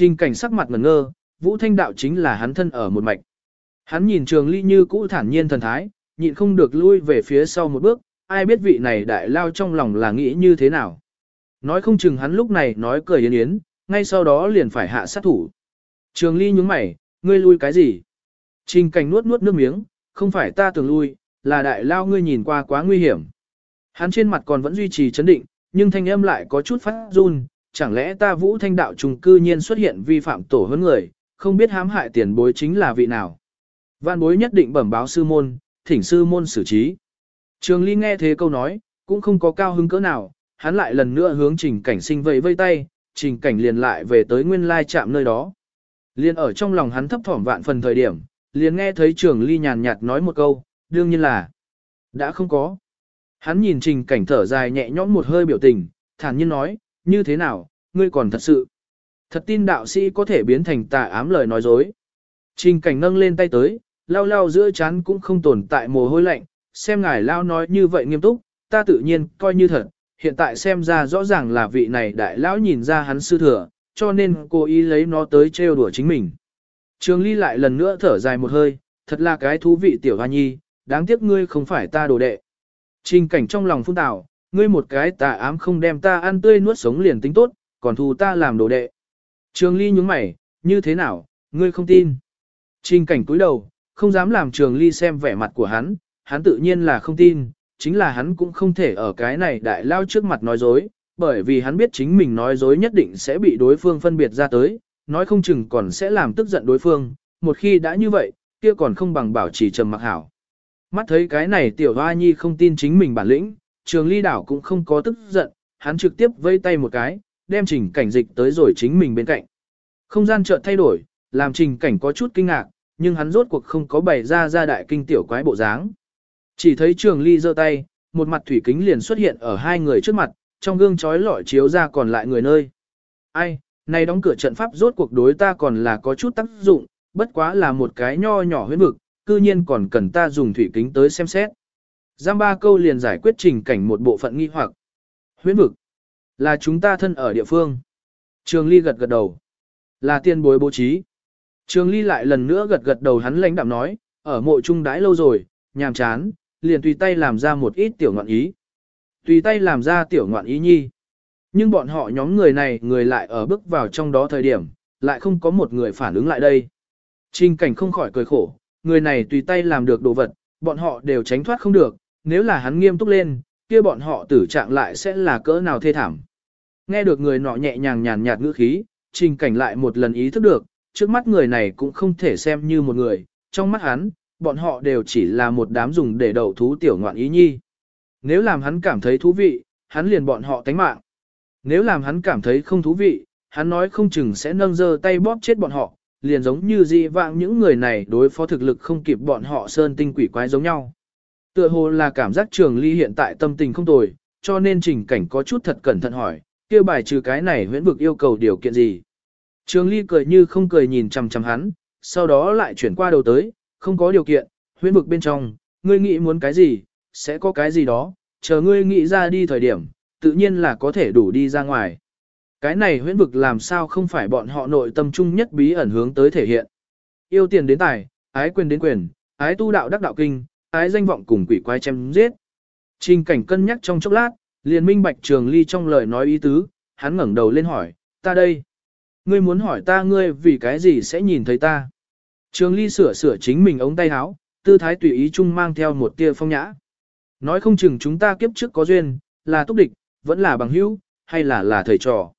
Trình cảnh sắc mặt ngẩn ngơ, Vũ Thanh Đạo chính là hắn thân ở một mạch. Hắn nhìn trường ly như cũ thản nhiên thần thái, nhịn không được lui về phía sau một bước, ai biết vị này đại lao trong lòng là nghĩ như thế nào. Nói không chừng hắn lúc này nói cười yến yến, ngay sau đó liền phải hạ sát thủ. Trường ly nhướng mày, ngươi lui cái gì? Trình cảnh nuốt nuốt nước miếng, không phải ta tưởng lui, là đại lao ngươi nhìn qua quá nguy hiểm. Hắn trên mặt còn vẫn duy trì chấn định, nhưng thanh âm lại có chút phát run, chẳng lẽ ta vũ thanh đạo trùng cư nhiên xuất hiện vi phạm tổ huấn người, không biết hãm hại tiền bối chính là vị nào. Văn bối nhất định bẩm báo sư môn, thỉnh sư môn xử trí. Trường Ly nghe thế câu nói, cũng không có cao hứng cỡ nào, hắn lại lần nữa hướng trình cảnh sinh vẫy vây tay, trình cảnh liền lại về tới nguyên lai chạm nơi đó. Liên ở trong lòng hắn thấp thỏm vạn phần thời điểm, liền nghe thấy trường Ly nhàn nhạt nói một câu, đương nhiên là, đã không có. Hắn nhìn trình cảnh thở dài nhẹ nhõm một hơi biểu tình, thản nhiên nói, như thế nào, ngươi còn thật sự. Thật tin đạo sĩ có thể biến thành tà ám lời nói dối. Trình cảnh nâng lên tay tới, lao lao giữa chán cũng không tồn tại mồ hôi lạnh, xem ngài lao nói như vậy nghiêm túc, ta tự nhiên coi như thật, hiện tại xem ra rõ ràng là vị này đại lão nhìn ra hắn sư thừa, cho nên cô ý lấy nó tới trêu đùa chính mình. Trường Ly lại lần nữa thở dài một hơi, thật là cái thú vị tiểu hoa nhi, đáng tiếc ngươi không phải ta đồ đệ. Trình cảnh trong lòng phun tào, ngươi một cái tà ám không đem ta ăn tươi nuốt sống liền tính tốt, còn thù ta làm đồ đệ. Trường Ly nhướng mày, như thế nào, ngươi không tin. Trình cảnh cúi đầu, không dám làm Trường Ly xem vẻ mặt của hắn, hắn tự nhiên là không tin, chính là hắn cũng không thể ở cái này đại lao trước mặt nói dối, bởi vì hắn biết chính mình nói dối nhất định sẽ bị đối phương phân biệt ra tới, nói không chừng còn sẽ làm tức giận đối phương, một khi đã như vậy, kia còn không bằng bảo trì trầm mặc hảo. Mắt thấy cái này tiểu hoa nhi không tin chính mình bản lĩnh, trường ly đảo cũng không có tức giận, hắn trực tiếp vây tay một cái, đem trình cảnh dịch tới rồi chính mình bên cạnh. Không gian chợt thay đổi, làm trình cảnh có chút kinh ngạc, nhưng hắn rốt cuộc không có bày ra ra đại kinh tiểu quái bộ dáng. Chỉ thấy trường ly giơ tay, một mặt thủy kính liền xuất hiện ở hai người trước mặt, trong gương chói lọi chiếu ra còn lại người nơi. Ai, này đóng cửa trận pháp rốt cuộc đối ta còn là có chút tác dụng, bất quá là một cái nho nhỏ huyết vực, cư nhiên còn cần ta dùng thủy kính tới xem xét. Giam ba câu liền giải quyết trình cảnh một bộ phận nghi hoặc. Huyễn vực. Là chúng ta thân ở địa phương. Trường Ly gật gật đầu. Là tiên bối bố trí. Trường Ly lại lần nữa gật gật đầu hắn lãnh đạm nói, ở mộ trung đãi lâu rồi, nhàm chán, liền tùy tay làm ra một ít tiểu ngoạn ý. Tùy tay làm ra tiểu ngoạn ý nhi. Nhưng bọn họ nhóm người này người lại ở bước vào trong đó thời điểm, lại không có một người phản ứng lại đây. Trình cảnh không khỏi cười khổ, người này tùy tay làm được đồ vật, bọn họ đều tránh thoát không được, nếu là hắn nghiêm túc lên, kia bọn họ tử trạng lại sẽ là cỡ nào thê thảm. Nghe được người nọ nhẹ nhàng nhàn nhạt ngữ khí, trình cảnh lại một lần ý thức được, trước mắt người này cũng không thể xem như một người, trong mắt hắn, bọn họ đều chỉ là một đám dùng để đầu thú tiểu ngoạn ý nhi. Nếu làm hắn cảm thấy thú vị, hắn liền bọn họ tánh mạng. Nếu làm hắn cảm thấy không thú vị, hắn nói không chừng sẽ nâng dơ tay bóp chết bọn họ, liền giống như dị vạng những người này đối phó thực lực không kịp bọn họ sơn tinh quỷ quái giống nhau. Tựa hồ là cảm giác trường ly hiện tại tâm tình không tồi, cho nên trình cảnh có chút thật cẩn thận hỏi, kia bài trừ cái này huyễn vực yêu cầu điều kiện gì. Trường ly cười như không cười nhìn chằm chằm hắn, sau đó lại chuyển qua đầu tới, không có điều kiện, huyễn vực bên trong, ngươi nghĩ muốn cái gì, sẽ có cái gì đó, chờ ngươi nghĩ ra đi thời điểm, tự nhiên là có thể đủ đi ra ngoài. Cái này huyễn vực làm sao không phải bọn họ nội tâm chung nhất bí ẩn hướng tới thể hiện. Yêu tiền đến tài, ái quyền đến quyền, ái tu đạo đắc đạo kinh, ái danh vọng cùng quỷ quái chém giết. Trình cảnh cân nhắc trong chốc lát, liền minh bạch trường ly trong lời nói ý tứ, hắn ngẩng đầu lên hỏi, ta đây. Ngươi muốn hỏi ta ngươi vì cái gì sẽ nhìn thấy ta. Trường ly sửa sửa chính mình ống tay áo, tư thái tùy ý chung mang theo một tia phong nhã. Nói không chừng chúng ta kiếp trước có duyên, là túc địch, vẫn là bằng hữu, hay là là thầy trò.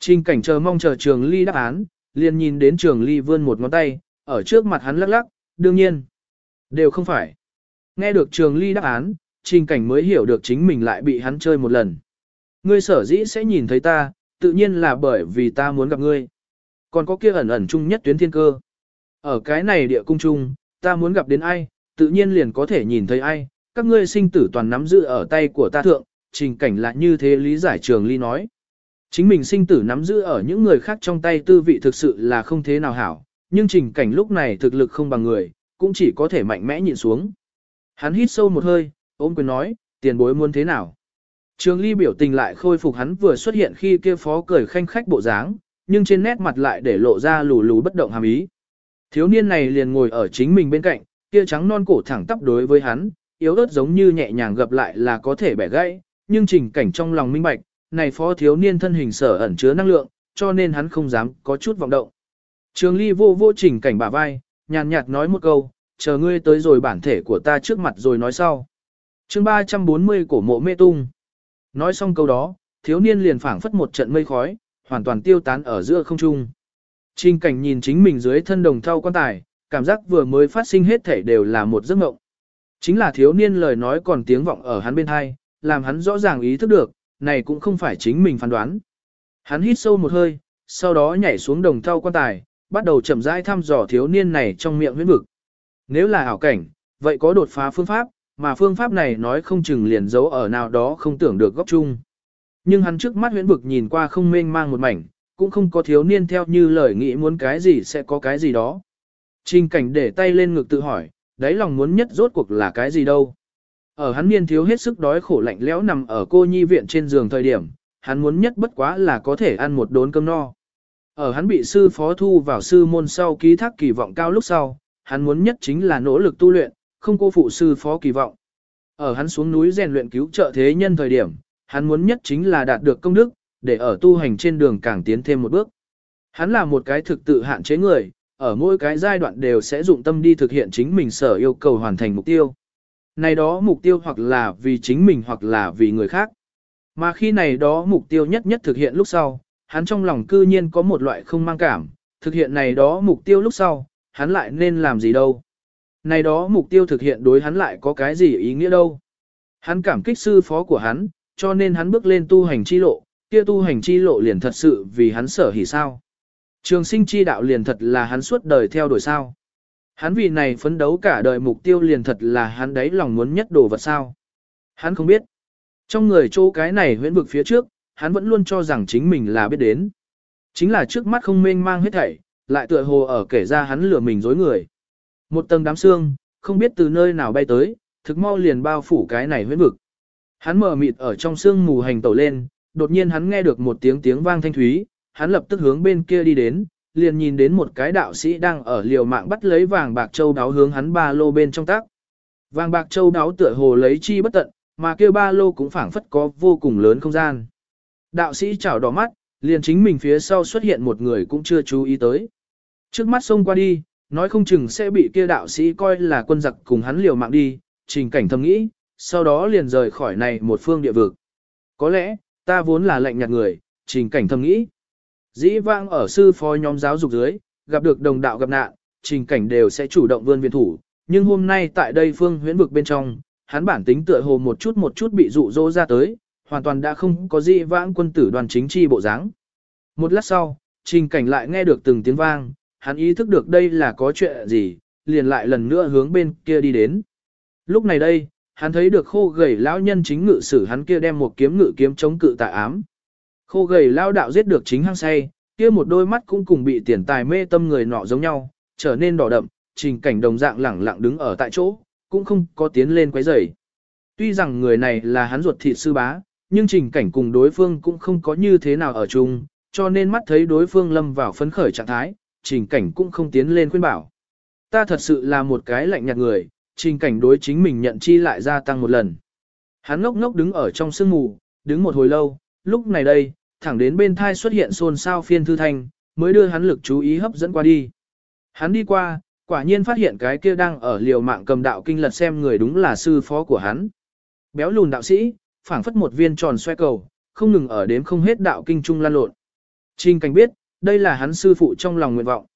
Trình cảnh chờ mong chờ trường ly đáp án, liền nhìn đến trường ly vươn một ngón tay, ở trước mặt hắn lắc lắc, đương nhiên. Đều không phải. Nghe được trường ly đáp án, trình cảnh mới hiểu được chính mình lại bị hắn chơi một lần. Ngươi sở dĩ sẽ nhìn thấy ta, tự nhiên là bởi vì ta muốn gặp ngươi. Còn có kia ẩn ẩn chung nhất tuyến thiên cơ. Ở cái này địa cung chung, ta muốn gặp đến ai, tự nhiên liền có thể nhìn thấy ai, các ngươi sinh tử toàn nắm giữ ở tay của ta thượng, trình cảnh lại như thế lý giải trường ly nói. Chính mình sinh tử nắm giữ ở những người khác trong tay tư vị thực sự là không thế nào hảo, nhưng trình cảnh lúc này thực lực không bằng người, cũng chỉ có thể mạnh mẽ nhìn xuống. Hắn hít sâu một hơi, ôm quyền nói, tiền bối muốn thế nào? Trường ly biểu tình lại khôi phục hắn vừa xuất hiện khi kia phó cười khanh khách bộ dáng, nhưng trên nét mặt lại để lộ ra lù lù bất động hàm ý. Thiếu niên này liền ngồi ở chính mình bên cạnh, kia trắng non cổ thẳng tắp đối với hắn, yếu ớt giống như nhẹ nhàng gập lại là có thể bẻ gãy, nhưng trình cảnh trong lòng minh bạch, này phó thiếu niên thân hình sở ẩn chứa năng lượng, cho nên hắn không dám có chút vọng động. Trường ly vô vô trình cảnh bả vai, nhàn nhạt nói một câu, chờ ngươi tới rồi bản thể của ta trước mặt rồi nói sau. chương 340 cổ mộ mê tung. Nói xong câu đó, thiếu niên liền phảng phất một trận mây khói, hoàn toàn tiêu tán ở giữa không trung. Trình cảnh nhìn chính mình dưới thân đồng thau quan tài, cảm giác vừa mới phát sinh hết thể đều là một giấc mộng. Chính là thiếu niên lời nói còn tiếng vọng ở hắn bên hai, làm hắn rõ ràng ý thức được, này cũng không phải chính mình phán đoán. Hắn hít sâu một hơi, sau đó nhảy xuống đồng thau quan tài, bắt đầu chậm rãi thăm dò thiếu niên này trong miệng huyết vực. Nếu là ảo cảnh, vậy có đột phá phương pháp, mà phương pháp này nói không chừng liền giấu ở nào đó không tưởng được góc chung. Nhưng hắn trước mắt huyễn vực nhìn qua không mênh mang một mảnh, cũng không có thiếu niên theo như lời nghĩ muốn cái gì sẽ có cái gì đó. Trình cảnh để tay lên ngực tự hỏi, đáy lòng muốn nhất rốt cuộc là cái gì đâu. Ở hắn niên thiếu hết sức đói khổ lạnh lẽo nằm ở cô nhi viện trên giường thời điểm, hắn muốn nhất bất quá là có thể ăn một đốn cơm no. Ở hắn bị sư phó thu vào sư môn sau ký thác kỳ vọng cao lúc sau, hắn muốn nhất chính là nỗ lực tu luyện, không cô phụ sư phó kỳ vọng. Ở hắn xuống núi rèn luyện cứu trợ thế nhân thời điểm, hắn muốn nhất chính là đạt được công đức, để ở tu hành trên đường càng tiến thêm một bước. Hắn là một cái thực tự hạn chế người, ở mỗi cái giai đoạn đều sẽ dụng tâm đi thực hiện chính mình sở yêu cầu hoàn thành mục tiêu. Này đó mục tiêu hoặc là vì chính mình hoặc là vì người khác. Mà khi này đó mục tiêu nhất nhất thực hiện lúc sau, hắn trong lòng cư nhiên có một loại không mang cảm, thực hiện này đó mục tiêu lúc sau, hắn lại nên làm gì đâu. Này đó mục tiêu thực hiện đối hắn lại có cái gì ý nghĩa đâu. Hắn cảm kích sư phó của hắn, cho nên hắn bước lên tu hành chi lộ, kia tu hành chi lộ liền thật sự vì hắn sở hỉ sao. Trường sinh chi đạo liền thật là hắn suốt đời theo đuổi sao. Hắn vì này phấn đấu cả đời mục tiêu liền thật là hắn đấy lòng muốn nhất đồ vật sao. Hắn không biết. Trong người chỗ cái này huyễn vực phía trước, hắn vẫn luôn cho rằng chính mình là biết đến. Chính là trước mắt không mênh mang hết thảy, lại tựa hồ ở kể ra hắn lừa mình dối người. Một tầng đám xương, không biết từ nơi nào bay tới, thực mau liền bao phủ cái này huyễn vực. Hắn mở mịt ở trong xương mù hành tẩu lên, đột nhiên hắn nghe được một tiếng tiếng vang thanh thúy, hắn lập tức hướng bên kia đi đến, liền nhìn đến một cái đạo sĩ đang ở liều mạng bắt lấy vàng bạc châu đáo hướng hắn ba lô bên trong tác. Vàng bạc châu đáo tựa hồ lấy chi bất tận, mà kia ba lô cũng phảng phất có vô cùng lớn không gian. Đạo sĩ chảo đỏ mắt, liền chính mình phía sau xuất hiện một người cũng chưa chú ý tới. Trước mắt xông qua đi, nói không chừng sẽ bị kia đạo sĩ coi là quân giặc cùng hắn liều mạng đi, trình cảnh thầm nghĩ, sau đó liền rời khỏi này một phương địa vực. Có lẽ, ta vốn là lệnh nhạt người, trình cảnh thầm nghĩ. Dĩ vãng ở sư phó nhóm giáo dục dưới, gặp được đồng đạo gặp nạn, trình cảnh đều sẽ chủ động vươn viện thủ, nhưng hôm nay tại đây phương huyễn vực bên trong, hắn bản tính tựa hồ một chút một chút bị dụ dỗ ra tới, hoàn toàn đã không có dĩ vãng quân tử đoàn chính chi bộ dáng. Một lát sau, trình cảnh lại nghe được từng tiếng vang, hắn ý thức được đây là có chuyện gì, liền lại lần nữa hướng bên kia đi đến. Lúc này đây, hắn thấy được khô gầy lão nhân chính ngự sử hắn kia đem một kiếm ngự kiếm chống cự tại ám. Khô gầy lão đạo giết được chính hăng say, kia một đôi mắt cũng cùng bị tiền tài mê tâm người nọ giống nhau, trở nên đỏ đậm, trình cảnh đồng dạng lẳng lặng đứng ở tại chỗ, cũng không có tiến lên quấy rầy. Tuy rằng người này là hắn ruột thịt sư bá, nhưng trình cảnh cùng đối phương cũng không có như thế nào ở chung, cho nên mắt thấy đối phương lâm vào phấn khởi trạng thái, trình cảnh cũng không tiến lên khuyên bảo. Ta thật sự là một cái lạnh nhạt người, trình cảnh đối chính mình nhận chi lại gia tăng một lần. Hắn ngốc ngốc đứng ở trong sương mù, đứng một hồi lâu, lúc này đây, thẳng đến bên thai xuất hiện xôn xao phiên thư thanh, mới đưa hắn lực chú ý hấp dẫn qua đi. Hắn đi qua, quả nhiên phát hiện cái kia đang ở liều mạng cầm đạo kinh lật xem người đúng là sư phó của hắn. Béo lùn đạo sĩ, phảng phất một viên tròn xoay cầu, không ngừng ở đếm không hết đạo kinh trung lan lộn. Trình cảnh biết, đây là hắn sư phụ trong lòng nguyện vọng.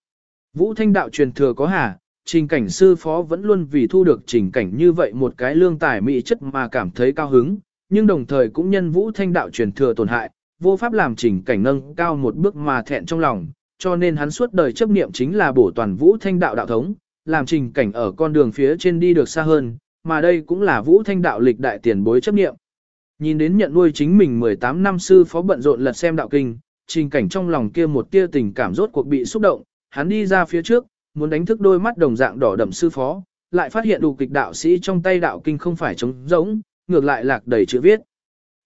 Vũ thanh đạo truyền thừa có hà, trình cảnh sư phó vẫn luôn vì thu được trình cảnh như vậy một cái lương tài mỹ chất mà cảm thấy cao hứng, nhưng đồng thời cũng nhân vũ thanh đạo truyền thừa tổn hại, vô pháp làm trình cảnh nâng cao một bước mà thẹn trong lòng, cho nên hắn suốt đời chấp niệm chính là bổ toàn vũ thanh đạo đạo thống, làm trình cảnh ở con đường phía trên đi được xa hơn, mà đây cũng là vũ thanh đạo lịch đại tiền bối chấp niệm. Nhìn đến nhận nuôi chính mình 18 năm sư phó bận rộn lật xem đạo kinh, trình cảnh trong lòng kia một tia tình cảm rốt cuộc bị xúc động, hắn đi ra phía trước, muốn đánh thức đôi mắt đồng dạng đỏ đậm sư phó, lại phát hiện đủ kịch đạo sĩ trong tay đạo kinh không phải trống rỗng, ngược lại lạc đầy chữ viết.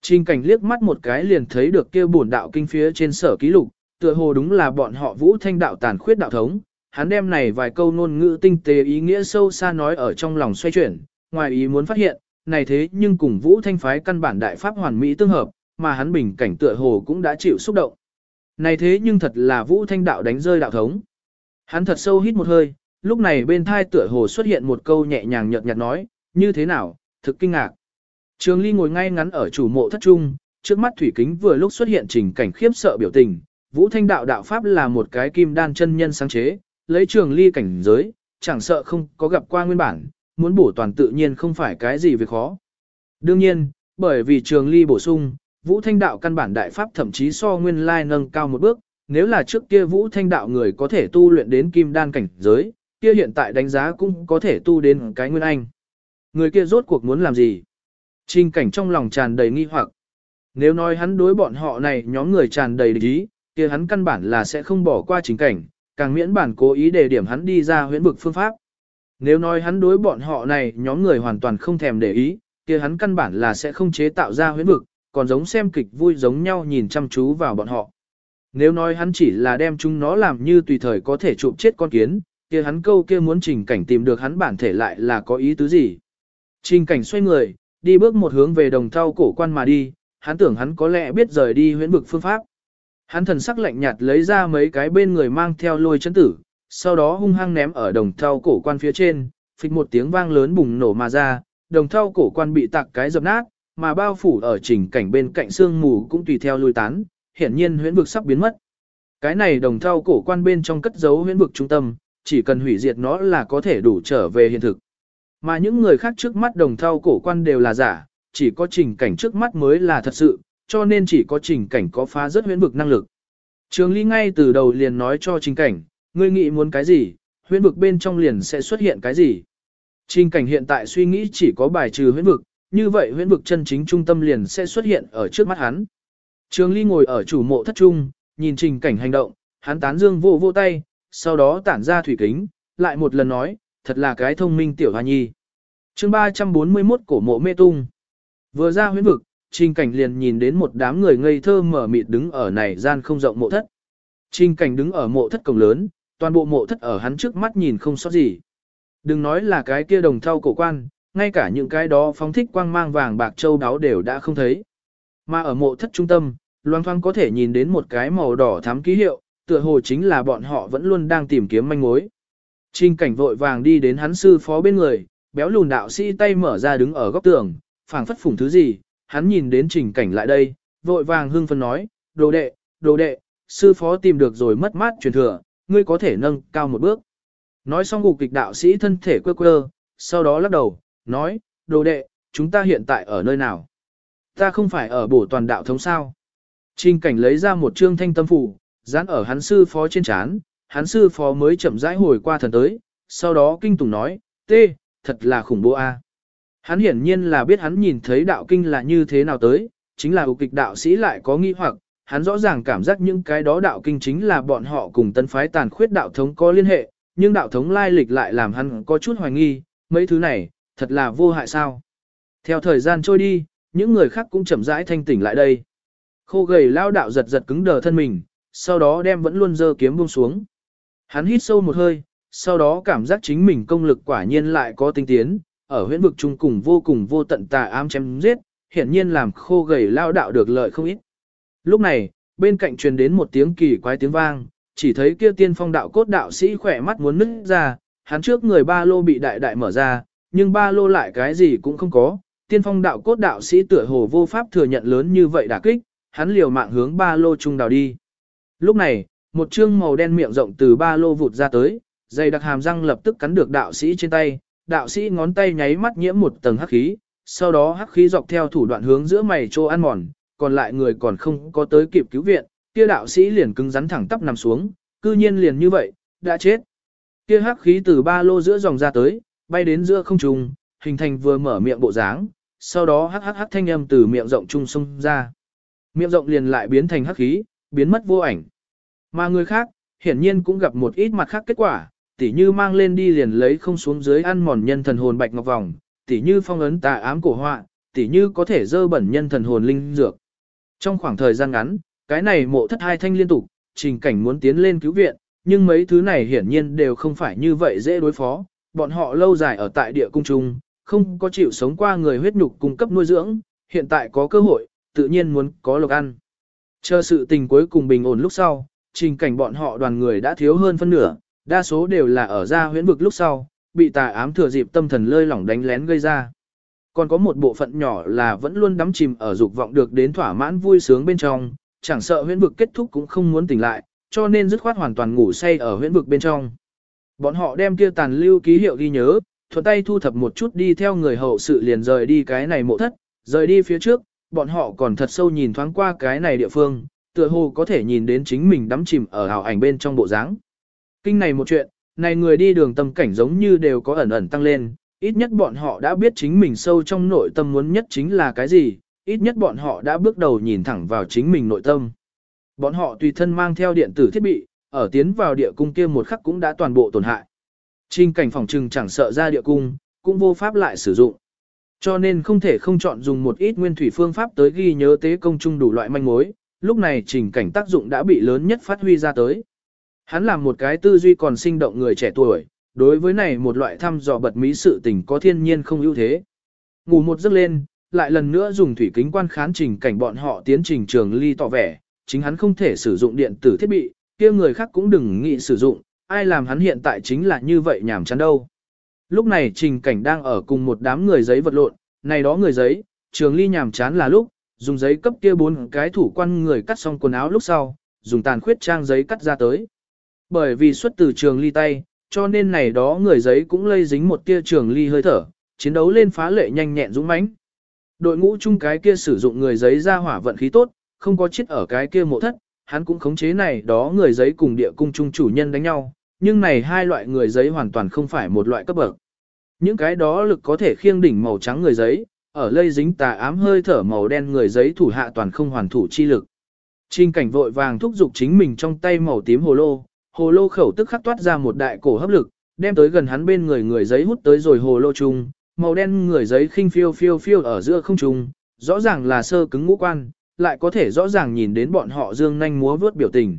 Trình cảnh liếc mắt một cái liền thấy được kia bổn đạo kinh phía trên sở ký lục, tựa hồ đúng là bọn họ vũ thanh đạo tàn khuyết đạo thống, hắn đem này vài câu ngôn ngữ tinh tế ý nghĩa sâu xa nói ở trong lòng xoay chuyển, ngoài ý muốn phát hiện, này thế nhưng cùng vũ thanh phái căn bản đại pháp hoàn mỹ tương hợp, mà hắn bình cảnh tựa hồ cũng đã chịu xúc động. Này thế nhưng thật là vũ thanh đạo đánh rơi đạo thống. Hắn thật sâu hít một hơi, lúc này bên thai tựa hồ xuất hiện một câu nhẹ nhàng nhợt nhạt nói, như thế nào, thực kinh ngạc. Trường Ly ngồi ngay ngắn ở chủ mộ thất trung, trước mắt thủy kính vừa lúc xuất hiện trình cảnh khiếp sợ biểu tình, Vũ Thanh đạo đạo pháp là một cái kim đan chân nhân sáng chế, lấy Trường Ly cảnh giới, chẳng sợ không có gặp qua nguyên bản, muốn bổ toàn tự nhiên không phải cái gì việc khó. Đương nhiên, bởi vì Trường Ly bổ sung, Vũ Thanh đạo căn bản đại pháp thậm chí so nguyên lai nâng cao một bước, nếu là trước kia Vũ Thanh đạo người có thể tu luyện đến kim đan cảnh giới, kia hiện tại đánh giá cũng có thể tu đến cái nguyên anh. Người kia rốt cuộc muốn làm gì? Trình cảnh trong lòng tràn đầy nghi hoặc. Nếu nói hắn đối bọn họ này nhóm người tràn đầy địch ý, kia hắn căn bản là sẽ không bỏ qua trình cảnh, càng miễn bản cố ý để điểm hắn đi ra huyễn bực phương pháp. Nếu nói hắn đối bọn họ này nhóm người hoàn toàn không thèm để ý, kia hắn căn bản là sẽ không chế tạo ra huyễn vực còn giống xem kịch vui giống nhau nhìn chăm chú vào bọn họ. Nếu nói hắn chỉ là đem chúng nó làm như tùy thời có thể chụp chết con kiến, kia hắn câu kia muốn trình cảnh tìm được hắn bản thể lại là có ý tứ gì. Trình cảnh xoay người, đi bước một hướng về đồng thau cổ quan mà đi, hắn tưởng hắn có lẽ biết rời đi huyễn vực phương pháp. Hắn thần sắc lạnh nhạt lấy ra mấy cái bên người mang theo lôi chấn tử, sau đó hung hăng ném ở đồng thau cổ quan phía trên, phịch một tiếng vang lớn bùng nổ mà ra, đồng thau cổ quan bị tạc cái dập nát, mà bao phủ ở trình cảnh bên cạnh xương mù cũng tùy theo lui tán, hiển nhiên huyễn vực sắp biến mất. Cái này đồng thau cổ quan bên trong cất giấu huyễn vực trung tâm, chỉ cần hủy diệt nó là có thể đủ trở về hiện thực. Mà những người khác trước mắt đồng thau cổ quan đều là giả, chỉ có trình cảnh trước mắt mới là thật sự, cho nên chỉ có trình cảnh có phá rất huyễn vực năng lực. Trường Ly ngay từ đầu liền nói cho trình cảnh, ngươi nghĩ muốn cái gì, huyễn vực bên trong liền sẽ xuất hiện cái gì. Trình cảnh hiện tại suy nghĩ chỉ có bài trừ huyễn vực, như vậy huyễn vực chân chính trung tâm liền sẽ xuất hiện ở trước mắt hắn. Trường Ly ngồi ở chủ mộ thất trung, nhìn trình cảnh hành động, hắn tán dương vô vô tay, sau đó tản ra thủy kính, lại một lần nói, thật là cái thông minh tiểu hoa nhi. chương 341 cổ mộ mê tung. Vừa ra huyễn vực, trình cảnh liền nhìn đến một đám người ngây thơ mở mịt đứng ở này gian không rộng mộ thất. Trình cảnh đứng ở mộ thất cổng lớn, toàn bộ mộ thất ở hắn trước mắt nhìn không sót gì. Đừng nói là cái kia đồng thau cổ quan, ngay cả những cái đó phóng thích quang mang vàng bạc châu đáo đều đã không thấy. Mà ở mộ thất trung tâm, loang thoang có thể nhìn đến một cái màu đỏ thắm ký hiệu, tựa hồ chính là bọn họ vẫn luôn đang tìm kiếm manh mối. Trình cảnh vội vàng đi đến hắn sư phó bên người, béo lùn đạo sĩ tay mở ra đứng ở góc tường, phảng phất phủng thứ gì, hắn nhìn đến trình cảnh lại đây, vội vàng hưng phấn nói, đồ đệ, đồ đệ, sư phó tìm được rồi mất mát truyền thừa, ngươi có thể nâng cao một bước. Nói xong gục kịch đạo sĩ thân thể quơ quơ, sau đó lắc đầu, nói, đồ đệ, chúng ta hiện tại ở nơi nào? Ta không phải ở bổ toàn đạo thống sao? Trình cảnh lấy ra một trương thanh tâm phủ, dán ở hắn sư phó trên chán, hắn sư phó mới chậm rãi hồi qua thần tới, sau đó kinh tùng nói, tê, thật là khủng bố a. Hắn hiển nhiên là biết hắn nhìn thấy đạo kinh là như thế nào tới, chính là ục kịch đạo sĩ lại có nghi hoặc, hắn rõ ràng cảm giác những cái đó đạo kinh chính là bọn họ cùng tân phái tàn khuyết đạo thống có liên hệ, nhưng đạo thống lai lịch lại làm hắn có chút hoài nghi, mấy thứ này, thật là vô hại sao. Theo thời gian trôi đi, những người khác cũng chậm rãi thanh tỉnh lại đây. Khô gầy lao đạo giật giật cứng đờ thân mình, sau đó đem vẫn luôn dơ kiếm buông xuống. Hắn hít sâu một hơi, sau đó cảm giác chính mình công lực quả nhiên lại có tinh tiến, ở huyễn vực chung cùng vô cùng vô tận tà ám chém giết, hiển nhiên làm khô gầy lao đạo được lợi không ít. Lúc này, bên cạnh truyền đến một tiếng kỳ quái tiếng vang, chỉ thấy kia tiên phong đạo cốt đạo sĩ khỏe mắt muốn nứt ra, hắn trước người ba lô bị đại đại mở ra, nhưng ba lô lại cái gì cũng không có. Tiên phong đạo cốt đạo sĩ tựa hồ vô pháp thừa nhận lớn như vậy đả kích, hắn liều mạng hướng ba lô trung đào đi. Lúc này, một chương màu đen miệng rộng từ ba lô vụt ra tới, dây đặc hàm răng lập tức cắn được đạo sĩ trên tay, đạo sĩ ngón tay nháy mắt nhiễm một tầng hắc khí, sau đó hắc khí dọc theo thủ đoạn hướng giữa mày trô ăn mòn, còn lại người còn không có tới kịp cứu viện, kia đạo sĩ liền cứng rắn thẳng tắp nằm xuống, cư nhiên liền như vậy, đã chết. Kia hắc khí từ ba lô giữa dòng ra tới, bay đến giữa không trung, hình thành vừa mở miệng bộ dáng, sau đó hắc hắc hắc thanh âm từ miệng rộng trung xông ra. Miệng rộng liền lại biến thành hắc khí, biến mất vô ảnh. Mà người khác, hiển nhiên cũng gặp một ít mặt khác kết quả, tỉ như mang lên đi liền lấy không xuống dưới ăn mòn nhân thần hồn bạch ngọc vòng, tỉ như phong ấn tà ám cổ họa, tỉ như có thể dơ bẩn nhân thần hồn linh dược. Trong khoảng thời gian ngắn, cái này mộ thất hai thanh liên tục, trình cảnh muốn tiến lên cứu viện, nhưng mấy thứ này hiển nhiên đều không phải như vậy dễ đối phó, bọn họ lâu dài ở tại địa cung trung, không có chịu sống qua người huyết nhục cung cấp nuôi dưỡng, hiện tại có cơ hội, tự nhiên muốn có lộc ăn. Chờ sự tình cuối cùng bình ổn lúc sau, trình cảnh bọn họ đoàn người đã thiếu hơn phân nửa, đa số đều là ở ra huyễn vực lúc sau, bị tà ám thừa dịp tâm thần lơi lỏng đánh lén gây ra. Còn có một bộ phận nhỏ là vẫn luôn đắm chìm ở dục vọng được đến thỏa mãn vui sướng bên trong, chẳng sợ huyễn vực kết thúc cũng không muốn tỉnh lại, cho nên dứt khoát hoàn toàn ngủ say ở huyễn vực bên trong. Bọn họ đem kia tàn lưu ký hiệu ghi nhớ, thuận tay thu thập một chút đi theo người hậu sự liền rời đi cái này mộ thất, rời đi phía trước, bọn họ còn thật sâu nhìn thoáng qua cái này địa phương, tựa hồ có thể nhìn đến chính mình đắm chìm ở ảo ảnh bên trong bộ dáng. Kinh này một chuyện, này người đi đường tâm cảnh giống như đều có ẩn ẩn tăng lên, ít nhất bọn họ đã biết chính mình sâu trong nội tâm muốn nhất chính là cái gì, ít nhất bọn họ đã bước đầu nhìn thẳng vào chính mình nội tâm. Bọn họ tùy thân mang theo điện tử thiết bị, ở tiến vào địa cung kia một khắc cũng đã toàn bộ tổn hại. Trình cảnh phòng trừng chẳng sợ ra địa cung, cũng vô pháp lại sử dụng. Cho nên không thể không chọn dùng một ít nguyên thủy phương pháp tới ghi nhớ tế công chung đủ loại manh mối, lúc này trình cảnh tác dụng đã bị lớn nhất phát huy ra tới. Hắn làm một cái tư duy còn sinh động người trẻ tuổi, đối với này một loại thăm dò bật mí sự tình có thiên nhiên không ưu thế. Ngủ một giấc lên, lại lần nữa dùng thủy kính quan khán trình cảnh bọn họ tiến trình trường ly tỏ vẻ, chính hắn không thể sử dụng điện tử thiết bị, kia người khác cũng đừng nghĩ sử dụng, ai làm hắn hiện tại chính là như vậy nhảm chán đâu. Lúc này trình cảnh đang ở cùng một đám người giấy vật lộn, này đó người giấy, trường ly nhảm chán là lúc, dùng giấy cấp kia bốn cái thủ quan người cắt xong quần áo lúc sau, dùng tàn khuyết trang giấy cắt ra tới. Bởi vì xuất từ trường ly tay, cho nên này đó người giấy cũng lây dính một tia trường ly hơi thở, chiến đấu lên phá lệ nhanh nhẹn dũng mãnh. Đội ngũ chung cái kia sử dụng người giấy ra hỏa vận khí tốt, không có chết ở cái kia mộ thất, hắn cũng khống chế này đó người giấy cùng địa cung chung chủ nhân đánh nhau, nhưng này hai loại người giấy hoàn toàn không phải một loại cấp bậc. Những cái đó lực có thể khiêng đỉnh màu trắng người giấy, ở lây dính tà ám hơi thở màu đen người giấy thủ hạ toàn không hoàn thủ chi lực. Trình cảnh vội vàng thúc giục chính mình trong tay màu tím hồ lô, hồ lô khẩu tức khắc toát ra một đại cổ hấp lực, đem tới gần hắn bên người người giấy hút tới rồi hồ lô chung, màu đen người giấy khinh phiêu phiêu phiêu ở giữa không trung, rõ ràng là sơ cứng ngũ quan, lại có thể rõ ràng nhìn đến bọn họ dương nhanh múa vớt biểu tình.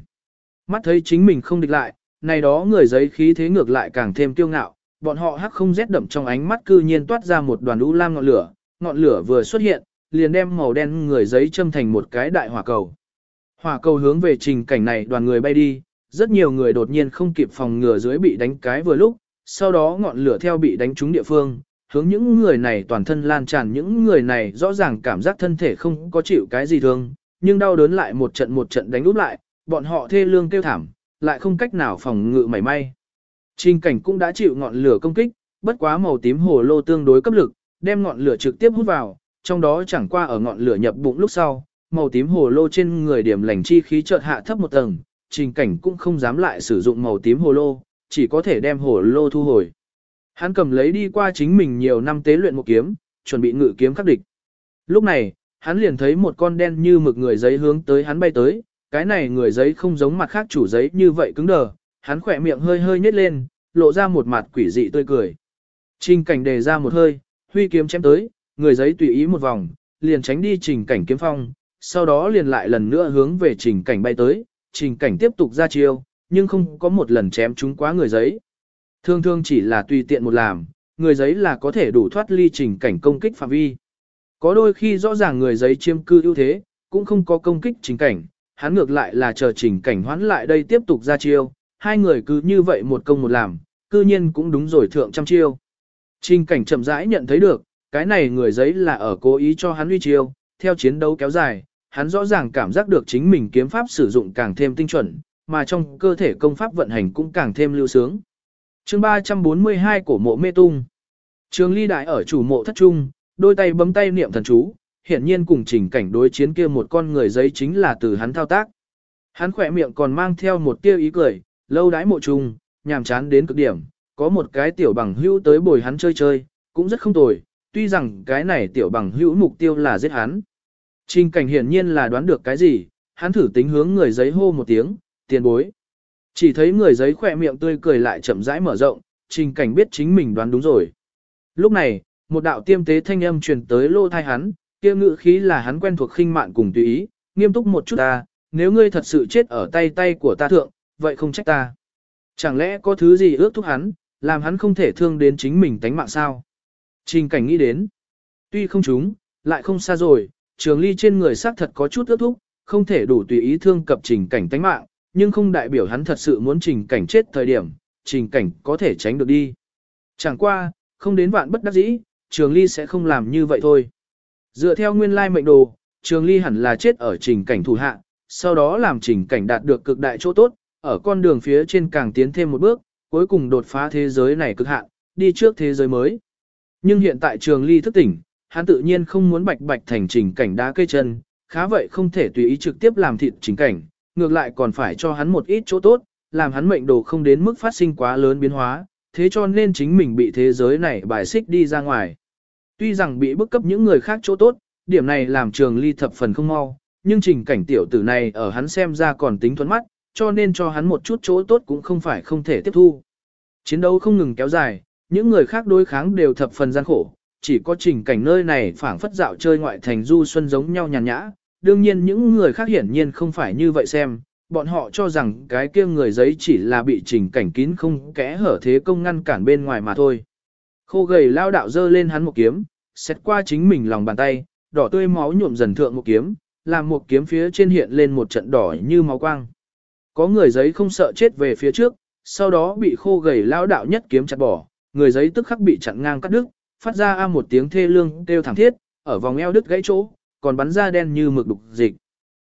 Mắt thấy chính mình không địch lại, này đó người giấy khí thế ngược lại càng thêm kiêu ngạo, bọn họ hắc không rét đậm trong ánh mắt cư nhiên toát ra một đoàn u lam ngọn lửa, ngọn lửa vừa xuất hiện, liền đem màu đen người giấy châm thành một cái đại hỏa cầu. Hỏa cầu hướng về trình cảnh này đoàn người bay đi, rất nhiều người đột nhiên không kịp phòng ngừa dưới bị đánh cái vừa lúc, sau đó ngọn lửa theo bị đánh trúng địa phương, hướng những người này toàn thân lan tràn những người này rõ ràng cảm giác thân thể không có chịu cái gì thương, nhưng đau đớn lại một trận một trận đánh úp lại, bọn họ thê lương kêu thảm, lại không cách nào phòng ngự mảy may. Trình cảnh cũng đã chịu ngọn lửa công kích, bất quá màu tím hồ lô tương đối cấp lực, đem ngọn lửa trực tiếp hút vào, trong đó chẳng qua ở ngọn lửa nhập bụng lúc sau, màu tím hồ lô trên người điểm lành chi khí chợt hạ thấp một tầng, trình cảnh cũng không dám lại sử dụng màu tím hồ lô, chỉ có thể đem hồ lô thu hồi. Hắn cầm lấy đi qua chính mình nhiều năm tế luyện một kiếm, chuẩn bị ngự kiếm khắc địch. Lúc này, hắn liền thấy một con đen như mực người giấy hướng tới hắn bay tới, cái này người giấy không giống mặt khác chủ giấy như vậy cứng đờ, hắn khỏe miệng hơi hơi nhếch lên, lộ ra một mặt quỷ dị tươi cười. Trình cảnh đề ra một hơi, huy kiếm chém tới, người giấy tùy ý một vòng, liền tránh đi trình cảnh kiếm phong, sau đó liền lại lần nữa hướng về trình cảnh bay tới, trình cảnh tiếp tục ra chiêu, nhưng không có một lần chém trúng quá người giấy. Thường thường chỉ là tùy tiện một làm, người giấy là có thể đủ thoát ly trình cảnh công kích phạm vi. Có đôi khi rõ ràng người giấy chiêm cư ưu thế, cũng không có công kích trình cảnh, hắn ngược lại là chờ trình cảnh hoán lại đây tiếp tục ra chiêu, hai người cứ như vậy một công một làm, cư nhiên cũng đúng rồi thượng trăm chiêu. Trình cảnh chậm rãi nhận thấy được, cái này người giấy là ở cố ý cho hắn uy chiêu, theo chiến đấu kéo dài, hắn rõ ràng cảm giác được chính mình kiếm pháp sử dụng càng thêm tinh chuẩn, mà trong cơ thể công pháp vận hành cũng càng thêm lưu sướng chương 342 cổ mộ mê tung. Trường ly đại ở chủ mộ thất trung, đôi tay bấm tay niệm thần chú, hiển nhiên cùng trình cảnh đối chiến kia một con người giấy chính là từ hắn thao tác. Hắn khỏe miệng còn mang theo một tia ý cười, lâu đái mộ trung, nhàm chán đến cực điểm, có một cái tiểu bằng hữu tới bồi hắn chơi chơi, cũng rất không tồi, tuy rằng cái này tiểu bằng hữu mục tiêu là giết hắn. Trình cảnh hiển nhiên là đoán được cái gì, hắn thử tính hướng người giấy hô một tiếng, tiền bối. Chỉ thấy người giấy khỏe miệng tươi cười lại chậm rãi mở rộng, trình cảnh biết chính mình đoán đúng rồi. Lúc này, một đạo tiêm tế thanh âm truyền tới lô thai hắn, kia ngự khí là hắn quen thuộc khinh mạn cùng tùy ý, nghiêm túc một chút ta, nếu ngươi thật sự chết ở tay tay của ta thượng, vậy không trách ta. Chẳng lẽ có thứ gì ước thúc hắn, làm hắn không thể thương đến chính mình tánh mạng sao? Trình cảnh nghĩ đến. Tuy không chúng, lại không xa rồi, trường ly trên người xác thật có chút ước thúc, không thể đủ tùy ý thương cập trình cảnh tánh mạng, nhưng không đại biểu hắn thật sự muốn trình cảnh chết thời điểm, trình cảnh có thể tránh được đi. Chẳng qua, không đến vạn bất đắc dĩ, trường ly sẽ không làm như vậy thôi. Dựa theo nguyên lai mệnh đồ, trường ly hẳn là chết ở trình cảnh thủ hạ, sau đó làm trình cảnh đạt được cực đại chỗ tốt, ở con đường phía trên càng tiến thêm một bước, cuối cùng đột phá thế giới này cực hạn, đi trước thế giới mới. Nhưng hiện tại trường ly thức tỉnh, hắn tự nhiên không muốn bạch bạch thành trình cảnh đá cây chân, khá vậy không thể tùy ý trực tiếp làm thịt trình cảnh, ngược lại còn phải cho hắn một ít chỗ tốt, làm hắn mệnh đồ không đến mức phát sinh quá lớn biến hóa, thế cho nên chính mình bị thế giới này bài xích đi ra ngoài. Tuy rằng bị bức cấp những người khác chỗ tốt, điểm này làm trường ly thập phần không mau, nhưng trình cảnh tiểu tử này ở hắn xem ra còn tính thuẫn mắt, cho nên cho hắn một chút chỗ tốt cũng không phải không thể tiếp thu. Chiến đấu không ngừng kéo dài, những người khác đối kháng đều thập phần gian khổ, chỉ có trình cảnh nơi này phảng phất dạo chơi ngoại thành du xuân giống nhau nhàn nhã, đương nhiên những người khác hiển nhiên không phải như vậy xem, bọn họ cho rằng cái kia người giấy chỉ là bị trình cảnh kín không kẽ hở thế công ngăn cản bên ngoài mà thôi. Khô gầy lao đạo dơ lên hắn một kiếm, xét qua chính mình lòng bàn tay, đỏ tươi máu nhuộm dần thượng một kiếm, làm một kiếm phía trên hiện lên một trận đỏ như máu quang. Có người giấy không sợ chết về phía trước, sau đó bị khô gầy lao đạo nhất kiếm chặt bỏ, người giấy tức khắc bị chặn ngang cắt đứt, phát ra a một tiếng thê lương kêu thảm thiết, ở vòng eo đứt gãy chỗ, còn bắn ra đen như mực đục dịch.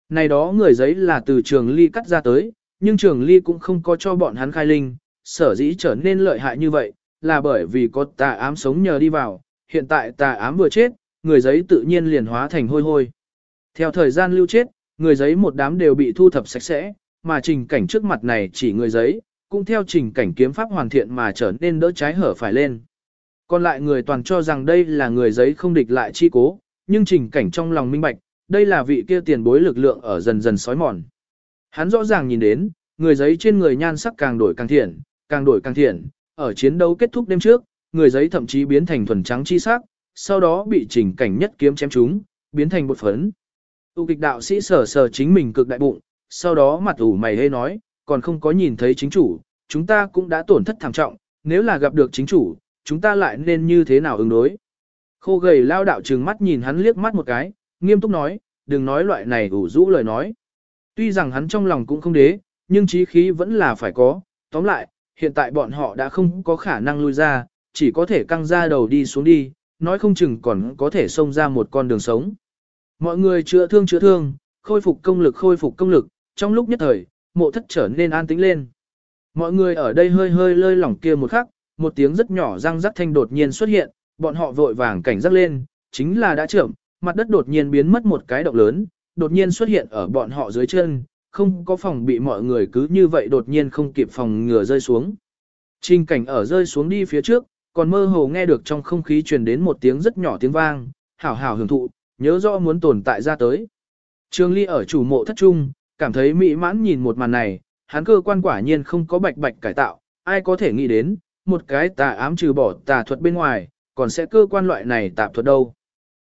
Này đó người giấy là từ trường ly cắt ra tới, nhưng trường ly cũng không có cho bọn hắn khai linh, sở dĩ trở nên lợi hại như vậy, là bởi vì có tà ám sống nhờ đi vào, hiện tại tà ám vừa chết, người giấy tự nhiên liền hóa thành hôi hôi. Theo thời gian lưu chết, người giấy một đám đều bị thu thập sạch sẽ, mà trình cảnh trước mặt này chỉ người giấy, cũng theo trình cảnh kiếm pháp hoàn thiện mà trở nên đỡ trái hở phải lên. Còn lại người toàn cho rằng đây là người giấy không địch lại chi cố, nhưng trình cảnh trong lòng minh bạch, đây là vị kia tiền bối lực lượng ở dần dần sói mòn. Hắn rõ ràng nhìn đến, người giấy trên người nhan sắc càng đổi càng thiện, càng đổi càng thiện, ở chiến đấu kết thúc đêm trước, người giấy thậm chí biến thành thuần trắng chi sắc, sau đó bị trình cảnh nhất kiếm chém trúng, biến thành bột phấn. Tu kịch đạo sĩ sở sở chính mình cực đại bụng, sau đó mặt ủ mày hê nói, còn không có nhìn thấy chính chủ, chúng ta cũng đã tổn thất thảm trọng, nếu là gặp được chính chủ, chúng ta lại nên như thế nào ứng đối. Khô gầy lao đạo trừng mắt nhìn hắn liếc mắt một cái, nghiêm túc nói, đừng nói loại này ủ rũ lời nói. Tuy rằng hắn trong lòng cũng không đế, nhưng trí khí vẫn là phải có, tóm lại, hiện tại bọn họ đã không có khả năng lui ra, chỉ có thể căng ra đầu đi xuống đi, nói không chừng còn có thể xông ra một con đường sống. Mọi người chữa thương chữa thương, khôi phục công lực khôi phục công lực, trong lúc nhất thời, mộ thất trở nên an tĩnh lên. Mọi người ở đây hơi hơi lơi lỏng kia một khắc, một tiếng rất nhỏ răng rắc thanh đột nhiên xuất hiện, bọn họ vội vàng cảnh giác lên, chính là đã trưởng, mặt đất đột nhiên biến mất một cái động lớn, đột nhiên xuất hiện ở bọn họ dưới chân, không có phòng bị mọi người cứ như vậy đột nhiên không kịp phòng ngừa rơi xuống. Trình cảnh ở rơi xuống đi phía trước, còn mơ hồ nghe được trong không khí truyền đến một tiếng rất nhỏ tiếng vang, hảo hảo hưởng thụ, nhớ rõ muốn tồn tại ra tới. trương Ly ở chủ mộ thất trung, cảm thấy mỹ mãn nhìn một màn này, hắn cơ quan quả nhiên không có bạch bạch cải tạo, ai có thể nghĩ đến, một cái tà ám trừ bỏ tà thuật bên ngoài, còn sẽ cơ quan loại này tạp thuật đâu.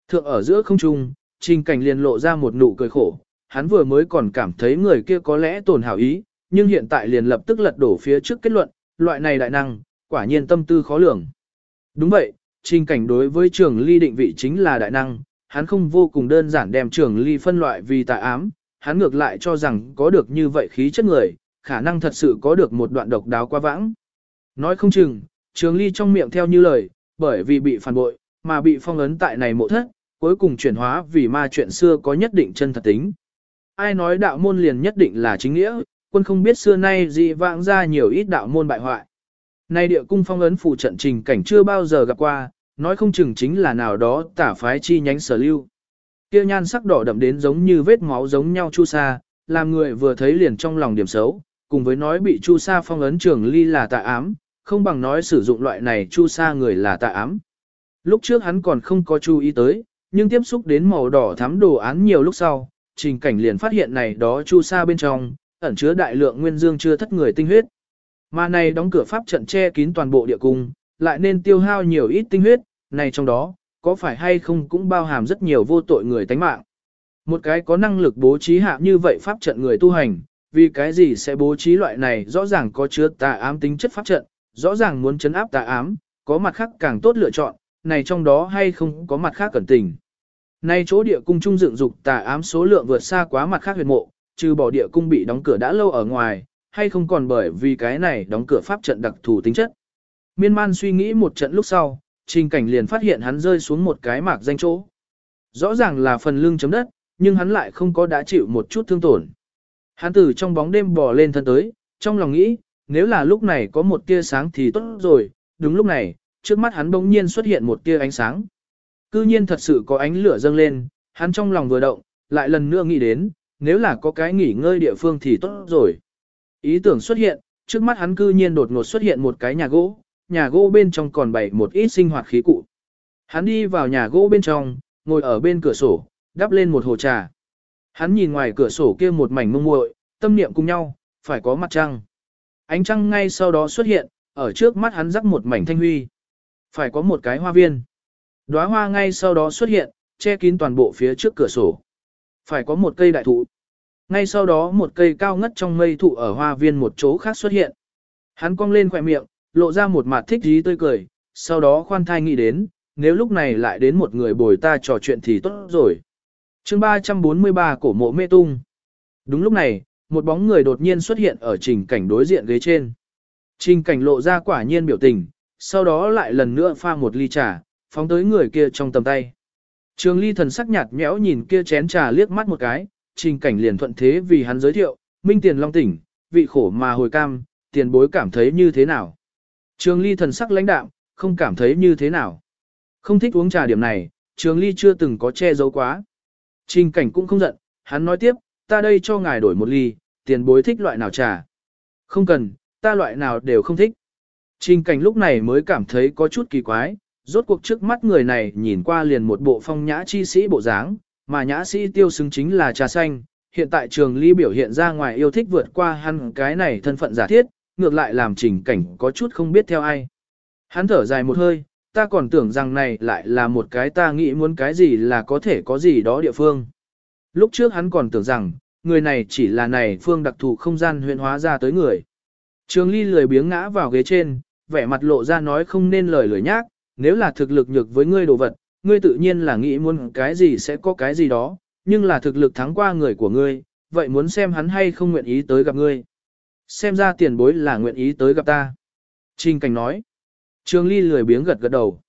Thượng ở giữa không trung, trình cảnh liền lộ ra một nụ cười khổ, hắn vừa mới còn cảm thấy người kia có lẽ tổn hảo ý, nhưng hiện tại liền lập tức lật đổ phía trước kết luận, loại này đại năng, quả nhiên tâm tư khó lường. Đúng vậy, trình cảnh đối với trường ly định vị chính là đại năng, hắn không vô cùng đơn giản đem trường ly phân loại vì tà ám, hắn ngược lại cho rằng có được như vậy khí chất người, khả năng thật sự có được một đoạn độc đáo quá vãng. Nói không chừng, trường ly trong miệng theo như lời, bởi vì bị phản bội, mà bị phong ấn tại này mộ thất, cuối cùng chuyển hóa vì ma chuyện xưa có nhất định chân thật tính. Ai nói đạo môn liền nhất định là chính nghĩa, quân không biết xưa nay gì vãng ra nhiều ít đạo môn bại hoại. Nay địa cung phong ấn phụ trận trình cảnh chưa bao giờ gặp qua, nói không chừng chính là nào đó tả phái chi nhánh sở lưu. Kia nhan sắc đỏ đậm đến giống như vết máu giống nhau chu sa, làm người vừa thấy liền trong lòng điểm xấu, cùng với nói bị chu sa phong ấn trường ly là tạ ám, không bằng nói sử dụng loại này chu sa người là tà ám. Lúc trước hắn còn không có chú ý tới, nhưng tiếp xúc đến màu đỏ thắm đồ án nhiều lúc sau, trình cảnh liền phát hiện này đó chu sa bên trong, ẩn chứa đại lượng nguyên dương chưa thất người tinh huyết. Mà này đóng cửa pháp trận che kín toàn bộ địa cung, lại nên tiêu hao nhiều ít tinh huyết, này trong đó, có phải hay không cũng bao hàm rất nhiều vô tội người tánh mạng. Một cái có năng lực bố trí hạ như vậy pháp trận người tu hành, vì cái gì sẽ bố trí loại này rõ ràng có chứa tà ám tính chất pháp trận, rõ ràng muốn chấn áp tà ám, có mặt khác càng tốt lựa chọn, này trong đó hay không có mặt khác cẩn tình. Nay chỗ địa cung trung dựng dục tà ám số lượng vượt xa quá mặt khác huyệt mộ, trừ bỏ địa cung bị đóng cửa đã lâu ở ngoài, hay không còn bởi vì cái này đóng cửa pháp trận đặc thù tính chất. Miên man suy nghĩ một trận lúc sau, trình cảnh liền phát hiện hắn rơi xuống một cái mạc danh chỗ. Rõ ràng là phần lưng chấm đất, nhưng hắn lại không có đã chịu một chút thương tổn. Hắn từ trong bóng đêm bò lên thân tới, trong lòng nghĩ, nếu là lúc này có một tia sáng thì tốt rồi, đúng lúc này, trước mắt hắn bỗng nhiên xuất hiện một tia ánh sáng. Cư nhiên thật sự có ánh lửa dâng lên, hắn trong lòng vừa động, lại lần nữa nghĩ đến, nếu là có cái nghỉ ngơi địa phương thì tốt rồi. Ý tưởng xuất hiện, trước mắt hắn cư nhiên đột ngột xuất hiện một cái nhà gỗ, nhà gỗ bên trong còn bày một ít sinh hoạt khí cụ. Hắn đi vào nhà gỗ bên trong, ngồi ở bên cửa sổ, đắp lên một hồ trà. Hắn nhìn ngoài cửa sổ kia một mảnh mông muội, tâm niệm cùng nhau, phải có mặt trăng. Ánh trăng ngay sau đó xuất hiện, ở trước mắt hắn rắc một mảnh thanh huy. Phải có một cái hoa viên. Đóa hoa ngay sau đó xuất hiện, che kín toàn bộ phía trước cửa sổ. Phải có một cây đại thụ. Ngay sau đó một cây cao ngất trong mây thụ ở hoa viên một chỗ khác xuất hiện. Hắn cong lên khỏe miệng, lộ ra một mặt thích dí tươi cười, sau đó khoan thai nghĩ đến, nếu lúc này lại đến một người bồi ta trò chuyện thì tốt rồi. chương 343 cổ mộ mê tung. Đúng lúc này, một bóng người đột nhiên xuất hiện ở trình cảnh đối diện ghế trên. Trình cảnh lộ ra quả nhiên biểu tình, sau đó lại lần nữa pha một ly trà, phóng tới người kia trong tầm tay. Trường ly thần sắc nhạt nhẽo nhìn kia chén trà liếc mắt một cái, trình cảnh liền thuận thế vì hắn giới thiệu, minh tiền long tỉnh, vị khổ mà hồi cam, tiền bối cảm thấy như thế nào. Trường ly thần sắc lãnh đạm, không cảm thấy như thế nào. Không thích uống trà điểm này, trường ly chưa từng có che giấu quá. Trình cảnh cũng không giận, hắn nói tiếp, ta đây cho ngài đổi một ly, tiền bối thích loại nào trà. Không cần, ta loại nào đều không thích. Trình cảnh lúc này mới cảm thấy có chút kỳ quái, rốt cuộc trước mắt người này nhìn qua liền một bộ phong nhã chi sĩ bộ dáng, mà nhã sĩ tiêu xứng chính là trà xanh. Hiện tại trường ly biểu hiện ra ngoài yêu thích vượt qua hắn cái này thân phận giả thiết, ngược lại làm trình cảnh có chút không biết theo ai. Hắn thở dài một hơi, ta còn tưởng rằng này lại là một cái ta nghĩ muốn cái gì là có thể có gì đó địa phương. Lúc trước hắn còn tưởng rằng, người này chỉ là này phương đặc thù không gian huyện hóa ra tới người. Trường ly lười biếng ngã vào ghế trên, vẻ mặt lộ ra nói không nên lời lười nhác, nếu là thực lực nhược với ngươi đồ vật, ngươi tự nhiên là nghĩ muốn cái gì sẽ có cái gì đó, nhưng là thực lực thắng qua người của ngươi, vậy muốn xem hắn hay không nguyện ý tới gặp ngươi. Xem ra tiền bối là nguyện ý tới gặp ta. Trình cảnh nói. Trường ly lười biếng gật gật đầu.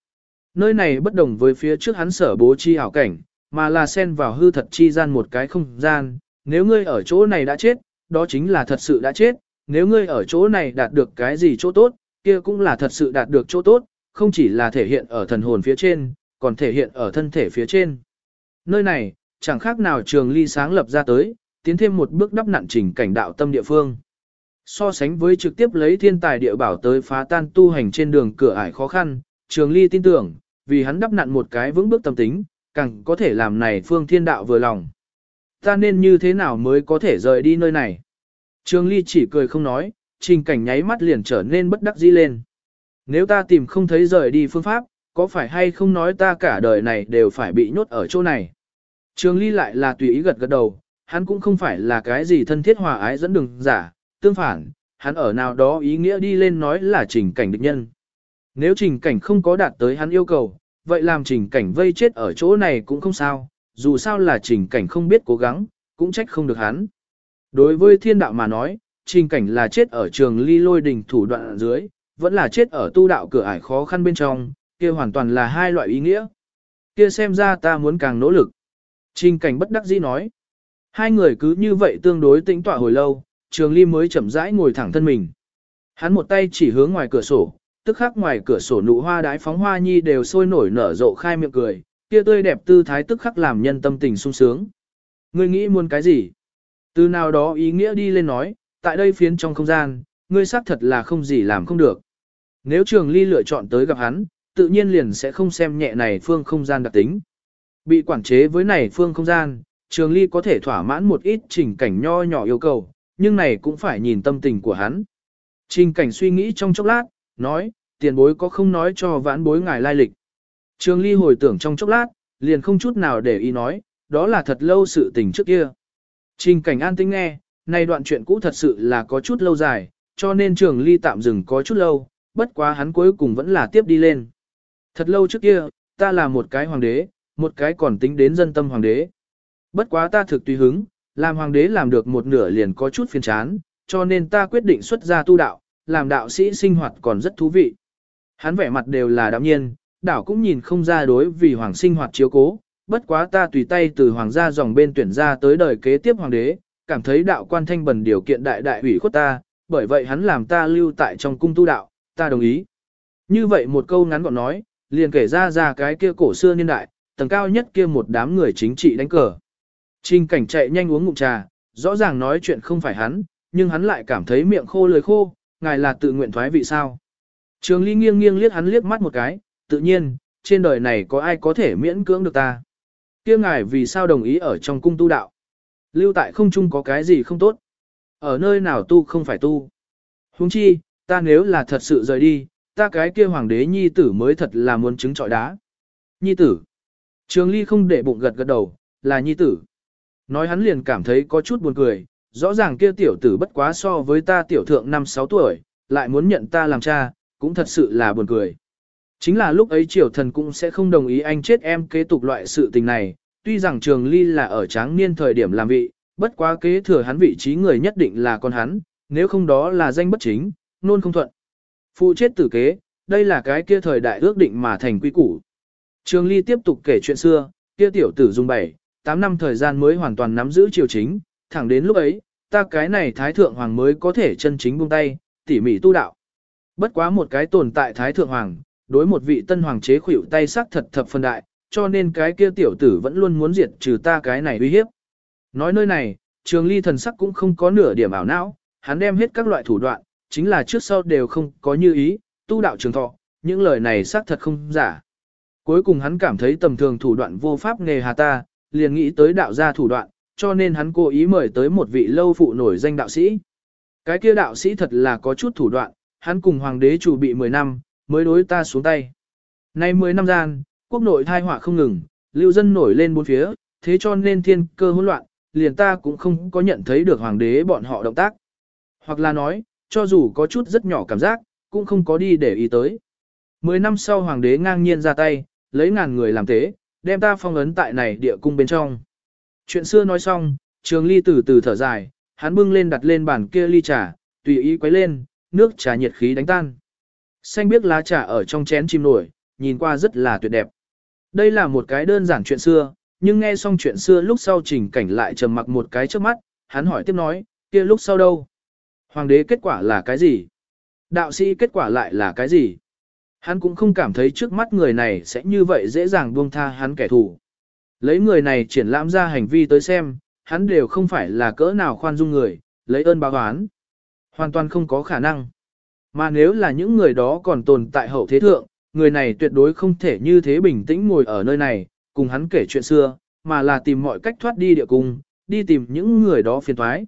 Nơi này bất đồng với phía trước hắn sở bố chi ảo cảnh, mà là xen vào hư thật chi gian một cái không gian. Nếu ngươi ở chỗ này đã chết, đó chính là thật sự đã chết. Nếu ngươi ở chỗ này đạt được cái gì chỗ tốt, kia cũng là thật sự đạt được chỗ tốt, không chỉ là thể hiện ở thần hồn phía trên, còn thể hiện ở thân thể phía trên. Nơi này, chẳng khác nào trường ly sáng lập ra tới, tiến thêm một bước đắp nặn trình cảnh đạo tâm địa phương. So sánh với trực tiếp lấy thiên tài địa bảo tới phá tan tu hành trên đường cửa ải khó khăn, trường ly tin tưởng, vì hắn đắp nặn một cái vững bước tâm tính, càng có thể làm này phương thiên đạo vừa lòng. Ta nên như thế nào mới có thể rời đi nơi này? Trường ly chỉ cười không nói, trình cảnh nháy mắt liền trở nên bất đắc dĩ lên. Nếu ta tìm không thấy rời đi phương pháp, có phải hay không nói ta cả đời này đều phải bị nhốt ở chỗ này? Trường ly lại là tùy ý gật gật đầu, hắn cũng không phải là cái gì thân thiết hòa ái dẫn đường giả, tương phản, hắn ở nào đó ý nghĩa đi lên nói là trình cảnh địch nhân. Nếu trình cảnh không có đạt tới hắn yêu cầu, vậy làm trình cảnh vây chết ở chỗ này cũng không sao, dù sao là trình cảnh không biết cố gắng, cũng trách không được hắn. Đối với thiên đạo mà nói, trình cảnh là chết ở trường ly lôi đình thủ đoạn ở dưới, vẫn là chết ở tu đạo cửa ải khó khăn bên trong, kia hoàn toàn là hai loại ý nghĩa. Kia xem ra ta muốn càng nỗ lực. Trình cảnh bất đắc dĩ nói. Hai người cứ như vậy tương đối tĩnh tọa hồi lâu, trường ly mới chậm rãi ngồi thẳng thân mình. Hắn một tay chỉ hướng ngoài cửa sổ, tức khắc ngoài cửa sổ nụ hoa đái phóng hoa nhi đều sôi nổi nở rộ khai miệng cười, kia tươi đẹp tư thái tức khắc làm nhân tâm tình sung sướng. Ngươi nghĩ muốn cái gì? Từ nào đó ý nghĩa đi lên nói, tại đây phiến trong không gian, ngươi xác thật là không gì làm không được. Nếu trường ly lựa chọn tới gặp hắn, tự nhiên liền sẽ không xem nhẹ này phương không gian đặc tính. Bị quản chế với này phương không gian, trường ly có thể thỏa mãn một ít trình cảnh nho nhỏ yêu cầu, nhưng này cũng phải nhìn tâm tình của hắn. Trình cảnh suy nghĩ trong chốc lát, nói, tiền bối có không nói cho vãn bối ngài lai lịch. Trường ly hồi tưởng trong chốc lát, liền không chút nào để ý nói, đó là thật lâu sự tình trước kia. Trình cảnh an tính nghe, này đoạn chuyện cũ thật sự là có chút lâu dài, cho nên trường ly tạm dừng có chút lâu, bất quá hắn cuối cùng vẫn là tiếp đi lên. Thật lâu trước kia, ta là một cái hoàng đế, một cái còn tính đến dân tâm hoàng đế. Bất quá ta thực tùy hứng, làm hoàng đế làm được một nửa liền có chút phiền chán, cho nên ta quyết định xuất gia tu đạo, làm đạo sĩ sinh hoạt còn rất thú vị. Hắn vẻ mặt đều là đạm nhiên, đảo cũng nhìn không ra đối vì hoàng sinh hoạt chiếu cố, bất quá ta tùy tay từ hoàng gia dòng bên tuyển ra tới đời kế tiếp hoàng đế, cảm thấy đạo quan thanh bần điều kiện đại đại ủy khuất ta, bởi vậy hắn làm ta lưu tại trong cung tu đạo, ta đồng ý. Như vậy một câu ngắn gọn nói, liền kể ra ra cái kia cổ xưa niên đại, tầng cao nhất kia một đám người chính trị đánh cờ. Trình cảnh chạy nhanh uống ngụm trà, rõ ràng nói chuyện không phải hắn, nhưng hắn lại cảm thấy miệng khô lời khô, ngài là tự nguyện thoái vị sao. Trường ly nghiêng nghiêng liếc hắn liếc mắt một cái, tự nhiên, trên đời này có ai có thể miễn cưỡng được ta. kia ngài vì sao đồng ý ở trong cung tu đạo. Lưu tại không chung có cái gì không tốt. Ở nơi nào tu không phải tu. Huống chi, ta nếu là thật sự rời đi, ta cái kia hoàng đế nhi tử mới thật là muốn chứng trọi đá. Nhi tử. Trường ly không để bụng gật gật đầu, là nhi tử. Nói hắn liền cảm thấy có chút buồn cười, rõ ràng kia tiểu tử bất quá so với ta tiểu thượng 5-6 tuổi, lại muốn nhận ta làm cha, cũng thật sự là buồn cười. Chính là lúc ấy triều thần cũng sẽ không đồng ý anh chết em kế tục loại sự tình này, tuy rằng trường ly là ở tráng niên thời điểm làm vị, bất quá kế thừa hắn vị trí người nhất định là con hắn, nếu không đó là danh bất chính, nôn không thuận. Phụ chết tử kế, đây là cái kia thời đại ước định mà thành quy củ. Trường ly tiếp tục kể chuyện xưa, kia tiểu tử dùng 7, 8 năm thời gian mới hoàn toàn nắm giữ triều chính, thẳng đến lúc ấy, ta cái này thái thượng hoàng mới có thể chân chính buông tay, tỉ mỉ tu đạo. Bất quá một cái tồn tại thái thượng hoàng, đối một vị tân hoàng chế khuỵu tay sắc thật thập phân đại, cho nên cái kia tiểu tử vẫn luôn muốn diệt trừ ta cái này uy hiếp. Nói nơi này, trường ly thần sắc cũng không có nửa điểm ảo não, hắn đem hết các loại thủ đoạn, chính là trước sau đều không có như ý, tu đạo trường thọ, những lời này xác thật không giả. Cuối cùng hắn cảm thấy tầm thường thủ đoạn vô pháp nghề hà ta, liền nghĩ tới đạo gia thủ đoạn, cho nên hắn cố ý mời tới một vị lâu phụ nổi danh đạo sĩ. Cái kia đạo sĩ thật là có chút thủ đoạn, hắn cùng hoàng đế chủ bị 10 năm, mới đối ta xuống tay. Nay 10 năm gian, quốc nội thai họa không ngừng, lưu dân nổi lên bốn phía, thế cho nên thiên cơ hỗn loạn, liền ta cũng không có nhận thấy được hoàng đế bọn họ động tác. Hoặc là nói, cho dù có chút rất nhỏ cảm giác, cũng không có đi để ý tới. Mười năm sau hoàng đế ngang nhiên ra tay, lấy ngàn người làm tế, đem ta phong ấn tại này địa cung bên trong. Chuyện xưa nói xong, trường ly từ từ thở dài, hắn bưng lên đặt lên bàn kia ly trà, tùy ý quấy lên, nước trà nhiệt khí đánh tan. Xanh biếc lá trà ở trong chén chim nổi, nhìn qua rất là tuyệt đẹp. Đây là một cái đơn giản chuyện xưa, nhưng nghe xong chuyện xưa lúc sau trình cảnh lại trầm mặc một cái trước mắt, hắn hỏi tiếp nói, kia lúc sau đâu? Hoàng đế kết quả là cái gì? Đạo sĩ kết quả lại là cái gì? Hắn cũng không cảm thấy trước mắt người này sẽ như vậy dễ dàng buông tha hắn kẻ thù. Lấy người này triển lãm ra hành vi tới xem, hắn đều không phải là cỡ nào khoan dung người, lấy ơn báo oán. Hoàn toàn không có khả năng. Mà nếu là những người đó còn tồn tại hậu thế thượng, người này tuyệt đối không thể như thế bình tĩnh ngồi ở nơi này, cùng hắn kể chuyện xưa, mà là tìm mọi cách thoát đi địa cung, đi tìm những người đó phiền thoái.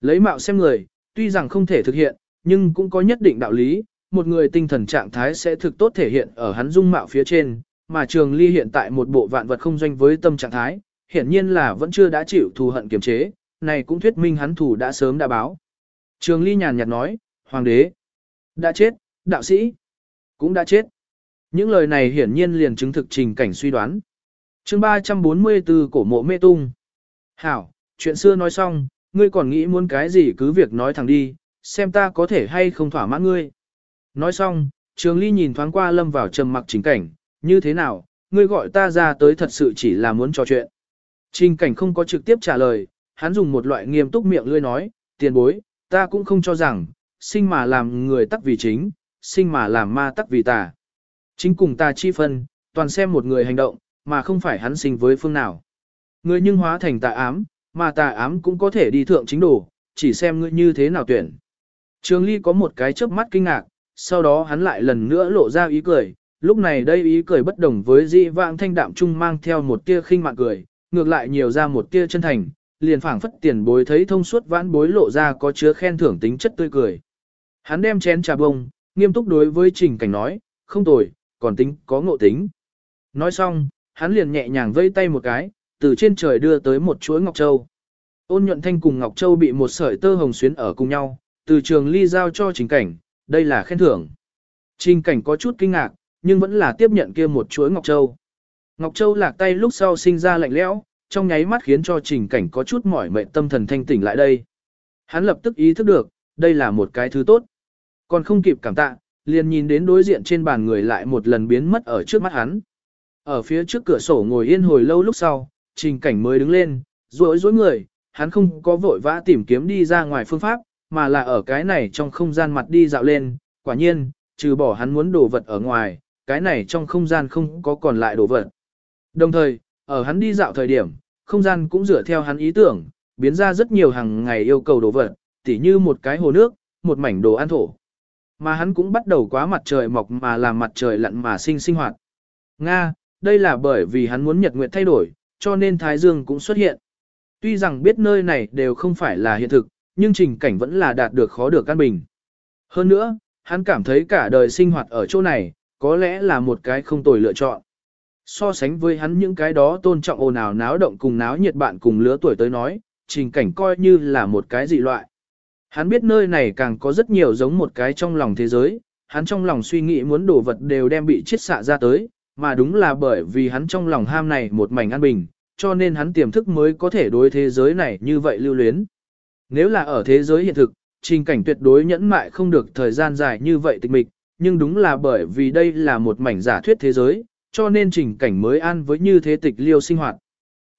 Lấy mạo xem người, tuy rằng không thể thực hiện, nhưng cũng có nhất định đạo lý, một người tinh thần trạng thái sẽ thực tốt thể hiện ở hắn dung mạo phía trên, mà trường ly hiện tại một bộ vạn vật không doanh với tâm trạng thái, hiển nhiên là vẫn chưa đã chịu thù hận kiềm chế, này cũng thuyết minh hắn thù đã sớm đã báo. Trường ly nhàn nhạt nói, Hoàng đế, đã chết, đạo sĩ, cũng đã chết. Những lời này hiển nhiên liền chứng thực trình cảnh suy đoán. chương 344 cổ mộ mê tung. Hảo, chuyện xưa nói xong, ngươi còn nghĩ muốn cái gì cứ việc nói thẳng đi, xem ta có thể hay không thỏa mãn ngươi. Nói xong, Trường Ly nhìn thoáng qua lâm vào trầm mặc trình cảnh, như thế nào, ngươi gọi ta ra tới thật sự chỉ là muốn trò chuyện. Trình cảnh không có trực tiếp trả lời, hắn dùng một loại nghiêm túc miệng lươi nói, tiền bối, ta cũng không cho rằng, sinh mà làm người tắc vì chính, sinh mà làm ma tắc vì tà. Chính cùng ta chi phân, toàn xem một người hành động, mà không phải hắn sinh với phương nào. Người nhưng hóa thành tà ám, mà tà ám cũng có thể đi thượng chính đồ, chỉ xem ngươi như thế nào tuyển. Trường Ly có một cái chớp mắt kinh ngạc, sau đó hắn lại lần nữa lộ ra ý cười, lúc này đây ý cười bất đồng với dị vãng thanh đạm trung mang theo một tia khinh mạn cười, ngược lại nhiều ra một tia chân thành, liền phảng phất tiền bối thấy thông suốt vãn bối lộ ra có chứa khen thưởng tính chất tươi cười. Hắn đem chén trà bông, nghiêm túc đối với trình cảnh nói, không tồi, còn tính, có ngộ tính. Nói xong, hắn liền nhẹ nhàng vây tay một cái, từ trên trời đưa tới một chuỗi ngọc châu. Ôn nhuận thanh cùng ngọc châu bị một sợi tơ hồng xuyến ở cùng nhau, từ trường ly giao cho trình cảnh, đây là khen thưởng. Trình cảnh có chút kinh ngạc, nhưng vẫn là tiếp nhận kia một chuỗi ngọc châu. Ngọc châu lạc tay lúc sau sinh ra lạnh lẽo, trong nháy mắt khiến cho trình cảnh có chút mỏi mệt tâm thần thanh tỉnh lại đây. Hắn lập tức ý thức được, đây là một cái thứ tốt. Còn không kịp cảm tạ, liền nhìn đến đối diện trên bàn người lại một lần biến mất ở trước mắt hắn. Ở phía trước cửa sổ ngồi yên hồi lâu lúc sau, trình cảnh mới đứng lên, rối rối người, hắn không có vội vã tìm kiếm đi ra ngoài phương pháp, mà là ở cái này trong không gian mặt đi dạo lên, quả nhiên, trừ bỏ hắn muốn đồ vật ở ngoài, cái này trong không gian không có còn lại đồ vật. Đồng thời, ở hắn đi dạo thời điểm, không gian cũng dựa theo hắn ý tưởng, biến ra rất nhiều hàng ngày yêu cầu đồ vật, tỉ như một cái hồ nước, một mảnh đồ ăn thổ. Mà hắn cũng bắt đầu quá mặt trời mọc mà làm mặt trời lặn mà sinh sinh hoạt. Nga, đây là bởi vì hắn muốn nhật nguyện thay đổi, cho nên Thái Dương cũng xuất hiện. Tuy rằng biết nơi này đều không phải là hiện thực, nhưng trình cảnh vẫn là đạt được khó được căn bình. Hơn nữa, hắn cảm thấy cả đời sinh hoạt ở chỗ này, có lẽ là một cái không tồi lựa chọn. So sánh với hắn những cái đó tôn trọng ồn ào náo động cùng náo nhiệt bạn cùng lứa tuổi tới nói, trình cảnh coi như là một cái dị loại. Hắn biết nơi này càng có rất nhiều giống một cái trong lòng thế giới, hắn trong lòng suy nghĩ muốn đồ vật đều đem bị chiết xạ ra tới, mà đúng là bởi vì hắn trong lòng ham này một mảnh an bình, cho nên hắn tiềm thức mới có thể đối thế giới này như vậy lưu luyến. Nếu là ở thế giới hiện thực, trình cảnh tuyệt đối nhẫn mại không được thời gian dài như vậy tịch mịch, nhưng đúng là bởi vì đây là một mảnh giả thuyết thế giới, cho nên trình cảnh mới an với như thế tịch liêu sinh hoạt.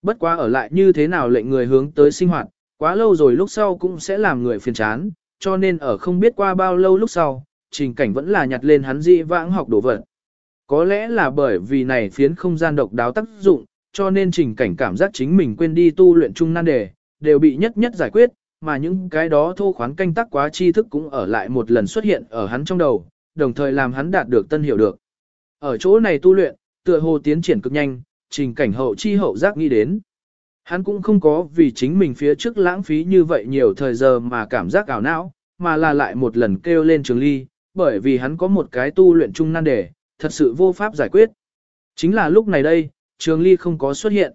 Bất quá ở lại như thế nào lệnh người hướng tới sinh hoạt, quá lâu rồi lúc sau cũng sẽ làm người phiền chán, cho nên ở không biết qua bao lâu lúc sau, trình cảnh vẫn là nhặt lên hắn dị vãng học đồ vật. Có lẽ là bởi vì này phiến không gian độc đáo tác dụng, cho nên trình cảnh cảm giác chính mình quên đi tu luyện chung nan đề, đều bị nhất nhất giải quyết, mà những cái đó thô khoán canh tác quá tri thức cũng ở lại một lần xuất hiện ở hắn trong đầu, đồng thời làm hắn đạt được tân hiểu được. Ở chỗ này tu luyện, tựa hồ tiến triển cực nhanh, trình cảnh hậu chi hậu giác nghĩ đến. Hắn cũng không có vì chính mình phía trước lãng phí như vậy nhiều thời giờ mà cảm giác ảo não, mà là lại một lần kêu lên trường ly, bởi vì hắn có một cái tu luyện chung nan đề, thật sự vô pháp giải quyết. Chính là lúc này đây, trường ly không có xuất hiện.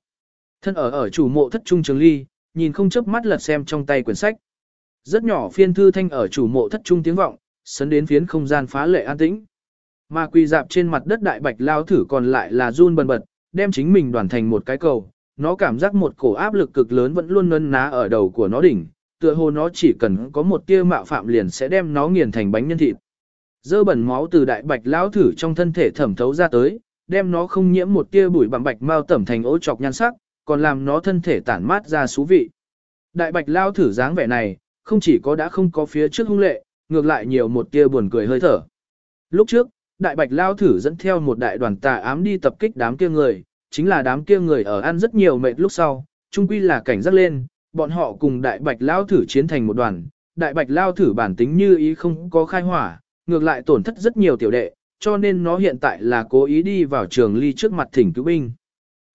Thân ở ở chủ mộ thất trung trường ly, nhìn không chớp mắt lật xem trong tay quyển sách. Rất nhỏ phiên thư thanh ở chủ mộ thất trung tiếng vọng, sấn đến phiến không gian phá lệ an tĩnh. Mà quỳ dạp trên mặt đất đại bạch lao thử còn lại là run bần bật, đem chính mình đoàn thành một cái cầu. Nó cảm giác một cổ áp lực cực lớn vẫn luôn nấn ná ở đầu của nó đỉnh, tựa hồ nó chỉ cần có một tia mạo phạm liền sẽ đem nó nghiền thành bánh nhân thịt. Dơ bẩn máu từ đại bạch Lão thử trong thân thể thẩm thấu ra tới, đem nó không nhiễm một tia bụi bằng bạch mau tẩm thành ố chọc nhan sắc, còn làm nó thân thể tản mát ra xú vị. Đại bạch lao thử dáng vẻ này, không chỉ có đã không có phía trước hung lệ, ngược lại nhiều một tia buồn cười hơi thở. Lúc trước, đại bạch lao thử dẫn theo một đại đoàn tà ám đi tập kích đám kia người, chính là đám kia người ở ăn rất nhiều mệt lúc sau, chung quy là cảnh giác lên, bọn họ cùng đại bạch lao thử chiến thành một đoàn, đại bạch lao thử bản tính như ý không có khai hỏa, ngược lại tổn thất rất nhiều tiểu đệ, cho nên nó hiện tại là cố ý đi vào trường ly trước mặt thỉnh cứu binh.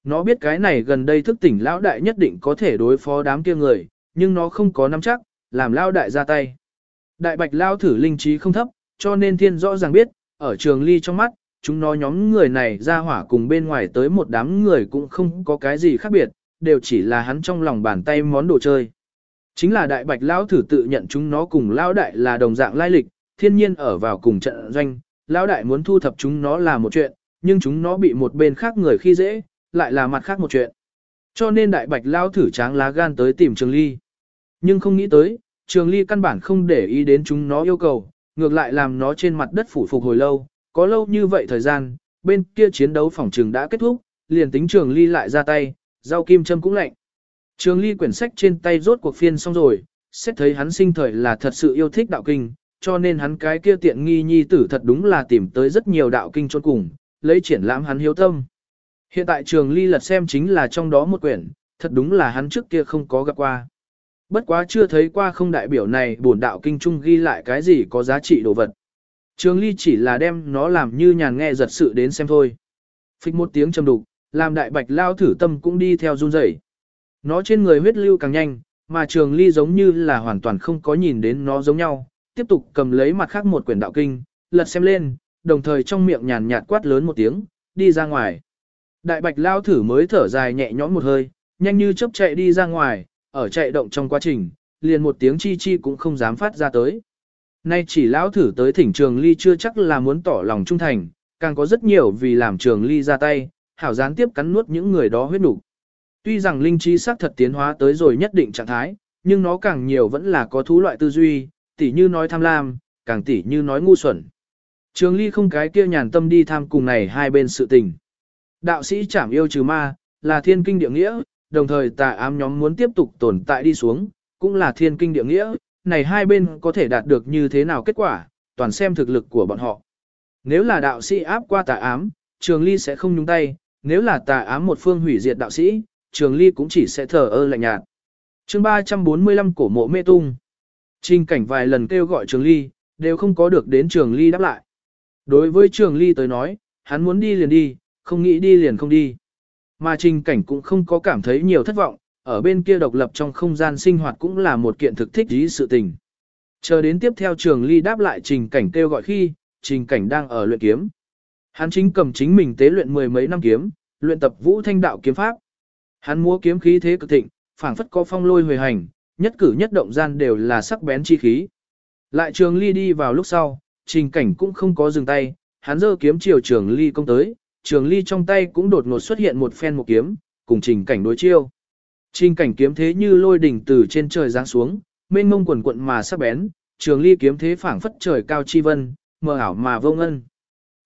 Nó biết cái này gần đây thức tỉnh lão đại nhất định có thể đối phó đám kia người, nhưng nó không có nắm chắc, làm lão đại ra tay. Đại bạch lao thử linh trí không thấp, cho nên thiên rõ ràng biết, ở trường ly trong mắt, chúng nó nhóm người này ra hỏa cùng bên ngoài tới một đám người cũng không có cái gì khác biệt, đều chỉ là hắn trong lòng bàn tay món đồ chơi. Chính là đại bạch lão thử tự nhận chúng nó cùng lão đại là đồng dạng lai lịch, thiên nhiên ở vào cùng trận doanh, lão đại muốn thu thập chúng nó là một chuyện, nhưng chúng nó bị một bên khác người khi dễ, lại là mặt khác một chuyện. Cho nên đại bạch lão thử tráng lá gan tới tìm Trường Ly. Nhưng không nghĩ tới, Trường Ly căn bản không để ý đến chúng nó yêu cầu, ngược lại làm nó trên mặt đất phủ phục hồi lâu, có lâu như vậy thời gian, bên kia chiến đấu phòng trường đã kết thúc, liền tính Trường Ly lại ra tay, rau kim châm cũng lạnh. Trường Ly quyển sách trên tay rốt cuộc phiên xong rồi, xét thấy hắn sinh thời là thật sự yêu thích đạo kinh, cho nên hắn cái kia tiện nghi nhi tử thật đúng là tìm tới rất nhiều đạo kinh chôn cùng, lấy triển lãm hắn hiếu tâm. Hiện tại trường ly lật xem chính là trong đó một quyển, thật đúng là hắn trước kia không có gặp qua. Bất quá chưa thấy qua không đại biểu này bổn đạo kinh trung ghi lại cái gì có giá trị đồ vật. Trường ly chỉ là đem nó làm như nhàn nghe giật sự đến xem thôi. Phịch một tiếng trầm đục, làm đại bạch lao thử tâm cũng đi theo run rẩy. Nó trên người huyết lưu càng nhanh, mà trường ly giống như là hoàn toàn không có nhìn đến nó giống nhau, tiếp tục cầm lấy mặt khác một quyển đạo kinh, lật xem lên, đồng thời trong miệng nhàn nhạt quát lớn một tiếng, đi ra ngoài. Đại bạch lao thử mới thở dài nhẹ nhõm một hơi, nhanh như chớp chạy đi ra ngoài, ở chạy động trong quá trình, liền một tiếng chi chi cũng không dám phát ra tới. Nay chỉ lão thử tới thỉnh trường ly chưa chắc là muốn tỏ lòng trung thành, càng có rất nhiều vì làm trường ly ra tay, hảo gián tiếp cắn nuốt những người đó huyết đủ. Tuy rằng linh trí xác thật tiến hóa tới rồi nhất định trạng thái, nhưng nó càng nhiều vẫn là có thú loại tư duy, tỉ như nói tham lam, càng tỉ như nói ngu xuẩn. Trường ly không cái kia nhàn tâm đi tham cùng này hai bên sự tình. Đạo sĩ chảm yêu trừ ma, là thiên kinh địa nghĩa, đồng thời tà ám nhóm muốn tiếp tục tồn tại đi xuống, cũng là thiên kinh địa nghĩa, này hai bên có thể đạt được như thế nào kết quả, toàn xem thực lực của bọn họ. Nếu là đạo sĩ áp qua tà ám, trường ly sẽ không nhúng tay, nếu là tà ám một phương hủy diệt đạo sĩ, trường ly cũng chỉ sẽ thờ ơ lạnh nhạt. chương 345 cổ mộ mê tung. Trình cảnh vài lần kêu gọi trường ly, đều không có được đến trường ly đáp lại. Đối với trường ly tới nói, hắn muốn đi liền đi, không nghĩ đi liền không đi. Mà trình cảnh cũng không có cảm thấy nhiều thất vọng, ở bên kia độc lập trong không gian sinh hoạt cũng là một kiện thực thích ý sự tình. Chờ đến tiếp theo trường ly đáp lại trình cảnh kêu gọi khi, trình cảnh đang ở luyện kiếm. Hắn chính cầm chính mình tế luyện mười mấy năm kiếm, luyện tập vũ thanh đạo kiếm pháp. Hắn múa kiếm khí thế cực thịnh, phảng phất có phong lôi hồi hành, nhất cử nhất động gian đều là sắc bén chi khí. Lại trường ly đi vào lúc sau, trình cảnh cũng không có dừng tay, hắn giơ kiếm chiều trường ly công tới, trường ly trong tay cũng đột ngột xuất hiện một phen một kiếm, cùng trình cảnh đối chiêu. Trình cảnh kiếm thế như lôi đỉnh từ trên trời giáng xuống, mênh mông quần quận mà sắc bén, trường ly kiếm thế phảng phất trời cao chi vân, mờ ảo mà vô ngân.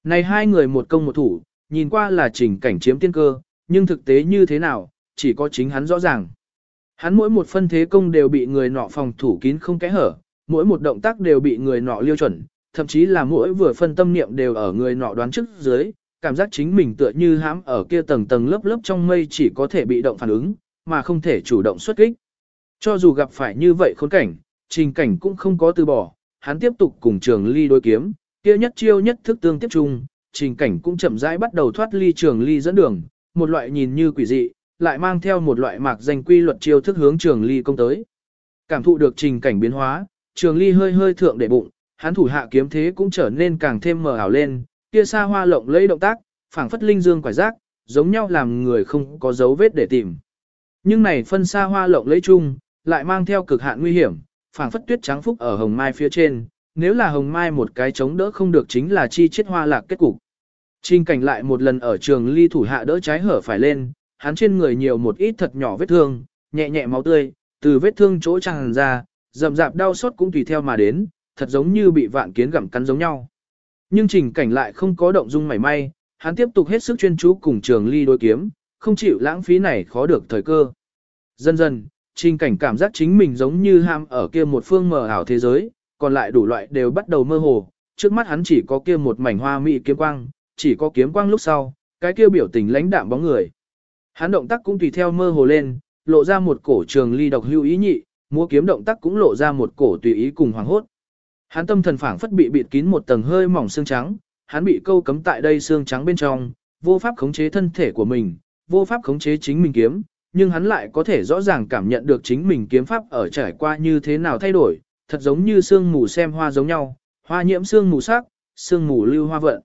Này hai người một công một thủ, nhìn qua là trình cảnh chiếm tiên cơ, nhưng thực tế như thế nào, chỉ có chính hắn rõ ràng. Hắn mỗi một phân thế công đều bị người nọ phòng thủ kín không kẽ hở, mỗi một động tác đều bị người nọ liêu chuẩn, thậm chí là mỗi vừa phân tâm niệm đều ở người nọ đoán trước dưới, cảm giác chính mình tựa như hãm ở kia tầng tầng lớp lớp trong mây chỉ có thể bị động phản ứng, mà không thể chủ động xuất kích. Cho dù gặp phải như vậy khốn cảnh, trình cảnh cũng không có từ bỏ, hắn tiếp tục cùng trường ly đối kiếm, kia nhất chiêu nhất thức tương tiếp chung, trình cảnh cũng chậm rãi bắt đầu thoát ly trường ly dẫn đường, một loại nhìn như quỷ dị, lại mang theo một loại mạc danh quy luật chiêu thức hướng trường ly công tới. Cảm thụ được trình cảnh biến hóa, trường ly hơi hơi thượng để bụng, hắn thủ hạ kiếm thế cũng trở nên càng thêm mờ ảo lên, kia xa hoa lộng lẫy động tác, phảng phất linh dương quải giác, giống nhau làm người không có dấu vết để tìm. Nhưng này phân xa hoa lộng lấy chung, lại mang theo cực hạn nguy hiểm, phảng phất tuyết trắng phúc ở hồng mai phía trên, nếu là hồng mai một cái chống đỡ không được chính là chi chết hoa lạc kết cục. Trình cảnh lại một lần ở trường ly thủ hạ đỡ trái hở phải lên, hắn trên người nhiều một ít thật nhỏ vết thương, nhẹ nhẹ máu tươi, từ vết thương chỗ tràn ra, rậm rạp đau xót cũng tùy theo mà đến, thật giống như bị vạn kiến gặm cắn giống nhau. Nhưng trình cảnh lại không có động dung mảy may, hắn tiếp tục hết sức chuyên chú cùng trường ly đối kiếm, không chịu lãng phí này khó được thời cơ. Dần dần, trình cảnh cảm giác chính mình giống như ham ở kia một phương mờ ảo thế giới, còn lại đủ loại đều bắt đầu mơ hồ, trước mắt hắn chỉ có kia một mảnh hoa mỹ kiếm quang, chỉ có kiếm quang lúc sau, cái kia biểu tình lãnh đạm bóng người. Hắn động tác cũng tùy theo mơ hồ lên, lộ ra một cổ trường ly độc hưu ý nhị, múa kiếm động tác cũng lộ ra một cổ tùy ý cùng hoàng hốt. Hắn tâm thần phảng phất bị bịt kín một tầng hơi mỏng xương trắng, hắn bị câu cấm tại đây xương trắng bên trong, vô pháp khống chế thân thể của mình, vô pháp khống chế chính mình kiếm, nhưng hắn lại có thể rõ ràng cảm nhận được chính mình kiếm pháp ở trải qua như thế nào thay đổi, thật giống như sương mù xem hoa giống nhau, hoa nhiễm sương mù sắc, sương mù lưu hoa vận.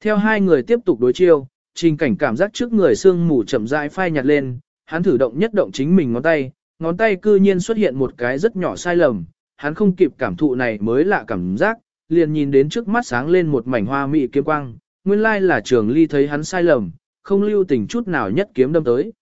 Theo hai người tiếp tục đối chiêu, trình cảnh cảm giác trước người sương mù chậm rãi phai nhạt lên, hắn thử động nhất động chính mình ngón tay, ngón tay cư nhiên xuất hiện một cái rất nhỏ sai lầm, hắn không kịp cảm thụ này mới lạ cảm giác, liền nhìn đến trước mắt sáng lên một mảnh hoa mị kiếm quang, nguyên lai là trường ly thấy hắn sai lầm, không lưu tình chút nào nhất kiếm đâm tới.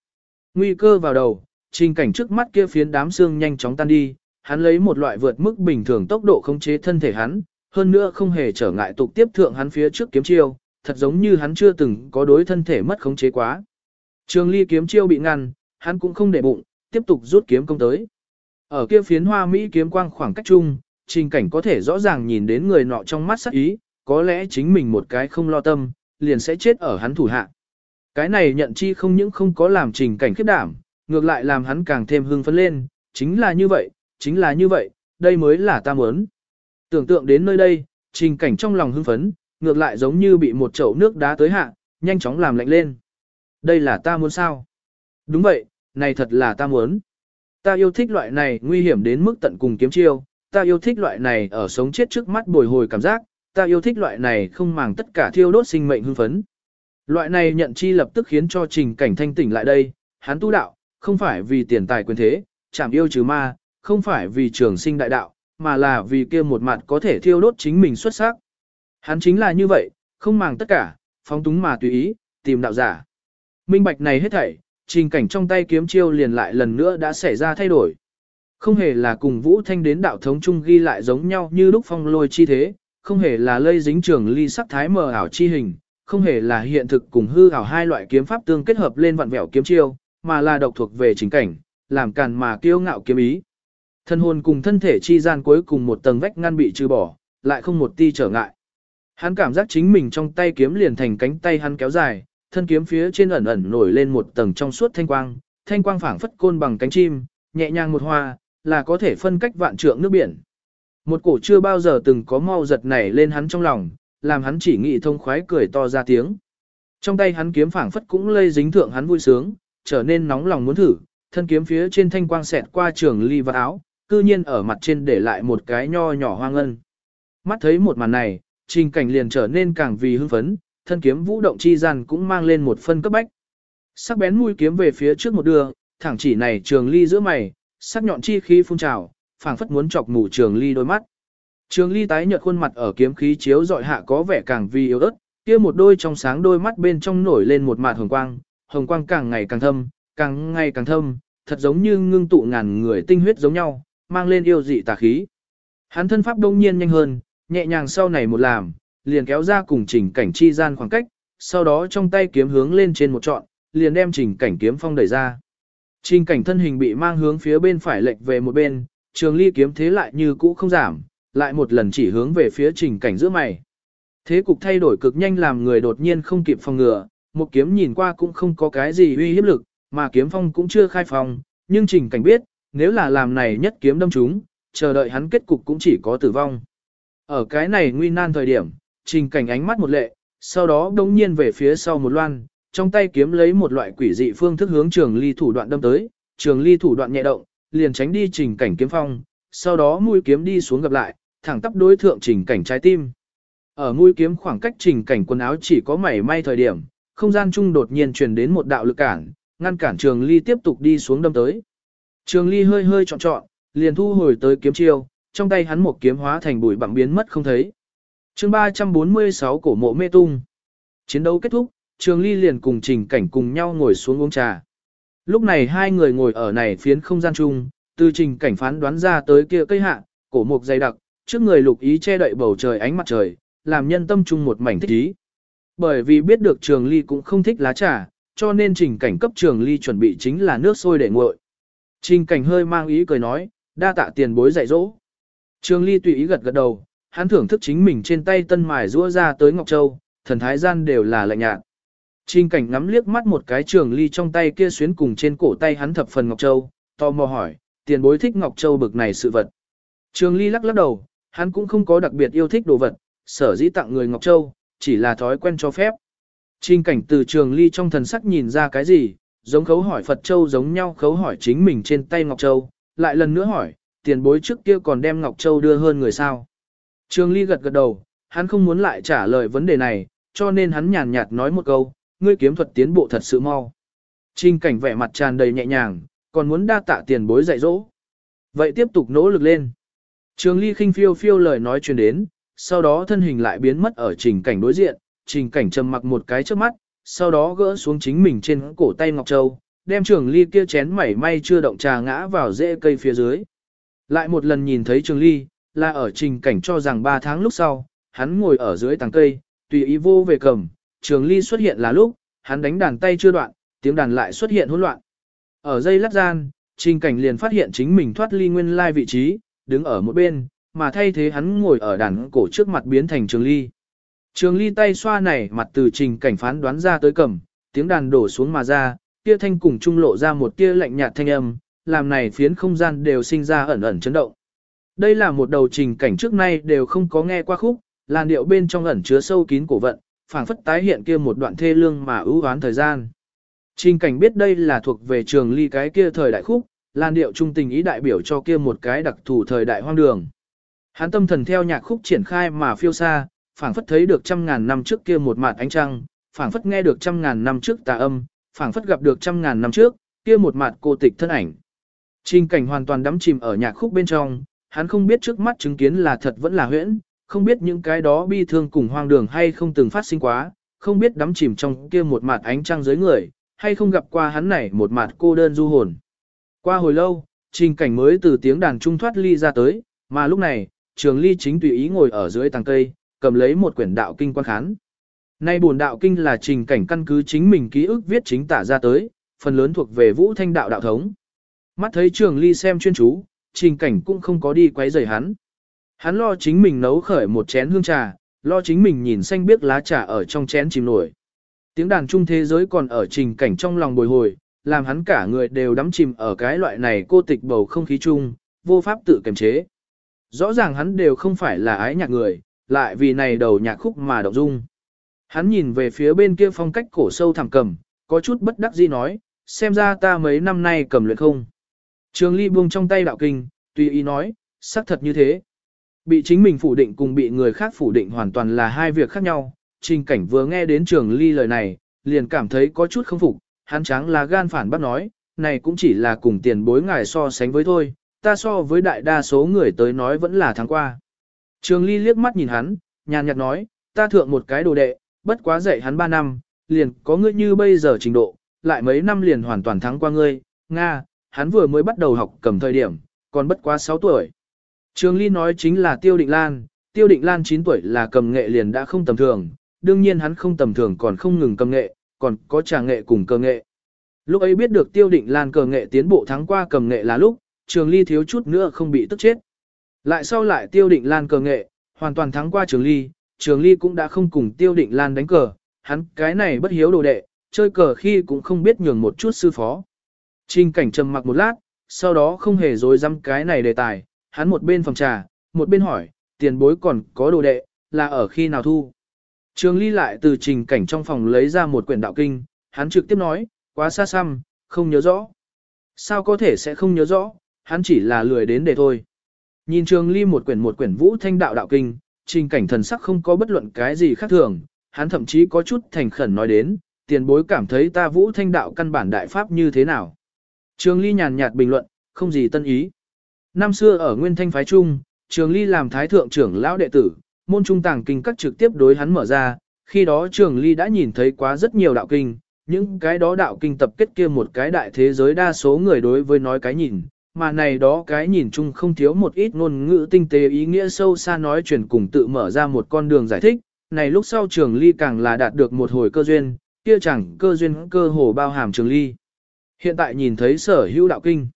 Nguy cơ vào đầu, trình cảnh trước mắt kia phiến đám xương nhanh chóng tan đi, hắn lấy một loại vượt mức bình thường tốc độ khống chế thân thể hắn, hơn nữa không hề trở ngại tục tiếp thượng hắn phía trước kiếm chiêu, thật giống như hắn chưa từng có đối thân thể mất khống chế quá. Trường ly kiếm chiêu bị ngăn, hắn cũng không để bụng, tiếp tục rút kiếm công tới. Ở kia phiến hoa Mỹ kiếm quang khoảng cách chung, trình cảnh có thể rõ ràng nhìn đến người nọ trong mắt sắc ý, có lẽ chính mình một cái không lo tâm, liền sẽ chết ở hắn thủ hạ. Cái này nhận chi không những không có làm trình cảnh khiếp đảm, ngược lại làm hắn càng thêm hưng phấn lên, chính là như vậy, chính là như vậy, đây mới là ta muốn. Tưởng tượng đến nơi đây, trình cảnh trong lòng hưng phấn, ngược lại giống như bị một chậu nước đá tới hạ, nhanh chóng làm lạnh lên. Đây là ta muốn sao? Đúng vậy, này thật là ta muốn. Ta yêu thích loại này nguy hiểm đến mức tận cùng kiếm chiêu, ta yêu thích loại này ở sống chết trước mắt bồi hồi cảm giác, ta yêu thích loại này không màng tất cả thiêu đốt sinh mệnh hưng phấn. Loại này nhận chi lập tức khiến cho trình cảnh thanh tỉnh lại đây, hắn tu đạo, không phải vì tiền tài quyền thế, chảm yêu trừ ma, không phải vì trường sinh đại đạo, mà là vì kia một mặt có thể thiêu đốt chính mình xuất sắc. Hắn chính là như vậy, không màng tất cả, phóng túng mà tùy ý, tìm đạo giả. Minh bạch này hết thảy, trình cảnh trong tay kiếm chiêu liền lại lần nữa đã xảy ra thay đổi. Không hề là cùng Vũ Thanh đến đạo thống chung ghi lại giống nhau như lúc phong lôi chi thế, không hề là lây dính trường ly sắc thái mờ ảo chi hình, không hề là hiện thực cùng hư ảo hai loại kiếm pháp tương kết hợp lên vặn vẹo kiếm chiêu, mà là độc thuộc về chính cảnh, làm càn mà kiêu ngạo kiếm ý. Thân hồn cùng thân thể chi gian cuối cùng một tầng vách ngăn bị trừ bỏ, lại không một ti trở ngại. Hắn cảm giác chính mình trong tay kiếm liền thành cánh tay hắn kéo dài, thân kiếm phía trên ẩn ẩn nổi lên một tầng trong suốt thanh quang, thanh quang phảng phất côn bằng cánh chim, nhẹ nhàng một hoa, là có thể phân cách vạn trượng nước biển. Một cổ chưa bao giờ từng có mau giật nảy lên hắn trong lòng, làm hắn chỉ nghĩ thông khoái cười to ra tiếng. Trong tay hắn kiếm phảng phất cũng lây dính thượng hắn vui sướng, trở nên nóng lòng muốn thử, thân kiếm phía trên thanh quang xẹt qua trường ly và áo, cư nhiên ở mặt trên để lại một cái nho nhỏ hoang ngân. Mắt thấy một màn này, trình cảnh liền trở nên càng vì hưng phấn, thân kiếm vũ động chi gian cũng mang lên một phân cấp bách. Sắc bén mũi kiếm về phía trước một đường, thẳng chỉ này trường ly giữa mày, sắc nhọn chi khí phun trào, phảng phất muốn chọc mù trường ly đôi mắt. Trường ly tái nhợt khuôn mặt ở kiếm khí chiếu dọi hạ có vẻ càng vi yếu ớt, kia một đôi trong sáng đôi mắt bên trong nổi lên một mạt hồng quang, hồng quang càng ngày càng thâm, càng ngày càng thâm, thật giống như ngưng tụ ngàn người tinh huyết giống nhau, mang lên yêu dị tà khí. Hắn thân pháp đông nhiên nhanh hơn, nhẹ nhàng sau này một làm, liền kéo ra cùng trình cảnh chi gian khoảng cách, sau đó trong tay kiếm hướng lên trên một trọn, liền đem trình cảnh kiếm phong đẩy ra. Trình cảnh thân hình bị mang hướng phía bên phải lệch về một bên, trường ly kiếm thế lại như cũ không giảm, lại một lần chỉ hướng về phía trình cảnh giữa mày. Thế cục thay đổi cực nhanh làm người đột nhiên không kịp phòng ngừa, một kiếm nhìn qua cũng không có cái gì uy hiếp lực, mà kiếm phong cũng chưa khai phòng, nhưng trình cảnh biết, nếu là làm này nhất kiếm đâm chúng, chờ đợi hắn kết cục cũng chỉ có tử vong. Ở cái này nguy nan thời điểm, trình cảnh ánh mắt một lệ, sau đó đống nhiên về phía sau một loan, trong tay kiếm lấy một loại quỷ dị phương thức hướng trường ly thủ đoạn đâm tới, trường ly thủ đoạn nhẹ động, liền tránh đi trình cảnh kiếm phong, sau đó mũi kiếm đi xuống gặp lại, thẳng tắp đối thượng trình cảnh trái tim. Ở mũi kiếm khoảng cách trình cảnh quần áo chỉ có mảy may thời điểm, không gian chung đột nhiên truyền đến một đạo lực cản, ngăn cản trường ly tiếp tục đi xuống đâm tới. Trường ly hơi hơi trọn trọn, liền thu hồi tới kiếm chiêu, trong tay hắn một kiếm hóa thành bụi bặm biến mất không thấy. chương 346 cổ mộ mê tung. Chiến đấu kết thúc, trường ly liền cùng trình cảnh cùng nhau ngồi xuống uống trà. Lúc này hai người ngồi ở này phiến không gian chung, từ trình cảnh phán đoán ra tới kia cây hạ, cổ mục dày đặc, trước người lục ý che đậy bầu trời ánh mặt trời, làm nhân tâm chung một mảnh thích ý. Bởi vì biết được trường ly cũng không thích lá trà, cho nên trình cảnh cấp trường ly chuẩn bị chính là nước sôi để nguội. Trình cảnh hơi mang ý cười nói, đa tạ tiền bối dạy dỗ. Trường ly tùy ý gật gật đầu, hắn thưởng thức chính mình trên tay tân mài rũa ra tới Ngọc Châu, thần thái gian đều là lạnh nhạt. Trình cảnh ngắm liếc mắt một cái trường ly trong tay kia xuyến cùng trên cổ tay hắn thập phần Ngọc Châu, tò mò hỏi, tiền bối thích Ngọc Châu bực này sự vật. Trường ly lắc lắc đầu, hắn cũng không có đặc biệt yêu thích đồ vật, sở dĩ tặng người Ngọc Châu, chỉ là thói quen cho phép. Trình cảnh từ trường ly trong thần sắc nhìn ra cái gì, giống khấu hỏi Phật Châu giống nhau khấu hỏi chính mình trên tay Ngọc Châu, lại lần nữa hỏi, tiền bối trước kia còn đem Ngọc Châu đưa hơn người sao. Trường ly gật gật đầu, hắn không muốn lại trả lời vấn đề này, cho nên hắn nhàn nhạt nói một câu, ngươi kiếm thuật tiến bộ thật sự mau. Trình cảnh vẻ mặt tràn đầy nhẹ nhàng, còn muốn đa tạ tiền bối dạy dỗ. Vậy tiếp tục nỗ lực lên. Trường ly khinh phiêu phiêu lời nói truyền đến, sau đó thân hình lại biến mất ở trình cảnh đối diện, trình cảnh trầm mặc một cái trước mắt, sau đó gỡ xuống chính mình trên cổ tay Ngọc Châu, đem trường ly kia chén mảy may chưa động trà ngã vào rễ cây phía dưới. Lại một lần nhìn thấy trường ly, là ở trình cảnh cho rằng 3 tháng lúc sau, hắn ngồi ở dưới tàng cây, tùy ý vô về cầm, trường ly xuất hiện là lúc, hắn đánh đàn tay chưa đoạn, tiếng đàn lại xuất hiện hỗn loạn. Ở dây lát gian, trình cảnh liền phát hiện chính mình thoát ly nguyên lai vị trí, đứng ở một bên, mà thay thế hắn ngồi ở đàn cổ trước mặt biến thành trường ly. Trường ly tay xoa này mặt từ trình cảnh phán đoán ra tới cầm, tiếng đàn đổ xuống mà ra, kia thanh cùng trung lộ ra một tia lạnh nhạt thanh âm, làm này phiến không gian đều sinh ra ẩn ẩn chấn động. Đây là một đầu trình cảnh trước nay đều không có nghe qua khúc, làn điệu bên trong ẩn chứa sâu kín cổ vận, phảng phất tái hiện kia một đoạn thê lương mà ưu oán thời gian. Trình cảnh biết đây là thuộc về trường ly cái kia thời đại khúc, làn điệu trung tình ý đại biểu cho kia một cái đặc thù thời đại hoang đường. Hắn tâm thần theo nhạc khúc triển khai mà phiêu xa, phảng phất thấy được trăm ngàn năm trước kia một mạt ánh trăng, phảng phất nghe được trăm ngàn năm trước tà âm, phảng phất gặp được trăm ngàn năm trước, kia một mặt cô tịch thân ảnh. Trình cảnh hoàn toàn đắm chìm ở nhạc khúc bên trong, hắn không biết trước mắt chứng kiến là thật vẫn là huyễn, không biết những cái đó bi thương cùng hoang đường hay không từng phát sinh quá, không biết đắm chìm trong kia một mặt ánh trăng dưới người, hay không gặp qua hắn này một mặt cô đơn du hồn. Qua hồi lâu, trình cảnh mới từ tiếng đàn trung thoát ly ra tới, mà lúc này, trường ly chính tùy ý ngồi ở dưới tàng cây, cầm lấy một quyển đạo kinh quan khán. Nay buồn đạo kinh là trình cảnh căn cứ chính mình ký ức viết chính tả ra tới, phần lớn thuộc về vũ thanh đạo đạo thống. Mắt thấy trường ly xem chuyên chú, trình cảnh cũng không có đi quấy rầy hắn. Hắn lo chính mình nấu khởi một chén hương trà, lo chính mình nhìn xanh biếc lá trà ở trong chén chìm nổi. Tiếng đàn trung thế giới còn ở trình cảnh trong lòng bồi hồi, làm hắn cả người đều đắm chìm ở cái loại này cô tịch bầu không khí chung, vô pháp tự kiềm chế. Rõ ràng hắn đều không phải là ái nhạc người, lại vì này đầu nhạc khúc mà động dung. Hắn nhìn về phía bên kia phong cách cổ sâu thẳm cầm, có chút bất đắc dĩ nói, xem ra ta mấy năm nay cầm luyện không. Trường ly buông trong tay đạo kinh, tùy ý nói, xác thật như thế. Bị chính mình phủ định cùng bị người khác phủ định hoàn toàn là hai việc khác nhau. Trình cảnh vừa nghe đến trường ly lời này, liền cảm thấy có chút không phục, hắn trắng là gan phản bác nói, này cũng chỉ là cùng tiền bối ngài so sánh với thôi, ta so với đại đa số người tới nói vẫn là tháng qua. Trường ly liếc mắt nhìn hắn, nhàn nhạt nói, ta thượng một cái đồ đệ, bất quá dạy hắn ba năm, liền có ngươi như bây giờ trình độ, lại mấy năm liền hoàn toàn thắng qua ngươi, Nga, hắn vừa mới bắt đầu học cầm thời điểm, còn bất quá 6 tuổi. Trường Ly nói chính là Tiêu Định Lan, Tiêu Định Lan 9 tuổi là cầm nghệ liền đã không tầm thường, đương nhiên hắn không tầm thường còn không ngừng cầm nghệ, còn có trà nghệ cùng cơ nghệ. Lúc ấy biết được Tiêu Định Lan cờ nghệ tiến bộ thắng qua cầm nghệ là lúc, Trường Ly thiếu chút nữa không bị tức chết. Lại sau lại Tiêu Định Lan cờ nghệ, hoàn toàn thắng qua Trường Ly, Trường Ly cũng đã không cùng Tiêu Định Lan đánh cờ, hắn cái này bất hiếu đồ đệ, chơi cờ khi cũng không biết nhường một chút sư phó. Trình cảnh trầm mặc một lát, sau đó không hề dối dăm cái này đề tài, hắn một bên phòng trà, một bên hỏi, tiền bối còn có đồ đệ, là ở khi nào thu. Trường ly lại từ trình cảnh trong phòng lấy ra một quyển đạo kinh, hắn trực tiếp nói, quá xa xăm, không nhớ rõ. Sao có thể sẽ không nhớ rõ, hắn chỉ là lười đến để thôi. Nhìn trường ly một quyển một quyển vũ thanh đạo đạo kinh, trình cảnh thần sắc không có bất luận cái gì khác thường, hắn thậm chí có chút thành khẩn nói đến, tiền bối cảm thấy ta vũ thanh đạo căn bản đại pháp như thế nào. Trường ly nhàn nhạt bình luận, không gì tân ý. Năm xưa ở Nguyên Thanh phái trung, Trường Ly làm thái thượng trưởng lão đệ tử, môn trung tàng kinh các trực tiếp đối hắn mở ra, khi đó Trường Ly đã nhìn thấy quá rất nhiều đạo kinh, những cái đó đạo kinh tập kết kia một cái đại thế giới đa số người đối với nói cái nhìn, mà này đó cái nhìn chung không thiếu một ít ngôn ngữ tinh tế ý nghĩa sâu xa nói chuyển cùng tự mở ra một con đường giải thích, này lúc sau Trường Ly càng là đạt được một hồi cơ duyên, kia chẳng cơ duyên cơ hồ bao hàm Trường Ly. Hiện tại nhìn thấy sở hữu đạo kinh.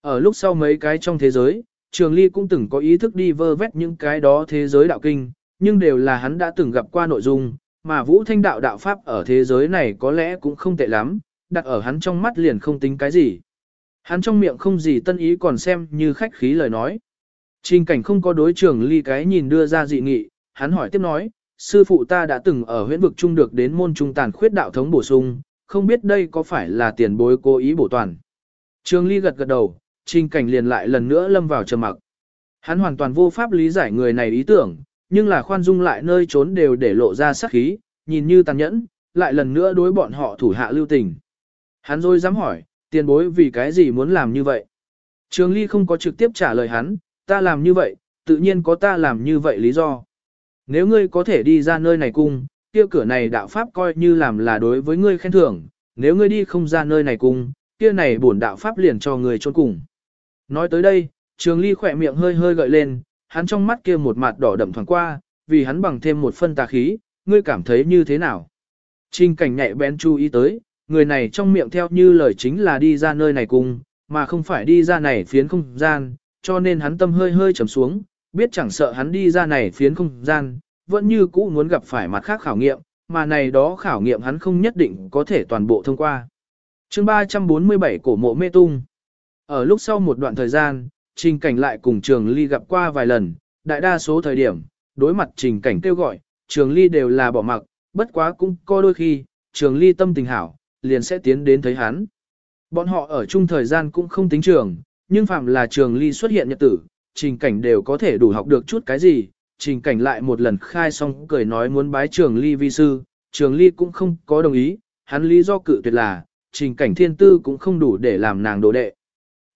Ở lúc sau mấy cái trong thế giới, Trường Ly cũng từng có ý thức đi vơ vét những cái đó thế giới đạo kinh, nhưng đều là hắn đã từng gặp qua nội dung, mà Vũ Thanh đạo đạo pháp ở thế giới này có lẽ cũng không tệ lắm, đặt ở hắn trong mắt liền không tính cái gì. Hắn trong miệng không gì tân ý còn xem như khách khí lời nói. Trình cảnh không có đối trường ly cái nhìn đưa ra dị nghị, hắn hỏi tiếp nói, sư phụ ta đã từng ở huyện vực trung được đến môn trung tàn khuyết đạo thống bổ sung, không biết đây có phải là tiền bối cố ý bổ toàn. Trường ly gật gật đầu, trình cảnh liền lại lần nữa lâm vào trầm mặc. Hắn hoàn toàn vô pháp lý giải người này ý tưởng, nhưng là khoan dung lại nơi trốn đều để lộ ra sát khí, nhìn như tàn nhẫn, lại lần nữa đối bọn họ thủ hạ lưu tình. Hắn rồi dám hỏi, tiền bối vì cái gì muốn làm như vậy? Trường Ly không có trực tiếp trả lời hắn, ta làm như vậy, tự nhiên có ta làm như vậy lý do. Nếu ngươi có thể đi ra nơi này cung, kia cửa này đạo pháp coi như làm là đối với ngươi khen thưởng, nếu ngươi đi không ra nơi này cung, kia này bổn đạo pháp liền cho ngươi chôn cùng. Nói tới đây, Trường Ly khỏe miệng hơi hơi gợi lên, hắn trong mắt kia một mặt đỏ đậm thoáng qua, vì hắn bằng thêm một phân tà khí, ngươi cảm thấy như thế nào? Trình cảnh nhạy bén chú ý tới, người này trong miệng theo như lời chính là đi ra nơi này cùng, mà không phải đi ra này phiến không gian, cho nên hắn tâm hơi hơi trầm xuống, biết chẳng sợ hắn đi ra này phiến không gian, vẫn như cũ muốn gặp phải mặt khác khảo nghiệm, mà này đó khảo nghiệm hắn không nhất định có thể toàn bộ thông qua. Chương 347 cổ mộ mê tung ở lúc sau một đoạn thời gian, trình cảnh lại cùng trường ly gặp qua vài lần, đại đa số thời điểm, đối mặt trình cảnh kêu gọi, trường ly đều là bỏ mặc, bất quá cũng có đôi khi, trường ly tâm tình hảo, liền sẽ tiến đến thấy hắn. Bọn họ ở chung thời gian cũng không tính trường, nhưng phạm là trường ly xuất hiện nhật tử, trình cảnh đều có thể đủ học được chút cái gì, trình cảnh lại một lần khai xong cười nói muốn bái trường ly vi sư, trường ly cũng không có đồng ý, hắn lý do cự tuyệt là, trình cảnh thiên tư cũng không đủ để làm nàng đồ đệ.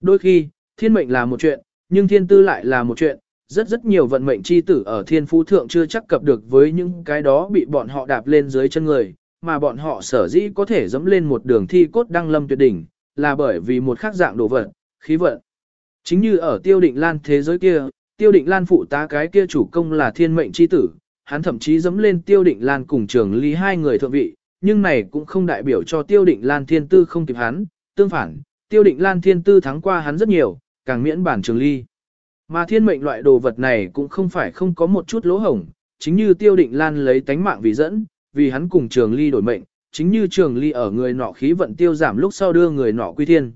Đôi khi, thiên mệnh là một chuyện, nhưng thiên tư lại là một chuyện, rất rất nhiều vận mệnh chi tử ở thiên phú thượng chưa chắc cập được với những cái đó bị bọn họ đạp lên dưới chân người, mà bọn họ sở dĩ có thể dẫm lên một đường thi cốt đăng lâm tuyệt đỉnh, là bởi vì một khác dạng đồ vật, khí vận. Chính như ở tiêu định lan thế giới kia, tiêu định lan phụ tá cái kia chủ công là thiên mệnh chi tử, hắn thậm chí dẫm lên tiêu định lan cùng trường lý hai người thượng vị, nhưng này cũng không đại biểu cho tiêu định lan thiên tư không kịp hắn, tương phản, tiêu định lan thiên tư thắng qua hắn rất nhiều, càng miễn bản trường ly. Mà thiên mệnh loại đồ vật này cũng không phải không có một chút lỗ hổng, chính như tiêu định lan lấy tánh mạng vì dẫn, vì hắn cùng trường ly đổi mệnh, chính như trường ly ở người nọ khí vận tiêu giảm lúc sau đưa người nọ quy thiên.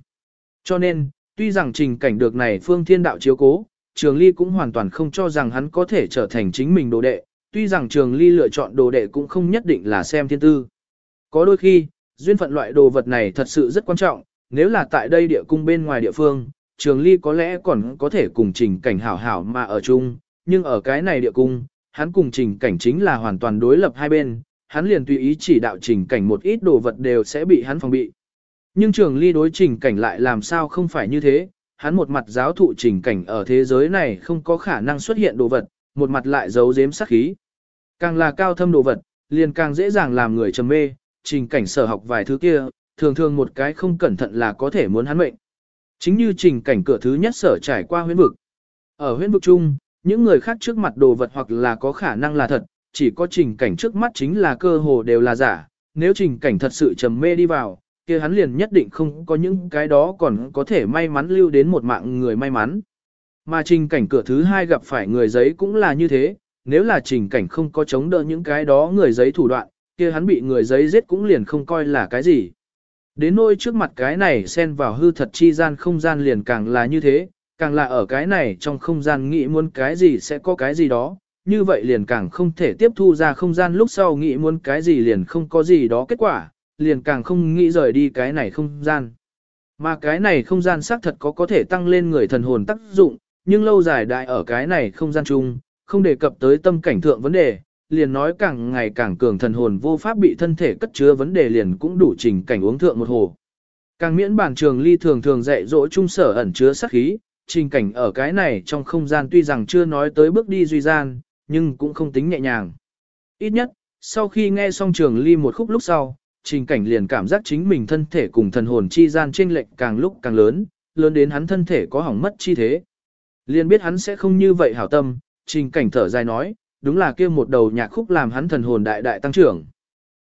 Cho nên, tuy rằng trình cảnh được này phương thiên đạo chiếu cố, trường ly cũng hoàn toàn không cho rằng hắn có thể trở thành chính mình đồ đệ, tuy rằng trường ly lựa chọn đồ đệ cũng không nhất định là xem thiên tư. Có đôi khi, duyên phận loại đồ vật này thật sự rất quan trọng, nếu là tại đây địa cung bên ngoài địa phương, trường ly có lẽ còn có thể cùng trình cảnh hảo hảo mà ở chung, nhưng ở cái này địa cung, hắn cùng trình cảnh chính là hoàn toàn đối lập hai bên, hắn liền tùy ý chỉ đạo trình cảnh một ít đồ vật đều sẽ bị hắn phòng bị. Nhưng trường ly đối trình cảnh lại làm sao không phải như thế, hắn một mặt giáo thụ trình cảnh ở thế giới này không có khả năng xuất hiện đồ vật, một mặt lại giấu giếm sát khí. Càng là cao thâm đồ vật, liền càng dễ dàng làm người trầm mê, trình cảnh sở học vài thứ kia, thường thường một cái không cẩn thận là có thể muốn hắn mệnh. Chính như trình cảnh cửa thứ nhất sở trải qua huyễn vực. Ở huyễn vực chung, những người khác trước mặt đồ vật hoặc là có khả năng là thật, chỉ có trình cảnh trước mắt chính là cơ hồ đều là giả. Nếu trình cảnh thật sự trầm mê đi vào, kia hắn liền nhất định không có những cái đó còn có thể may mắn lưu đến một mạng người may mắn. Mà trình cảnh cửa thứ hai gặp phải người giấy cũng là như thế, nếu là trình cảnh không có chống đỡ những cái đó người giấy thủ đoạn, kia hắn bị người giấy giết cũng liền không coi là cái gì. Đến nôi trước mặt cái này xen vào hư thật chi gian không gian liền càng là như thế, càng là ở cái này trong không gian nghĩ muốn cái gì sẽ có cái gì đó, như vậy liền càng không thể tiếp thu ra không gian lúc sau nghĩ muốn cái gì liền không có gì đó kết quả, liền càng không nghĩ rời đi cái này không gian. Mà cái này không gian xác thật có có thể tăng lên người thần hồn tác dụng, nhưng lâu dài đại ở cái này không gian chung, không đề cập tới tâm cảnh thượng vấn đề, liền nói càng ngày càng cường thần hồn vô pháp bị thân thể cất chứa vấn đề liền cũng đủ trình cảnh uống thượng một hồ. Càng miễn bản trường ly thường thường dạy dỗ trung sở ẩn chứa sát khí, trình cảnh ở cái này trong không gian tuy rằng chưa nói tới bước đi duy gian, nhưng cũng không tính nhẹ nhàng. Ít nhất, sau khi nghe xong trường ly một khúc lúc sau, trình cảnh liền cảm giác chính mình thân thể cùng thần hồn chi gian chênh lệch càng lúc càng lớn, lớn đến hắn thân thể có hỏng mất chi thế. Liền biết hắn sẽ không như vậy hảo tâm, trình cảnh thở dài nói, đúng là kia một đầu nhạc khúc làm hắn thần hồn đại đại tăng trưởng.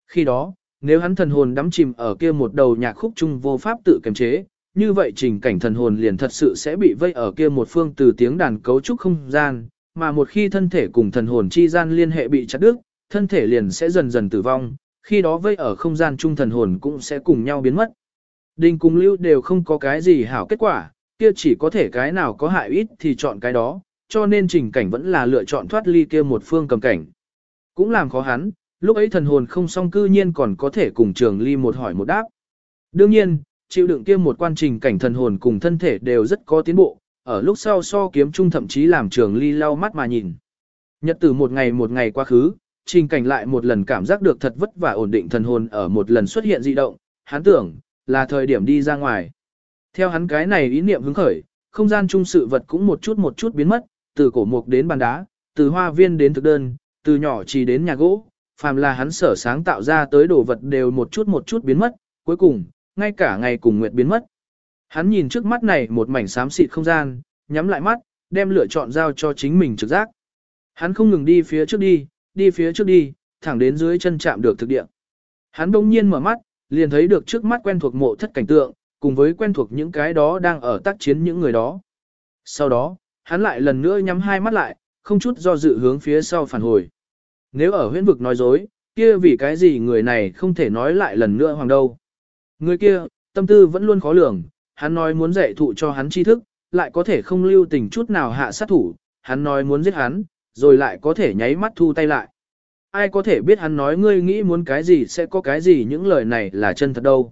Khi đó, nếu hắn thần hồn đắm chìm ở kia một đầu nhạc khúc chung vô pháp tự kiềm chế, như vậy trình cảnh thần hồn liền thật sự sẽ bị vây ở kia một phương từ tiếng đàn cấu trúc không gian, mà một khi thân thể cùng thần hồn chi gian liên hệ bị chặt đứt, thân thể liền sẽ dần dần tử vong, khi đó vây ở không gian chung thần hồn cũng sẽ cùng nhau biến mất. Đinh cùng lưu đều không có cái gì hảo kết quả, kia chỉ có thể cái nào có hại ít thì chọn cái đó, cho nên trình cảnh vẫn là lựa chọn thoát ly kia một phương cầm cảnh. Cũng làm khó hắn, lúc ấy thần hồn không xong cư nhiên còn có thể cùng trường ly một hỏi một đáp. Đương nhiên, chịu đựng kia một quan trình cảnh thần hồn cùng thân thể đều rất có tiến bộ, ở lúc sau so kiếm chung thậm chí làm trường ly lau mắt mà nhìn. Nhật từ một ngày một ngày quá khứ, trình cảnh lại một lần cảm giác được thật vất vả ổn định thần hồn ở một lần xuất hiện dị động, hắn tưởng, là thời điểm đi ra ngoài. Theo hắn cái này ý niệm hứng khởi, không gian trung sự vật cũng một chút một chút biến mất, từ cổ mục đến bàn đá, từ hoa viên đến thực đơn, từ nhỏ chỉ đến nhà gỗ, phàm là hắn sở sáng tạo ra tới đồ vật đều một chút một chút biến mất, cuối cùng, ngay cả ngày cùng nguyệt biến mất. Hắn nhìn trước mắt này một mảnh xám xịt không gian, nhắm lại mắt, đem lựa chọn giao cho chính mình trực giác. Hắn không ngừng đi phía trước đi, đi phía trước đi, thẳng đến dưới chân chạm được thực địa. Hắn đông nhiên mở mắt, liền thấy được trước mắt quen thuộc mộ thất cảnh tượng, cùng với quen thuộc những cái đó đang ở tác chiến những người đó. Sau đó, hắn lại lần nữa nhắm hai mắt lại, không chút do dự hướng phía sau phản hồi. Nếu ở huyễn vực nói dối, kia vì cái gì người này không thể nói lại lần nữa hoàng đâu. Người kia, tâm tư vẫn luôn khó lường, hắn nói muốn dạy thụ cho hắn tri thức, lại có thể không lưu tình chút nào hạ sát thủ, hắn nói muốn giết hắn, rồi lại có thể nháy mắt thu tay lại. Ai có thể biết hắn nói ngươi nghĩ muốn cái gì sẽ có cái gì những lời này là chân thật đâu.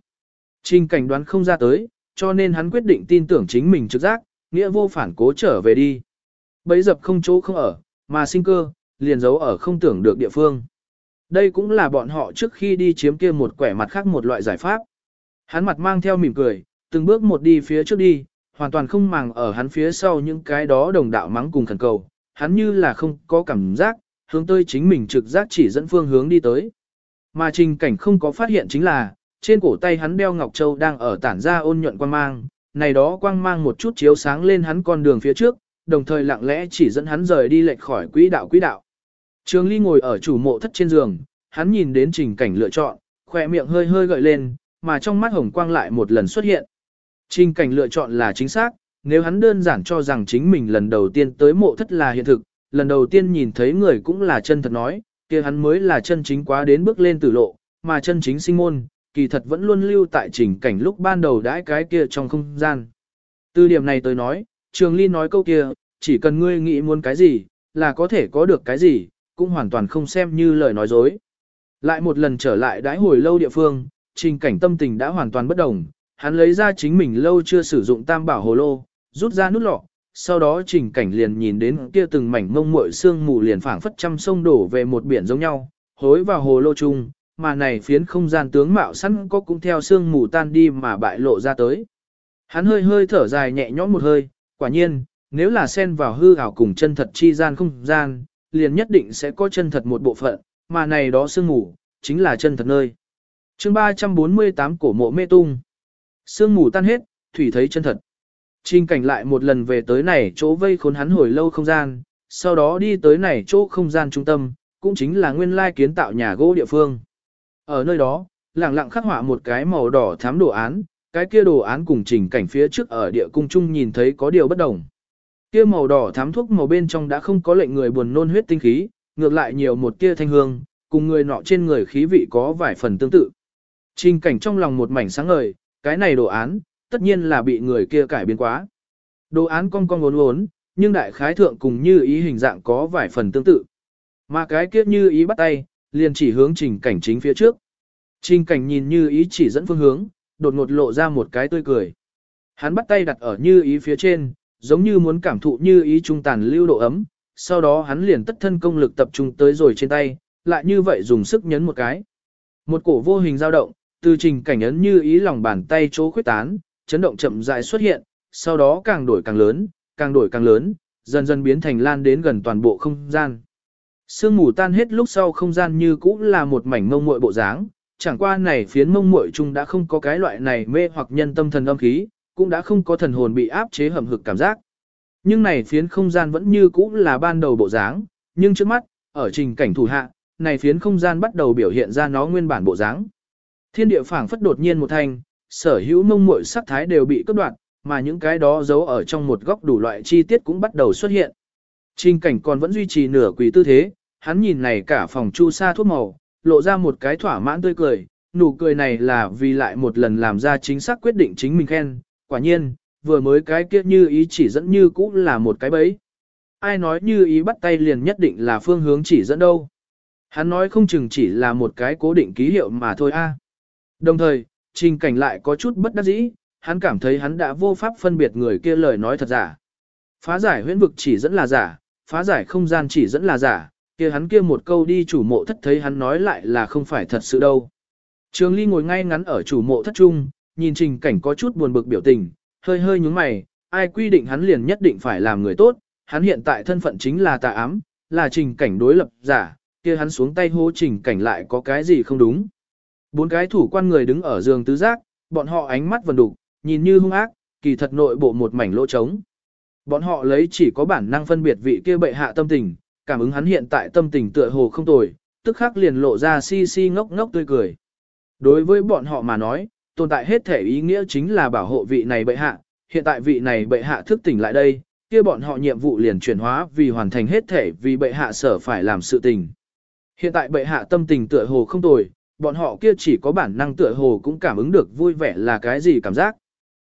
Trình cảnh đoán không ra tới, cho nên hắn quyết định tin tưởng chính mình trực giác, nghĩa vô phản cố trở về đi. Bấy dập không chỗ không ở, mà sinh cơ, liền giấu ở không tưởng được địa phương. Đây cũng là bọn họ trước khi đi chiếm kia một quẻ mặt khác một loại giải pháp. Hắn mặt mang theo mỉm cười, từng bước một đi phía trước đi, hoàn toàn không màng ở hắn phía sau những cái đó đồng đạo mắng cùng khẩn cầu, hắn như là không có cảm giác, hướng tới chính mình trực giác chỉ dẫn phương hướng đi tới. Mà trình cảnh không có phát hiện chính là, trên cổ tay hắn đeo ngọc châu đang ở tản ra ôn nhuận quang mang, này đó quang mang một chút chiếu sáng lên hắn con đường phía trước, đồng thời lặng lẽ chỉ dẫn hắn rời đi lệch khỏi quỹ đạo quỹ đạo. Trường Ly ngồi ở chủ mộ thất trên giường, hắn nhìn đến trình cảnh lựa chọn, khóe miệng hơi hơi gợi lên, mà trong mắt hồng quang lại một lần xuất hiện. Trình cảnh lựa chọn là chính xác, nếu hắn đơn giản cho rằng chính mình lần đầu tiên tới mộ thất là hiện thực, lần đầu tiên nhìn thấy người cũng là chân thật nói, kia hắn mới là chân chính quá đến bước lên tử lộ, mà chân chính sinh môn, kỳ thật vẫn luôn lưu tại trình cảnh lúc ban đầu đãi cái kia trong không gian. Từ điểm này tới nói, Trường Ly nói câu kia, chỉ cần ngươi nghĩ muốn cái gì, là có thể có được cái gì, cũng hoàn toàn không xem như lời nói dối. Lại một lần trở lại đãi hồi lâu địa phương, trình cảnh tâm tình đã hoàn toàn bất đồng, hắn lấy ra chính mình lâu chưa sử dụng tam bảo hồ lô, rút ra nút lọ, sau đó trình cảnh liền nhìn đến kia từng mảnh mông muội xương mù liền phảng phất trăm sông đổ về một biển giống nhau, hối vào hồ lô chung, mà này phiến không gian tướng mạo sẵn có cũng theo xương mù tan đi mà bại lộ ra tới. Hắn hơi hơi thở dài nhẹ nhõm một hơi, quả nhiên, nếu là xen vào hư ảo cùng chân thật chi gian không gian, liền nhất định sẽ có chân thật một bộ phận, mà này đó sương mù, chính là chân thật nơi. chương 348 cổ mộ mê tung. Sương mù tan hết, thủy thấy chân thật. Trình cảnh lại một lần về tới này chỗ vây khốn hắn hồi lâu không gian, sau đó đi tới này chỗ không gian trung tâm, cũng chính là nguyên lai kiến tạo nhà gỗ địa phương. Ở nơi đó, lặng lặng khắc họa một cái màu đỏ thám đồ án, cái kia đồ án cùng trình cảnh phía trước ở địa cung trung nhìn thấy có điều bất đồng. Kia màu đỏ thám thuốc màu bên trong đã không có lệnh người buồn nôn huyết tinh khí, ngược lại nhiều một tia thanh hương, cùng người nọ trên người khí vị có vài phần tương tự. Trình cảnh trong lòng một mảnh sáng ngời, cái này đồ án, tất nhiên là bị người kia cải biến quá. Đồ án cong cong uốn uốn, nhưng đại khái thượng cùng như ý hình dạng có vài phần tương tự. Mà cái kia như ý bắt tay, liền chỉ hướng trình cảnh chính phía trước. Trình cảnh nhìn như ý chỉ dẫn phương hướng, đột ngột lộ ra một cái tươi cười. Hắn bắt tay đặt ở như ý phía trên, giống như muốn cảm thụ như ý trung tàn lưu độ ấm, sau đó hắn liền tất thân công lực tập trung tới rồi trên tay, lại như vậy dùng sức nhấn một cái. Một cổ vô hình dao động, từ trình cảnh ấn như ý lòng bàn tay chỗ khuyết tán, chấn động chậm rãi xuất hiện, sau đó càng đổi càng lớn, càng đổi càng lớn, dần dần biến thành lan đến gần toàn bộ không gian. Sương mù tan hết lúc sau không gian như cũ là một mảnh mông muội bộ dáng, chẳng qua này phiến mông muội chung đã không có cái loại này mê hoặc nhân tâm thần âm khí, cũng đã không có thần hồn bị áp chế hầm hực cảm giác. Nhưng này phiến không gian vẫn như cũ là ban đầu bộ dáng, nhưng trước mắt, ở trình cảnh thủ hạ, này phiến không gian bắt đầu biểu hiện ra nó nguyên bản bộ dáng. Thiên địa phảng phất đột nhiên một thành, sở hữu mông muội sắc thái đều bị cắt đoạn, mà những cái đó giấu ở trong một góc đủ loại chi tiết cũng bắt đầu xuất hiện. Trình cảnh còn vẫn duy trì nửa quỳ tư thế, hắn nhìn này cả phòng chu sa thuốc màu, lộ ra một cái thỏa mãn tươi cười, nụ cười này là vì lại một lần làm ra chính xác quyết định chính mình khen, quả nhiên, vừa mới cái kia như ý chỉ dẫn như cũ là một cái bẫy. Ai nói như ý bắt tay liền nhất định là phương hướng chỉ dẫn đâu. Hắn nói không chừng chỉ là một cái cố định ký hiệu mà thôi a. À. Đồng thời, trình cảnh lại có chút bất đắc dĩ, hắn cảm thấy hắn đã vô pháp phân biệt người kia lời nói thật giả. Phá giải huyễn vực chỉ dẫn là giả, phá giải không gian chỉ dẫn là giả, kia hắn kia một câu đi chủ mộ thất thấy hắn nói lại là không phải thật sự đâu. Trường Ly ngồi ngay ngắn ở chủ mộ thất trung, nhìn trình cảnh có chút buồn bực biểu tình, hơi hơi nhướng mày, ai quy định hắn liền nhất định phải làm người tốt, hắn hiện tại thân phận chính là tà ám, là trình cảnh đối lập giả, kia hắn xuống tay hô trình cảnh lại có cái gì không đúng. Bốn cái thủ quan người đứng ở giường tứ giác, bọn họ ánh mắt vần đục, nhìn như hung ác, kỳ thật nội bộ một mảnh lỗ trống. Bọn họ lấy chỉ có bản năng phân biệt vị kia bệ hạ tâm tình, cảm ứng hắn hiện tại tâm tình tựa hồ không tồi, tức khắc liền lộ ra si si ngốc ngốc tươi cười. Đối với bọn họ mà nói, tồn tại hết thể ý nghĩa chính là bảo hộ vị này bệ hạ, hiện tại vị này bệ hạ thức tỉnh lại đây, kia bọn họ nhiệm vụ liền chuyển hóa vì hoàn thành hết thể vì bệ hạ sở phải làm sự tình. Hiện tại bệ hạ tâm tình tựa hồ không tồi, bọn họ kia chỉ có bản năng tựa hồ cũng cảm ứng được vui vẻ là cái gì cảm giác.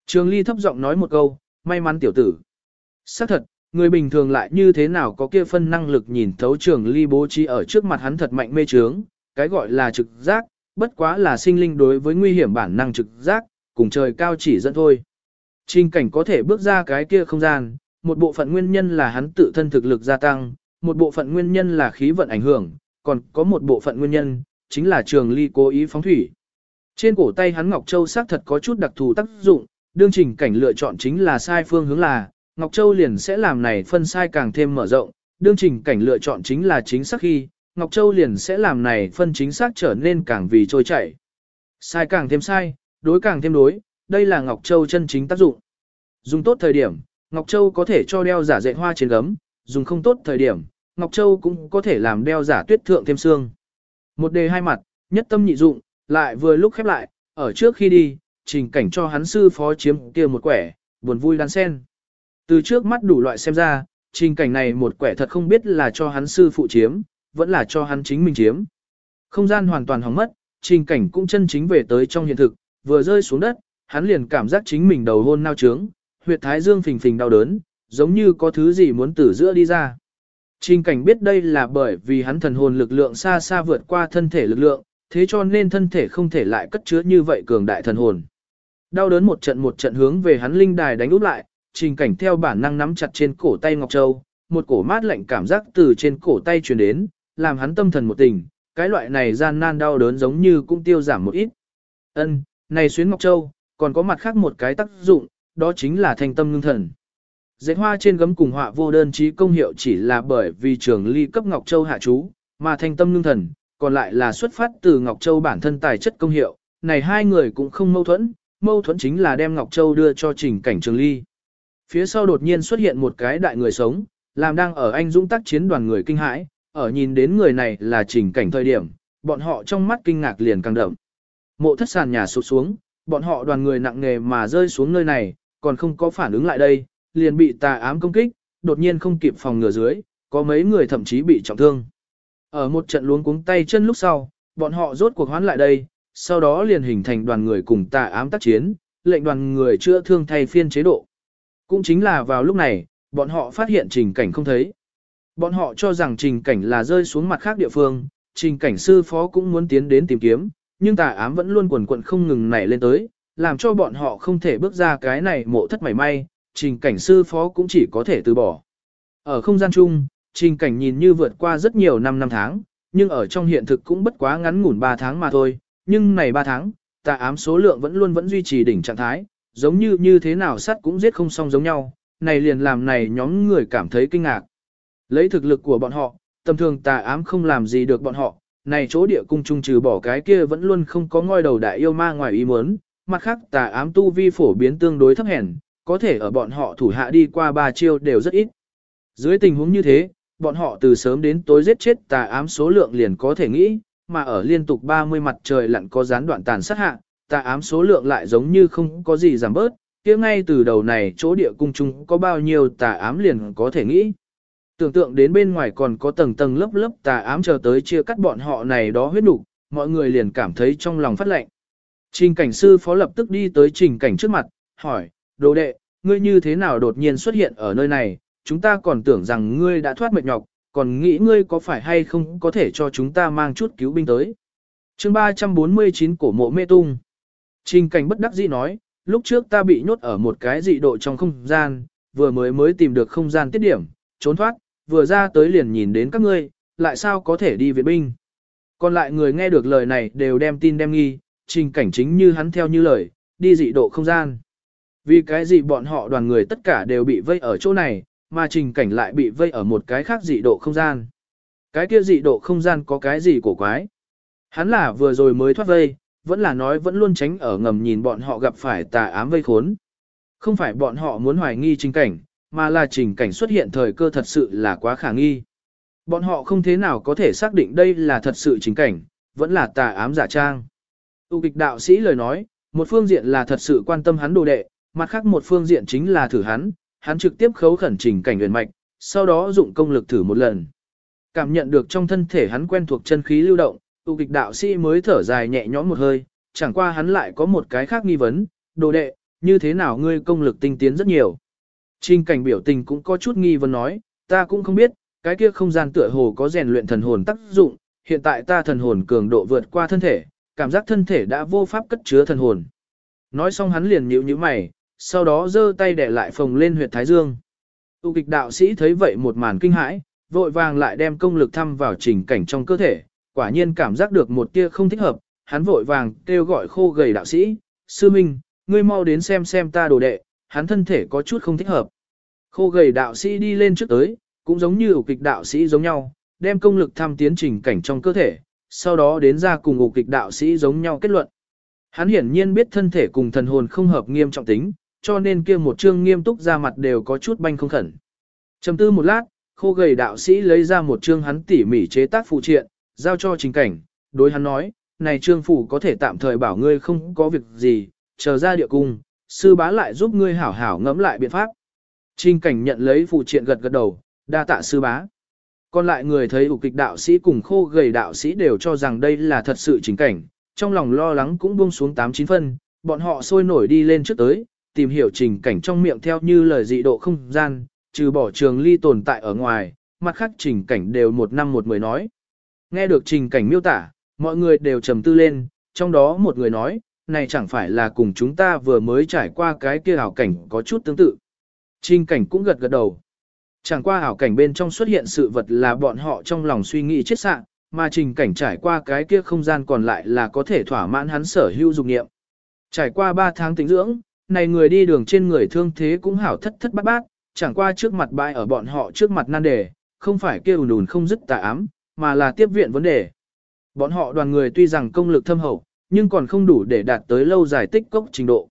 Trường Ly thấp giọng nói một câu, may mắn tiểu tử. Xác thật, người bình thường lại như thế nào có kia phân năng lực nhìn thấu Trường Ly bố trí ở trước mặt hắn thật mạnh mê trướng, cái gọi là trực giác, bất quá là sinh linh đối với nguy hiểm bản năng trực giác, cùng trời cao chỉ dẫn thôi. Trình cảnh có thể bước ra cái kia không gian, một bộ phận nguyên nhân là hắn tự thân thực lực gia tăng, một bộ phận nguyên nhân là khí vận ảnh hưởng, còn có một bộ phận nguyên nhân, chính là trường ly cố ý phóng thủy. Trên cổ tay hắn Ngọc Châu xác thật có chút đặc thù tác dụng, đương trình cảnh lựa chọn chính là sai phương hướng là, Ngọc Châu liền sẽ làm này phân sai càng thêm mở rộng, đương trình cảnh lựa chọn chính là chính xác khi, Ngọc Châu liền sẽ làm này phân chính xác trở nên càng vì trôi chảy. Sai càng thêm sai, đối càng thêm đối, đây là Ngọc Châu chân chính tác dụng. Dùng tốt thời điểm, Ngọc Châu có thể cho đeo giả dạy hoa trên gấm, dùng không tốt thời điểm, Ngọc Châu cũng có thể làm đeo giả tuyết thượng thêm xương. Một đề hai mặt, nhất tâm nhị dụng, lại vừa lúc khép lại, ở trước khi đi, trình cảnh cho hắn sư phó chiếm kia một quẻ, buồn vui đan sen. Từ trước mắt đủ loại xem ra, trình cảnh này một quẻ thật không biết là cho hắn sư phụ chiếm, vẫn là cho hắn chính mình chiếm. Không gian hoàn toàn hỏng mất, trình cảnh cũng chân chính về tới trong hiện thực, vừa rơi xuống đất, hắn liền cảm giác chính mình đầu hôn nao trướng, huyệt thái dương phình phình đau đớn, giống như có thứ gì muốn từ giữa đi ra. Trình cảnh biết đây là bởi vì hắn thần hồn lực lượng xa xa vượt qua thân thể lực lượng, thế cho nên thân thể không thể lại cất chứa như vậy cường đại thần hồn. Đau đớn một trận một trận hướng về hắn linh đài đánh úp lại, trình cảnh theo bản năng nắm chặt trên cổ tay Ngọc Châu, một cổ mát lạnh cảm giác từ trên cổ tay truyền đến, làm hắn tâm thần một tình, cái loại này gian nan đau đớn giống như cũng tiêu giảm một ít. Ân, này xuyến Ngọc Châu, còn có mặt khác một cái tác dụng, đó chính là thanh tâm ngưng thần. Dạy hoa trên gấm cùng họa vô đơn trí công hiệu chỉ là bởi vì trường ly cấp Ngọc Châu hạ chú, mà thanh tâm ngưng thần, còn lại là xuất phát từ Ngọc Châu bản thân tài chất công hiệu, này hai người cũng không mâu thuẫn, mâu thuẫn chính là đem Ngọc Châu đưa cho trình cảnh trường ly. Phía sau đột nhiên xuất hiện một cái đại người sống, làm đang ở anh dũng tác chiến đoàn người kinh hãi, ở nhìn đến người này là chỉnh cảnh thời điểm, bọn họ trong mắt kinh ngạc liền càng đậm. Mộ thất sàn nhà sụt xuống, bọn họ đoàn người nặng nề mà rơi xuống nơi này, còn không có phản ứng lại đây, liền bị tà ám công kích, đột nhiên không kịp phòng ngừa dưới, có mấy người thậm chí bị trọng thương. Ở một trận luống cuống tay chân lúc sau, bọn họ rốt cuộc hoán lại đây, sau đó liền hình thành đoàn người cùng tà ám tác chiến, lệnh đoàn người chữa thương thay phiên chế độ. Cũng chính là vào lúc này, bọn họ phát hiện trình cảnh không thấy. Bọn họ cho rằng trình cảnh là rơi xuống mặt khác địa phương, trình cảnh sư phó cũng muốn tiến đến tìm kiếm, nhưng tà ám vẫn luôn quần quận không ngừng nảy lên tới, làm cho bọn họ không thể bước ra cái này mộ thất mảy may, trình cảnh sư phó cũng chỉ có thể từ bỏ. Ở không gian chung, trình cảnh nhìn như vượt qua rất nhiều năm năm tháng, nhưng ở trong hiện thực cũng bất quá ngắn ngủn 3 tháng mà thôi, nhưng này 3 tháng, tà ám số lượng vẫn luôn vẫn duy trì đỉnh trạng thái, giống như như thế nào sắt cũng giết không xong giống nhau, này liền làm này nhóm người cảm thấy kinh ngạc. Lấy thực lực của bọn họ, tầm thường tà ám không làm gì được bọn họ, này chỗ địa cung trung trừ bỏ cái kia vẫn luôn không có ngôi đầu đại yêu ma ngoài ý muốn, mặt khác tà ám tu vi phổ biến tương đối thấp hèn, có thể ở bọn họ thủ hạ đi qua ba chiêu đều rất ít. Dưới tình huống như thế, bọn họ từ sớm đến tối giết chết tà ám số lượng liền có thể nghĩ, mà ở liên tục 30 mặt trời lặn có gián đoạn tàn sát hạ, tà ám số lượng lại giống như không có gì giảm bớt, kia ngay từ đầu này chỗ địa cung chung có bao nhiêu tà ám liền có thể nghĩ. Tưởng tượng đến bên ngoài còn có tầng tầng lớp lớp tà ám chờ tới chia cắt bọn họ này đó huyết đủ, mọi người liền cảm thấy trong lòng phát lệnh. Trình cảnh sư phó lập tức đi tới trình cảnh trước mặt, hỏi, đồ đệ, ngươi như thế nào đột nhiên xuất hiện ở nơi này, chúng ta còn tưởng rằng ngươi đã thoát mệt nhọc, còn nghĩ ngươi có phải hay không có thể cho chúng ta mang chút cứu binh tới. chương 349 cổ mộ mê tung. Trình cảnh bất đắc dĩ nói, lúc trước ta bị nhốt ở một cái dị độ trong không gian, vừa mới mới tìm được không gian tiết điểm, trốn thoát, vừa ra tới liền nhìn đến các ngươi, lại sao có thể đi viện binh. Còn lại người nghe được lời này đều đem tin đem nghi, trình cảnh chính như hắn theo như lời, đi dị độ không gian. Vì cái gì bọn họ đoàn người tất cả đều bị vây ở chỗ này, mà trình cảnh lại bị vây ở một cái khác dị độ không gian. Cái kia dị độ không gian có cái gì cổ quái? Hắn là vừa rồi mới thoát vây, vẫn là nói vẫn luôn tránh ở ngầm nhìn bọn họ gặp phải tà ám vây khốn. Không phải bọn họ muốn hoài nghi trình cảnh, mà là trình cảnh xuất hiện thời cơ thật sự là quá khả nghi. Bọn họ không thế nào có thể xác định đây là thật sự trình cảnh, vẫn là tà ám giả trang. Tu kịch đạo sĩ lời nói, một phương diện là thật sự quan tâm hắn đồ đệ, mặt khác một phương diện chính là thử hắn, hắn trực tiếp khấu khẩn trình cảnh huyền mạch, sau đó dụng công lực thử một lần. Cảm nhận được trong thân thể hắn quen thuộc chân khí lưu động, tu kịch đạo sĩ mới thở dài nhẹ nhõm một hơi, chẳng qua hắn lại có một cái khác nghi vấn, đồ đệ, như thế nào ngươi công lực tinh tiến rất nhiều. Trình cảnh biểu tình cũng có chút nghi vấn nói, ta cũng không biết, cái kia không gian tựa hồ có rèn luyện thần hồn tác dụng, hiện tại ta thần hồn cường độ vượt qua thân thể, cảm giác thân thể đã vô pháp cất chứa thần hồn. Nói xong hắn liền nhíu nhíu mày, sau đó giơ tay để lại phồng lên huyệt thái dương. Tu kịch đạo sĩ thấy vậy một màn kinh hãi, vội vàng lại đem công lực thăm vào trình cảnh trong cơ thể, quả nhiên cảm giác được một tia không thích hợp, hắn vội vàng kêu gọi khô gầy đạo sĩ, sư minh, ngươi mau đến xem xem ta đồ đệ, hắn thân thể có chút không thích hợp. Khô gầy đạo sĩ đi lên trước tới, cũng giống như ủ kịch đạo sĩ giống nhau, đem công lực thăm tiến trình cảnh trong cơ thể, sau đó đến ra cùng ủ kịch đạo sĩ giống nhau kết luận. Hắn hiển nhiên biết thân thể cùng thần hồn không hợp nghiêm trọng tính, cho nên kia một chương nghiêm túc ra mặt đều có chút banh không khẩn. Chầm tư một lát, khô gầy đạo sĩ lấy ra một chương hắn tỉ mỉ chế tác phụ triện, giao cho trình cảnh, đối hắn nói, này trương phủ có thể tạm thời bảo ngươi không có việc gì, chờ ra địa cung, sư bá lại giúp ngươi hảo hảo ngẫm lại biện pháp. Trình cảnh nhận lấy phụ triện gật gật đầu, đa tạ sư bá. Còn lại người thấy ục kịch đạo sĩ cùng khô gầy đạo sĩ đều cho rằng đây là thật sự trình cảnh, trong lòng lo lắng cũng buông xuống 8-9 phân, bọn họ sôi nổi đi lên trước tới, tìm hiểu trình cảnh trong miệng theo như lời dị độ không gian, trừ bỏ trường ly tồn tại ở ngoài, mặt khác trình cảnh đều một năm một mười nói. Nghe được trình cảnh miêu tả, mọi người đều trầm tư lên, trong đó một người nói, này chẳng phải là cùng chúng ta vừa mới trải qua cái kia ảo cảnh có chút tương tự. Trình cảnh cũng gật gật đầu. Chẳng qua ảo cảnh bên trong xuất hiện sự vật là bọn họ trong lòng suy nghĩ chết sạng, mà trình cảnh trải qua cái kia không gian còn lại là có thể thỏa mãn hắn sở hữu dục nghiệm. Trải qua 3 tháng tính dưỡng, này người đi đường trên người thương thế cũng hảo thất thất bát bát, chẳng qua trước mặt bãi ở bọn họ trước mặt nan đề, không phải kêu ùn ùn không dứt tà ám, mà là tiếp viện vấn đề. Bọn họ đoàn người tuy rằng công lực thâm hậu, nhưng còn không đủ để đạt tới lâu dài tích cốc trình độ.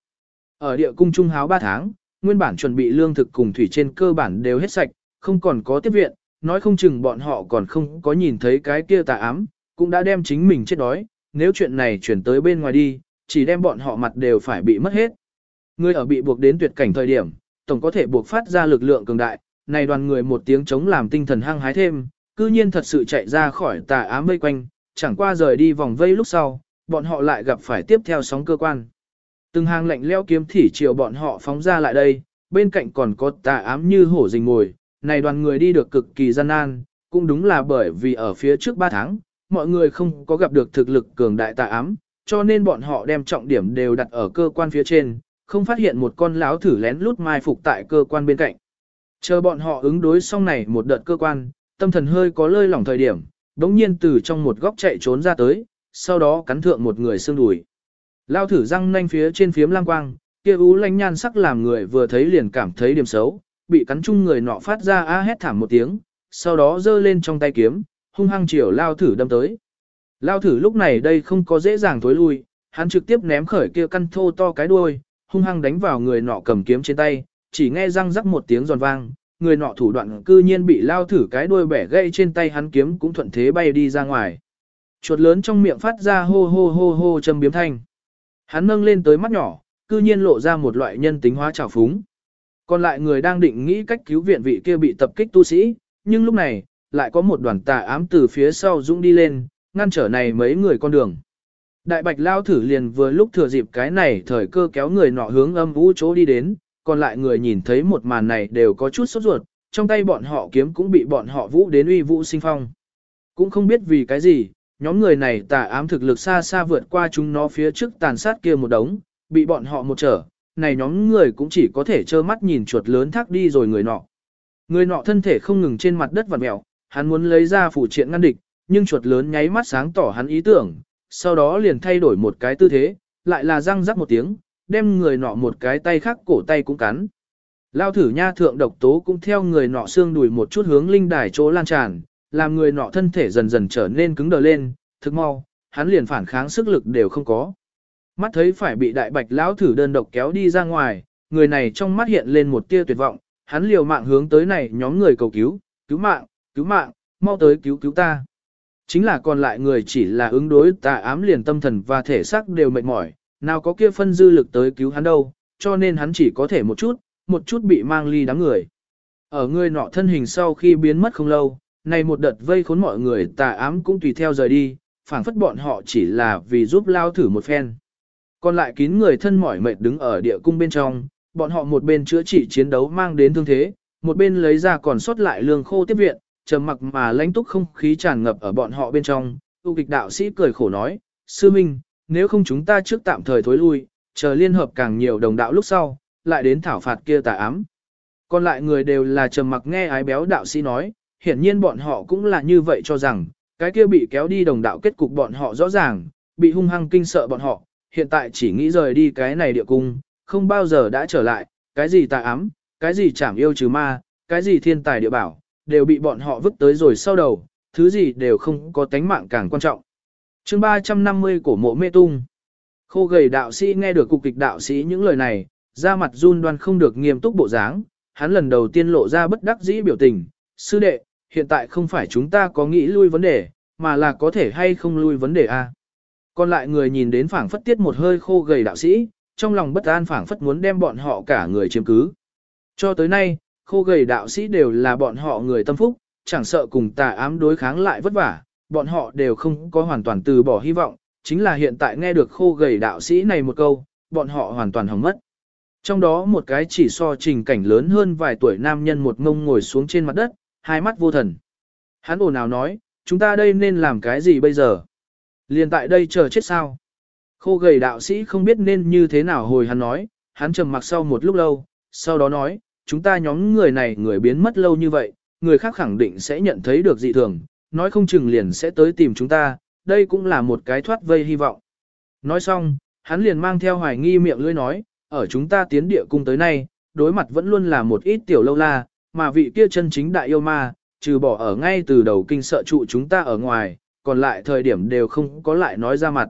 Ở địa cung trung háo 3 tháng, nguyên bản chuẩn bị lương thực cùng thủy trên cơ bản đều hết sạch, không còn có tiếp viện, nói không chừng bọn họ còn không có nhìn thấy cái kia tà ám, cũng đã đem chính mình chết đói, nếu chuyện này chuyển tới bên ngoài đi, chỉ đem bọn họ mặt đều phải bị mất hết. Người ở bị buộc đến tuyệt cảnh thời điểm, tổng có thể buộc phát ra lực lượng cường đại, này đoàn người một tiếng chống làm tinh thần hăng hái thêm, cư nhiên thật sự chạy ra khỏi tà ám vây quanh, chẳng qua rời đi vòng vây lúc sau, bọn họ lại gặp phải tiếp theo sóng cơ quan. Từng hàng lạnh leo kiếm thỉ chiều bọn họ phóng ra lại đây, bên cạnh còn có tà ám như hổ rình ngồi, này đoàn người đi được cực kỳ gian nan, cũng đúng là bởi vì ở phía trước 3 tháng, mọi người không có gặp được thực lực cường đại tà ám, cho nên bọn họ đem trọng điểm đều đặt ở cơ quan phía trên, không phát hiện một con lão thử lén lút mai phục tại cơ quan bên cạnh. Chờ bọn họ ứng đối xong này một đợt cơ quan, tâm thần hơi có lơi lỏng thời điểm, đống nhiên từ trong một góc chạy trốn ra tới, sau đó cắn thượng một người xương đùi. Lao thử răng nanh phía trên phiếm lang quang, kia ú lanh nhan sắc làm người vừa thấy liền cảm thấy điểm xấu, bị cắn chung người nọ phát ra a hét thảm một tiếng, sau đó giơ lên trong tay kiếm, hung hăng chiều lao thử đâm tới. Lao thử lúc này đây không có dễ dàng thối lui, hắn trực tiếp ném khởi kia căn thô to cái đuôi, hung hăng đánh vào người nọ cầm kiếm trên tay, chỉ nghe răng rắc một tiếng giòn vang, người nọ thủ đoạn cư nhiên bị lao thử cái đuôi bẻ gãy trên tay hắn kiếm cũng thuận thế bay đi ra ngoài. Chuột lớn trong miệng phát ra hô hô hô hô châm biếm thanh. Hắn nâng lên tới mắt nhỏ, cư nhiên lộ ra một loại nhân tính hóa trào phúng. Còn lại người đang định nghĩ cách cứu viện vị kia bị tập kích tu sĩ, nhưng lúc này, lại có một đoàn tà ám từ phía sau dũng đi lên, ngăn trở này mấy người con đường. Đại bạch lao thử liền vừa lúc thừa dịp cái này thời cơ kéo người nọ hướng âm vũ chỗ đi đến, còn lại người nhìn thấy một màn này đều có chút sốt ruột, trong tay bọn họ kiếm cũng bị bọn họ vũ đến uy vũ sinh phong. Cũng không biết vì cái gì, nhóm người này tà ám thực lực xa xa vượt qua chúng nó phía trước tàn sát kia một đống, bị bọn họ một trở, này nhóm người cũng chỉ có thể trơ mắt nhìn chuột lớn thác đi rồi người nọ. Người nọ thân thể không ngừng trên mặt đất vặn mẹo, hắn muốn lấy ra phủ triện ngăn địch, nhưng chuột lớn nháy mắt sáng tỏ hắn ý tưởng, sau đó liền thay đổi một cái tư thế, lại là răng rắc một tiếng, đem người nọ một cái tay khác cổ tay cũng cắn. Lao thử nha thượng độc tố cũng theo người nọ xương đùi một chút hướng linh đài chỗ lan tràn, làm người nọ thân thể dần dần trở nên cứng đờ lên, thực mau, hắn liền phản kháng sức lực đều không có. Mắt thấy phải bị đại bạch lão thử đơn độc kéo đi ra ngoài, người này trong mắt hiện lên một tia tuyệt vọng, hắn liều mạng hướng tới này nhóm người cầu cứu, cứu mạng, cứu mạng, mau tới cứu cứu ta. Chính là còn lại người chỉ là ứng đối tà ám liền tâm thần và thể xác đều mệt mỏi, nào có kia phân dư lực tới cứu hắn đâu, cho nên hắn chỉ có thể một chút, một chút bị mang ly đám người. Ở người nọ thân hình sau khi biến mất không lâu, này một đợt vây khốn mọi người tà ám cũng tùy theo rời đi, phảng phất bọn họ chỉ là vì giúp lao thử một phen. Còn lại kín người thân mỏi mệt đứng ở địa cung bên trong, bọn họ một bên chữa trị chiến đấu mang đến thương thế, một bên lấy ra còn sót lại lương khô tiếp viện, trầm mặc mà lãnh túc không khí tràn ngập ở bọn họ bên trong. Tu kịch đạo sĩ cười khổ nói, sư minh, nếu không chúng ta trước tạm thời thối lui, chờ liên hợp càng nhiều đồng đạo lúc sau, lại đến thảo phạt kia tà ám. Còn lại người đều là trầm mặc nghe ái béo đạo sĩ nói, hiển nhiên bọn họ cũng là như vậy cho rằng, cái kia bị kéo đi đồng đạo kết cục bọn họ rõ ràng, bị hung hăng kinh sợ bọn họ, hiện tại chỉ nghĩ rời đi cái này địa cung, không bao giờ đã trở lại, cái gì tà ám, cái gì chảm yêu trừ ma, cái gì thiên tài địa bảo, đều bị bọn họ vứt tới rồi sau đầu, thứ gì đều không có tánh mạng càng quan trọng chương 350 của mộ mê tung. Khô gầy đạo sĩ nghe được cục kịch đạo sĩ những lời này, ra mặt run đoan không được nghiêm túc bộ dáng, hắn lần đầu tiên lộ ra bất đắc dĩ biểu tình, sư đệ, hiện tại không phải chúng ta có nghĩ lui vấn đề, mà là có thể hay không lui vấn đề a. Còn lại người nhìn đến phảng phất tiết một hơi khô gầy đạo sĩ, trong lòng bất an phảng phất muốn đem bọn họ cả người chiếm cứ. Cho tới nay, khô gầy đạo sĩ đều là bọn họ người tâm phúc, chẳng sợ cùng tà ám đối kháng lại vất vả, bọn họ đều không có hoàn toàn từ bỏ hy vọng, chính là hiện tại nghe được khô gầy đạo sĩ này một câu, bọn họ hoàn toàn hỏng mất. Trong đó một cái chỉ so trình cảnh lớn hơn vài tuổi nam nhân một ngông ngồi xuống trên mặt đất, hai mắt vô thần. Hắn ồn ào nói, chúng ta đây nên làm cái gì bây giờ? Liền tại đây chờ chết sao? Khô gầy đạo sĩ không biết nên như thế nào hồi hắn nói, hắn trầm mặc sau một lúc lâu, sau đó nói, chúng ta nhóm người này người biến mất lâu như vậy, người khác khẳng định sẽ nhận thấy được dị thường, nói không chừng liền sẽ tới tìm chúng ta, đây cũng là một cái thoát vây hy vọng. Nói xong, hắn liền mang theo hoài nghi miệng lưỡi nói, ở chúng ta tiến địa cung tới nay, đối mặt vẫn luôn là một ít tiểu lâu la, mà vị kia chân chính đại yêu ma, trừ bỏ ở ngay từ đầu kinh sợ trụ chúng ta ở ngoài, còn lại thời điểm đều không có lại nói ra mặt.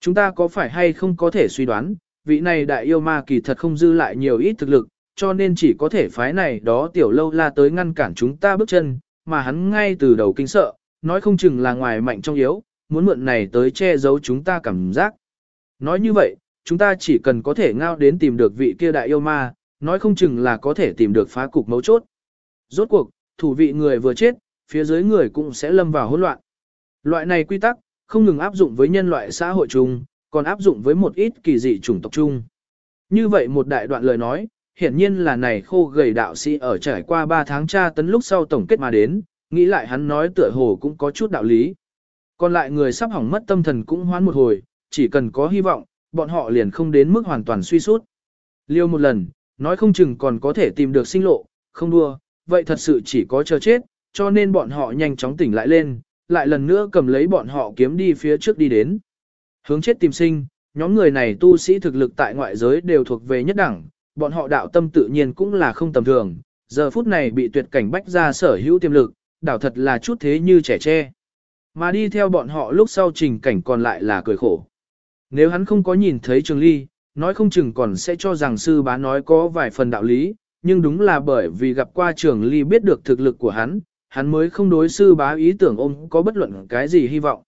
Chúng ta có phải hay không có thể suy đoán, vị này đại yêu ma kỳ thật không dư lại nhiều ít thực lực, cho nên chỉ có thể phái này đó tiểu lâu la tới ngăn cản chúng ta bước chân, mà hắn ngay từ đầu kinh sợ, nói không chừng là ngoài mạnh trong yếu, muốn mượn này tới che giấu chúng ta cảm giác. Nói như vậy, chúng ta chỉ cần có thể ngao đến tìm được vị kia đại yêu ma, nói không chừng là có thể tìm được phá cục mấu chốt. Rốt cuộc, thủ vị người vừa chết, phía dưới người cũng sẽ lâm vào hỗn loạn. Loại này quy tắc, không ngừng áp dụng với nhân loại xã hội chung, còn áp dụng với một ít kỳ dị chủng tộc chung. Như vậy một đại đoạn lời nói, hiển nhiên là này khô gầy đạo sĩ ở trải qua 3 tháng tra tấn lúc sau tổng kết mà đến, nghĩ lại hắn nói tựa hồ cũng có chút đạo lý. Còn lại người sắp hỏng mất tâm thần cũng hoán một hồi, chỉ cần có hy vọng, bọn họ liền không đến mức hoàn toàn suy sút. Liêu một lần, nói không chừng còn có thể tìm được sinh lộ, không đua, vậy thật sự chỉ có chờ chết, cho nên bọn họ nhanh chóng tỉnh lại lên, lại lần nữa cầm lấy bọn họ kiếm đi phía trước đi đến. Hướng chết tìm sinh, nhóm người này tu sĩ thực lực tại ngoại giới đều thuộc về nhất đẳng, bọn họ đạo tâm tự nhiên cũng là không tầm thường, giờ phút này bị tuyệt cảnh bách ra sở hữu tiềm lực, đảo thật là chút thế như trẻ tre. Mà đi theo bọn họ lúc sau trình cảnh còn lại là cười khổ. Nếu hắn không có nhìn thấy Trường Ly, nói không chừng còn sẽ cho rằng sư bá nói có vài phần đạo lý, nhưng đúng là bởi vì gặp qua Trường Ly biết được thực lực của hắn, hắn mới không đối sư bá ý tưởng ôm có bất luận cái gì hy vọng.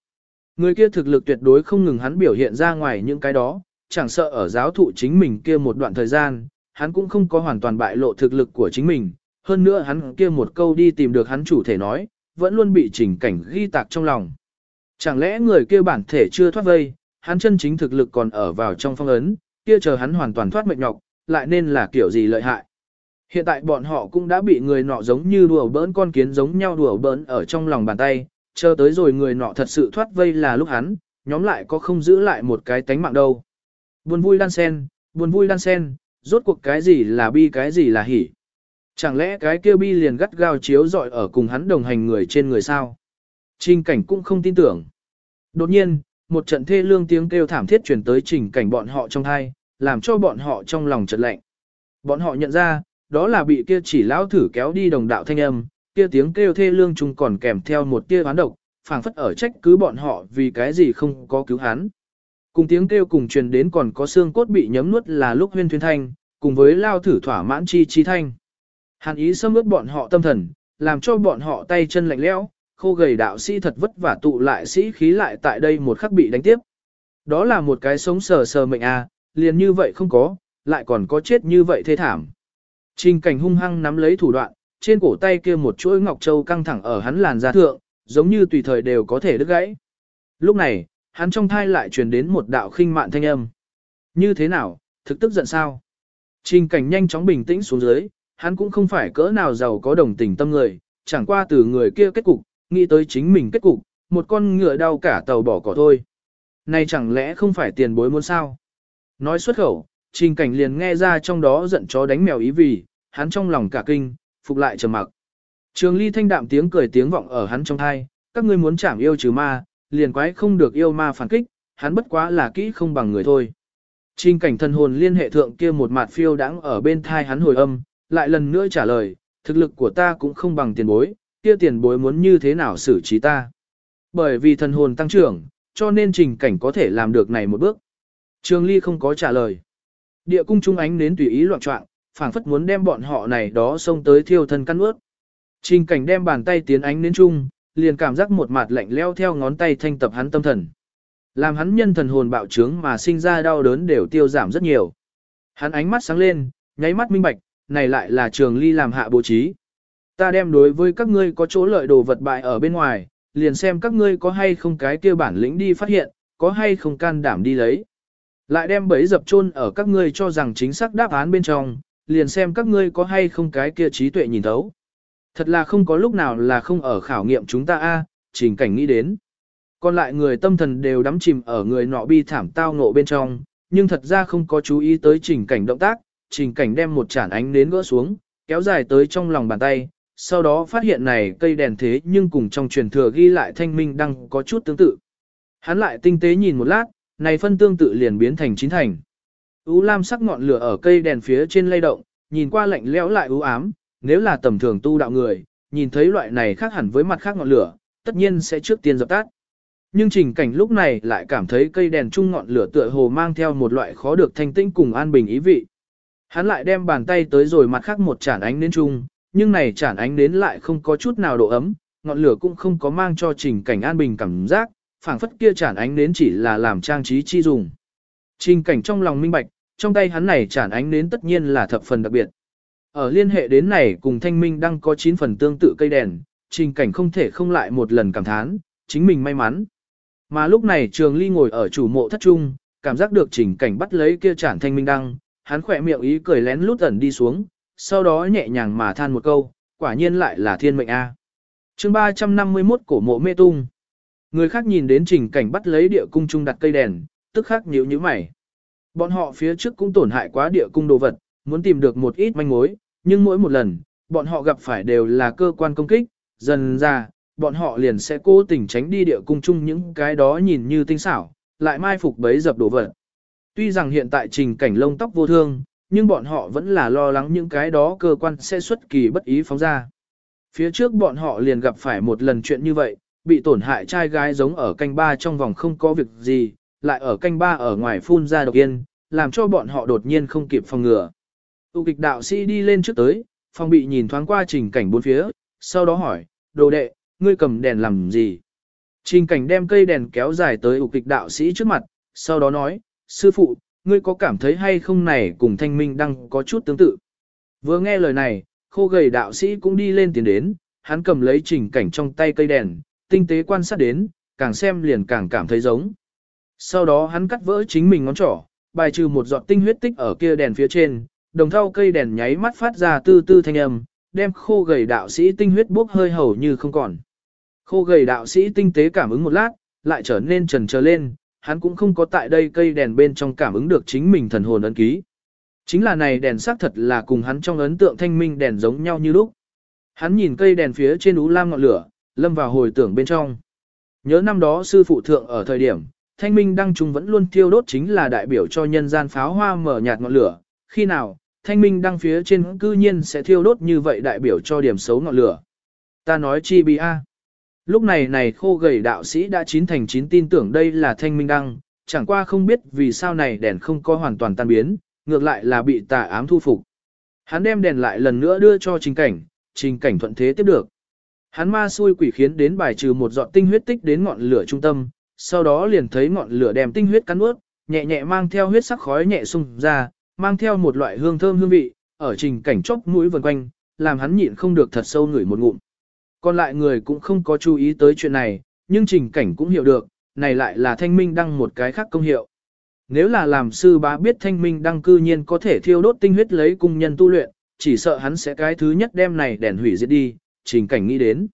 Người kia thực lực tuyệt đối không ngừng hắn biểu hiện ra ngoài những cái đó, chẳng sợ ở giáo thụ chính mình kia một đoạn thời gian, hắn cũng không có hoàn toàn bại lộ thực lực của chính mình, hơn nữa hắn kia một câu đi tìm được hắn chủ thể nói, vẫn luôn bị trình cảnh ghi tạc trong lòng. Chẳng lẽ người kia bản thể chưa thoát vây, hắn chân chính thực lực còn ở vào trong phong ấn, kia chờ hắn hoàn toàn thoát mệnh nhọc, lại nên là kiểu gì lợi hại. Hiện tại bọn họ cũng đã bị người nọ giống như đùa bỡn con kiến giống nhau đùa bỡn ở trong lòng bàn tay, chờ tới rồi người nọ thật sự thoát vây là lúc hắn, nhóm lại có không giữ lại một cái tánh mạng đâu. Buồn vui đan sen, buồn vui đan sen, rốt cuộc cái gì là bi cái gì là hỉ. Chẳng lẽ cái kia bi liền gắt gao chiếu dọi ở cùng hắn đồng hành người trên người sao? Trình cảnh cũng không tin tưởng. Đột nhiên, một trận thê lương tiếng kêu thảm thiết truyền tới trình cảnh bọn họ trong thai, làm cho bọn họ trong lòng chợt lạnh. Bọn họ nhận ra, đó là bị kia chỉ lão thử kéo đi đồng đạo thanh âm, kia tiếng kêu thê lương chung còn kèm theo một tia oán độc, phảng phất ở trách cứ bọn họ vì cái gì không có cứu hắn. Cùng tiếng kêu cùng truyền đến còn có xương cốt bị nhấm nuốt là lúc huyên thuyên thanh, cùng với lao thử thỏa mãn chi chi thanh. Hàn ý xâm ướt bọn họ tâm thần, làm cho bọn họ tay chân lạnh lẽo, khô gầy đạo sĩ thật vất vả tụ lại sĩ khí lại tại đây một khắc bị đánh tiếp. Đó là một cái sống sờ sờ mệnh a, liền như vậy không có, lại còn có chết như vậy thê thảm. Trình cảnh hung hăng nắm lấy thủ đoạn, trên cổ tay kia một chuỗi ngọc châu căng thẳng ở hắn làn da thượng, giống như tùy thời đều có thể đứt gãy. Lúc này, hắn trong thai lại truyền đến một đạo khinh mạn thanh âm. Như thế nào, thực tức giận sao? Trình cảnh nhanh chóng bình tĩnh xuống dưới, hắn cũng không phải cỡ nào giàu có đồng tình tâm người, chẳng qua từ người kia kết cục, nghĩ tới chính mình kết cục, một con ngựa đau cả tàu bỏ cỏ thôi. Này chẳng lẽ không phải tiền bối muốn sao? Nói xuất khẩu, trình cảnh liền nghe ra trong đó giận chó đánh mèo ý vì, hắn trong lòng cả kinh, phục lại trầm mặc. Trường ly thanh đạm tiếng cười tiếng vọng ở hắn trong thai, các ngươi muốn chảm yêu trừ ma, liền quái không được yêu ma phản kích, hắn bất quá là kỹ không bằng người thôi. Trình cảnh thần hồn liên hệ thượng kia một mặt phiêu đãng ở bên thai hắn hồi âm, lại lần nữa trả lời, thực lực của ta cũng không bằng tiền bối, kia tiền bối muốn như thế nào xử trí ta. Bởi vì thần hồn tăng trưởng, cho nên trình cảnh có thể làm được này một bước. Trường Ly không có trả lời. Địa cung trung ánh nến tùy ý loạn trọng, phảng phất muốn đem bọn họ này đó xông tới thiêu thân căn ướt. Trình cảnh đem bàn tay tiến ánh nến trung, liền cảm giác một mặt lạnh leo theo ngón tay thanh tập hắn tâm thần. Làm hắn nhân thần hồn bạo trướng mà sinh ra đau đớn đều tiêu giảm rất nhiều. Hắn ánh mắt sáng lên, nháy mắt minh bạch, này lại là trường ly làm hạ bố trí. Ta đem đối với các ngươi có chỗ lợi đồ vật bại ở bên ngoài, liền xem các ngươi có hay không cái kia bản lĩnh đi phát hiện, có hay không can đảm đi lấy. Lại đem bẫy dập chôn ở các ngươi cho rằng chính xác đáp án bên trong, liền xem các ngươi có hay không cái kia trí tuệ nhìn thấu. Thật là không có lúc nào là không ở khảo nghiệm chúng ta a, trình cảnh nghĩ đến. Còn lại người tâm thần đều đắm chìm ở người nọ bi thảm tao ngộ bên trong, nhưng thật ra không có chú ý tới trình cảnh động tác, trình cảnh đem một chản ánh nến gỡ xuống, kéo dài tới trong lòng bàn tay, sau đó phát hiện này cây đèn thế nhưng cùng trong truyền thừa ghi lại thanh minh đăng có chút tương tự. Hắn lại tinh tế nhìn một lát, này phân tương tự liền biến thành chín thành. Ú lam sắc ngọn lửa ở cây đèn phía trên lay động, nhìn qua lạnh lẽo lại u ám, nếu là tầm thường tu đạo người, nhìn thấy loại này khác hẳn với mặt khác ngọn lửa, tất nhiên sẽ trước tiên dập tắt. Nhưng trình cảnh lúc này lại cảm thấy cây đèn chung ngọn lửa tựa hồ mang theo một loại khó được thanh tĩnh cùng an bình ý vị. Hắn lại đem bàn tay tới rồi mặt khác một chản ánh đến chung, nhưng này chản ánh đến lại không có chút nào độ ấm, ngọn lửa cũng không có mang cho trình cảnh an bình cảm giác, phảng phất kia chản ánh đến chỉ là làm trang trí chi dùng. Trình cảnh trong lòng minh bạch, trong tay hắn này chản ánh đến tất nhiên là thập phần đặc biệt. Ở liên hệ đến này cùng thanh minh đang có 9 phần tương tự cây đèn, trình cảnh không thể không lại một lần cảm thán, chính mình may mắn. Mà lúc này trường ly ngồi ở chủ mộ thất trung, cảm giác được trình cảnh bắt lấy kia chản thanh minh đăng, hắn khỏe miệng ý cười lén lút ẩn đi xuống, sau đó nhẹ nhàng mà than một câu, quả nhiên lại là thiên mệnh A. À. chương 351 cổ mộ mê tung. Người khác nhìn đến trình cảnh bắt lấy địa cung trung đặt cây đèn, tức khắc nhíu như mày. Bọn họ phía trước cũng tổn hại quá địa cung đồ vật, muốn tìm được một ít manh mối, nhưng mỗi một lần, bọn họ gặp phải đều là cơ quan công kích, dần ra, bọn họ liền sẽ cố tình tránh đi địa cung chung những cái đó nhìn như tinh xảo, lại mai phục bấy dập đổ vật. Tuy rằng hiện tại trình cảnh lông tóc vô thương, nhưng bọn họ vẫn là lo lắng những cái đó cơ quan sẽ xuất kỳ bất ý phóng ra. Phía trước bọn họ liền gặp phải một lần chuyện như vậy, bị tổn hại trai gái giống ở canh ba trong vòng không có việc gì, lại ở canh ba ở ngoài phun ra độc yên, làm cho bọn họ đột nhiên không kịp phòng ngừa. Tu kịch đạo sĩ đi lên trước tới, phòng bị nhìn thoáng qua trình cảnh bốn phía, sau đó hỏi, đồ đệ, ngươi cầm đèn làm gì? Trình cảnh đem cây đèn kéo dài tới ục kịch đạo sĩ trước mặt, sau đó nói, sư phụ, ngươi có cảm thấy hay không này cùng thanh minh đang có chút tương tự? Vừa nghe lời này, khô gầy đạo sĩ cũng đi lên tiến đến, hắn cầm lấy trình cảnh trong tay cây đèn, tinh tế quan sát đến, càng xem liền càng cảm thấy giống. Sau đó hắn cắt vỡ chính mình ngón trỏ, bài trừ một giọt tinh huyết tích ở kia đèn phía trên, đồng thau cây đèn nháy mắt phát ra tư tư thanh âm, đem khô gầy đạo sĩ tinh huyết bốc hơi hầu như không còn. Khô gầy đạo sĩ tinh tế cảm ứng một lát, lại trở nên trần trờ lên, hắn cũng không có tại đây cây đèn bên trong cảm ứng được chính mình thần hồn ấn ký. Chính là này đèn xác thật là cùng hắn trong ấn tượng thanh minh đèn giống nhau như lúc. Hắn nhìn cây đèn phía trên ú lam ngọn lửa, lâm vào hồi tưởng bên trong. Nhớ năm đó sư phụ thượng ở thời điểm, thanh minh đăng trùng vẫn luôn tiêu đốt chính là đại biểu cho nhân gian pháo hoa mở nhạt ngọn lửa. Khi nào, thanh minh đăng phía trên cư nhiên sẽ thiêu đốt như vậy đại biểu cho điểm xấu ngọn lửa. Ta nói chi bi a. Lúc này này khô gầy đạo sĩ đã chín thành chín tin tưởng đây là thanh minh đăng, chẳng qua không biết vì sao này đèn không có hoàn toàn tan biến, ngược lại là bị tà ám thu phục. Hắn đem đèn lại lần nữa đưa cho trình cảnh, trình cảnh thuận thế tiếp được. Hắn ma xui quỷ khiến đến bài trừ một giọt tinh huyết tích đến ngọn lửa trung tâm, sau đó liền thấy ngọn lửa đem tinh huyết cắn ướt, nhẹ nhẹ mang theo huyết sắc khói nhẹ xung ra, mang theo một loại hương thơm hương vị, ở trình cảnh chốc mũi vần quanh, làm hắn nhịn không được thật sâu ngửi một ngụm. Còn lại người cũng không có chú ý tới chuyện này, nhưng trình cảnh cũng hiểu được, này lại là thanh minh đăng một cái khác công hiệu. Nếu là làm sư bá biết thanh minh đăng cư nhiên có thể thiêu đốt tinh huyết lấy cung nhân tu luyện, chỉ sợ hắn sẽ cái thứ nhất đem này đèn hủy diệt đi, trình cảnh nghĩ đến.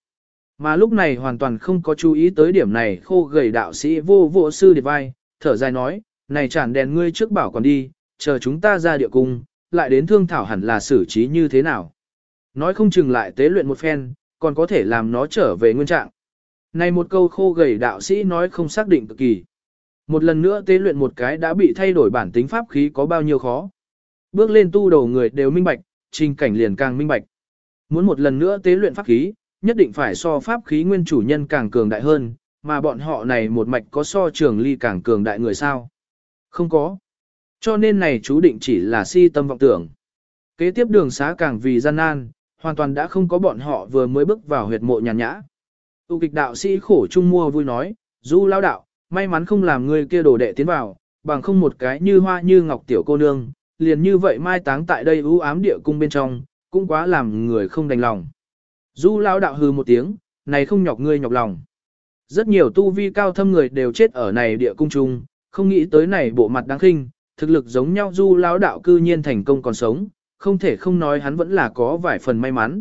Mà lúc này hoàn toàn không có chú ý tới điểm này khô gầy đạo sĩ vô vô sư điệt vai, thở dài nói, này chản đèn ngươi trước bảo còn đi, chờ chúng ta ra địa cung, lại đến thương thảo hẳn là xử trí như thế nào. Nói không chừng lại tế luyện một phen, còn có thể làm nó trở về nguyên trạng. Này một câu khô gầy đạo sĩ nói không xác định cực kỳ. Một lần nữa tế luyện một cái đã bị thay đổi bản tính pháp khí có bao nhiêu khó. Bước lên tu đầu người đều minh bạch, trình cảnh liền càng minh bạch. Muốn một lần nữa tế luyện pháp khí, nhất định phải so pháp khí nguyên chủ nhân càng cường đại hơn, mà bọn họ này một mạch có so trường ly càng cường đại người sao. Không có. Cho nên này chú định chỉ là si tâm vọng tưởng. Kế tiếp đường xá càng vì gian nan, hoàn toàn đã không có bọn họ vừa mới bước vào huyệt mộ nhàn nhã. Tu kịch đạo sĩ khổ trung mua vui nói, du lao đạo, may mắn không làm người kia đổ đệ tiến vào, bằng không một cái như hoa như ngọc tiểu cô nương, liền như vậy mai táng tại đây ưu ám địa cung bên trong, cũng quá làm người không đành lòng. Du lao đạo hừ một tiếng, này không nhọc ngươi nhọc lòng. Rất nhiều tu vi cao thâm người đều chết ở này địa cung trung, không nghĩ tới này bộ mặt đáng khinh, thực lực giống nhau du lão đạo cư nhiên thành công còn sống, không thể không nói hắn vẫn là có vài phần may mắn.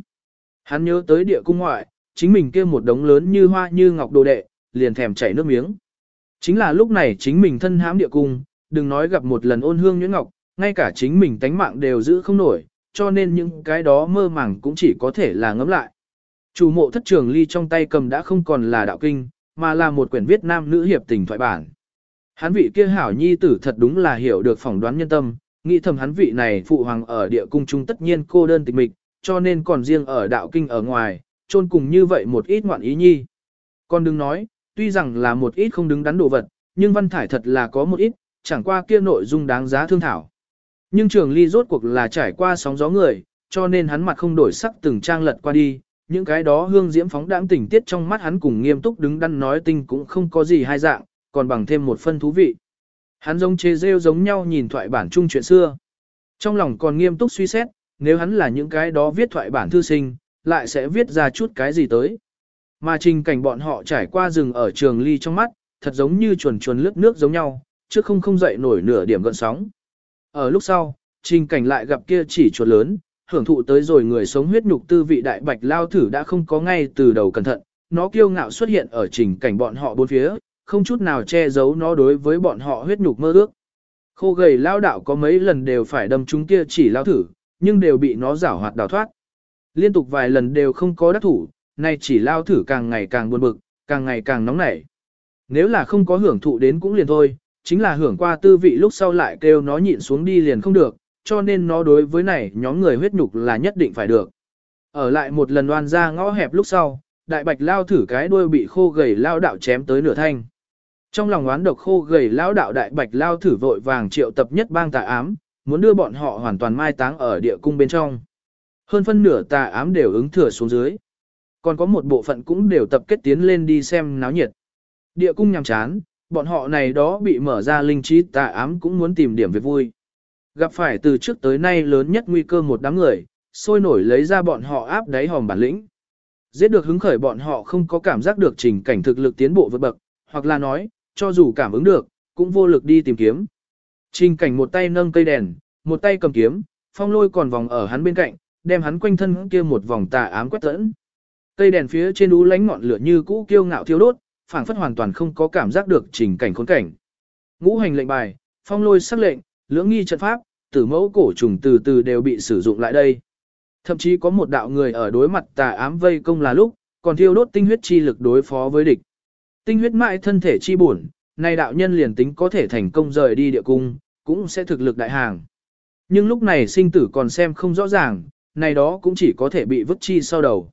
Hắn nhớ tới địa cung ngoại, chính mình kia một đống lớn như hoa như ngọc đồ đệ, liền thèm chảy nước miếng. Chính là lúc này chính mình thân hãm địa cung, đừng nói gặp một lần ôn hương nhuyễn ngọc, ngay cả chính mình tánh mạng đều giữ không nổi, cho nên những cái đó mơ màng cũng chỉ có thể là ngấm lại. Chủ mộ thất trường ly trong tay cầm đã không còn là đạo kinh, mà là một quyển viết nam nữ hiệp tình thoại bản. Hắn vị kia hảo nhi tử thật đúng là hiểu được phỏng đoán nhân tâm, nghĩ thầm hắn vị này phụ hoàng ở địa cung trung tất nhiên cô đơn tịch mịch, cho nên còn riêng ở đạo kinh ở ngoài, chôn cùng như vậy một ít ngoạn ý nhi. Còn đừng nói, tuy rằng là một ít không đứng đắn đồ vật, nhưng văn thải thật là có một ít, chẳng qua kia nội dung đáng giá thương thảo. Nhưng trường ly rốt cuộc là trải qua sóng gió người, cho nên hắn mặt không đổi sắc từng trang lật qua đi, những cái đó hương diễm phóng đãng tình tiết trong mắt hắn cùng nghiêm túc đứng đắn nói tinh cũng không có gì hai dạng, còn bằng thêm một phân thú vị. Hắn giống chê rêu giống nhau nhìn thoại bản chung chuyện xưa. Trong lòng còn nghiêm túc suy xét, nếu hắn là những cái đó viết thoại bản thư sinh, lại sẽ viết ra chút cái gì tới. Mà trình cảnh bọn họ trải qua rừng ở trường ly trong mắt, thật giống như chuồn chuồn lướt nước giống nhau, chứ không không dậy nổi nửa điểm gợn sóng. Ở lúc sau, trình cảnh lại gặp kia chỉ chuột lớn, hưởng thụ tới rồi người sống huyết nhục tư vị đại bạch lao thử đã không có ngay từ đầu cẩn thận, nó kiêu ngạo xuất hiện ở trình cảnh bọn họ bốn phía, không chút nào che giấu nó đối với bọn họ huyết nhục mơ ước. Khô gầy lao đạo có mấy lần đều phải đâm chúng kia chỉ lao thử, nhưng đều bị nó giảo hoạt đào thoát. Liên tục vài lần đều không có đắc thủ, nay chỉ lao thử càng ngày càng buồn bực, càng ngày càng nóng nảy. Nếu là không có hưởng thụ đến cũng liền thôi, chính là hưởng qua tư vị lúc sau lại kêu nó nhịn xuống đi liền không được, cho nên nó đối với này nhóm người huyết nhục là nhất định phải được. Ở lại một lần đoan ra ngõ hẹp lúc sau, đại bạch lao thử cái đuôi bị khô gầy lao đạo chém tới nửa thanh. Trong lòng oán độc khô gầy lao đạo đại bạch lao thử vội vàng triệu tập nhất bang tà ám, muốn đưa bọn họ hoàn toàn mai táng ở địa cung bên trong. Hơn phân nửa tà ám đều ứng thừa xuống dưới. Còn có một bộ phận cũng đều tập kết tiến lên đi xem náo nhiệt. Địa cung nhằm chán, bọn họ này đó bị mở ra linh trí tà ám cũng muốn tìm điểm việc vui. Gặp phải từ trước tới nay lớn nhất nguy cơ một đám người, sôi nổi lấy ra bọn họ áp đáy hòm bản lĩnh. Giết được hứng khởi bọn họ không có cảm giác được trình cảnh thực lực tiến bộ vượt bậc, hoặc là nói, cho dù cảm ứng được, cũng vô lực đi tìm kiếm. Trình cảnh một tay nâng cây đèn, một tay cầm kiếm, phong lôi còn vòng ở hắn bên cạnh, đem hắn quanh thân kia một vòng tà ám quét tẫn. Cây đèn phía trên ú lánh ngọn lửa như cũ kiêu ngạo thiêu đốt, phảng phất hoàn toàn không có cảm giác được trình cảnh khốn cảnh. Ngũ hành lệnh bài, phong lôi sắc lệnh, lưỡng nghi trận pháp, tử mẫu cổ trùng từ từ đều bị sử dụng lại đây. Thậm chí có một đạo người ở đối mặt tà ám vây công là lúc, còn thiêu đốt tinh huyết chi lực đối phó với địch. Tinh huyết mãi thân thể chi bổn, nay đạo nhân liền tính có thể thành công rời đi địa cung, cũng sẽ thực lực đại hàng. Nhưng lúc này sinh tử còn xem không rõ ràng, này đó cũng chỉ có thể bị vứt chi sau đầu.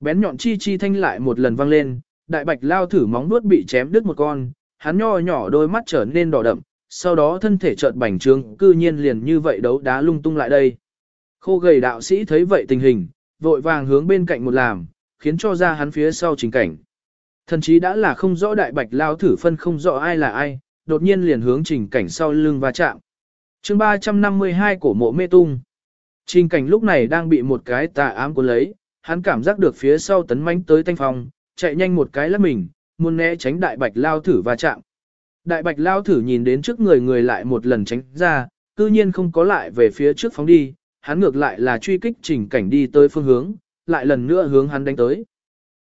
Bén nhọn chi chi thanh lại một lần vang lên, đại bạch lao thử móng nuốt bị chém đứt một con, hắn nho nhỏ đôi mắt trở nên đỏ đậm, sau đó thân thể chợt bành trướng, cư nhiên liền như vậy đấu đá lung tung lại đây. Khô gầy đạo sĩ thấy vậy tình hình, vội vàng hướng bên cạnh một làm, khiến cho ra hắn phía sau trình cảnh. Thần chí đã là không rõ đại bạch lao thử phân không rõ ai là ai, đột nhiên liền hướng trình cảnh sau lưng va chạm. chương 352 cổ mộ mê tung. Trình cảnh lúc này đang bị một cái tà ám cuốn lấy, hắn cảm giác được phía sau tấn mãnh tới thanh phòng chạy nhanh một cái lắp mình, muốn né tránh đại bạch lao thử va chạm. Đại bạch lao thử nhìn đến trước người người lại một lần tránh ra, cư nhiên không có lại về phía trước phóng đi, hắn ngược lại là truy kích trình cảnh đi tới phương hướng, lại lần nữa hướng hắn đánh tới.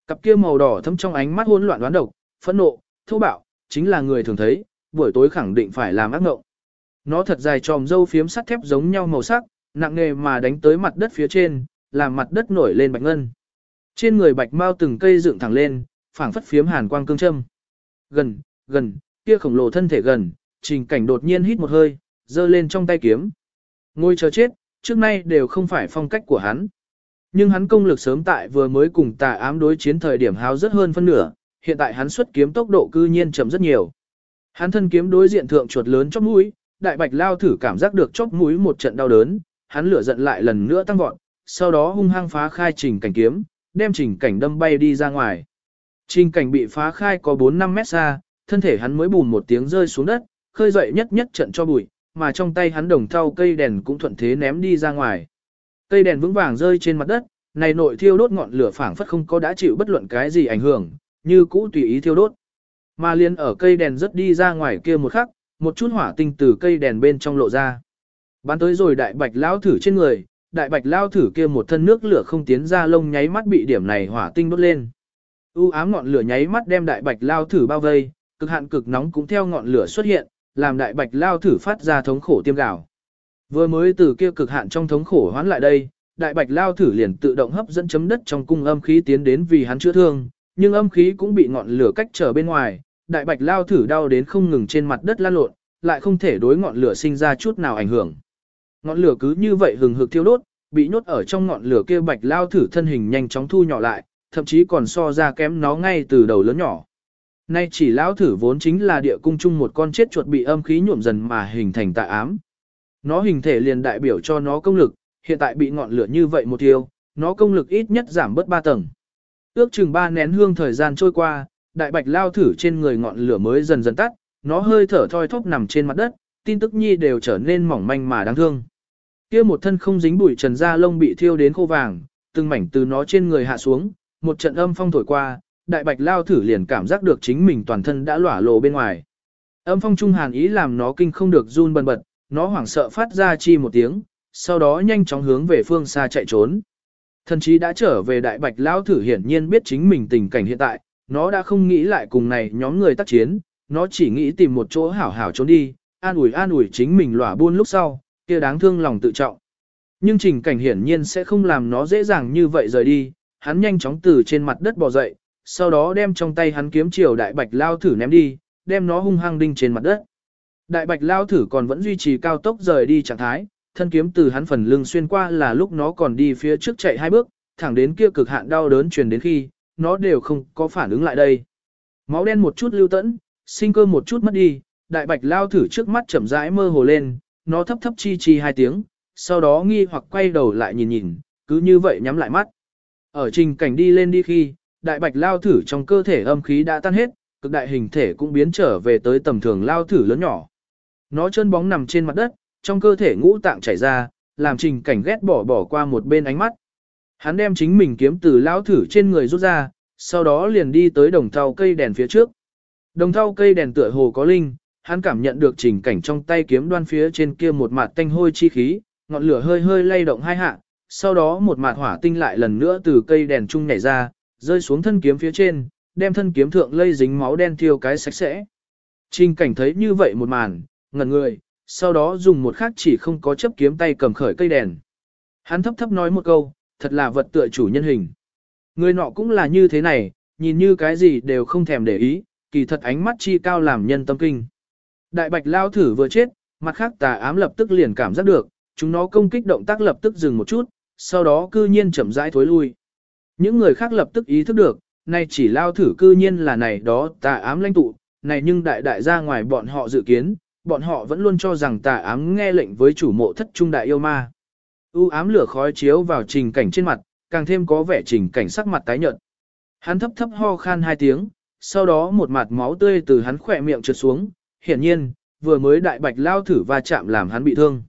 Cặp kia màu đỏ thấm trong ánh mắt hỗn loạn đoán độc, phẫn nộ, thô bạo, chính là người thường thấy, buổi tối khẳng định phải làm ác ngộng. Nó thật dài tròm dâu phiếm sắt thép giống nhau màu sắc, nặng nề mà đánh tới mặt đất phía trên, làm mặt đất nổi lên bạch ngân. Trên người bạch mau từng cây dựng thẳng lên, phảng phất phiếm hàn quang cương châm. Gần, gần, kia khổng lồ thân thể gần, trình cảnh đột nhiên hít một hơi, giơ lên trong tay kiếm. Ngôi chờ chết, trước nay đều không phải phong cách của hắn. Nhưng hắn công lực sớm tại vừa mới cùng tà ám đối chiến thời điểm háo rất hơn phân nửa, hiện tại hắn xuất kiếm tốc độ cư nhiên chậm rất nhiều. Hắn thân kiếm đối diện thượng chuột lớn chóp mũi, đại bạch lao thử cảm giác được chóp mũi một trận đau đớn, hắn lửa giận lại lần nữa tăng vọt, sau đó hung hăng phá khai trình cảnh kiếm, đem trình cảnh đâm bay đi ra ngoài. Trình cảnh bị phá khai có 4-5 mét xa, thân thể hắn mới bùn một tiếng rơi xuống đất, khơi dậy nhất nhất trận cho bụi, mà trong tay hắn đồng thau cây đèn cũng thuận thế ném đi ra ngoài. Cây đèn vững vàng rơi trên mặt đất, này nội thiêu đốt ngọn lửa phảng phất không có đã chịu bất luận cái gì ảnh hưởng, như cũ tùy ý thiêu đốt. Mà liên ở cây đèn rất đi ra ngoài kia một khắc, một chút hỏa tinh từ cây đèn bên trong lộ ra. Bán tới rồi đại bạch lao thử trên người, đại bạch lao thử kia một thân nước lửa không tiến ra lông nháy mắt bị điểm này hỏa tinh đốt lên. U ám ngọn lửa nháy mắt đem đại bạch lao thử bao vây, cực hạn cực nóng cũng theo ngọn lửa xuất hiện, làm đại bạch lao thử phát ra thống khổ tiêm gạo. Vừa mới từ kia cực hạn trong thống khổ hoán lại đây, đại bạch lao thử liền tự động hấp dẫn chấm đất trong cung âm khí tiến đến vì hắn chữa thương, nhưng âm khí cũng bị ngọn lửa cách trở bên ngoài, đại bạch lao thử đau đến không ngừng trên mặt đất lan lộn, lại không thể đối ngọn lửa sinh ra chút nào ảnh hưởng. Ngọn lửa cứ như vậy hừng hực thiêu đốt, bị nhốt ở trong ngọn lửa kia bạch lao thử thân hình nhanh chóng thu nhỏ lại, thậm chí còn so ra kém nó ngay từ đầu lớn nhỏ. Nay chỉ lao thử vốn chính là địa cung chung một con chết chuột bị âm khí nhuộm dần mà hình thành tà ám. Nó hình thể liền đại biểu cho nó công lực, hiện tại bị ngọn lửa như vậy một thiêu, nó công lực ít nhất giảm bớt 3 tầng. Ước chừng 3 nén hương thời gian trôi qua, đại bạch lao thử trên người ngọn lửa mới dần dần tắt, nó hơi thở thoi thóp nằm trên mặt đất, tin tức nhi đều trở nên mỏng manh mà đáng thương. Kia một thân không dính bụi trần da lông bị thiêu đến khô vàng, từng mảnh từ nó trên người hạ xuống, một trận âm phong thổi qua, đại bạch lao thử liền cảm giác được chính mình toàn thân đã lỏa lộ bên ngoài. Âm phong trung hàn ý làm nó kinh không được run bần bật, nó hoảng sợ phát ra chi một tiếng, sau đó nhanh chóng hướng về phương xa chạy trốn. Thần chí đã trở về đại bạch lao thử hiển nhiên biết chính mình tình cảnh hiện tại, nó đã không nghĩ lại cùng này nhóm người tác chiến, nó chỉ nghĩ tìm một chỗ hảo hảo trốn đi, an ủi an ủi chính mình lỏa buôn lúc sau, kia đáng thương lòng tự trọng. Nhưng trình cảnh hiển nhiên sẽ không làm nó dễ dàng như vậy rời đi, hắn nhanh chóng từ trên mặt đất bò dậy, sau đó đem trong tay hắn kiếm chiều đại bạch lao thử ném đi, đem nó hung hăng đinh trên mặt đất. Đại bạch lao thử còn vẫn duy trì cao tốc rời đi trạng thái, thân kiếm từ hắn phần lưng xuyên qua là lúc nó còn đi phía trước chạy hai bước, thẳng đến kia cực hạn đau đớn truyền đến khi, nó đều không có phản ứng lại đây. Máu đen một chút lưu tẫn, sinh cơ một chút mất đi, đại bạch lao thử trước mắt chậm rãi mơ hồ lên, nó thấp thấp chi chi hai tiếng, sau đó nghi hoặc quay đầu lại nhìn nhìn, cứ như vậy nhắm lại mắt. Ở trình cảnh đi lên đi khi, đại bạch lao thử trong cơ thể âm khí đã tan hết, cực đại hình thể cũng biến trở về tới tầm thường lao thử lớn nhỏ. Nó chân bóng nằm trên mặt đất, trong cơ thể ngũ tạng chảy ra, làm trình cảnh ghét bỏ bỏ qua một bên ánh mắt. Hắn đem chính mình kiếm từ lão thử trên người rút ra, sau đó liền đi tới đồng thau cây đèn phía trước. Đồng thau cây đèn tựa hồ có linh, hắn cảm nhận được trình cảnh trong tay kiếm đoan phía trên kia một mặt tanh hôi chi khí, ngọn lửa hơi hơi lay động hai hạ, sau đó một mặt hỏa tinh lại lần nữa từ cây đèn trung nhảy ra, rơi xuống thân kiếm phía trên, đem thân kiếm thượng lây dính máu đen thiêu cái sạch sẽ. Trình cảnh thấy như vậy một màn, ngẩn người, sau đó dùng một khắc chỉ không có chấp kiếm tay cầm khởi cây đèn. Hắn thấp thấp nói một câu, thật là vật tựa chủ nhân hình. Người nọ cũng là như thế này, nhìn như cái gì đều không thèm để ý, kỳ thật ánh mắt chi cao làm nhân tâm kinh. Đại bạch lao thử vừa chết, mặt khác tà ám lập tức liền cảm giác được, chúng nó công kích động tác lập tức dừng một chút, sau đó cư nhiên chậm rãi thối lui. Những người khác lập tức ý thức được, này chỉ lao thử cư nhiên là này đó tà ám lãnh tụ, này nhưng đại đại ra ngoài bọn họ dự kiến, bọn họ vẫn luôn cho rằng tà ám nghe lệnh với chủ mộ thất trung đại yêu ma. U ám lửa khói chiếu vào trình cảnh trên mặt, càng thêm có vẻ trình cảnh sắc mặt tái nhợt. Hắn thấp thấp ho khan hai tiếng, sau đó một mặt máu tươi từ hắn khỏe miệng trượt xuống, hiển nhiên, vừa mới đại bạch lao thử va chạm làm hắn bị thương.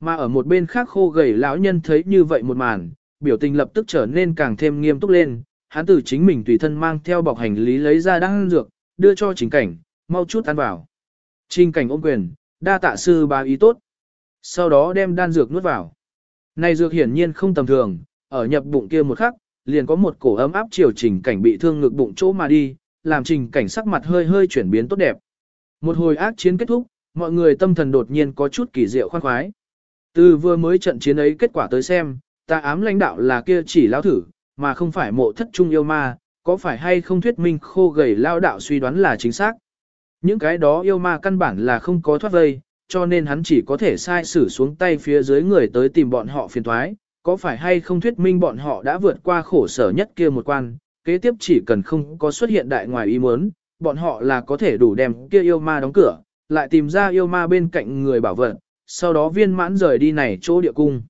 Mà ở một bên khác khô gầy lão nhân thấy như vậy một màn, biểu tình lập tức trở nên càng thêm nghiêm túc lên, hắn từ chính mình tùy thân mang theo bọc hành lý lấy ra đan dược, đưa cho trình cảnh, mau chút ăn vào. Trình cảnh ôm quyền, đa tạ sư bá ý tốt. Sau đó đem đan dược nuốt vào. Này dược hiển nhiên không tầm thường, ở nhập bụng kia một khắc, liền có một cổ ấm áp chiều trình cảnh bị thương ngực bụng chỗ mà đi, làm trình cảnh sắc mặt hơi hơi chuyển biến tốt đẹp. Một hồi ác chiến kết thúc, mọi người tâm thần đột nhiên có chút kỳ diệu khoan khoái. Từ vừa mới trận chiến ấy kết quả tới xem, ta ám lãnh đạo là kia chỉ lao thử, mà không phải mộ thất trung yêu ma, có phải hay không thuyết minh khô gầy lao đạo suy đoán là chính xác. Những cái đó yêu ma căn bản là không có thoát vây, cho nên hắn chỉ có thể sai sử xuống tay phía dưới người tới tìm bọn họ phiền thoái, có phải hay không thuyết minh bọn họ đã vượt qua khổ sở nhất kia một quan, kế tiếp chỉ cần không có xuất hiện đại ngoài ý muốn, bọn họ là có thể đủ đem kia yêu ma đóng cửa, lại tìm ra yêu ma bên cạnh người bảo vệ, sau đó viên mãn rời đi này chỗ địa cung.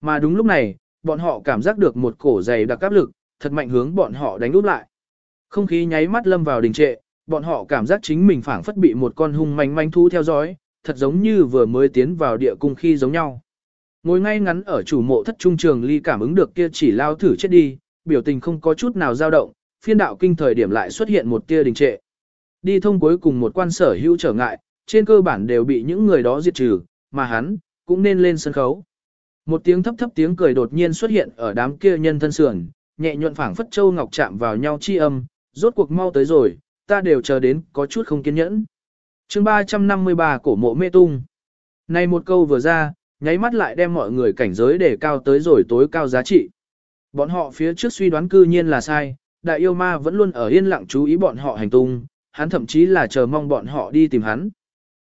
Mà đúng lúc này, bọn họ cảm giác được một cổ dày đặc áp lực, thật mạnh hướng bọn họ đánh úp lại. Không khí nháy mắt lâm vào đình trệ, bọn họ cảm giác chính mình phảng phất bị một con hung manh manh thú theo dõi, thật giống như vừa mới tiến vào địa cung khi giống nhau. Ngồi ngay ngắn ở chủ mộ thất trung trường ly cảm ứng được kia chỉ lao thử chết đi, biểu tình không có chút nào dao động, phiên đạo kinh thời điểm lại xuất hiện một tia đình trệ. Đi thông cuối cùng một quan sở hữu trở ngại, trên cơ bản đều bị những người đó diệt trừ, mà hắn, cũng nên lên sân khấu. Một tiếng thấp thấp tiếng cười đột nhiên xuất hiện ở đám kia nhân thân sườn, nhẹ nhuận phảng phất châu ngọc chạm vào nhau chi âm, rốt cuộc mau tới rồi, ta đều chờ đến có chút không kiên nhẫn. chương 353 cổ mộ mê tung. Này một câu vừa ra, nháy mắt lại đem mọi người cảnh giới để cao tới rồi tối cao giá trị. Bọn họ phía trước suy đoán cư nhiên là sai, đại yêu ma vẫn luôn ở yên lặng chú ý bọn họ hành tung, hắn thậm chí là chờ mong bọn họ đi tìm hắn.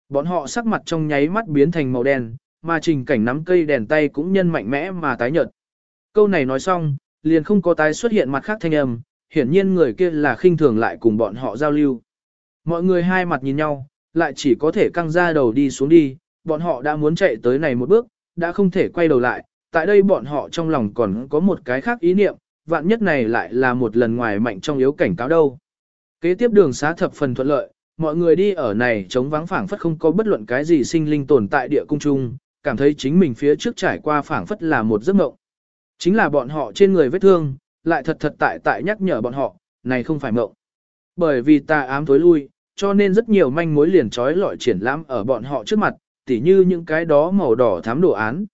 Bọn họ sắc mặt trong nháy mắt biến thành màu đen, mà trình cảnh nắm cây đèn tay cũng nhân mạnh mẽ mà tái nhợt. Câu này nói xong, liền không có tái xuất hiện mặt khác thanh âm, hiển nhiên người kia là khinh thường lại cùng bọn họ giao lưu. Mọi người hai mặt nhìn nhau, lại chỉ có thể căng ra đầu đi xuống đi, bọn họ đã muốn chạy tới này một bước, đã không thể quay đầu lại, tại đây bọn họ trong lòng còn có một cái khác ý niệm, vạn nhất này lại là một lần ngoài mạnh trong yếu cảnh cáo đâu. Kế tiếp đường xá thập phần thuận lợi, mọi người đi ở này chống vắng phảng phất không có bất luận cái gì sinh linh tồn tại địa cung trung, cảm thấy chính mình phía trước trải qua phảng phất là một giấc mộng. Chính là bọn họ trên người vết thương, lại thật thật tại tại nhắc nhở bọn họ, này không phải mộng. Bởi vì ta ám tối lui, cho nên rất nhiều manh mối liền trói lọi triển lãm ở bọn họ trước mặt, tỉ như những cái đó màu đỏ thám đồ án.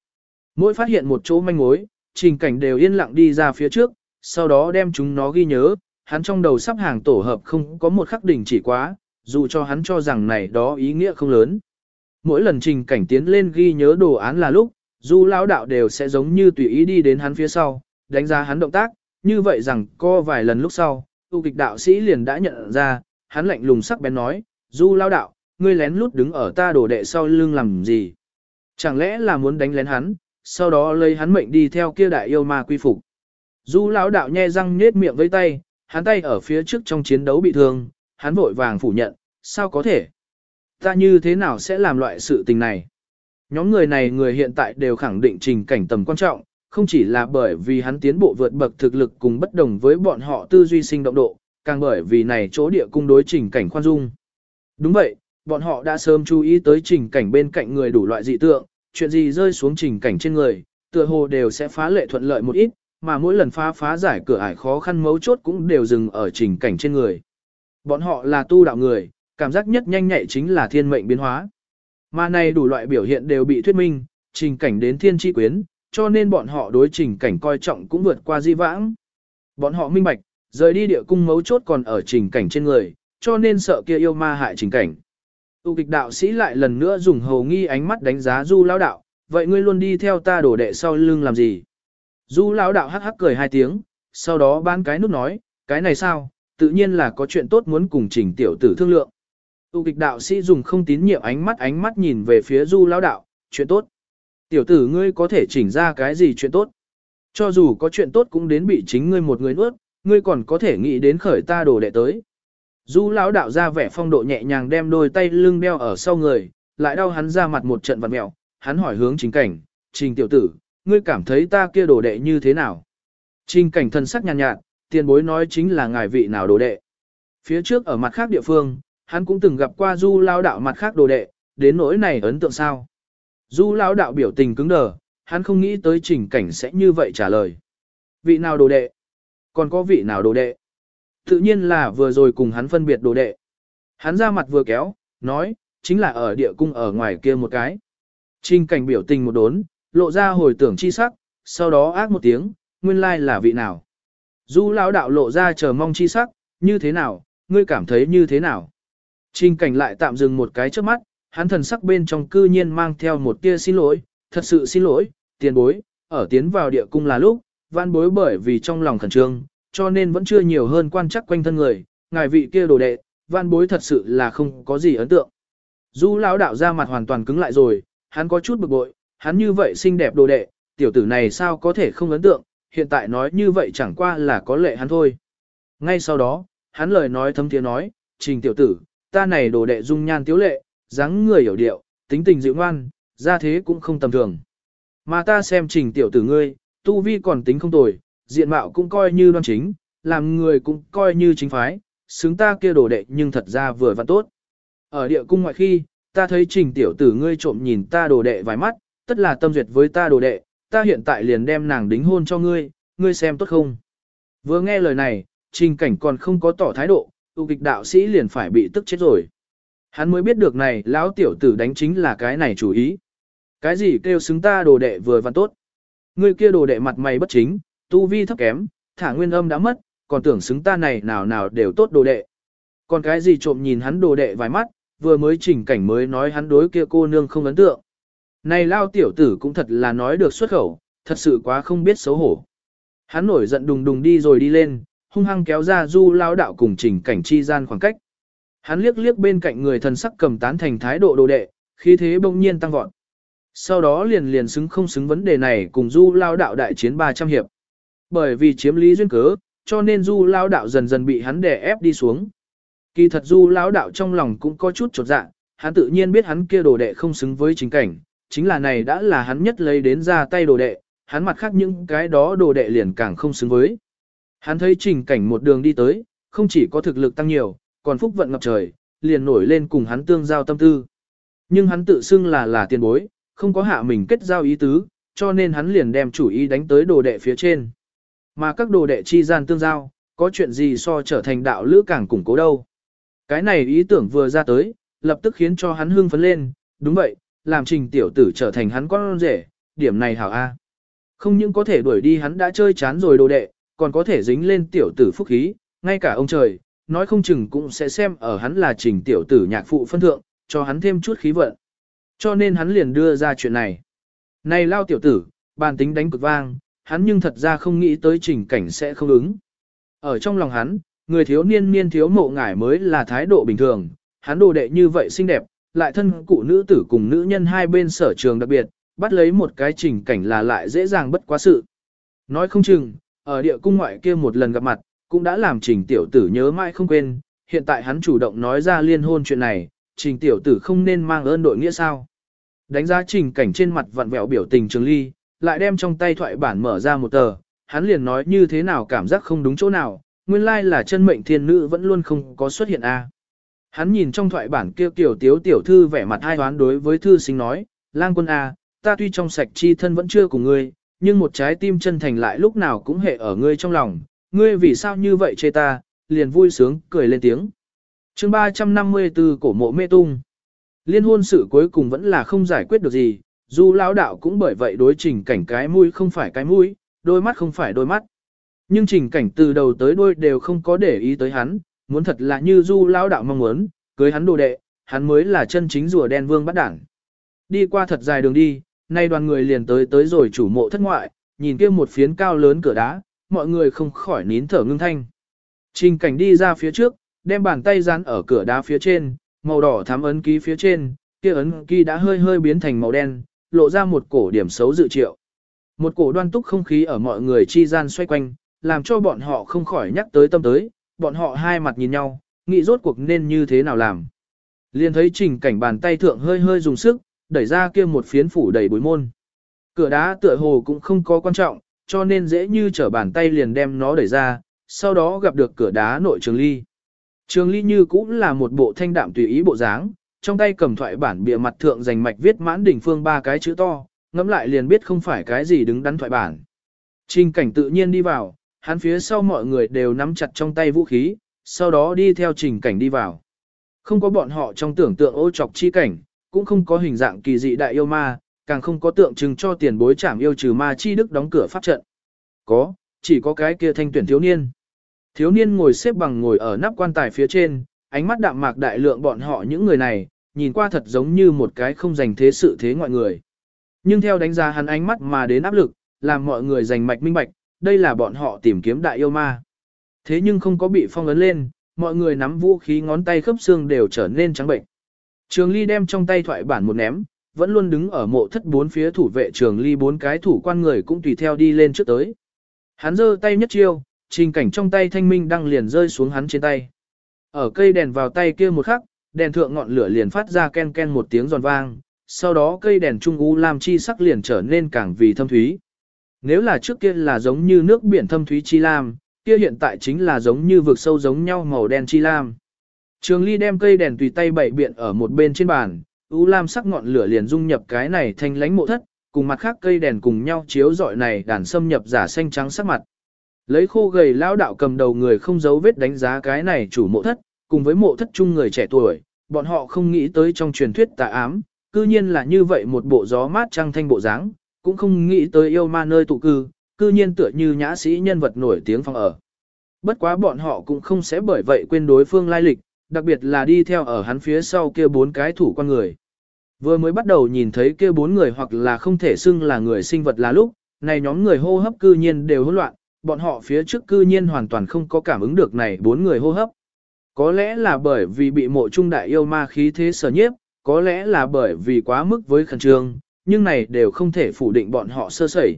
Mỗi phát hiện một chỗ manh mối, trình cảnh đều yên lặng đi ra phía trước, sau đó đem chúng nó ghi nhớ, hắn trong đầu sắp hàng tổ hợp không có một khắc đỉnh chỉ quá, dù cho hắn cho rằng này đó ý nghĩa không lớn. Mỗi lần trình cảnh tiến lên ghi nhớ đồ án là lúc, du lão đạo đều sẽ giống như tùy ý đi đến hắn phía sau, đánh giá hắn động tác, như vậy rằng co vài lần lúc sau, tu kịch đạo sĩ liền đã nhận ra, hắn lạnh lùng sắc bén nói, du lão đạo, ngươi lén lút đứng ở ta đổ đệ sau lưng làm gì? Chẳng lẽ là muốn đánh lén hắn, sau đó lấy hắn mệnh đi theo kia đại yêu ma quy phục. Du lão đạo nhe răng nhết miệng với tay, hắn tay ở phía trước trong chiến đấu bị thương, hắn vội vàng phủ nhận, sao có thể? Ta như thế nào sẽ làm loại sự tình này? Nhóm người này người hiện tại đều khẳng định trình cảnh tầm quan trọng, không chỉ là bởi vì hắn tiến bộ vượt bậc thực lực cùng bất đồng với bọn họ tư duy sinh động độ, càng bởi vì này chỗ địa cung đối trình cảnh khoan dung. Đúng vậy, bọn họ đã sớm chú ý tới trình cảnh bên cạnh người đủ loại dị tượng, chuyện gì rơi xuống trình cảnh trên người, tựa hồ đều sẽ phá lệ thuận lợi một ít, mà mỗi lần phá phá giải cửa ải khó khăn mấu chốt cũng đều dừng ở trình cảnh trên người. Bọn họ là tu đạo người, cảm giác nhất nhanh nhạy chính là thiên mệnh biến hóa. Mà này đủ loại biểu hiện đều bị thuyết minh, trình cảnh đến thiên tri quyến, cho nên bọn họ đối trình cảnh coi trọng cũng vượt qua di vãng. Bọn họ minh bạch, rời đi địa cung mấu chốt còn ở trình cảnh trên người, cho nên sợ kia yêu ma hại trình cảnh. Tu kịch đạo sĩ lại lần nữa dùng hầu nghi ánh mắt đánh giá du lão đạo, vậy ngươi luôn đi theo ta đổ đệ sau lưng làm gì? Du lão đạo hắc hắc cười hai tiếng, sau đó ban cái nút nói, cái này sao, tự nhiên là có chuyện tốt muốn cùng trình tiểu tử thương lượng. Tu kịch đạo sĩ dùng không tín nhiệm ánh mắt ánh mắt nhìn về phía du lão đạo, chuyện tốt. Tiểu tử ngươi có thể chỉnh ra cái gì chuyện tốt. Cho dù có chuyện tốt cũng đến bị chính ngươi một người nuốt, ngươi còn có thể nghĩ đến khởi ta đồ đệ tới. Du lão đạo ra vẻ phong độ nhẹ nhàng đem đôi tay lưng đeo ở sau người, lại đau hắn ra mặt một trận vặn mẹo, hắn hỏi hướng chính cảnh, trình tiểu tử, ngươi cảm thấy ta kia đồ đệ như thế nào? Trình cảnh thân sắc nhàn nhạt, nhạt, tiền bối nói chính là ngài vị nào đồ đệ. Phía trước ở mặt khác địa phương, hắn cũng từng gặp qua du lão đạo mặt khác đồ đệ, đến nỗi này ấn tượng sao? Du lão đạo biểu tình cứng đờ, hắn không nghĩ tới trình cảnh sẽ như vậy trả lời. Vị nào đồ đệ? Còn có vị nào đồ đệ? Tự nhiên là vừa rồi cùng hắn phân biệt đồ đệ. Hắn ra mặt vừa kéo, nói, chính là ở địa cung ở ngoài kia một cái. Trình cảnh biểu tình một đốn, lộ ra hồi tưởng chi sắc, sau đó ác một tiếng, nguyên lai là vị nào. Du lão đạo lộ ra chờ mong chi sắc, như thế nào, ngươi cảm thấy như thế nào. Trình cảnh lại tạm dừng một cái trước mắt, hắn thần sắc bên trong cư nhiên mang theo một tia xin lỗi, thật sự xin lỗi, tiền bối, ở tiến vào địa cung là lúc, văn bối bởi vì trong lòng khẩn trương, cho nên vẫn chưa nhiều hơn quan chắc quanh thân người, ngài vị kia đồ đệ, văn bối thật sự là không có gì ấn tượng. Du lão đạo ra mặt hoàn toàn cứng lại rồi, hắn có chút bực bội, hắn như vậy xinh đẹp đồ đệ, tiểu tử này sao có thể không ấn tượng, hiện tại nói như vậy chẳng qua là có lệ hắn thôi. Ngay sau đó, hắn lời nói thấm tiếng nói, trình tiểu tử, ta này đồ đệ dung nhan tiếu lệ, dáng người hiểu điệu, tính tình dịu ngoan, ra thế cũng không tầm thường. Mà ta xem trình tiểu tử ngươi, tu vi còn tính không tồi, diện mạo cũng coi như đoan chính, làm người cũng coi như chính phái, xứng ta kia đồ đệ nhưng thật ra vừa vặn tốt. Ở địa cung ngoại khi, ta thấy trình tiểu tử ngươi trộm nhìn ta đồ đệ vài mắt, tất là tâm duyệt với ta đồ đệ, ta hiện tại liền đem nàng đính hôn cho ngươi, ngươi xem tốt không. Vừa nghe lời này, trình cảnh còn không có tỏ thái độ, tu kịch đạo sĩ liền phải bị tức chết rồi. Hắn mới biết được này, lão tiểu tử đánh chính là cái này chủ ý. Cái gì kêu xứng ta đồ đệ vừa văn tốt. người kia đồ đệ mặt mày bất chính, tu vi thấp kém, thả nguyên âm đã mất, còn tưởng xứng ta này nào nào đều tốt đồ đệ. Còn cái gì trộm nhìn hắn đồ đệ vài mắt, vừa mới chỉnh cảnh mới nói hắn đối kia cô nương không ấn tượng. Này lao tiểu tử cũng thật là nói được xuất khẩu, thật sự quá không biết xấu hổ. Hắn nổi giận đùng đùng đi rồi đi lên, hung hăng kéo ra du lao đạo cùng chỉnh cảnh chi gian khoảng cách. Hắn liếc liếc bên cạnh người thần sắc cầm tán thành thái độ đồ đệ, khí thế bỗng nhiên tăng vọt. Sau đó liền liền xứng không xứng vấn đề này cùng du lao đạo đại chiến 300 hiệp. Bởi vì chiếm lý duyên cớ, cho nên du lao đạo dần dần bị hắn đè ép đi xuống. Kỳ thật du lao đạo trong lòng cũng có chút chột dạ, hắn tự nhiên biết hắn kia đồ đệ không xứng với chính cảnh, chính là này đã là hắn nhất lấy đến ra tay đồ đệ, hắn mặt khác những cái đó đồ đệ liền càng không xứng với. Hắn thấy trình cảnh một đường đi tới, không chỉ có thực lực tăng nhiều, còn phúc vận ngập trời, liền nổi lên cùng hắn tương giao tâm tư. Nhưng hắn tự xưng là là tiền bối, không có hạ mình kết giao ý tứ, cho nên hắn liền đem chủ ý đánh tới đồ đệ phía trên. Mà các đồ đệ chi gian tương giao, có chuyện gì so trở thành đạo lữ càng củng cố đâu. Cái này ý tưởng vừa ra tới, lập tức khiến cho hắn hưng phấn lên, đúng vậy, làm trình tiểu tử trở thành hắn con rể, điểm này hảo A. Không những có thể đuổi đi hắn đã chơi chán rồi đồ đệ, còn có thể dính lên tiểu tử phúc khí, ngay cả ông trời, nói không chừng cũng sẽ xem ở hắn là trình tiểu tử nhạc phụ phân thượng, cho hắn thêm chút khí vận. Cho nên hắn liền đưa ra chuyện này. Này lao tiểu tử, bàn tính đánh cực vang, hắn nhưng thật ra không nghĩ tới trình cảnh sẽ không ứng. Ở trong lòng hắn, người thiếu niên niên thiếu mộ ngải mới là thái độ bình thường, hắn đồ đệ như vậy xinh đẹp, lại thân cụ nữ tử cùng nữ nhân hai bên sở trường đặc biệt, bắt lấy một cái trình cảnh là lại dễ dàng bất quá sự. Nói không chừng, ở địa cung ngoại kia một lần gặp mặt, cũng đã làm trình tiểu tử nhớ mãi không quên, hiện tại hắn chủ động nói ra liên hôn chuyện này, trình tiểu tử không nên mang ơn đội nghĩa sao. Đánh giá trình cảnh trên mặt vặn vẹo biểu tình trường ly, lại đem trong tay thoại bản mở ra một tờ, hắn liền nói như thế nào cảm giác không đúng chỗ nào, nguyên lai là chân mệnh thiên nữ vẫn luôn không có xuất hiện a. Hắn nhìn trong thoại bản kia tiểu tiếu tiểu thư vẻ mặt hai đoán đối với thư sinh nói, lang quân a, ta tuy trong sạch chi thân vẫn chưa cùng ngươi, nhưng một trái tim chân thành lại lúc nào cũng hệ ở ngươi trong lòng, ngươi vì sao như vậy chê ta, liền vui sướng cười lên tiếng. chương 354 cổ mộ mê tung. Liên hôn sự cuối cùng vẫn là không giải quyết được gì, dù lão đạo cũng bởi vậy đối trình cảnh cái mũi không phải cái mũi, đôi mắt không phải đôi mắt. Nhưng trình cảnh từ đầu tới đôi đều không có để ý tới hắn, muốn thật là như du lão đạo mong muốn, cưới hắn đồ đệ, hắn mới là chân chính rùa đen vương bắt đảng. Đi qua thật dài đường đi, nay đoàn người liền tới tới rồi chủ mộ thất ngoại, nhìn kia một phiến cao lớn cửa đá, mọi người không khỏi nín thở ngưng thanh. Trình cảnh đi ra phía trước, đem bàn tay dán ở cửa đá phía trên, màu đỏ thắm ấn ký phía trên, kia ấn ký đã hơi hơi biến thành màu đen, lộ ra một cổ điểm xấu dự triệu. Một cổ đoan túc không khí ở mọi người chi gian xoay quanh, làm cho bọn họ không khỏi nhắc tới tâm tới, bọn họ hai mặt nhìn nhau, nghĩ rốt cuộc nên như thế nào làm. Liền thấy trình cảnh bàn tay thượng hơi hơi dùng sức, đẩy ra kia một phiến phủ đầy bối môn. Cửa đá tựa hồ cũng không có quan trọng, cho nên dễ như trở bàn tay liền đem nó đẩy ra, sau đó gặp được cửa đá nội trường ly. Trường ly như cũng là một bộ thanh đạm tùy ý bộ dáng, trong tay cầm thoại bản bìa mặt thượng dành mạch viết mãn đỉnh phương ba cái chữ to, ngẫm lại liền biết không phải cái gì đứng đắn thoại bản. Trình cảnh tự nhiên đi vào, hắn phía sau mọi người đều nắm chặt trong tay vũ khí, sau đó đi theo trình cảnh đi vào. Không có bọn họ trong tưởng tượng ô trọc chi cảnh, cũng không có hình dạng kỳ dị đại yêu ma, càng không có tượng trưng cho tiền bối trảm yêu trừ ma chi đức đóng cửa pháp trận. Có, chỉ có cái kia thanh tuyển thiếu niên. Thiếu niên ngồi xếp bằng ngồi ở nắp quan tài phía trên, ánh mắt đạm mạc đại lượng bọn họ những người này, nhìn qua thật giống như một cái không dành thế sự thế ngoại người. Nhưng theo đánh giá hắn ánh mắt mà đến áp lực, làm mọi người giành mạch minh bạch, đây là bọn họ tìm kiếm đại yêu ma. Thế nhưng không có bị phong ấn lên, mọi người nắm vũ khí ngón tay khớp xương đều trở nên trắng bệnh. Trường Ly đem trong tay thoại bản một ném, vẫn luôn đứng ở mộ thất bốn phía thủ vệ Trường Ly bốn cái thủ quan người cũng tùy theo đi lên trước tới. Hắn giơ tay nhất chiêu, trình cảnh trong tay thanh minh đang liền rơi xuống hắn trên tay. Ở cây đèn vào tay kia một khắc, đèn thượng ngọn lửa liền phát ra ken ken một tiếng giòn vang, sau đó cây đèn trung u làm chi sắc liền trở nên càng vì thâm thúy. Nếu là trước kia là giống như nước biển thâm thúy chi lam, kia hiện tại chính là giống như vực sâu giống nhau màu đen chi lam. Trường Ly đem cây đèn tùy tay bảy biện ở một bên trên bàn, u lam sắc ngọn lửa liền dung nhập cái này thành lánh mộ thất, cùng mặt khác cây đèn cùng nhau chiếu rọi này đàn xâm nhập giả xanh trắng sắc mặt. Lấy khô gầy lão đạo cầm đầu người không giấu vết đánh giá cái này chủ mộ thất, cùng với mộ thất chung người trẻ tuổi, bọn họ không nghĩ tới trong truyền thuyết tà ám, cư nhiên là như vậy một bộ gió mát trăng thanh bộ dáng, cũng không nghĩ tới yêu ma nơi tụ cư, cư nhiên tựa như nhã sĩ nhân vật nổi tiếng phong ở. Bất quá bọn họ cũng không sẽ bởi vậy quên đối phương lai lịch, đặc biệt là đi theo ở hắn phía sau kia bốn cái thủ quan người. Vừa mới bắt đầu nhìn thấy kia bốn người hoặc là không thể xưng là người sinh vật là lúc, này nhóm người hô hấp cư nhiên đều hỗn loạn, bọn họ phía trước cư nhiên hoàn toàn không có cảm ứng được này bốn người hô hấp. Có lẽ là bởi vì bị mộ trung đại yêu ma khí thế sở nhiếp, có lẽ là bởi vì quá mức với khẩn trương, nhưng này đều không thể phủ định bọn họ sơ sẩy.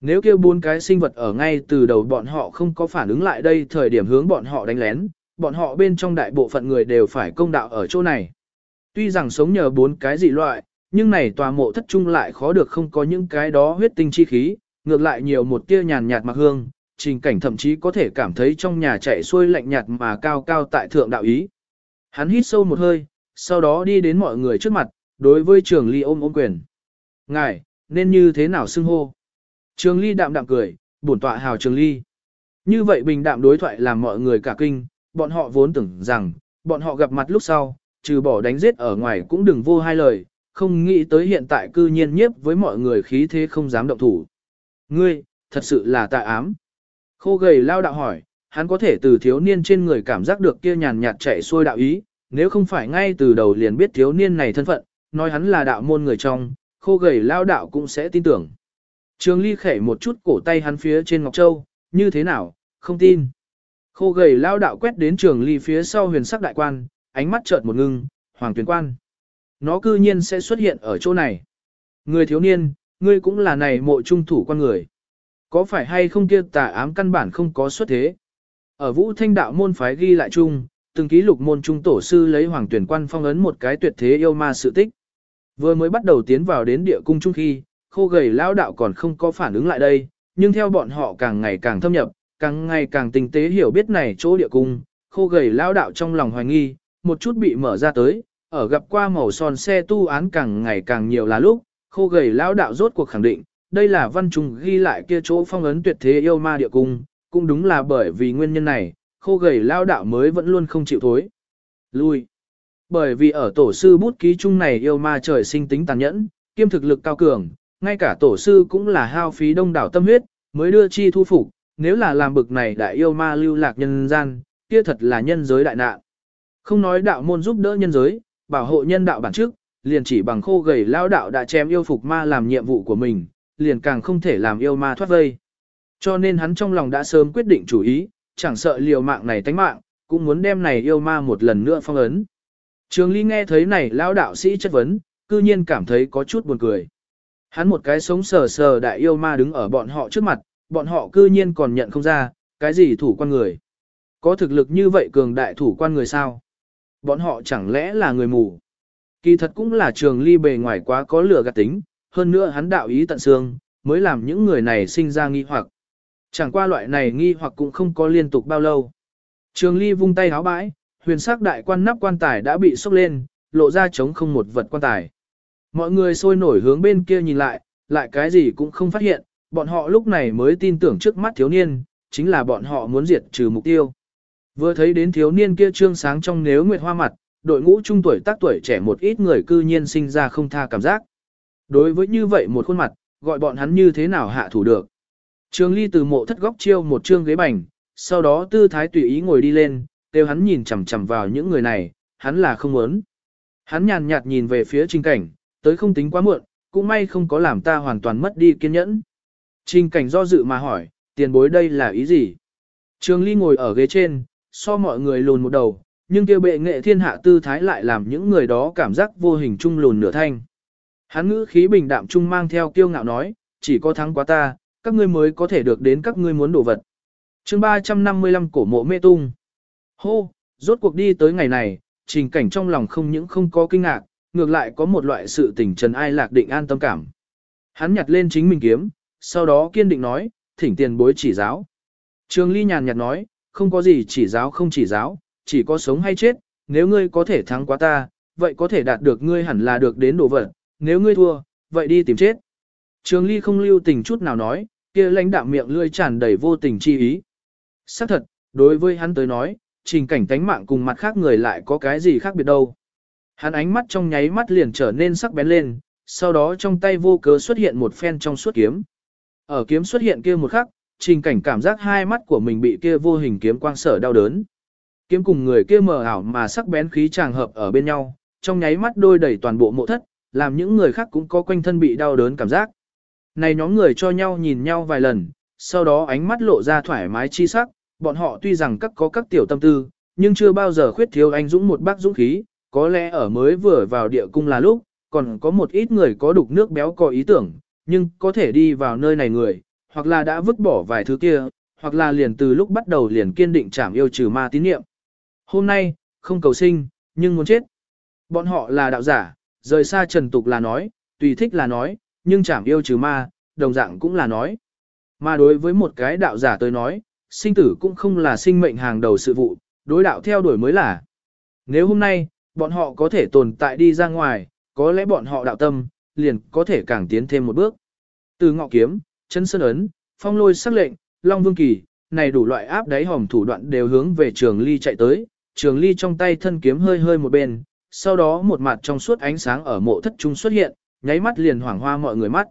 Nếu kia bốn cái sinh vật ở ngay từ đầu bọn họ không có phản ứng lại đây thời điểm hướng bọn họ đánh lén, bọn họ bên trong đại bộ phận người đều phải công đạo ở chỗ này. Tuy rằng sống nhờ bốn cái dị loại, nhưng này tòa mộ thất trung lại khó được không có những cái đó huyết tinh chi khí, ngược lại nhiều một tia nhàn nhạt mặc hương, trình cảnh thậm chí có thể cảm thấy trong nhà chạy xuôi lạnh nhạt mà cao cao tại thượng đạo ý. Hắn hít sâu một hơi, sau đó đi đến mọi người trước mặt, đối với trường ly ôm ôm quyền. Ngài, nên như thế nào xưng hô? Trường ly đạm đạm cười, bổn tọa hào trường ly. Như vậy bình đạm đối thoại làm mọi người cả kinh, bọn họ vốn tưởng rằng, bọn họ gặp mặt lúc sau, trừ bỏ đánh giết ở ngoài cũng đừng vô hai lời, không nghĩ tới hiện tại cư nhiên nhiếp với mọi người khí thế không dám động thủ. Ngươi, thật sự là tạ ám. Khô gầy lao đạo hỏi, hắn có thể từ thiếu niên trên người cảm giác được kia nhàn nhạt chạy xuôi đạo ý, nếu không phải ngay từ đầu liền biết thiếu niên này thân phận, nói hắn là đạo môn người trong, khô gầy lao đạo cũng sẽ tin tưởng. Trường ly khẩy một chút cổ tay hắn phía trên Ngọc Châu, như thế nào, không tin. Khô gầy lao đạo quét đến trường ly phía sau huyền sắc đại quan, ánh mắt chợt một ngưng, hoàng tuyển quan. Nó cư nhiên sẽ xuất hiện ở chỗ này. Người thiếu niên, ngươi cũng là này mộ trung thủ quan người. Có phải hay không kia tà ám căn bản không có xuất thế? Ở vũ thanh đạo môn phái ghi lại chung, từng ký lục môn trung tổ sư lấy hoàng tuyển quan phong ấn một cái tuyệt thế yêu ma sự tích. Vừa mới bắt đầu tiến vào đến địa cung trung khi, khô gầy lão đạo còn không có phản ứng lại đây, nhưng theo bọn họ càng ngày càng thâm nhập, càng ngày càng tinh tế hiểu biết này chỗ địa cung, khô gầy lão đạo trong lòng hoài nghi, một chút bị mở ra tới, ở gặp qua màu son xe tu án càng ngày càng nhiều là lúc, khô gầy lão đạo rốt cuộc khẳng định, đây là văn trùng ghi lại kia chỗ phong ấn tuyệt thế yêu ma địa cung, cũng đúng là bởi vì nguyên nhân này, khô gầy lão đạo mới vẫn luôn không chịu thối. Lui. Bởi vì ở tổ sư bút ký chung này yêu ma trời sinh tính tàn nhẫn, kiêm thực lực cao cường, ngay cả tổ sư cũng là hao phí đông đảo tâm huyết, mới đưa chi thu phục, nếu là làm bực này đại yêu ma lưu lạc nhân gian, kia thật là nhân giới đại nạn. Không nói đạo môn giúp đỡ nhân giới, bảo hộ nhân đạo bản trước, liền chỉ bằng khô gầy lao đạo đã chém yêu phục ma làm nhiệm vụ của mình, liền càng không thể làm yêu ma thoát vây. Cho nên hắn trong lòng đã sớm quyết định chủ ý, chẳng sợ liều mạng này tánh mạng, cũng muốn đem này yêu ma một lần nữa phong ấn. Trường Ly nghe thấy này lao đạo sĩ chất vấn, cư nhiên cảm thấy có chút buồn cười. Hắn một cái sống sờ sờ đại yêu ma đứng ở bọn họ trước mặt, bọn họ cư nhiên còn nhận không ra, cái gì thủ quan người. Có thực lực như vậy cường đại thủ quan người sao? Bọn họ chẳng lẽ là người mù? Kỳ thật cũng là trường ly bề ngoài quá có lửa gạt tính, hơn nữa hắn đạo ý tận xương, mới làm những người này sinh ra nghi hoặc. Chẳng qua loại này nghi hoặc cũng không có liên tục bao lâu. Trường ly vung tay háo bãi, huyền sắc đại quan nắp quan tài đã bị sốc lên, lộ ra trống không một vật quan tài. Mọi người sôi nổi hướng bên kia nhìn lại, lại cái gì cũng không phát hiện, bọn họ lúc này mới tin tưởng trước mắt thiếu niên, chính là bọn họ muốn diệt trừ mục tiêu. Vừa thấy đến thiếu niên kia trương sáng trong nếu nguyệt hoa mặt, đội ngũ trung tuổi tác tuổi trẻ một ít người cư nhiên sinh ra không tha cảm giác. Đối với như vậy một khuôn mặt, gọi bọn hắn như thế nào hạ thủ được. Trường ly từ mộ thất góc chiêu một trương ghế bành, sau đó tư thái tùy ý ngồi đi lên, kêu hắn nhìn chằm chằm vào những người này, hắn là không muốn. Hắn nhàn nhạt nhìn về phía trình cảnh, tới không tính quá muộn, cũng may không có làm ta hoàn toàn mất đi kiên nhẫn. Trình cảnh do dự mà hỏi, tiền bối đây là ý gì? Trường ly ngồi ở ghế trên, so mọi người lùn một đầu, nhưng kia bệ nghệ thiên hạ tư thái lại làm những người đó cảm giác vô hình trung lùn nửa thanh. Hắn ngữ khí bình đạm trung mang theo kiêu ngạo nói, chỉ có thắng quá ta, các ngươi mới có thể được đến các ngươi muốn đổ vật. chương 355 cổ mộ mê tung. Hô, rốt cuộc đi tới ngày này, trình cảnh trong lòng không những không có kinh ngạc, ngược lại có một loại sự tỉnh trần ai lạc định an tâm cảm. Hắn nhặt lên chính mình kiếm, sau đó kiên định nói, thỉnh tiền bối chỉ giáo. Trường Ly nhàn nhạt nói, không có gì chỉ giáo không chỉ giáo, chỉ có sống hay chết, nếu ngươi có thể thắng quá ta, vậy có thể đạt được ngươi hẳn là được đến đồ vật, nếu ngươi thua, vậy đi tìm chết. Trường Ly không lưu tình chút nào nói, kia lãnh đạm miệng lưỡi tràn đầy vô tình chi ý. Xác thật, đối với hắn tới nói, trình cảnh tánh mạng cùng mặt khác người lại có cái gì khác biệt đâu. Hắn ánh mắt trong nháy mắt liền trở nên sắc bén lên, sau đó trong tay vô cớ xuất hiện một phen trong suốt kiếm. Ở kiếm xuất hiện kia một khắc, trình cảnh cảm giác hai mắt của mình bị kia vô hình kiếm quang sở đau đớn. Kiếm cùng người kia mờ ảo mà sắc bén khí tràng hợp ở bên nhau, trong nháy mắt đôi đẩy toàn bộ mộ thất, làm những người khác cũng có quanh thân bị đau đớn cảm giác. Này nhóm người cho nhau nhìn nhau vài lần, sau đó ánh mắt lộ ra thoải mái chi sắc, bọn họ tuy rằng các có các tiểu tâm tư, nhưng chưa bao giờ khuyết thiếu anh dũng một bác dũng khí, có lẽ ở mới vừa vào địa cung là lúc, còn có một ít người có đục nước béo có ý tưởng, nhưng có thể đi vào nơi này người, hoặc là đã vứt bỏ vài thứ kia, hoặc là liền từ lúc bắt đầu liền kiên định chảm yêu trừ ma tín niệm. Hôm nay, không cầu sinh, nhưng muốn chết. Bọn họ là đạo giả, rời xa trần tục là nói, tùy thích là nói, nhưng chảm yêu trừ ma, đồng dạng cũng là nói. Mà đối với một cái đạo giả tới nói, sinh tử cũng không là sinh mệnh hàng đầu sự vụ, đối đạo theo đuổi mới là. Nếu hôm nay, bọn họ có thể tồn tại đi ra ngoài, có lẽ bọn họ đạo tâm, liền có thể càng tiến thêm một bước. Từ ngọ kiếm, chân sơn ấn, phong lôi sắc lệnh, long vương kỳ, này đủ loại áp đáy hòm thủ đoạn đều hướng về trường ly chạy tới, trường ly trong tay thân kiếm hơi hơi một bên, sau đó một mặt trong suốt ánh sáng ở mộ thất trung xuất hiện, nháy mắt liền hoảng hoa mọi người mắt.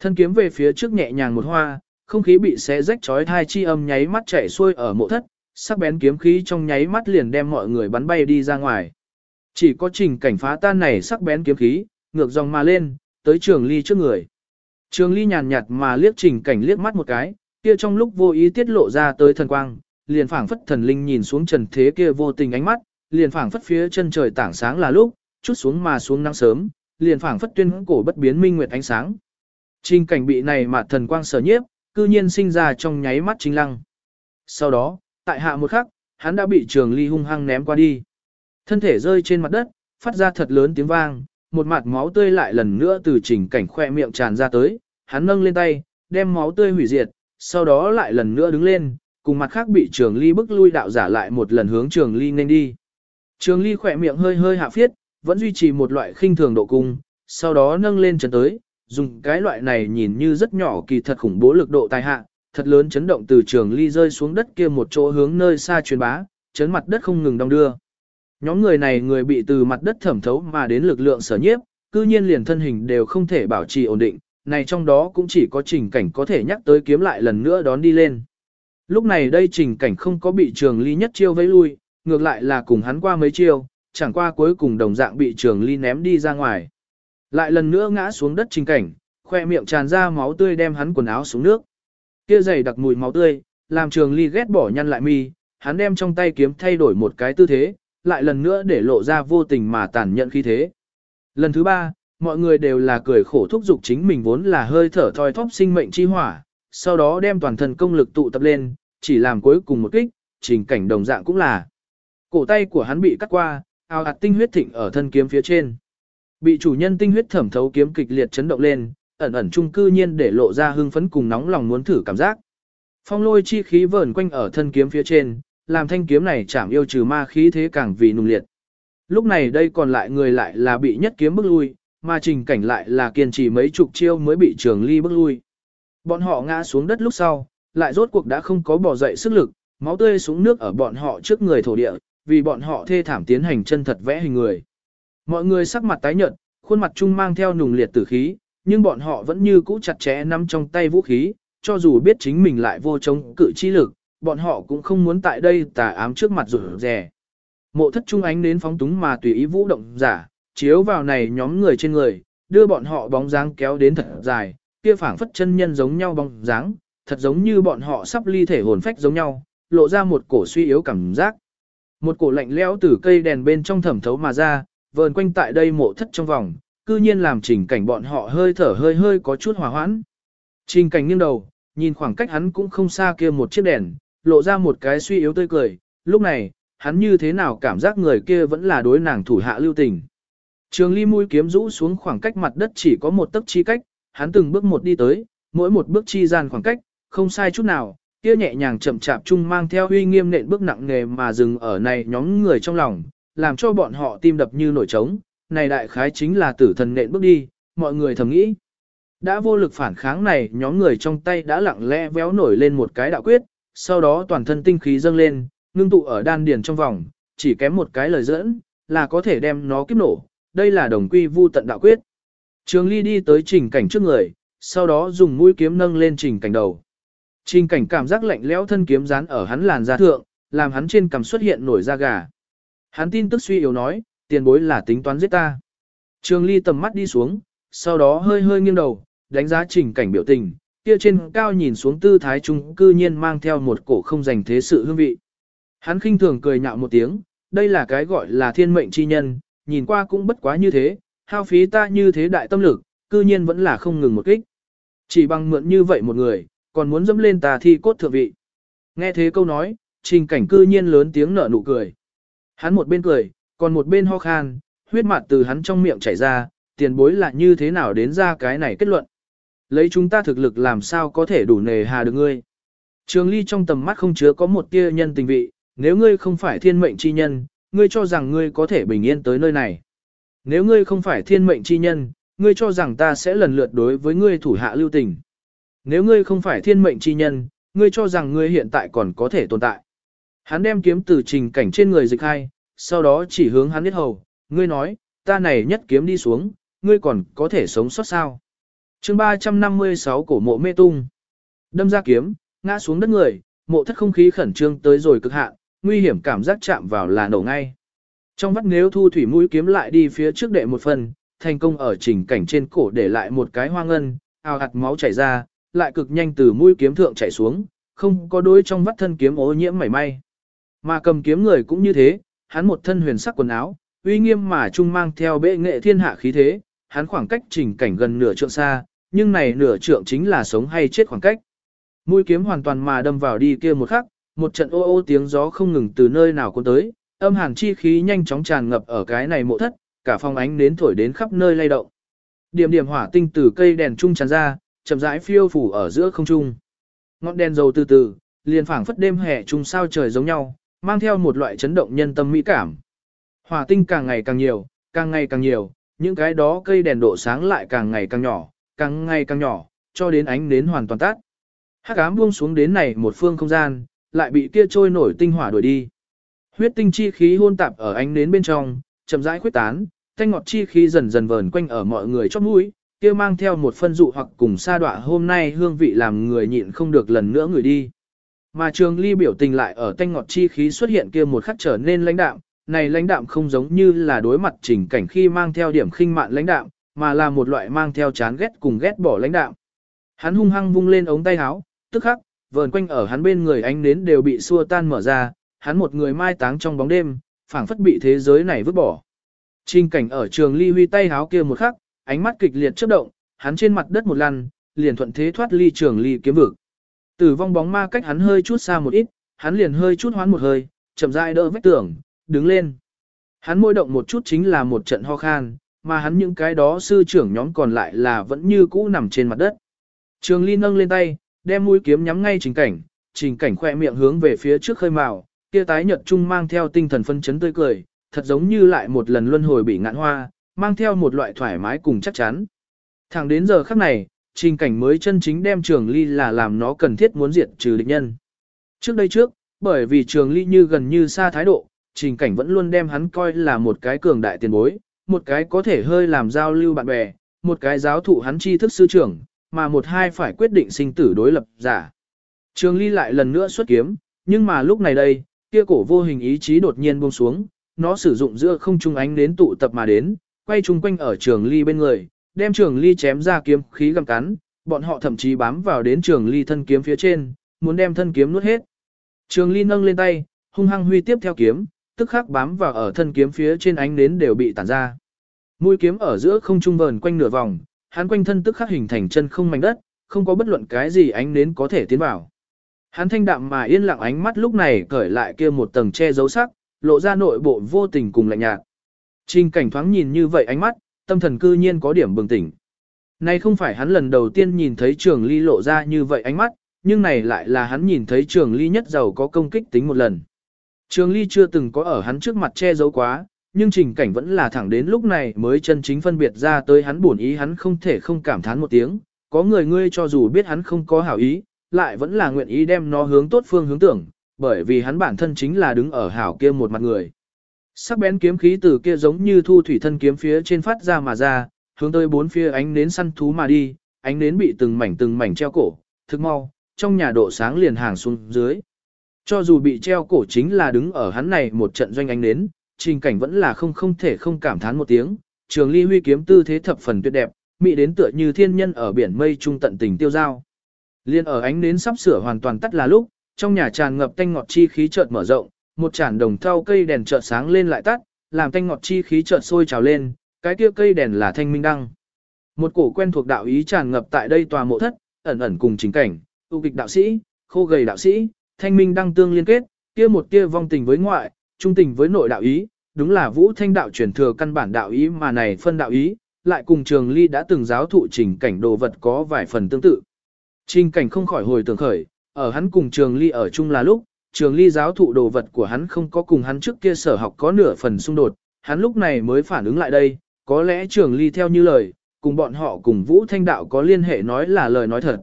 Thân kiếm về phía trước nhẹ nhàng một hoa, không khí bị xé rách chói thai chi âm nháy mắt chảy xuôi ở mộ thất, sắc bén kiếm khí trong nháy mắt liền đem mọi người bắn bay đi ra ngoài. Chỉ có trình cảnh phá tan này sắc bén kiếm khí, ngược dòng mà lên, tới trường ly trước người. Trường ly nhàn nhạt mà liếc trình cảnh liếc mắt một cái, kia trong lúc vô ý tiết lộ ra tới thần quang, liền phảng phất thần linh nhìn xuống trần thế kia vô tình ánh mắt, liền phảng phất phía chân trời tảng sáng là lúc, chút xuống mà xuống nắng sớm, liền phảng phất tuyên cổ bất biến minh nguyệt ánh sáng. Trình cảnh bị này mà thần quang sở nhiếp, cư nhiên sinh ra trong nháy mắt chính lăng. Sau đó, tại hạ một khắc, hắn đã bị trường ly hung hăng ném qua đi. Thân thể rơi trên mặt đất, phát ra thật lớn tiếng vang, một mặt máu tươi lại lần nữa từ trình cảnh khoe miệng tràn ra tới, hắn nâng lên tay, đem máu tươi hủy diệt, sau đó lại lần nữa đứng lên, cùng mặt khác bị trường ly bức lui đạo giả lại một lần hướng trường ly nên đi. Trường ly khỏe miệng hơi hơi hạ phiết, vẫn duy trì một loại khinh thường độ cung, sau đó nâng lên chân tới, dùng cái loại này nhìn như rất nhỏ kỳ thật khủng bố lực độ tai hạ, thật lớn chấn động từ trường ly rơi xuống đất kia một chỗ hướng nơi xa truyền bá, chấn mặt đất không ngừng đong đưa. Nhóm người này người bị từ mặt đất thẩm thấu mà đến lực lượng sở nhiếp, cư nhiên liền thân hình đều không thể bảo trì ổn định, này trong đó cũng chỉ có trình cảnh có thể nhắc tới kiếm lại lần nữa đón đi lên. Lúc này đây trình cảnh không có bị trường ly nhất chiêu vẫy lui, ngược lại là cùng hắn qua mấy chiêu, chẳng qua cuối cùng đồng dạng bị trường ly ném đi ra ngoài. Lại lần nữa ngã xuống đất trình cảnh, khoe miệng tràn ra máu tươi đem hắn quần áo xuống nước. Kia dày đặc mùi máu tươi, làm trường ly ghét bỏ nhăn lại mi, hắn đem trong tay kiếm thay đổi một cái tư thế, lại lần nữa để lộ ra vô tình mà tàn nhẫn khí thế. Lần thứ ba, mọi người đều là cười khổ thúc giục chính mình vốn là hơi thở thoi thóp sinh mệnh chi hỏa, sau đó đem toàn thân công lực tụ tập lên, chỉ làm cuối cùng một kích, trình cảnh đồng dạng cũng là. Cổ tay của hắn bị cắt qua, ao ạt tinh huyết thịnh ở thân kiếm phía trên. Bị chủ nhân tinh huyết thẩm thấu kiếm kịch liệt chấn động lên, ẩn ẩn trung cư nhiên để lộ ra hưng phấn cùng nóng lòng muốn thử cảm giác. Phong lôi chi khí vờn quanh ở thân kiếm phía trên, làm thanh kiếm này chạm yêu trừ ma khí thế càng vì nung liệt. Lúc này đây còn lại người lại là bị nhất kiếm bức lui, mà trình cảnh lại là kiên trì mấy chục chiêu mới bị trường ly bước lui. Bọn họ ngã xuống đất lúc sau, lại rốt cuộc đã không có bỏ dậy sức lực, máu tươi xuống nước ở bọn họ trước người thổ địa, vì bọn họ thê thảm tiến hành chân thật vẽ hình người. Mọi người sắc mặt tái nhợt, khuôn mặt chung mang theo nùng liệt tử khí, nhưng bọn họ vẫn như cũ chặt chẽ nắm trong tay vũ khí, cho dù biết chính mình lại vô chống cự chi lực, bọn họ cũng không muốn tại đây tà ám trước mặt rủ rè. Mộ thất trung ánh đến phóng túng mà tùy ý vũ động giả, chiếu vào này nhóm người trên người, đưa bọn họ bóng dáng kéo đến thật dài, kia phảng phất chân nhân giống nhau bóng dáng, thật giống như bọn họ sắp ly thể hồn phách giống nhau, lộ ra một cổ suy yếu cảm giác. Một cổ lạnh lẽo từ cây đèn bên trong thẩm thấu mà ra, vờn quanh tại đây mộ thất trong vòng, cư nhiên làm trình cảnh bọn họ hơi thở hơi hơi có chút hòa hoãn. Trình cảnh nghiêng đầu, nhìn khoảng cách hắn cũng không xa kia một chiếc đèn, lộ ra một cái suy yếu tươi cười, lúc này, hắn như thế nào cảm giác người kia vẫn là đối nàng thủ hạ lưu tình. Trường ly mũi kiếm rũ xuống khoảng cách mặt đất chỉ có một tấc chi cách, hắn từng bước một đi tới, mỗi một bước chi gian khoảng cách, không sai chút nào, kia nhẹ nhàng chậm chạp chung mang theo uy nghiêm nện bước nặng nề mà dừng ở này nhóm người trong lòng, làm cho bọn họ tim đập như nổi trống, này đại khái chính là tử thần nện bước đi, mọi người thầm nghĩ. Đã vô lực phản kháng này, nhóm người trong tay đã lặng lẽ véo nổi lên một cái đạo quyết, sau đó toàn thân tinh khí dâng lên, ngưng tụ ở đan điền trong vòng, chỉ kém một cái lời dẫn, là có thể đem nó kiếp nổ, đây là đồng quy vu tận đạo quyết. Trường Ly đi tới trình cảnh trước người, sau đó dùng mũi kiếm nâng lên trình cảnh đầu. Trình cảnh cảm giác lạnh lẽo thân kiếm dán ở hắn làn da thượng, làm hắn trên cằm xuất hiện nổi da gà. Hắn tin tức suy yếu nói, tiền bối là tính toán giết ta. Trường Ly tầm mắt đi xuống, sau đó hơi hơi nghiêng đầu, đánh giá trình cảnh biểu tình, kia trên cao nhìn xuống tư thái trung cư nhiên mang theo một cổ không dành thế sự hương vị. Hắn khinh thường cười nhạo một tiếng, đây là cái gọi là thiên mệnh chi nhân, nhìn qua cũng bất quá như thế, hao phí ta như thế đại tâm lực, cư nhiên vẫn là không ngừng một kích. Chỉ bằng mượn như vậy một người, còn muốn dẫm lên ta thi cốt thượng vị. Nghe thế câu nói, trình cảnh cư nhiên lớn tiếng nở nụ cười. Hắn một bên cười, còn một bên ho khan, huyết mặt từ hắn trong miệng chảy ra, tiền bối là như thế nào đến ra cái này kết luận. Lấy chúng ta thực lực làm sao có thể đủ nề hà được ngươi. Trường ly trong tầm mắt không chứa có một tia nhân tình vị, nếu ngươi không phải thiên mệnh chi nhân, ngươi cho rằng ngươi có thể bình yên tới nơi này. Nếu ngươi không phải thiên mệnh chi nhân, ngươi cho rằng ta sẽ lần lượt đối với ngươi thủ hạ lưu tình. Nếu ngươi không phải thiên mệnh chi nhân, ngươi cho rằng ngươi hiện tại còn có thể tồn tại. Hắn đem kiếm từ trình cảnh trên người dịch hai, sau đó chỉ hướng hắn biết hầu, ngươi nói, ta này nhất kiếm đi xuống, ngươi còn có thể sống sót sao. chương 356 cổ mộ mê tung. Đâm ra kiếm, ngã xuống đất người, mộ thất không khí khẩn trương tới rồi cực hạn, nguy hiểm cảm giác chạm vào là nổ ngay. Trong vắt nếu thu thủy mũi kiếm lại đi phía trước đệ một phần, thành công ở trình cảnh trên cổ để lại một cái hoa ngân, ào hạt máu chảy ra, lại cực nhanh từ mũi kiếm thượng chảy xuống, không có đối trong vắt thân kiếm ô nhiễm mảy may. Mà cầm kiếm người cũng như thế, hắn một thân huyền sắc quần áo, uy nghiêm mà trung mang theo bệ nghệ thiên hạ khí thế, hắn khoảng cách trình cảnh gần nửa trượng xa, nhưng này nửa trượng chính là sống hay chết khoảng cách. Mũi kiếm hoàn toàn mà đâm vào đi kia một khắc, một trận ô ô tiếng gió không ngừng từ nơi nào cuốn tới, âm hàn chi khí nhanh chóng tràn ngập ở cái này mộ thất, cả phong ánh đến thổi đến khắp nơi lay động. Điểm điểm hỏa tinh từ cây đèn trung tràn ra, chậm rãi phiêu phủ ở giữa không trung. Ngọn đèn dầu từ từ, liền phảng phất đêm hè trung sao trời giống nhau, mang theo một loại chấn động nhân tâm mỹ cảm. Hỏa tinh càng ngày càng nhiều, càng ngày càng nhiều, những cái đó cây đèn độ sáng lại càng ngày càng nhỏ, càng ngày càng nhỏ, cho đến ánh nến hoàn toàn tắt. Hắc ám buông xuống đến này một phương không gian, lại bị kia trôi nổi tinh hỏa đuổi đi. Huyết tinh chi khí hôn tạp ở ánh nến bên trong, chậm rãi khuyết tán, thanh ngọt chi khí dần dần vờn quanh ở mọi người chóp mũi, kia mang theo một phân dụ hoặc cùng sa đọa hôm nay hương vị làm người nhịn không được lần nữa người đi. Mà trường ly biểu tình lại ở thanh ngọt chi khí xuất hiện kia một khắc trở nên lãnh đạm, này lãnh đạm không giống như là đối mặt trình cảnh khi mang theo điểm khinh mạn lãnh đạm, mà là một loại mang theo chán ghét cùng ghét bỏ lãnh đạm. Hắn hung hăng vung lên ống tay áo, tức khắc, vờn quanh ở hắn bên người ánh nến đều bị xua tan mở ra, hắn một người mai táng trong bóng đêm, phảng phất bị thế giới này vứt bỏ. Trình cảnh ở trường ly huy tay háo kia một khắc, ánh mắt kịch liệt chớp động, hắn trên mặt đất một lần, liền thuận thế thoát ly trường ly kiếm vực. Tử vong bóng ma cách hắn hơi chút xa một ít, hắn liền hơi chút hoán một hơi, chậm rãi đỡ vách tường, đứng lên. Hắn môi động một chút chính là một trận ho khan, mà hắn những cái đó sư trưởng nhóm còn lại là vẫn như cũ nằm trên mặt đất. Trường ly nâng lên tay, đem mũi kiếm nhắm ngay trình cảnh, trình cảnh khoe miệng hướng về phía trước khơi mào, kia tái nhợt trung mang theo tinh thần phân chấn tươi cười, thật giống như lại một lần luân hồi bị ngạn hoa, mang theo một loại thoải mái cùng chắc chắn. Thẳng đến giờ khắc này, trình cảnh mới chân chính đem trường ly là làm nó cần thiết muốn diệt trừ địch nhân. Trước đây trước, bởi vì trường ly như gần như xa thái độ, trình cảnh vẫn luôn đem hắn coi là một cái cường đại tiền bối, một cái có thể hơi làm giao lưu bạn bè, một cái giáo thụ hắn tri thức sư trưởng, mà một hai phải quyết định sinh tử đối lập giả. Trường ly lại lần nữa xuất kiếm, nhưng mà lúc này đây, kia cổ vô hình ý chí đột nhiên buông xuống, nó sử dụng giữa không trung ánh đến tụ tập mà đến, quay chung quanh ở trường ly bên người, đem trường ly chém ra kiếm khí găm cắn, bọn họ thậm chí bám vào đến trường ly thân kiếm phía trên, muốn đem thân kiếm nuốt hết. Trường ly nâng lên tay, hung hăng huy tiếp theo kiếm, tức khắc bám vào ở thân kiếm phía trên ánh nến đều bị tản ra. Mũi kiếm ở giữa không trung vờn quanh nửa vòng, hắn quanh thân tức khắc hình thành chân không mảnh đất, không có bất luận cái gì ánh nến có thể tiến vào. Hắn thanh đạm mà yên lặng ánh mắt lúc này cởi lại kia một tầng che giấu sắc, lộ ra nội bộ vô tình cùng lạnh nhạt. Trình cảnh thoáng nhìn như vậy ánh mắt, tâm thần cư nhiên có điểm bừng tỉnh. Này không phải hắn lần đầu tiên nhìn thấy trường ly lộ ra như vậy ánh mắt, nhưng này lại là hắn nhìn thấy trường ly nhất giàu có công kích tính một lần. Trường ly chưa từng có ở hắn trước mặt che giấu quá, nhưng trình cảnh vẫn là thẳng đến lúc này mới chân chính phân biệt ra tới hắn buồn ý hắn không thể không cảm thán một tiếng, có người ngươi cho dù biết hắn không có hảo ý, lại vẫn là nguyện ý đem nó hướng tốt phương hướng tưởng, bởi vì hắn bản thân chính là đứng ở hảo kia một mặt người. Sắc bén kiếm khí từ kia giống như thu thủy thân kiếm phía trên phát ra mà ra, hướng tới bốn phía ánh nến săn thú mà đi, ánh nến bị từng mảnh từng mảnh treo cổ, thức mau, trong nhà độ sáng liền hàng xuống dưới. Cho dù bị treo cổ chính là đứng ở hắn này một trận doanh ánh nến, trình cảnh vẫn là không không thể không cảm thán một tiếng, trường ly huy kiếm tư thế thập phần tuyệt đẹp, mỹ đến tựa như thiên nhân ở biển mây trung tận tình tiêu giao. Liên ở ánh nến sắp sửa hoàn toàn tắt là lúc, trong nhà tràn ngập tanh ngọt chi khí chợt mở rộng, một chản đồng thau cây đèn chợt sáng lên lại tắt, làm tanh ngọt chi khí chợt sôi trào lên, cái kia cây đèn là thanh minh đăng. Một cổ quen thuộc đạo ý tràn ngập tại đây tòa mộ thất, ẩn ẩn cùng chính cảnh, tu kịch đạo sĩ, khô gầy đạo sĩ, thanh minh đăng tương liên kết, kia một kia vong tình với ngoại, trung tình với nội đạo ý, đúng là vũ thanh đạo truyền thừa căn bản đạo ý mà này phân đạo ý, lại cùng trường ly đã từng giáo thụ trình cảnh đồ vật có vài phần tương tự. Trình cảnh không khỏi hồi tưởng khởi, ở hắn cùng trường ly ở chung là lúc, trường ly giáo thụ đồ vật của hắn không có cùng hắn trước kia sở học có nửa phần xung đột, hắn lúc này mới phản ứng lại đây, có lẽ trường ly theo như lời, cùng bọn họ cùng vũ thanh đạo có liên hệ nói là lời nói thật.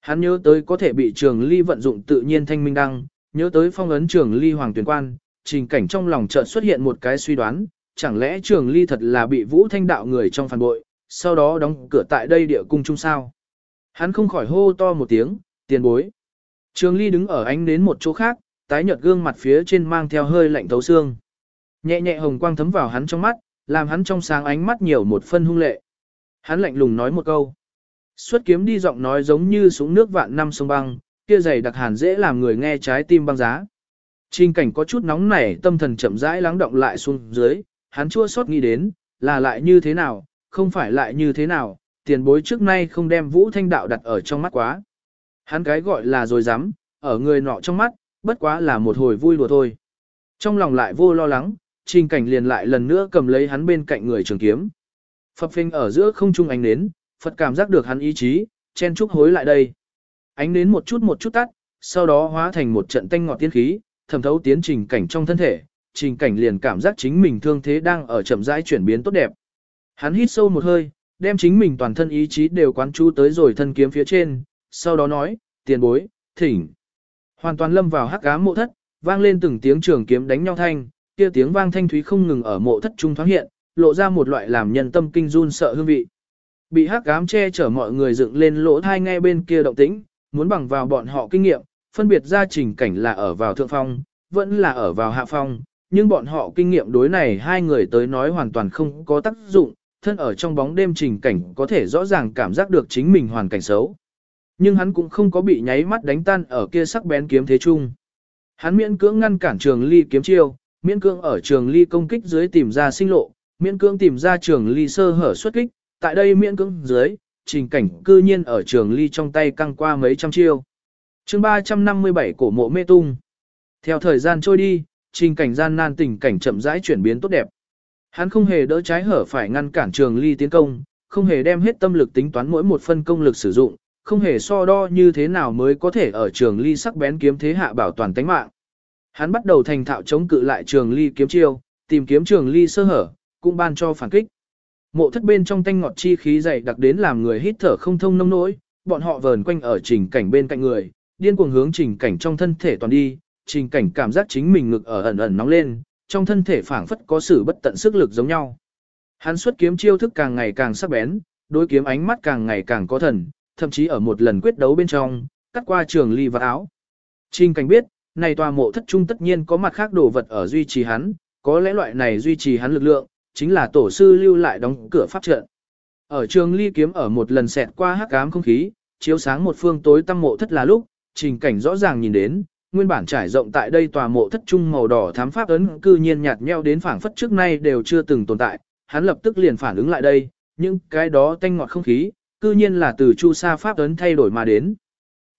Hắn nhớ tới có thể bị trường ly vận dụng tự nhiên thanh minh đăng, nhớ tới phong ấn trường ly hoàng tuyển quan, trình cảnh trong lòng chợt xuất hiện một cái suy đoán, chẳng lẽ trường ly thật là bị vũ thanh đạo người trong phản bội, sau đó đóng cửa tại đây địa cung chung sao. Hắn không khỏi hô to một tiếng, tiền bối. Trường ly đứng ở ánh đến một chỗ khác, tái nhợt gương mặt phía trên mang theo hơi lạnh thấu xương. Nhẹ nhẹ hồng quang thấm vào hắn trong mắt, làm hắn trong sáng ánh mắt nhiều một phân hung lệ. Hắn lạnh lùng nói một câu. Xuất kiếm đi giọng nói giống như súng nước vạn năm sông băng, kia dày đặc hàn dễ làm người nghe trái tim băng giá. Trình cảnh có chút nóng nảy tâm thần chậm rãi lắng động lại xuống dưới, hắn chua xót nghĩ đến, là lại như thế nào, không phải lại như thế nào, tiền bối trước nay không đem vũ thanh đạo đặt ở trong mắt quá. Hắn cái gọi là rồi dám, ở người nọ trong mắt, bất quá là một hồi vui đùa thôi. Trong lòng lại vô lo lắng, trình cảnh liền lại lần nữa cầm lấy hắn bên cạnh người trường kiếm. Phật phinh ở giữa không trung ánh nến, Phật cảm giác được hắn ý chí, chen chúc hối lại đây. Ánh nến một chút một chút tắt, sau đó hóa thành một trận tanh ngọt tiên khí, thẩm thấu tiến trình cảnh trong thân thể, trình cảnh liền cảm giác chính mình thương thế đang ở chậm rãi chuyển biến tốt đẹp. Hắn hít sâu một hơi, đem chính mình toàn thân ý chí đều quán chú tới rồi thân kiếm phía trên, sau đó nói, tiền bối, thỉnh. Hoàn toàn lâm vào hắc ám mộ thất, vang lên từng tiếng trường kiếm đánh nhau thanh, kia tiếng vang thanh thúy không ngừng ở mộ thất trung thoáng hiện, lộ ra một loại làm nhân tâm kinh run sợ hương vị. Bị hắc ám che chở mọi người dựng lên lỗ thai ngay bên kia động tĩnh, muốn bằng vào bọn họ kinh nghiệm, phân biệt ra trình cảnh là ở vào thượng phong, vẫn là ở vào hạ phong, nhưng bọn họ kinh nghiệm đối này hai người tới nói hoàn toàn không có tác dụng, thân ở trong bóng đêm trình cảnh có thể rõ ràng cảm giác được chính mình hoàn cảnh xấu. Nhưng hắn cũng không có bị nháy mắt đánh tan ở kia sắc bén kiếm thế chung. Hắn miễn cưỡng ngăn cản trường ly kiếm chiêu, miễn cưỡng ở trường ly công kích dưới tìm ra sinh lộ, miễn cưỡng tìm ra trường ly sơ hở xuất kích, tại đây miễn cưỡng dưới, trình cảnh cư nhiên ở trường ly trong tay căng qua mấy trăm chiêu chương 357 cổ mộ mê tung. Theo thời gian trôi đi, trình cảnh gian nan tình cảnh chậm rãi chuyển biến tốt đẹp. Hắn không hề đỡ trái hở phải ngăn cản trường ly tiến công, không hề đem hết tâm lực tính toán mỗi một phân công lực sử dụng, không hề so đo như thế nào mới có thể ở trường ly sắc bén kiếm thế hạ bảo toàn tánh mạng. Hắn bắt đầu thành thạo chống cự lại trường ly kiếm chiêu, tìm kiếm trường ly sơ hở, cũng ban cho phản kích. Mộ thất bên trong tanh ngọt chi khí dày đặc đến làm người hít thở không thông nông nỗi, bọn họ vờn quanh ở trình cảnh bên cạnh người, điên cuồng hướng trình cảnh trong thân thể toàn đi, trình cảnh cảm giác chính mình ngực ở ẩn ẩn nóng lên, trong thân thể phảng phất có sự bất tận sức lực giống nhau. Hắn xuất kiếm chiêu thức càng ngày càng sắc bén, đối kiếm ánh mắt càng ngày càng có thần, thậm chí ở một lần quyết đấu bên trong, cắt qua trường ly và áo. Trình cảnh biết, này tòa mộ thất trung tất nhiên có mặt khác đồ vật ở duy trì hắn, có lẽ loại này duy trì hắn lực lượng, chính là tổ sư lưu lại đóng cửa pháp trận. Ở trường ly kiếm ở một lần xẹt qua hắc ám không khí, chiếu sáng một phương tối tăm mộ thất là lúc, trình cảnh rõ ràng nhìn đến, nguyên bản trải rộng tại đây tòa mộ thất trung màu đỏ thám pháp ấn cư nhiên nhạt nheo đến phảng phất trước nay đều chưa từng tồn tại, hắn lập tức liền phản ứng lại đây, nhưng cái đó tanh ngọt không khí, cư nhiên là từ chu sa pháp ấn thay đổi mà đến.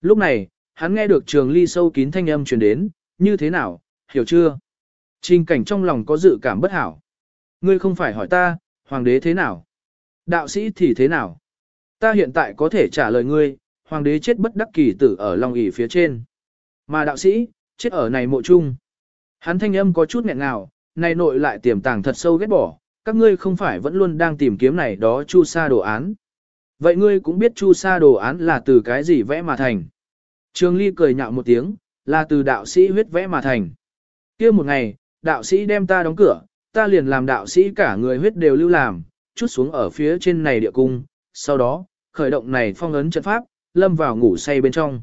Lúc này, hắn nghe được trường ly sâu kín thanh âm truyền đến, như thế nào, hiểu chưa? Trình cảnh trong lòng có dự cảm bất hảo. Ngươi không phải hỏi ta, hoàng đế thế nào? Đạo sĩ thì thế nào? Ta hiện tại có thể trả lời ngươi, hoàng đế chết bất đắc kỳ tử ở Long ỷ phía trên. Mà đạo sĩ, chết ở này mộ chung. Hắn thanh âm có chút nghẹn ngào, này nội lại tiềm tàng thật sâu ghét bỏ, các ngươi không phải vẫn luôn đang tìm kiếm này đó chu sa đồ án. Vậy ngươi cũng biết chu sa đồ án là từ cái gì vẽ mà thành. Trường Ly cười nhạo một tiếng, là từ đạo sĩ huyết vẽ mà thành. kia một ngày, đạo sĩ đem ta đóng cửa, ta liền làm đạo sĩ cả người huyết đều lưu làm, chút xuống ở phía trên này địa cung, sau đó, khởi động này phong ấn trận pháp, lâm vào ngủ say bên trong.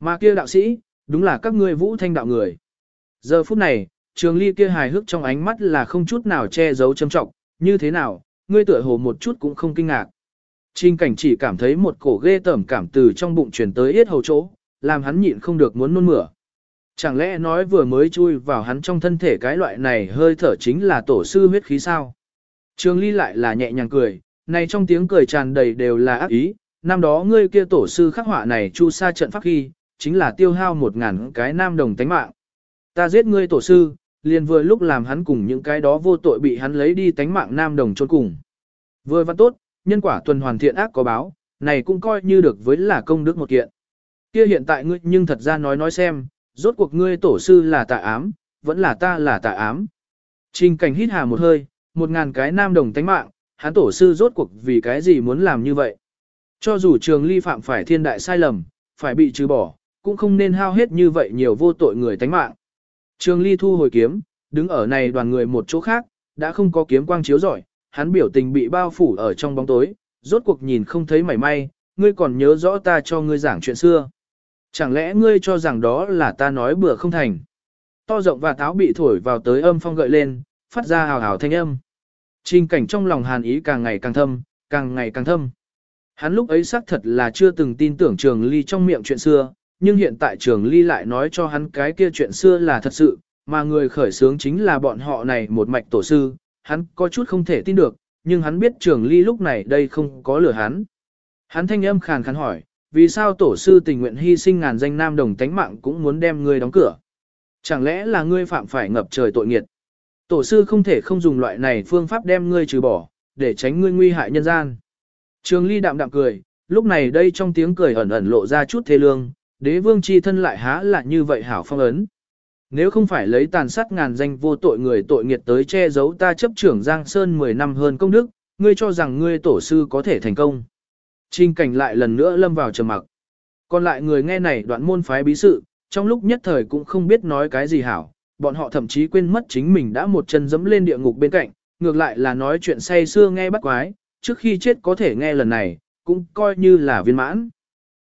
Mà kia đạo sĩ, đúng là các ngươi vũ thanh đạo người. Giờ phút này, trường ly kia hài hước trong ánh mắt là không chút nào che giấu châm trọng, như thế nào, ngươi tựa hồ một chút cũng không kinh ngạc. Trình cảnh chỉ cảm thấy một cổ ghê tởm cảm từ trong bụng truyền tới yết hầu chỗ, làm hắn nhịn không được muốn nôn mửa. Chẳng lẽ nói vừa mới chui vào hắn trong thân thể cái loại này hơi thở chính là tổ sư huyết khí sao? Trường ly lại là nhẹ nhàng cười, này trong tiếng cười tràn đầy đều là ác ý, năm đó ngươi kia tổ sư khắc họa này chu sa trận pháp khi, chính là tiêu hao một ngàn cái nam đồng tánh mạng. Ta giết ngươi tổ sư, liền vừa lúc làm hắn cùng những cái đó vô tội bị hắn lấy đi tánh mạng nam đồng trôn cùng. Vừa văn tốt, nhân quả tuần hoàn thiện ác có báo, này cũng coi như được với là công đức một kiện. Kia hiện tại ngươi nhưng thật ra nói nói xem, rốt cuộc ngươi tổ sư là tà ám, vẫn là ta là tà ám. Trình cảnh hít hà một hơi, một ngàn cái nam đồng tánh mạng, hắn tổ sư rốt cuộc vì cái gì muốn làm như vậy. Cho dù trường ly phạm phải thiên đại sai lầm, phải bị trừ bỏ, cũng không nên hao hết như vậy nhiều vô tội người tánh mạng. Trường ly thu hồi kiếm, đứng ở này đoàn người một chỗ khác, đã không có kiếm quang chiếu giỏi, hắn biểu tình bị bao phủ ở trong bóng tối, rốt cuộc nhìn không thấy mảy may, ngươi còn nhớ rõ ta cho ngươi giảng chuyện xưa. Chẳng lẽ ngươi cho rằng đó là ta nói bừa không thành. To rộng và táo bị thổi vào tới âm phong gợi lên, phát ra hào hào thanh âm. Trình cảnh trong lòng hàn ý càng ngày càng thâm, càng ngày càng thâm. Hắn lúc ấy xác thật là chưa từng tin tưởng trường ly trong miệng chuyện xưa, nhưng hiện tại trường ly lại nói cho hắn cái kia chuyện xưa là thật sự, mà người khởi sướng chính là bọn họ này một mạch tổ sư, hắn có chút không thể tin được, nhưng hắn biết trường ly lúc này đây không có lửa hắn. Hắn thanh âm khàn khàn hỏi, vì sao tổ sư tình nguyện hy sinh ngàn danh nam đồng tánh mạng cũng muốn đem ngươi đóng cửa? Chẳng lẽ là ngươi phạm phải ngập trời tội nghiệt? Tổ sư không thể không dùng loại này phương pháp đem ngươi trừ bỏ, để tránh ngươi nguy hại nhân gian. Trường ly đạm đạm cười, lúc này đây trong tiếng cười ẩn ẩn lộ ra chút thế lương, đế vương chi thân lại há là như vậy hảo phong ấn. Nếu không phải lấy tàn sát ngàn danh vô tội người tội nghiệt tới che giấu ta chấp trưởng Giang Sơn 10 năm hơn công đức, ngươi cho rằng ngươi tổ sư có thể thành công. Trình cảnh lại lần nữa lâm vào trầm mặc. Còn lại người nghe này đoạn môn phái bí sự, trong lúc nhất thời cũng không biết nói cái gì hảo, bọn họ thậm chí quên mất chính mình đã một chân dẫm lên địa ngục bên cạnh, ngược lại là nói chuyện say xưa nghe bắt quái, trước khi chết có thể nghe lần này, cũng coi như là viên mãn.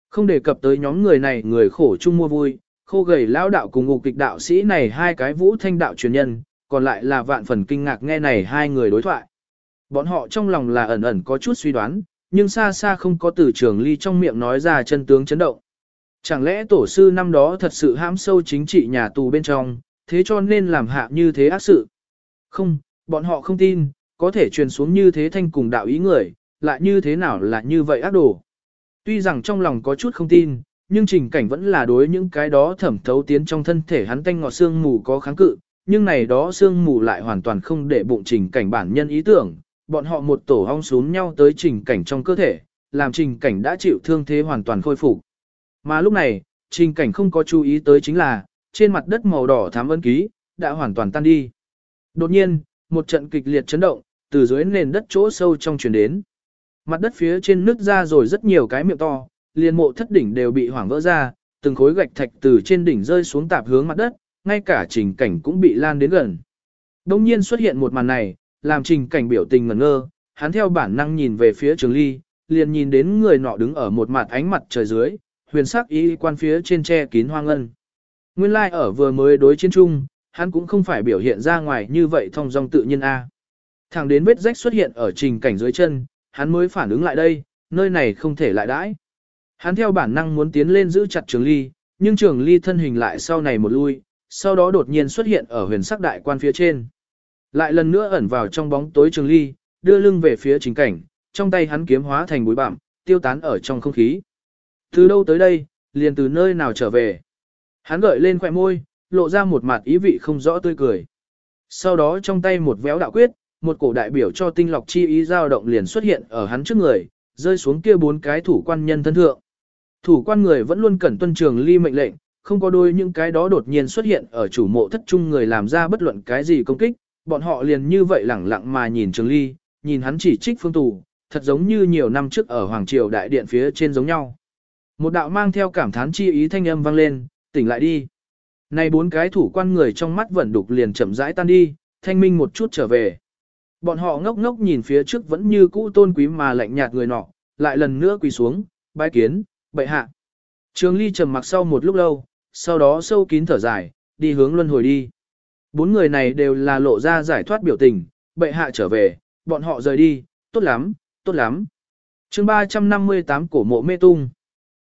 Không đề cập tới nhóm người này người khổ chung mua vui, khô gầy lao đạo cùng ngục kịch đạo sĩ này hai cái vũ thanh đạo truyền nhân, còn lại là vạn phần kinh ngạc nghe này hai người đối thoại. Bọn họ trong lòng là ẩn ẩn có chút suy đoán, nhưng xa xa không có từ trường ly trong miệng nói ra chân tướng chấn động. Chẳng lẽ tổ sư năm đó thật sự hãm sâu chính trị nhà tù bên trong, thế cho nên làm hạ như thế ác sự? Không, bọn họ không tin, có thể truyền xuống như thế thanh cùng đạo ý người, lại như thế nào là như vậy ác đồ. Tuy rằng trong lòng có chút không tin, nhưng trình cảnh vẫn là đối những cái đó thẩm thấu tiến trong thân thể hắn tanh ngọt xương mù có kháng cự, nhưng này đó xương mù lại hoàn toàn không để bụng trình cảnh bản nhân ý tưởng, bọn họ một tổ hong xuống nhau tới trình cảnh trong cơ thể, làm trình cảnh đã chịu thương thế hoàn toàn khôi phục. Mà lúc này, trình cảnh không có chú ý tới chính là, trên mặt đất màu đỏ thám ấn ký, đã hoàn toàn tan đi. Đột nhiên, một trận kịch liệt chấn động, từ dưới nền đất chỗ sâu trong truyền đến. Mặt đất phía trên nứt ra rồi rất nhiều cái miệng to, liền mộ thất đỉnh đều bị hoảng vỡ ra, từng khối gạch thạch từ trên đỉnh rơi xuống tạp hướng mặt đất, ngay cả trình cảnh cũng bị lan đến gần. Đông nhiên xuất hiện một màn này, làm trình cảnh biểu tình ngẩn ngơ, hắn theo bản năng nhìn về phía trường ly, liền nhìn đến người nọ đứng ở một mặt ánh mặt trời dưới, huyền sắc y quan phía trên che kín hoang ngân. Nguyên lai like ở vừa mới đối chiến chung, hắn cũng không phải biểu hiện ra ngoài như vậy thông dong tự nhiên a. Thẳng đến vết rách xuất hiện ở trình cảnh dưới chân, hắn mới phản ứng lại đây, nơi này không thể lại đãi. Hắn theo bản năng muốn tiến lên giữ chặt trường ly, nhưng trường ly thân hình lại sau này một lui, sau đó đột nhiên xuất hiện ở huyền sắc đại quan phía trên. Lại lần nữa ẩn vào trong bóng tối trường ly, đưa lưng về phía trình cảnh, trong tay hắn kiếm hóa thành bụi bặm, tiêu tán ở trong không khí. Từ đâu tới đây, liền từ nơi nào trở về. Hắn gợi lên khỏe môi, lộ ra một mặt ý vị không rõ tươi cười. Sau đó trong tay một véo đạo quyết, một cổ đại biểu cho tinh lọc chi ý dao động liền xuất hiện ở hắn trước người, rơi xuống kia bốn cái thủ quan nhân thân thượng. Thủ quan người vẫn luôn cẩn tuân trường ly mệnh lệnh, không có đôi những cái đó đột nhiên xuất hiện ở chủ mộ thất trung người làm ra bất luận cái gì công kích, bọn họ liền như vậy lẳng lặng mà nhìn trường ly, nhìn hắn chỉ trích phương tù, thật giống như nhiều năm trước ở Hoàng Triều Đại Điện phía trên giống nhau. Một đạo mang theo cảm thán chi ý thanh âm vang lên, tỉnh lại đi. Này bốn cái thủ quan người trong mắt vẫn đục liền chậm rãi tan đi, thanh minh một chút trở về. Bọn họ ngốc ngốc nhìn phía trước vẫn như cũ tôn quý mà lạnh nhạt người nọ, lại lần nữa quỳ xuống, bái kiến, bệ hạ. Trường ly trầm mặc sau một lúc lâu, sau đó sâu kín thở dài, đi hướng luân hồi đi. Bốn người này đều là lộ ra giải thoát biểu tình, bệ hạ trở về, bọn họ rời đi, tốt lắm, tốt lắm. chương 358 cổ mộ mê tung.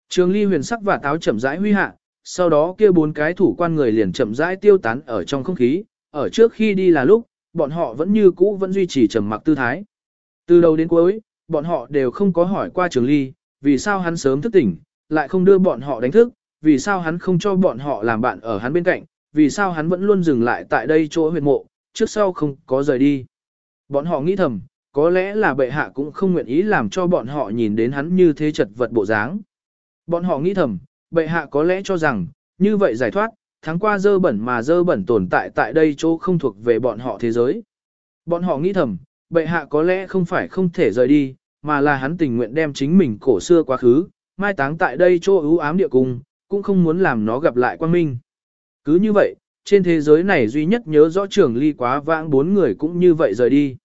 Trường ly huyền sắc và táo chậm rãi huy hạ, sau đó kia bốn cái thủ quan người liền chậm rãi tiêu tán ở trong không khí, ở trước khi đi là lúc, bọn họ vẫn như cũ vẫn duy trì trầm mặc tư thái. Từ đầu đến cuối, bọn họ đều không có hỏi qua trường ly, vì sao hắn sớm thức tỉnh, lại không đưa bọn họ đánh thức, vì sao hắn không cho bọn họ làm bạn ở hắn bên cạnh, vì sao hắn vẫn luôn dừng lại tại đây chỗ huyệt mộ, trước sau không có rời đi. Bọn họ nghĩ thầm, có lẽ là bệ hạ cũng không nguyện ý làm cho bọn họ nhìn đến hắn như thế chật vật bộ dáng. Bọn họ nghĩ thầm, bệ hạ có lẽ cho rằng, như vậy giải thoát, tháng qua dơ bẩn mà dơ bẩn tồn tại tại đây chỗ không thuộc về bọn họ thế giới. Bọn họ nghĩ thầm, bệ hạ có lẽ không phải không thể rời đi, mà là hắn tình nguyện đem chính mình cổ xưa quá khứ, mai táng tại đây chỗ ưu ám địa cung, cũng không muốn làm nó gặp lại quan minh. Cứ như vậy, trên thế giới này duy nhất nhớ rõ trường ly quá vãng bốn người cũng như vậy rời đi.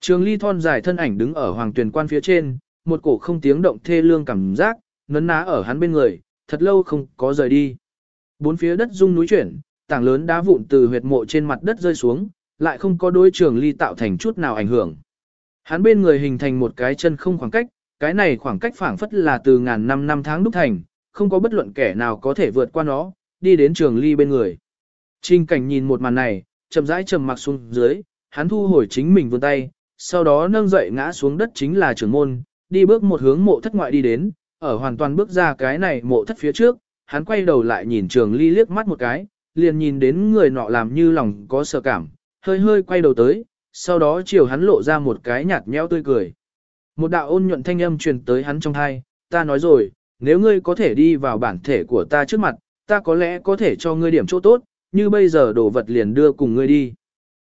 Trường ly thon dài thân ảnh đứng ở hoàng tuyển quan phía trên, một cổ không tiếng động thê lương cảm giác, nấn ná ở hắn bên người, thật lâu không có rời đi. Bốn phía đất rung núi chuyển, tảng lớn đá vụn từ huyệt mộ trên mặt đất rơi xuống, lại không có đối trường ly tạo thành chút nào ảnh hưởng. Hắn bên người hình thành một cái chân không khoảng cách, cái này khoảng cách phảng phất là từ ngàn năm năm tháng đúc thành, không có bất luận kẻ nào có thể vượt qua nó, đi đến trường ly bên người. Trình cảnh nhìn một màn này, chậm rãi trầm mặc xuống dưới, hắn thu hồi chính mình vươn tay, sau đó nâng dậy ngã xuống đất chính là trường môn, đi bước một hướng mộ thất ngoại đi đến, ở hoàn toàn bước ra cái này mộ thất phía trước, hắn quay đầu lại nhìn trường ly liếc mắt một cái, liền nhìn đến người nọ làm như lòng có sợ cảm, hơi hơi quay đầu tới, sau đó chiều hắn lộ ra một cái nhạt nhẽo tươi cười. Một đạo ôn nhuận thanh âm truyền tới hắn trong hai, ta nói rồi, nếu ngươi có thể đi vào bản thể của ta trước mặt, ta có lẽ có thể cho ngươi điểm chỗ tốt, như bây giờ đồ vật liền đưa cùng ngươi đi.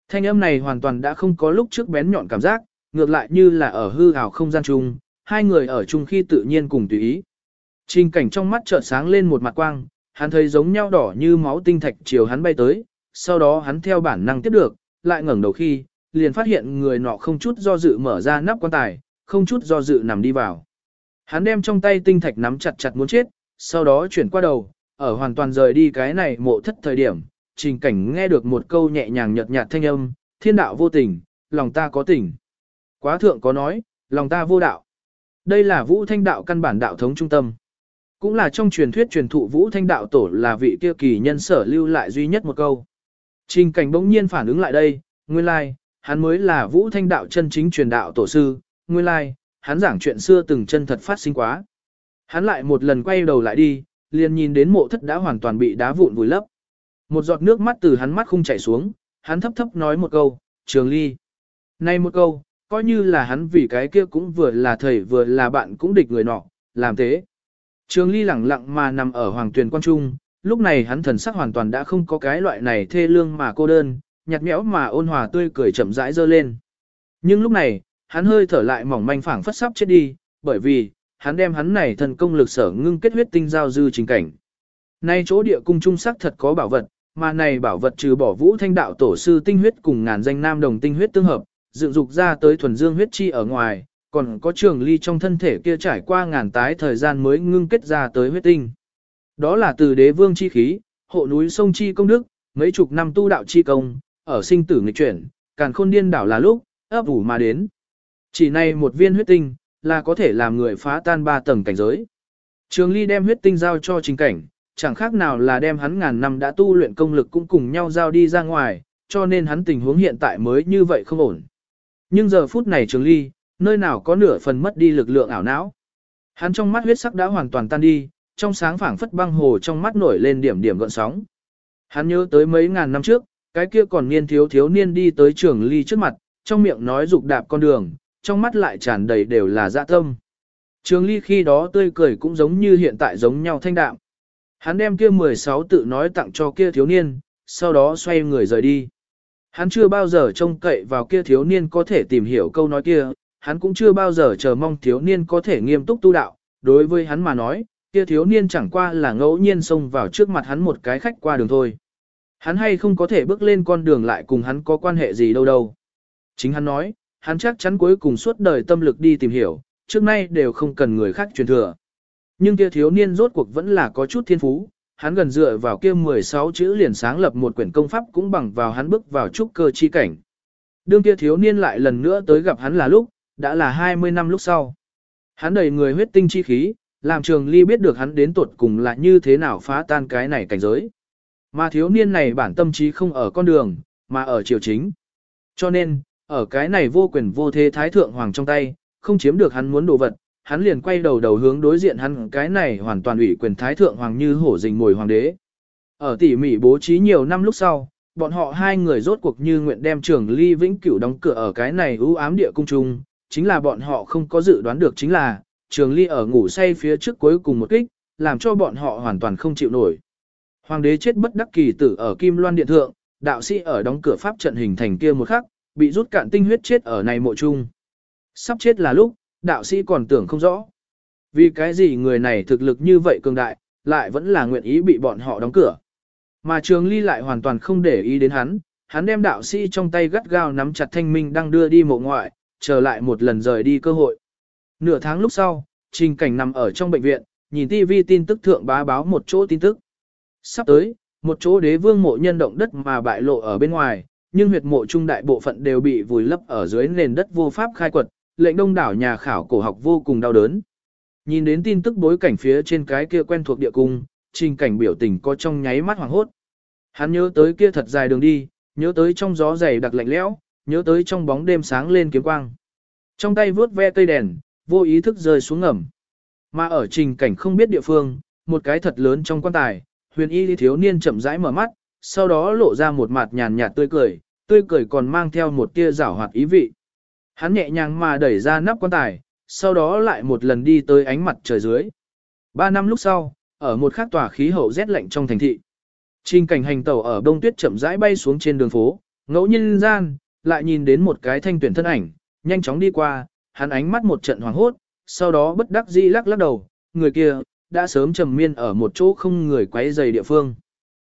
Thanh âm này hoàn toàn đã không có lúc trước bén nhọn cảm giác, ngược lại như là ở hư ảo không gian chung, hai người ở chung khi tự nhiên cùng tùy ý. Trình cảnh trong mắt chợt sáng lên một mặt quang, hắn thấy giống nhau đỏ như máu tinh thạch chiều hắn bay tới, sau đó hắn theo bản năng tiếp được, lại ngẩng đầu khi, liền phát hiện người nọ không chút do dự mở ra nắp quan tài, không chút do dự nằm đi vào. Hắn đem trong tay tinh thạch nắm chặt chặt muốn chết, sau đó chuyển qua đầu, ở hoàn toàn rời đi cái này mộ thất thời điểm, trình cảnh nghe được một câu nhẹ nhàng nhợt nhạt thanh âm, thiên đạo vô tình, lòng ta có tình. Quá thượng có nói, lòng ta vô đạo. Đây là vũ thanh đạo căn bản đạo thống trung tâm. Cũng là trong truyền thuyết truyền thụ vũ thanh đạo tổ là vị kia kỳ nhân sở lưu lại duy nhất một câu. Trình cảnh bỗng nhiên phản ứng lại đây, nguyên lai, like, hắn mới là vũ thanh đạo chân chính truyền đạo tổ sư, nguyên lai, like, hắn giảng chuyện xưa từng chân thật phát sinh quá. Hắn lại một lần quay đầu lại đi, liền nhìn đến mộ thất đã hoàn toàn bị đá vụn vùi lấp. Một giọt nước mắt từ hắn mắt không chảy xuống, hắn thấp thấp nói một câu, trường ly. nay một câu, coi như là hắn vì cái kia cũng vừa là thầy vừa là bạn cũng địch người nọ, làm thế. Trường ly lẳng lặng mà nằm ở hoàng tuyền quan trung, lúc này hắn thần sắc hoàn toàn đã không có cái loại này thê lương mà cô đơn, nhạt nhẽo mà ôn hòa tươi cười chậm rãi dơ lên. Nhưng lúc này, hắn hơi thở lại mỏng manh phảng phất sắp chết đi, bởi vì, hắn đem hắn này thần công lực sở ngưng kết huyết tinh giao dư trình cảnh. Nay chỗ địa cung trung sắc thật có bảo vật, mà này bảo vật trừ bỏ vũ thanh đạo tổ sư tinh huyết cùng ngàn danh nam đồng tinh huyết tương hợp, dựng dục ra tới thuần dương huyết chi ở ngoài, còn có trường ly trong thân thể kia trải qua ngàn tái thời gian mới ngưng kết ra tới huyết tinh. Đó là từ đế vương chi khí, hộ núi sông chi công đức, mấy chục năm tu đạo chi công, ở sinh tử nghịch chuyển, càn khôn điên đảo là lúc, ấp ủ mà đến. Chỉ này một viên huyết tinh, là có thể làm người phá tan ba tầng cảnh giới. Trường ly đem huyết tinh giao cho trình cảnh, chẳng khác nào là đem hắn ngàn năm đã tu luyện công lực cũng cùng nhau giao đi ra ngoài, cho nên hắn tình huống hiện tại mới như vậy không ổn. Nhưng giờ phút này Trường Ly, nơi nào có nửa phần mất đi lực lượng ảo não. Hắn trong mắt huyết sắc đã hoàn toàn tan đi, trong sáng phảng phất băng hồ trong mắt nổi lên điểm điểm gợn sóng. Hắn nhớ tới mấy ngàn năm trước, cái kia còn niên thiếu thiếu niên đi tới Trường Ly trước mặt, trong miệng nói dục đạp con đường, trong mắt lại tràn đầy đều là dạ tâm. Trường Ly khi đó tươi cười cũng giống như hiện tại giống nhau thanh đạm. Hắn đem kia 16 tự nói tặng cho kia thiếu niên, sau đó xoay người rời đi. Hắn chưa bao giờ trông cậy vào kia thiếu niên có thể tìm hiểu câu nói kia, hắn cũng chưa bao giờ chờ mong thiếu niên có thể nghiêm túc tu đạo, đối với hắn mà nói, kia thiếu niên chẳng qua là ngẫu nhiên xông vào trước mặt hắn một cái khách qua đường thôi. Hắn hay không có thể bước lên con đường lại cùng hắn có quan hệ gì đâu đâu. Chính hắn nói, hắn chắc chắn cuối cùng suốt đời tâm lực đi tìm hiểu, trước nay đều không cần người khác truyền thừa. Nhưng kia thiếu niên rốt cuộc vẫn là có chút thiên phú, hắn gần dựa vào kia 16 chữ liền sáng lập một quyển công pháp cũng bằng vào hắn bước vào trúc cơ chi cảnh. Đương kia thiếu niên lại lần nữa tới gặp hắn là lúc, đã là 20 năm lúc sau. Hắn đầy người huyết tinh chi khí, làm trường ly biết được hắn đến tuột cùng là như thế nào phá tan cái này cảnh giới. Mà thiếu niên này bản tâm trí không ở con đường, mà ở triều chính. Cho nên, ở cái này vô quyền vô thế thái thượng hoàng trong tay, không chiếm được hắn muốn đồ vật, hắn liền quay đầu đầu hướng đối diện hắn cái này hoàn toàn ủy quyền thái thượng hoàng như hổ rình mồi hoàng đế. Ở tỉ mỉ bố trí nhiều năm lúc sau, bọn họ hai người rốt cuộc như nguyện đem trường ly vĩnh cửu đóng cửa ở cái này ưu ám địa cung trung, chính là bọn họ không có dự đoán được chính là, trường ly ở ngủ say phía trước cuối cùng một kích, làm cho bọn họ hoàn toàn không chịu nổi. Hoàng đế chết bất đắc kỳ tử ở Kim Loan Điện Thượng, đạo sĩ ở đóng cửa pháp trận hình thành kia một khắc, bị rút cạn tinh huyết chết ở này mộ trung. Sắp chết là lúc, đạo sĩ còn tưởng không rõ. Vì cái gì người này thực lực như vậy cường đại, lại vẫn là nguyện ý bị bọn họ đóng cửa. Mà trường ly lại hoàn toàn không để ý đến hắn, hắn đem đạo sĩ trong tay gắt gao nắm chặt thanh minh đang đưa đi mộ ngoại, trở lại một lần rời đi cơ hội. Nửa tháng lúc sau, trình cảnh nằm ở trong bệnh viện, nhìn TV tin tức thượng bá báo một chỗ tin tức. Sắp tới, một chỗ đế vương mộ nhân động đất mà bại lộ ở bên ngoài, nhưng huyệt mộ trung đại bộ phận đều bị vùi lấp ở dưới nền đất vô pháp khai quật, lệnh đông đảo nhà khảo cổ học vô cùng đau đớn. Nhìn đến tin tức bối cảnh phía trên cái kia quen thuộc địa cung, trình cảnh biểu tình có trong nháy mắt hoàng hốt. Hắn nhớ tới kia thật dài đường đi, nhớ tới trong gió dày đặc lạnh lẽo, nhớ tới trong bóng đêm sáng lên kiếm quang. Trong tay vướt ve cây đèn, vô ý thức rơi xuống ngầm. Mà ở trình cảnh không biết địa phương, một cái thật lớn trong quan tài, huyền y thiếu niên chậm rãi mở mắt, sau đó lộ ra một mặt nhàn nhạt tươi cười, tươi cười còn mang theo một tia giảo hoạt ý vị. Hắn nhẹ nhàng mà đẩy ra nắp quan tài, sau đó lại một lần đi tới ánh mặt trời dưới. Ba năm lúc sau, ở một khắc tòa khí hậu rét lạnh trong thành thị. Trình cảnh hành tàu ở đông tuyết chậm rãi bay xuống trên đường phố, ngẫu nhiên gian, lại nhìn đến một cái thanh tuyển thân ảnh, nhanh chóng đi qua, hắn ánh mắt một trận hoảng hốt, sau đó bất đắc dĩ lắc lắc đầu, người kia, đã sớm trầm miên ở một chỗ không người quấy dày địa phương.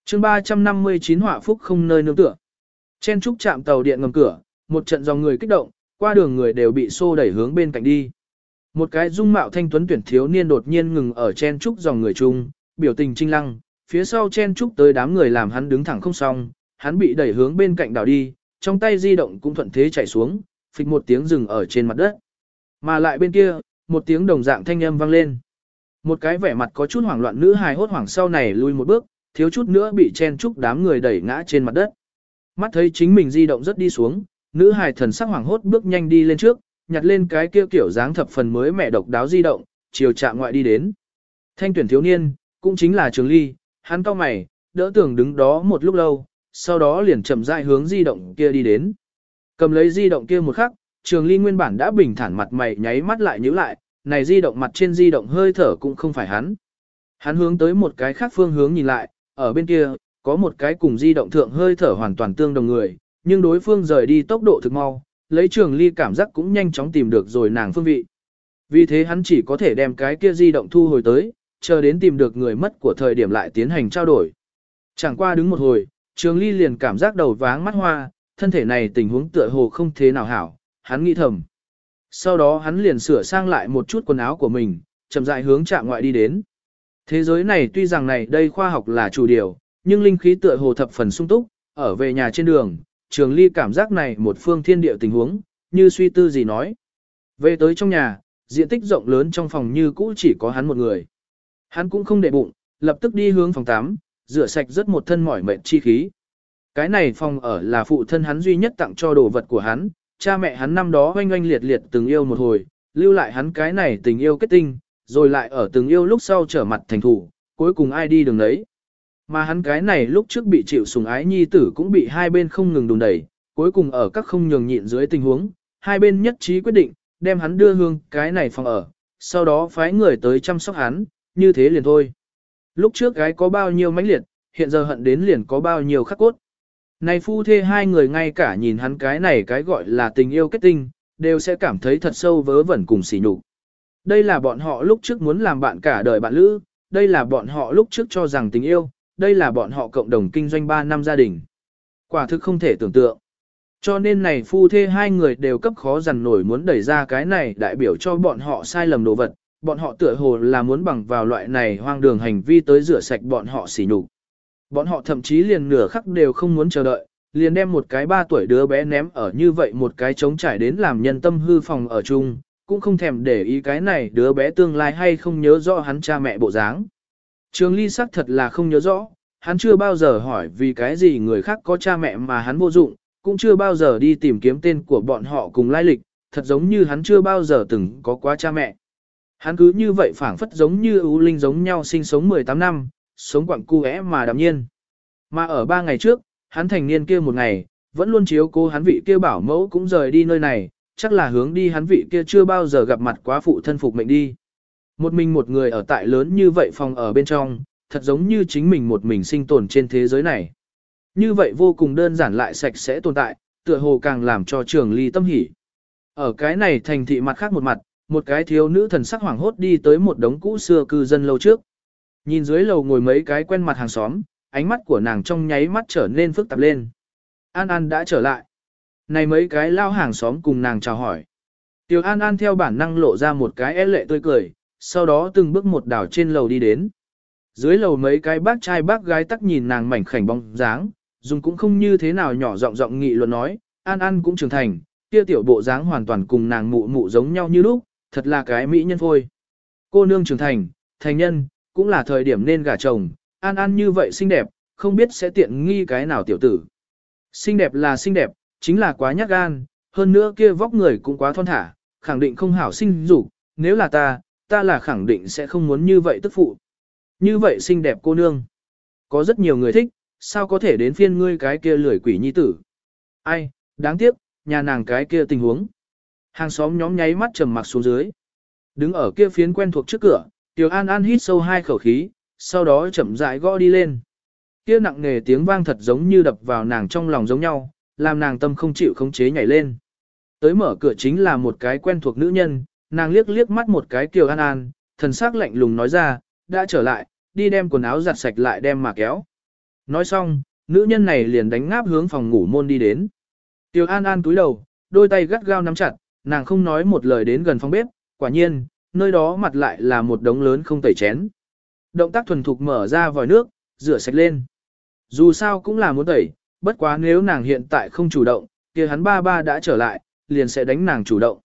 chương 359 họa phúc không nơi nương tựa. Chen trúc chạm tàu điện ngầm cửa, một trận dòng người kích động, qua đường người đều bị xô đẩy hướng bên cạnh đi. Một cái dung mạo thanh tuấn tuyển thiếu niên đột nhiên ngừng ở chen trúc dòng người chung, biểu tình trinh lăng, phía sau chen trúc tới đám người làm hắn đứng thẳng không xong, hắn bị đẩy hướng bên cạnh đảo đi, trong tay di động cũng thuận thế chạy xuống, phịch một tiếng dừng ở trên mặt đất. Mà lại bên kia, một tiếng đồng dạng thanh âm vang lên. Một cái vẻ mặt có chút hoảng loạn nữ hài hốt hoảng sau này lui một bước, thiếu chút nữa bị chen chúc đám người đẩy ngã trên mặt đất. Mắt thấy chính mình di động rất đi xuống, nữ hài thần sắc hoảng hốt bước nhanh đi lên trước, nhặt lên cái kia kiểu dáng thập phần mới mẹ độc đáo di động, chiều trạng ngoại đi đến. Thanh tuyển thiếu niên, cũng chính là Trường Ly, hắn cao mày, đỡ tưởng đứng đó một lúc lâu, sau đó liền chậm rãi hướng di động kia đi đến. Cầm lấy di động kia một khắc, Trường Ly nguyên bản đã bình thản mặt mày nháy mắt lại nhíu lại, này di động mặt trên di động hơi thở cũng không phải hắn. Hắn hướng tới một cái khác phương hướng nhìn lại, ở bên kia, có một cái cùng di động thượng hơi thở hoàn toàn tương đồng người, nhưng đối phương rời đi tốc độ thực mau, lấy trường ly cảm giác cũng nhanh chóng tìm được rồi nàng phương vị. Vì thế hắn chỉ có thể đem cái kia di động thu hồi tới, chờ đến tìm được người mất của thời điểm lại tiến hành trao đổi. Chẳng qua đứng một hồi, trường ly liền cảm giác đầu váng mắt hoa, thân thể này tình huống tựa hồ không thế nào hảo, hắn nghĩ thầm. Sau đó hắn liền sửa sang lại một chút quần áo của mình, chậm rãi hướng trạm ngoại đi đến. Thế giới này tuy rằng này đây khoa học là chủ điều, nhưng linh khí tựa hồ thập phần sung túc, ở về nhà trên đường, trường ly cảm giác này một phương thiên địa tình huống, như suy tư gì nói. Về tới trong nhà, diện tích rộng lớn trong phòng như cũ chỉ có hắn một người. Hắn cũng không để bụng, lập tức đi hướng phòng tắm, rửa sạch rất một thân mỏi mệt chi khí. Cái này phòng ở là phụ thân hắn duy nhất tặng cho đồ vật của hắn, cha mẹ hắn năm đó oanh oanh liệt liệt từng yêu một hồi, lưu lại hắn cái này tình yêu kết tinh, rồi lại ở từng yêu lúc sau trở mặt thành thủ, cuối cùng ai đi đường đấy. Mà hắn cái này lúc trước bị chịu sùng ái nhi tử cũng bị hai bên không ngừng đùn đẩy, cuối cùng ở các không nhường nhịn dưới tình huống, hai bên nhất trí quyết định, đem hắn đưa hương cái này phòng ở, sau đó phái người tới chăm sóc hắn, như thế liền thôi. Lúc trước gái có bao nhiêu mãnh liệt, hiện giờ hận đến liền có bao nhiêu khắc cốt. Này phu thê hai người ngay cả nhìn hắn cái này cái gọi là tình yêu kết tinh, đều sẽ cảm thấy thật sâu vớ vẩn cùng sỉ nhục. Đây là bọn họ lúc trước muốn làm bạn cả đời bạn lữ, đây là bọn họ lúc trước cho rằng tình yêu, đây là bọn họ cộng đồng kinh doanh 3 năm gia đình. Quả thực không thể tưởng tượng. Cho nên này phu thê hai người đều cấp khó dằn nổi muốn đẩy ra cái này đại biểu cho bọn họ sai lầm đồ vật, bọn họ tựa hồ là muốn bằng vào loại này hoang đường hành vi tới rửa sạch bọn họ xỉ nhục. Bọn họ thậm chí liền nửa khắc đều không muốn chờ đợi, liền đem một cái ba tuổi đứa bé ném ở như vậy một cái trống trải đến làm nhân tâm hư phòng ở chung, cũng không thèm để ý cái này đứa bé tương lai hay không nhớ rõ hắn cha mẹ bộ dáng. Trường ly sắc thật là không nhớ rõ, hắn chưa bao giờ hỏi vì cái gì người khác có cha mẹ mà hắn vô dụng, cũng chưa bao giờ đi tìm kiếm tên của bọn họ cùng lai lịch, thật giống như hắn chưa bao giờ từng có quá cha mẹ. Hắn cứ như vậy phảng phất giống như ưu linh giống nhau sinh sống 18 năm, sống quặng cu é mà đạm nhiên. Mà ở ba ngày trước, hắn thành niên kia một ngày, vẫn luôn chiếu cố hắn vị kia bảo mẫu cũng rời đi nơi này, chắc là hướng đi hắn vị kia chưa bao giờ gặp mặt quá phụ thân phục mệnh đi. Một mình một người ở tại lớn như vậy phòng ở bên trong, thật giống như chính mình một mình sinh tồn trên thế giới này. Như vậy vô cùng đơn giản lại sạch sẽ tồn tại, tựa hồ càng làm cho trường ly tâm hỉ. Ở cái này thành thị mặt khác một mặt, một cái thiếu nữ thần sắc hoảng hốt đi tới một đống cũ xưa cư dân lâu trước. Nhìn dưới lầu ngồi mấy cái quen mặt hàng xóm, ánh mắt của nàng trong nháy mắt trở nên phức tạp lên. An An đã trở lại. Này mấy cái lao hàng xóm cùng nàng chào hỏi. Tiểu An An theo bản năng lộ ra một cái é lệ tươi cười, sau đó từng bước một đảo trên lầu đi đến. Dưới lầu mấy cái bác trai bác gái tắc nhìn nàng mảnh khảnh bóng dáng, dùng cũng không như thế nào nhỏ giọng giọng nghị luận nói, An An cũng trưởng thành, kia tiểu bộ dáng hoàn toàn cùng nàng mụ mụ giống nhau như lúc, thật là cái mỹ nhân phôi. Cô nương trưởng thành, thành nhân, cũng là thời điểm nên gả chồng, An An như vậy xinh đẹp, không biết sẽ tiện nghi cái nào tiểu tử. Xinh đẹp là xinh đẹp, chính là quá nhát gan, hơn nữa kia vóc người cũng quá thon thả, khẳng định không hảo sinh dục, nếu là ta, ta là khẳng định sẽ không muốn như vậy tức phụ. Như vậy xinh đẹp cô nương. Có rất nhiều người thích, sao có thể đến phiên ngươi cái kia lười quỷ nhi tử. Ai, đáng tiếc, nhà nàng cái kia tình huống. Hàng xóm nhóm nháy mắt trầm mặc xuống dưới. Đứng ở kia phiến quen thuộc trước cửa, Tiểu An An hít sâu hai khẩu khí, sau đó chậm rãi gõ đi lên. Kia nặng nề tiếng vang thật giống như đập vào nàng trong lòng giống nhau, làm nàng tâm không chịu khống chế nhảy lên. Tới mở cửa chính là một cái quen thuộc nữ nhân, nàng liếc liếc mắt một cái Kiều An An, thần sắc lạnh lùng nói ra, đã trở lại, đi đem quần áo giặt sạch lại đem mà kéo. Nói xong, nữ nhân này liền đánh ngáp hướng phòng ngủ môn đi đến. Tiểu An An túi đầu, đôi tay gắt gao nắm chặt, nàng không nói một lời đến gần phòng bếp, quả nhiên, nơi đó mặt lại là một đống lớn không tẩy chén. Động tác thuần thục mở ra vòi nước, rửa sạch lên. Dù sao cũng là muốn tẩy, bất quá nếu nàng hiện tại không chủ động, kia hắn ba ba đã trở lại, liền sẽ đánh nàng chủ động.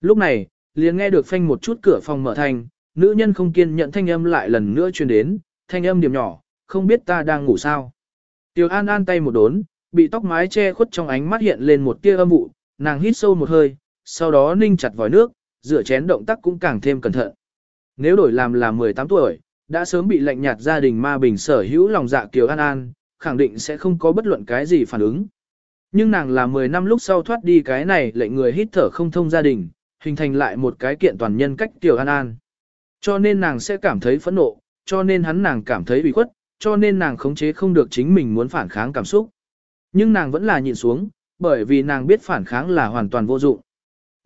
Lúc này, liền nghe được phanh một chút cửa phòng mở thành, nữ nhân không kiên nhận thanh âm lại lần nữa truyền đến, thanh âm điểm nhỏ, không biết ta đang ngủ sao. Tiểu An An tay một đốn, bị tóc mái che khuất trong ánh mắt hiện lên một tia âm vụ, nàng hít sâu một hơi, sau đó ninh chặt vòi nước, rửa chén động tác cũng càng thêm cẩn thận. Nếu đổi làm là 18 tuổi, đã sớm bị lạnh nhạt gia đình ma bình sở hữu lòng dạ Kiều An An, khẳng định sẽ không có bất luận cái gì phản ứng. Nhưng nàng là 10 năm lúc sau thoát đi cái này lệnh người hít thở không thông gia đình, hình thành lại một cái kiện toàn nhân cách tiểu An An. Cho nên nàng sẽ cảm thấy phẫn nộ, cho nên hắn nàng cảm thấy bị khuất, cho nên nàng khống chế không được chính mình muốn phản kháng cảm xúc. Nhưng nàng vẫn là nhìn xuống, bởi vì nàng biết phản kháng là hoàn toàn vô dụng.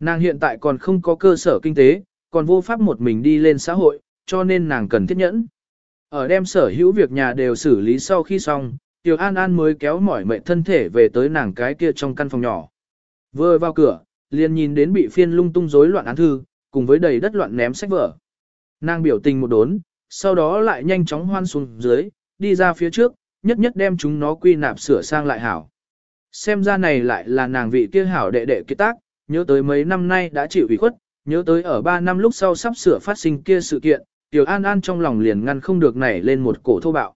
Nàng hiện tại còn không có cơ sở kinh tế, còn vô pháp một mình đi lên xã hội, cho nên nàng cần thiết nhẫn. Ở đem sở hữu việc nhà đều xử lý sau khi xong, Tiểu An An mới kéo mỏi mệt thân thể về tới nàng cái kia trong căn phòng nhỏ. Vừa vào cửa, liền nhìn đến bị phiên lung tung rối loạn án thư, cùng với đầy đất loạn ném sách vở. Nàng biểu tình một đốn, sau đó lại nhanh chóng hoan xuống dưới, đi ra phía trước, nhất nhất đem chúng nó quy nạp sửa sang lại hảo. Xem ra này lại là nàng vị kia hảo đệ đệ kết tác, nhớ tới mấy năm nay đã chịu ủy khuất, nhớ tới ở 3 năm lúc sau sắp sửa phát sinh kia sự kiện, Tiểu An An trong lòng liền ngăn không được nảy lên một cổ thô bạo.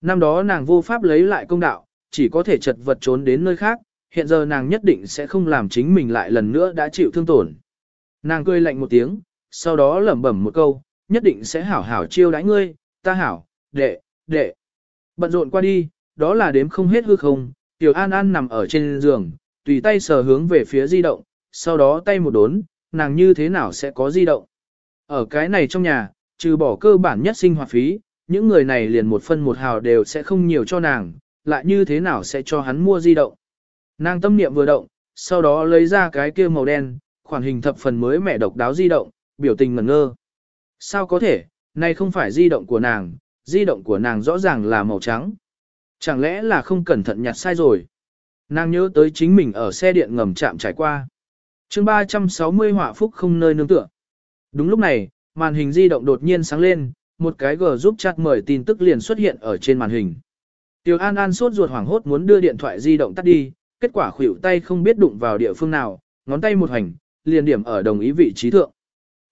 Năm đó nàng vô pháp lấy lại công đạo, chỉ có thể chật vật trốn đến nơi khác, hiện giờ nàng nhất định sẽ không làm chính mình lại lần nữa đã chịu thương tổn. Nàng cười lạnh một tiếng, sau đó lẩm bẩm một câu, nhất định sẽ hảo hảo chiêu đãi ngươi, ta hảo, đệ, đệ. Bận rộn qua đi, đó là đếm không hết hư không, Tiểu An An nằm ở trên giường, tùy tay sờ hướng về phía di động, sau đó tay một đốn, nàng như thế nào sẽ có di động. Ở cái này trong nhà, trừ bỏ cơ bản nhất sinh hoạt phí, những người này liền một phân một hào đều sẽ không nhiều cho nàng, lại như thế nào sẽ cho hắn mua di động. Nàng tâm niệm vừa động, sau đó lấy ra cái kia màu đen, khoản hình thập phần mới mẻ độc đáo di động, biểu tình ngẩn ngơ. Sao có thể, này không phải di động của nàng, di động của nàng rõ ràng là màu trắng. Chẳng lẽ là không cẩn thận nhặt sai rồi? Nàng nhớ tới chính mình ở xe điện ngầm chạm trải qua chương 360 họa phúc không nơi nương tựa. Đúng lúc này, màn hình di động đột nhiên sáng lên, một cái gờ giúp chat mời tin tức liền xuất hiện ở trên màn hình. Tiểu An An sốt ruột hoảng hốt muốn đưa điện thoại di động tắt đi, kết quả khuỷu tay không biết đụng vào địa phương nào, ngón tay một hành, liền điểm ở đồng ý vị trí thượng.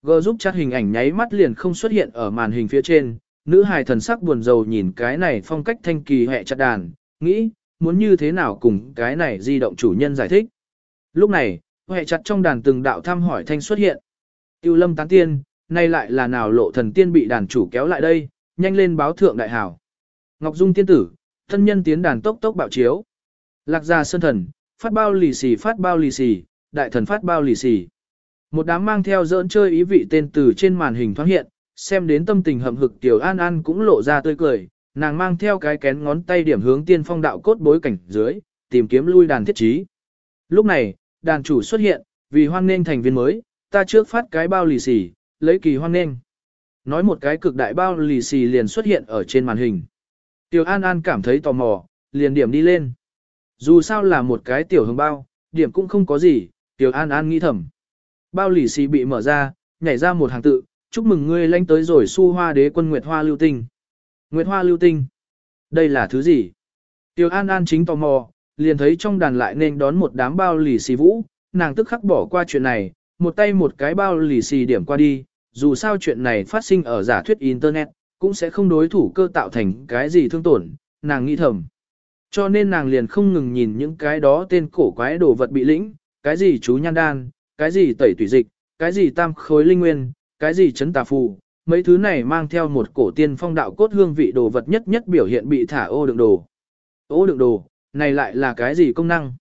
Gờ giúp chat hình ảnh nháy mắt liền không xuất hiện ở màn hình phía trên, nữ hài thần sắc buồn rầu nhìn cái này phong cách thanh kỳ hệ chặt đàn, nghĩ, muốn như thế nào cùng cái này di động chủ nhân giải thích. Lúc này, hệ chặt trong đàn từng đạo thăm hỏi thanh xuất hiện. Tiêu lâm tán tiên, nay lại là nào lộ thần tiên bị đàn chủ kéo lại đây, nhanh lên báo thượng đại hảo. Ngọc Dung tiên tử, thân nhân tiến đàn tốc tốc bạo chiếu. Lạc gia sơn thần, phát bao lì xì phát bao lì xì, đại thần phát bao lì xì. Một đám mang theo dỡn chơi ý vị tên từ trên màn hình thoáng hiện, xem đến tâm tình hậm hực Tiểu An An cũng lộ ra tươi cười, nàng mang theo cái kén ngón tay điểm hướng tiên phong đạo cốt bối cảnh dưới, tìm kiếm lui đàn thiết trí. Lúc này, đàn chủ xuất hiện, vì hoan nghênh thành viên mới, ta trước phát cái bao lì xì, lấy kỳ hoan nghênh. Nói một cái cực đại bao lì xì liền xuất hiện ở trên màn hình. Tiểu An An cảm thấy tò mò, liền điểm đi lên. Dù sao là một cái tiểu hương bao, điểm cũng không có gì, Tiểu An An nghĩ thầm. Bao lì xì bị mở ra, nhảy ra một hàng tự, chúc mừng ngươi lãnh tới rồi su hoa đế quân Nguyệt Hoa Lưu Tinh. Nguyệt Hoa Lưu Tinh. Đây là thứ gì? Tiểu An An chính tò mò, liền thấy trong đàn lại nên đón một đám bao lì xì vũ, nàng tức khắc bỏ qua chuyện này, một tay một cái bao lì xì điểm qua đi, dù sao chuyện này phát sinh ở giả thuyết Internet, cũng sẽ không đối thủ cơ tạo thành cái gì thương tổn, nàng nghĩ thầm. Cho nên nàng liền không ngừng nhìn những cái đó tên cổ quái đồ vật bị lĩnh, cái gì chú nhan đan, cái gì tẩy tủy dịch, cái gì tam khối linh nguyên, cái gì chấn tà phù, mấy thứ này mang theo một cổ tiên phong đạo cốt hương vị đồ vật nhất nhất biểu hiện bị thả ô đựng đồ. Ô đựng đồ, này lại là cái gì công năng?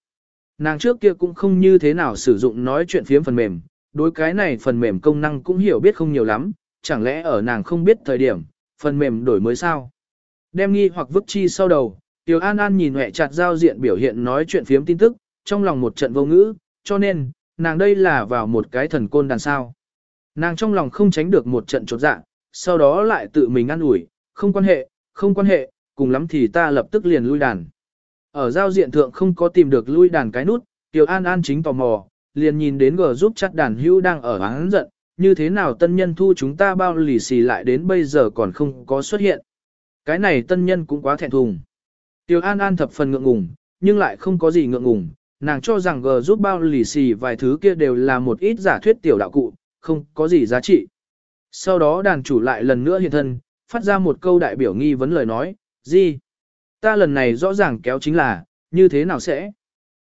Nàng trước kia cũng không như thế nào sử dụng nói chuyện phiếm phần mềm, đối cái này phần mềm công năng cũng hiểu biết không nhiều lắm, chẳng lẽ ở nàng không biết thời điểm, phần mềm đổi mới sao? Đem nghi hoặc vứt chi sau đầu, Tiểu An An nhìn hẹ chặt giao diện biểu hiện nói chuyện phiếm tin tức, trong lòng một trận vô ngữ, cho nên, nàng đây là vào một cái thần côn đàn sao. Nàng trong lòng không tránh được một trận trột dạ, sau đó lại tự mình ăn ủi, không quan hệ, không quan hệ, cùng lắm thì ta lập tức liền lui đàn. Ở giao diện thượng không có tìm được lui đàn cái nút, Tiểu An An chính tò mò, liền nhìn đến gờ giúp chắc đàn hữu đang ở hắn giận, như thế nào tân nhân thu chúng ta bao lì xì lại đến bây giờ còn không có xuất hiện. Cái này tân nhân cũng quá thẹn thùng. Tiểu An An thập phần ngượng ngùng, nhưng lại không có gì ngượng ngùng, nàng cho rằng gờ giúp bao lì xì vài thứ kia đều là một ít giả thuyết tiểu đạo cụ, không có gì giá trị. Sau đó đàn chủ lại lần nữa hiện thân, phát ra một câu đại biểu nghi vấn lời nói, gì? Ta lần này rõ ràng kéo chính là, như thế nào sẽ?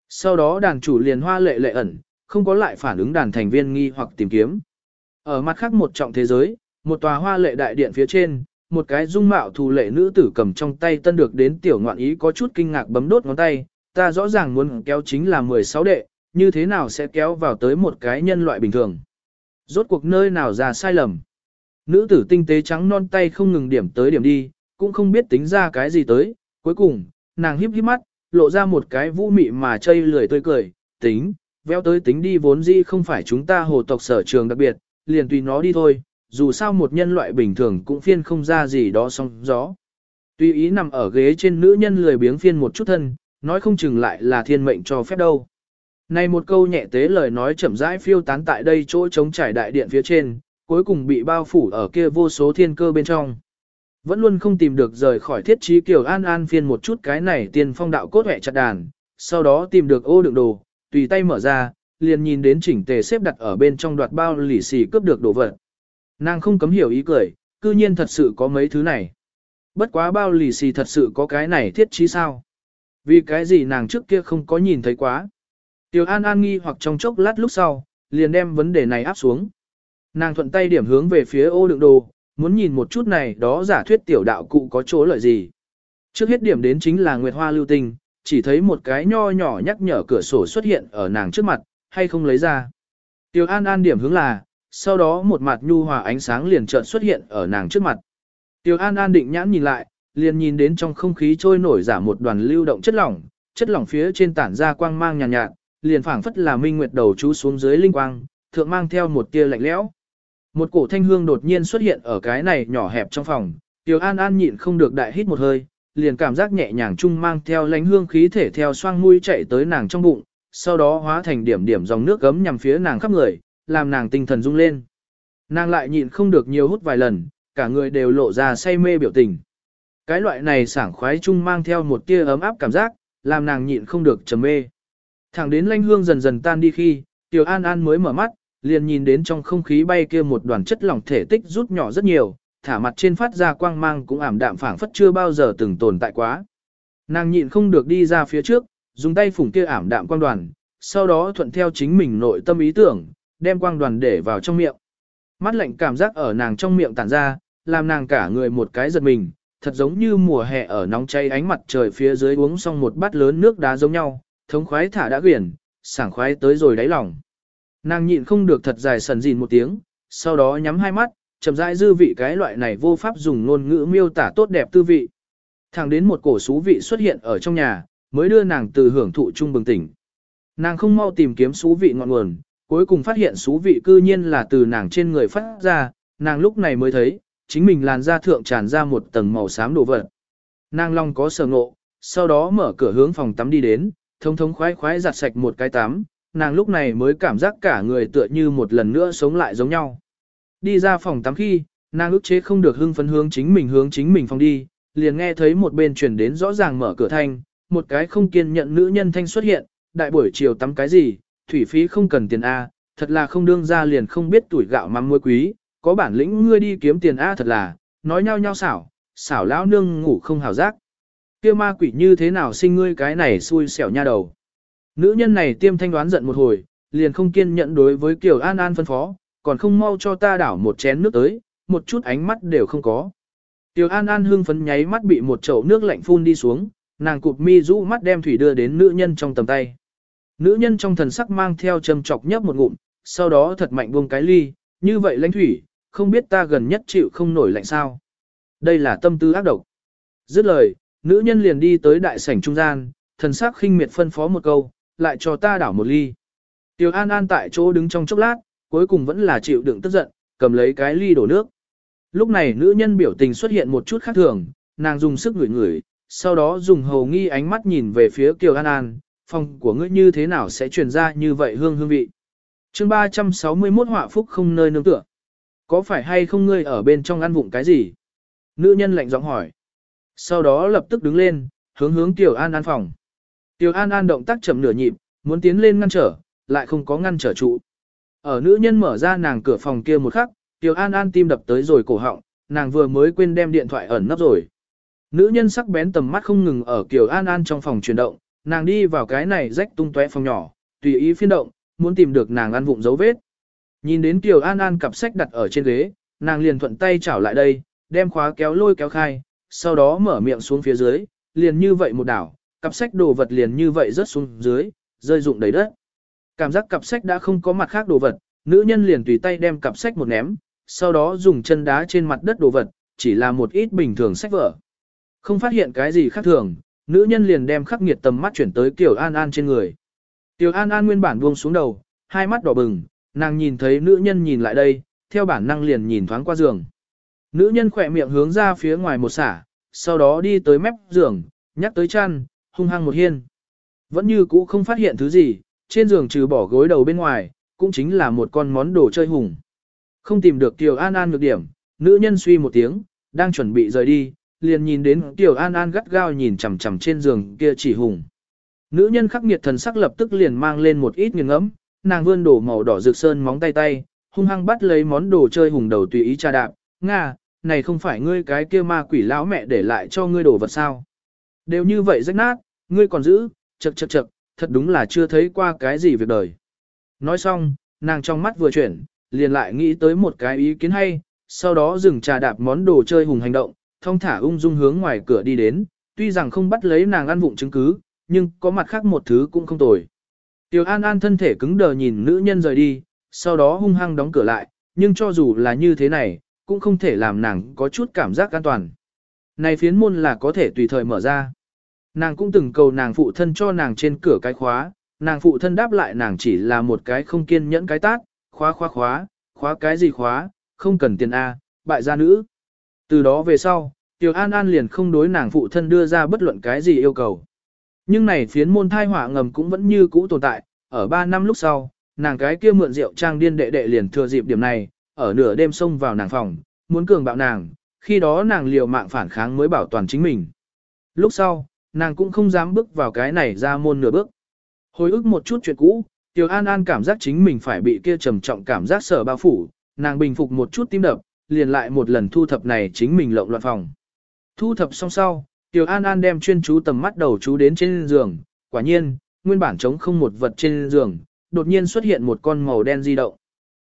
Sau đó đàn chủ liền hoa lệ lệ ẩn, không có lại phản ứng đàn thành viên nghi hoặc tìm kiếm. Ở mặt khác một trọng thế giới, một tòa hoa lệ đại điện phía trên, một cái dung mạo thù lệ nữ tử cầm trong tay tân được đến tiểu ngoạn ý có chút kinh ngạc bấm đốt ngón tay, ta rõ ràng muốn kéo chính là 16 đệ, như thế nào sẽ kéo vào tới một cái nhân loại bình thường. Rốt cuộc nơi nào ra sai lầm. Nữ tử tinh tế trắng non tay không ngừng điểm tới điểm đi, cũng không biết tính ra cái gì tới, cuối cùng, nàng híp híp mắt, lộ ra một cái vũ mị mà chây lười tươi cười, tính, véo tới tính đi vốn dĩ không phải chúng ta hồ tộc sở trường đặc biệt, liền tùy nó đi thôi, dù sao một nhân loại bình thường cũng phiên không ra gì đó song gió. Tùy ý nằm ở ghế trên nữ nhân lười biếng phiên một chút thân, nói không chừng lại là thiên mệnh cho phép đâu. Này một câu nhẹ tế lời nói chậm rãi phiêu tán tại đây chỗ trống trải đại điện phía trên, cuối cùng bị bao phủ ở kia vô số thiên cơ bên trong. Vẫn luôn không tìm được rời khỏi thiết trí kiểu an an phiên một chút cái này tiên phong đạo cốt hẹ chặt đàn, sau đó tìm được ô đựng đồ, tùy tay mở ra, liền nhìn đến chỉnh tề xếp đặt ở bên trong đoạt bao lì xì cướp được đồ vật. Nàng không cấm hiểu ý cười, cư nhiên thật sự có mấy thứ này. Bất quá bao lì xì thật sự có cái này thiết trí sao? Vì cái gì nàng trước kia không có nhìn thấy quá. Tiểu An An nghi hoặc trong chốc lát lúc sau, liền đem vấn đề này áp xuống. Nàng thuận tay điểm hướng về phía ô đựng đồ, muốn nhìn một chút này đó giả thuyết tiểu đạo cụ có chỗ lợi gì. Trước hết điểm đến chính là Nguyệt Hoa lưu tinh, chỉ thấy một cái nho nhỏ nhắc nhở cửa sổ xuất hiện ở nàng trước mặt, hay không lấy ra. Tiểu An An điểm hướng là, sau đó một mặt nhu hòa ánh sáng liền chợt xuất hiện ở nàng trước mặt. Tiểu An An định nhãn nhìn lại, liền nhìn đến trong không khí trôi nổi giả một đoàn lưu động chất lỏng, chất lỏng phía trên tản ra quang mang nhàn nhạt, nhạt, liền phảng phất là minh nguyệt đầu chú xuống dưới linh quang, thượng mang theo một tia lạnh lẽo. Một cổ thanh hương đột nhiên xuất hiện ở cái này nhỏ hẹp trong phòng, Tiểu An An nhịn không được đại hít một hơi, liền cảm giác nhẹ nhàng chung mang theo lánh hương khí thể theo xoang mũi chạy tới nàng trong bụng, sau đó hóa thành điểm điểm dòng nước gấm nhằm phía nàng khắp người, làm nàng tinh thần rung lên. Nàng lại nhịn không được nhiều hút vài lần, cả người đều lộ ra say mê biểu tình. Cái loại này sảng khoái chung mang theo một tia ấm áp cảm giác, làm nàng nhịn không được trầm mê. Thẳng đến lanh hương dần dần tan đi khi, Tiểu An An mới mở mắt, liền nhìn đến trong không khí bay kia một đoàn chất lỏng thể tích rút nhỏ rất nhiều, thả mặt trên phát ra quang mang cũng ảm đạm phảng phất chưa bao giờ từng tồn tại quá. Nàng nhịn không được đi ra phía trước, dùng tay phủng kia ảm đạm quang đoàn, sau đó thuận theo chính mình nội tâm ý tưởng, đem quang đoàn để vào trong miệng. Mắt lạnh cảm giác ở nàng trong miệng tản ra, làm nàng cả người một cái giật mình, thật giống như mùa hè ở nóng cháy ánh mặt trời phía dưới uống xong một bát lớn nước đá giống nhau, thống khoái thả đã quyển, sảng khoái tới rồi đáy lòng. Nàng nhịn không được thật dài sần dìn một tiếng, sau đó nhắm hai mắt, chậm rãi dư vị cái loại này vô pháp dùng ngôn ngữ miêu tả tốt đẹp tư vị. Thẳng đến một cổ xú vị xuất hiện ở trong nhà, mới đưa nàng từ hưởng thụ trung bừng tỉnh. Nàng không mau tìm kiếm xú vị ngọn nguồn, cuối cùng phát hiện xú vị cư nhiên là từ nàng trên người phát ra, nàng lúc này mới thấy, chính mình làn da thượng tràn ra một tầng màu xám đồ vật. Nàng long có sở ngộ, sau đó mở cửa hướng phòng tắm đi đến, thông thống khoái khoái giặt sạch một cái tắm, nàng lúc này mới cảm giác cả người tựa như một lần nữa sống lại giống nhau. Đi ra phòng tắm khi, nàng ức chế không được hưng phấn hướng chính mình hướng chính mình phòng đi, liền nghe thấy một bên truyền đến rõ ràng mở cửa thanh, một cái không kiên nhận nữ nhân thanh xuất hiện, đại buổi chiều tắm cái gì, thủy phí không cần tiền A, thật là không đương ra liền không biết tuổi gạo mắm muối quý, có bản lĩnh ngươi đi kiếm tiền A thật là, nói nhau nhau xảo, xảo lão nương ngủ không hào giác. kia ma quỷ như thế nào sinh ngươi cái này xui xẻo nha đầu. Nữ nhân này tiêm thanh đoán giận một hồi, liền không kiên nhẫn đối với Kiều An An phân phó, còn không mau cho ta đảo một chén nước tới, một chút ánh mắt đều không có. Tiểu An An hưng phấn nháy mắt bị một chậu nước lạnh phun đi xuống, nàng cụp mi rũ mắt đem thủy đưa đến nữ nhân trong tầm tay. Nữ nhân trong thần sắc mang theo châm chọc nhấp một ngụm, sau đó thật mạnh buông cái ly, như vậy lãnh thủy, không biết ta gần nhất chịu không nổi lạnh sao. Đây là tâm tư ác độc. Dứt lời, nữ nhân liền đi tới đại sảnh trung gian, thần sắc khinh miệt phân phó một câu, lại cho ta đảo một ly. Tiểu An An tại chỗ đứng trong chốc lát, cuối cùng vẫn là chịu đựng tức giận, cầm lấy cái ly đổ nước. Lúc này nữ nhân biểu tình xuất hiện một chút khác thường, nàng dùng sức ngửi ngửi, sau đó dùng hầu nghi ánh mắt nhìn về phía Kiều An An, phòng của ngươi như thế nào sẽ truyền ra như vậy hương hương vị. chương 361 họa phúc không nơi nương tựa. Có phải hay không ngươi ở bên trong ăn vụng cái gì? Nữ nhân lạnh giọng hỏi. Sau đó lập tức đứng lên, hướng hướng Tiểu An An phòng. Tiểu An An động tác chậm nửa nhịp, muốn tiến lên ngăn trở, lại không có ngăn trở trụ. Ở nữ nhân mở ra nàng cửa phòng kia một khắc, Tiểu An An tim đập tới rồi cổ họng, nàng vừa mới quên đem điện thoại ẩn nấp rồi. Nữ nhân sắc bén tầm mắt không ngừng ở Kiều An An trong phòng chuyển động, nàng đi vào cái này rách tung tóe phòng nhỏ, tùy ý phiên động, muốn tìm được nàng ăn vụng dấu vết. Nhìn đến Kiều An An cặp sách đặt ở trên ghế, nàng liền thuận tay chảo lại đây, đem khóa kéo lôi kéo khai, sau đó mở miệng xuống phía dưới, liền như vậy một đảo, cặp sách đồ vật liền như vậy rớt xuống dưới, rơi rụng đầy đất. Cảm giác cặp sách đã không có mặt khác đồ vật, nữ nhân liền tùy tay đem cặp sách một ném, sau đó dùng chân đá trên mặt đất đồ vật, chỉ là một ít bình thường sách vở. Không phát hiện cái gì khác thường, nữ nhân liền đem khắc nghiệt tầm mắt chuyển tới Tiểu An An trên người. Tiểu An An nguyên bản buông xuống đầu, hai mắt đỏ bừng, nàng nhìn thấy nữ nhân nhìn lại đây, theo bản năng liền nhìn thoáng qua giường. Nữ nhân khỏe miệng hướng ra phía ngoài một xả, sau đó đi tới mép giường, nhắc tới chăn, hung hăng một hiên. Vẫn như cũ không phát hiện thứ gì, trên giường trừ bỏ gối đầu bên ngoài, cũng chính là một con món đồ chơi hùng. Không tìm được Tiểu An An nhược điểm, nữ nhân suy một tiếng, đang chuẩn bị rời đi, liền nhìn đến Tiểu An An gắt gao nhìn chằm chằm trên giường kia chỉ hùng. Nữ nhân khắc nghiệt thần sắc lập tức liền mang lên một ít nghiêng ngẫm, nàng vươn đổ màu đỏ rực sơn móng tay tay, hung hăng bắt lấy món đồ chơi hùng đầu tùy ý tra đạp, nga, này không phải ngươi cái kia ma quỷ lão mẹ để lại cho ngươi đổ vật sao. Đều như vậy rách nát, ngươi còn giữ, chật chật chật, thật đúng là chưa thấy qua cái gì việc đời. Nói xong, nàng trong mắt vừa chuyển, liền lại nghĩ tới một cái ý kiến hay, sau đó dừng trà đạp món đồ chơi hùng hành động, thông thả ung dung hướng ngoài cửa đi đến, tuy rằng không bắt lấy nàng ăn vụng chứng cứ, nhưng có mặt khác một thứ cũng không tồi. Tiểu An An thân thể cứng đờ nhìn nữ nhân rời đi, sau đó hung hăng đóng cửa lại, nhưng cho dù là như thế này, cũng không thể làm nàng có chút cảm giác an toàn. Này phiến môn là có thể tùy thời mở ra. Nàng cũng từng cầu nàng phụ thân cho nàng trên cửa cái khóa, nàng phụ thân đáp lại nàng chỉ là một cái không kiên nhẫn cái tát, khóa khóa khóa, khóa cái gì khóa, không cần tiền A, bại gia nữ. Từ đó về sau, Tiểu An An liền không đối nàng phụ thân đưa ra bất luận cái gì yêu cầu. Nhưng này phiến môn thai hỏa ngầm cũng vẫn như cũ tồn tại, ở 3 năm lúc sau, nàng cái kia mượn rượu trang điên đệ đệ liền thừa dịp điểm này, ở nửa đêm xông vào nàng phòng, muốn cường bạo nàng, khi đó nàng liều mạng phản kháng mới bảo toàn chính mình. Lúc sau, nàng cũng không dám bước vào cái này ra môn nửa bước. Hồi ức một chút chuyện cũ, Tiểu An An cảm giác chính mình phải bị kia trầm trọng cảm giác sở bao phủ, nàng bình phục một chút tim đập, liền lại một lần thu thập này chính mình lộn loạn phòng. Thu thập xong sau, Tiểu An An đem chuyên chú tầm mắt đầu chú đến trên giường, quả nhiên, nguyên bản trống không một vật trên giường, đột nhiên xuất hiện một con màu đen di động.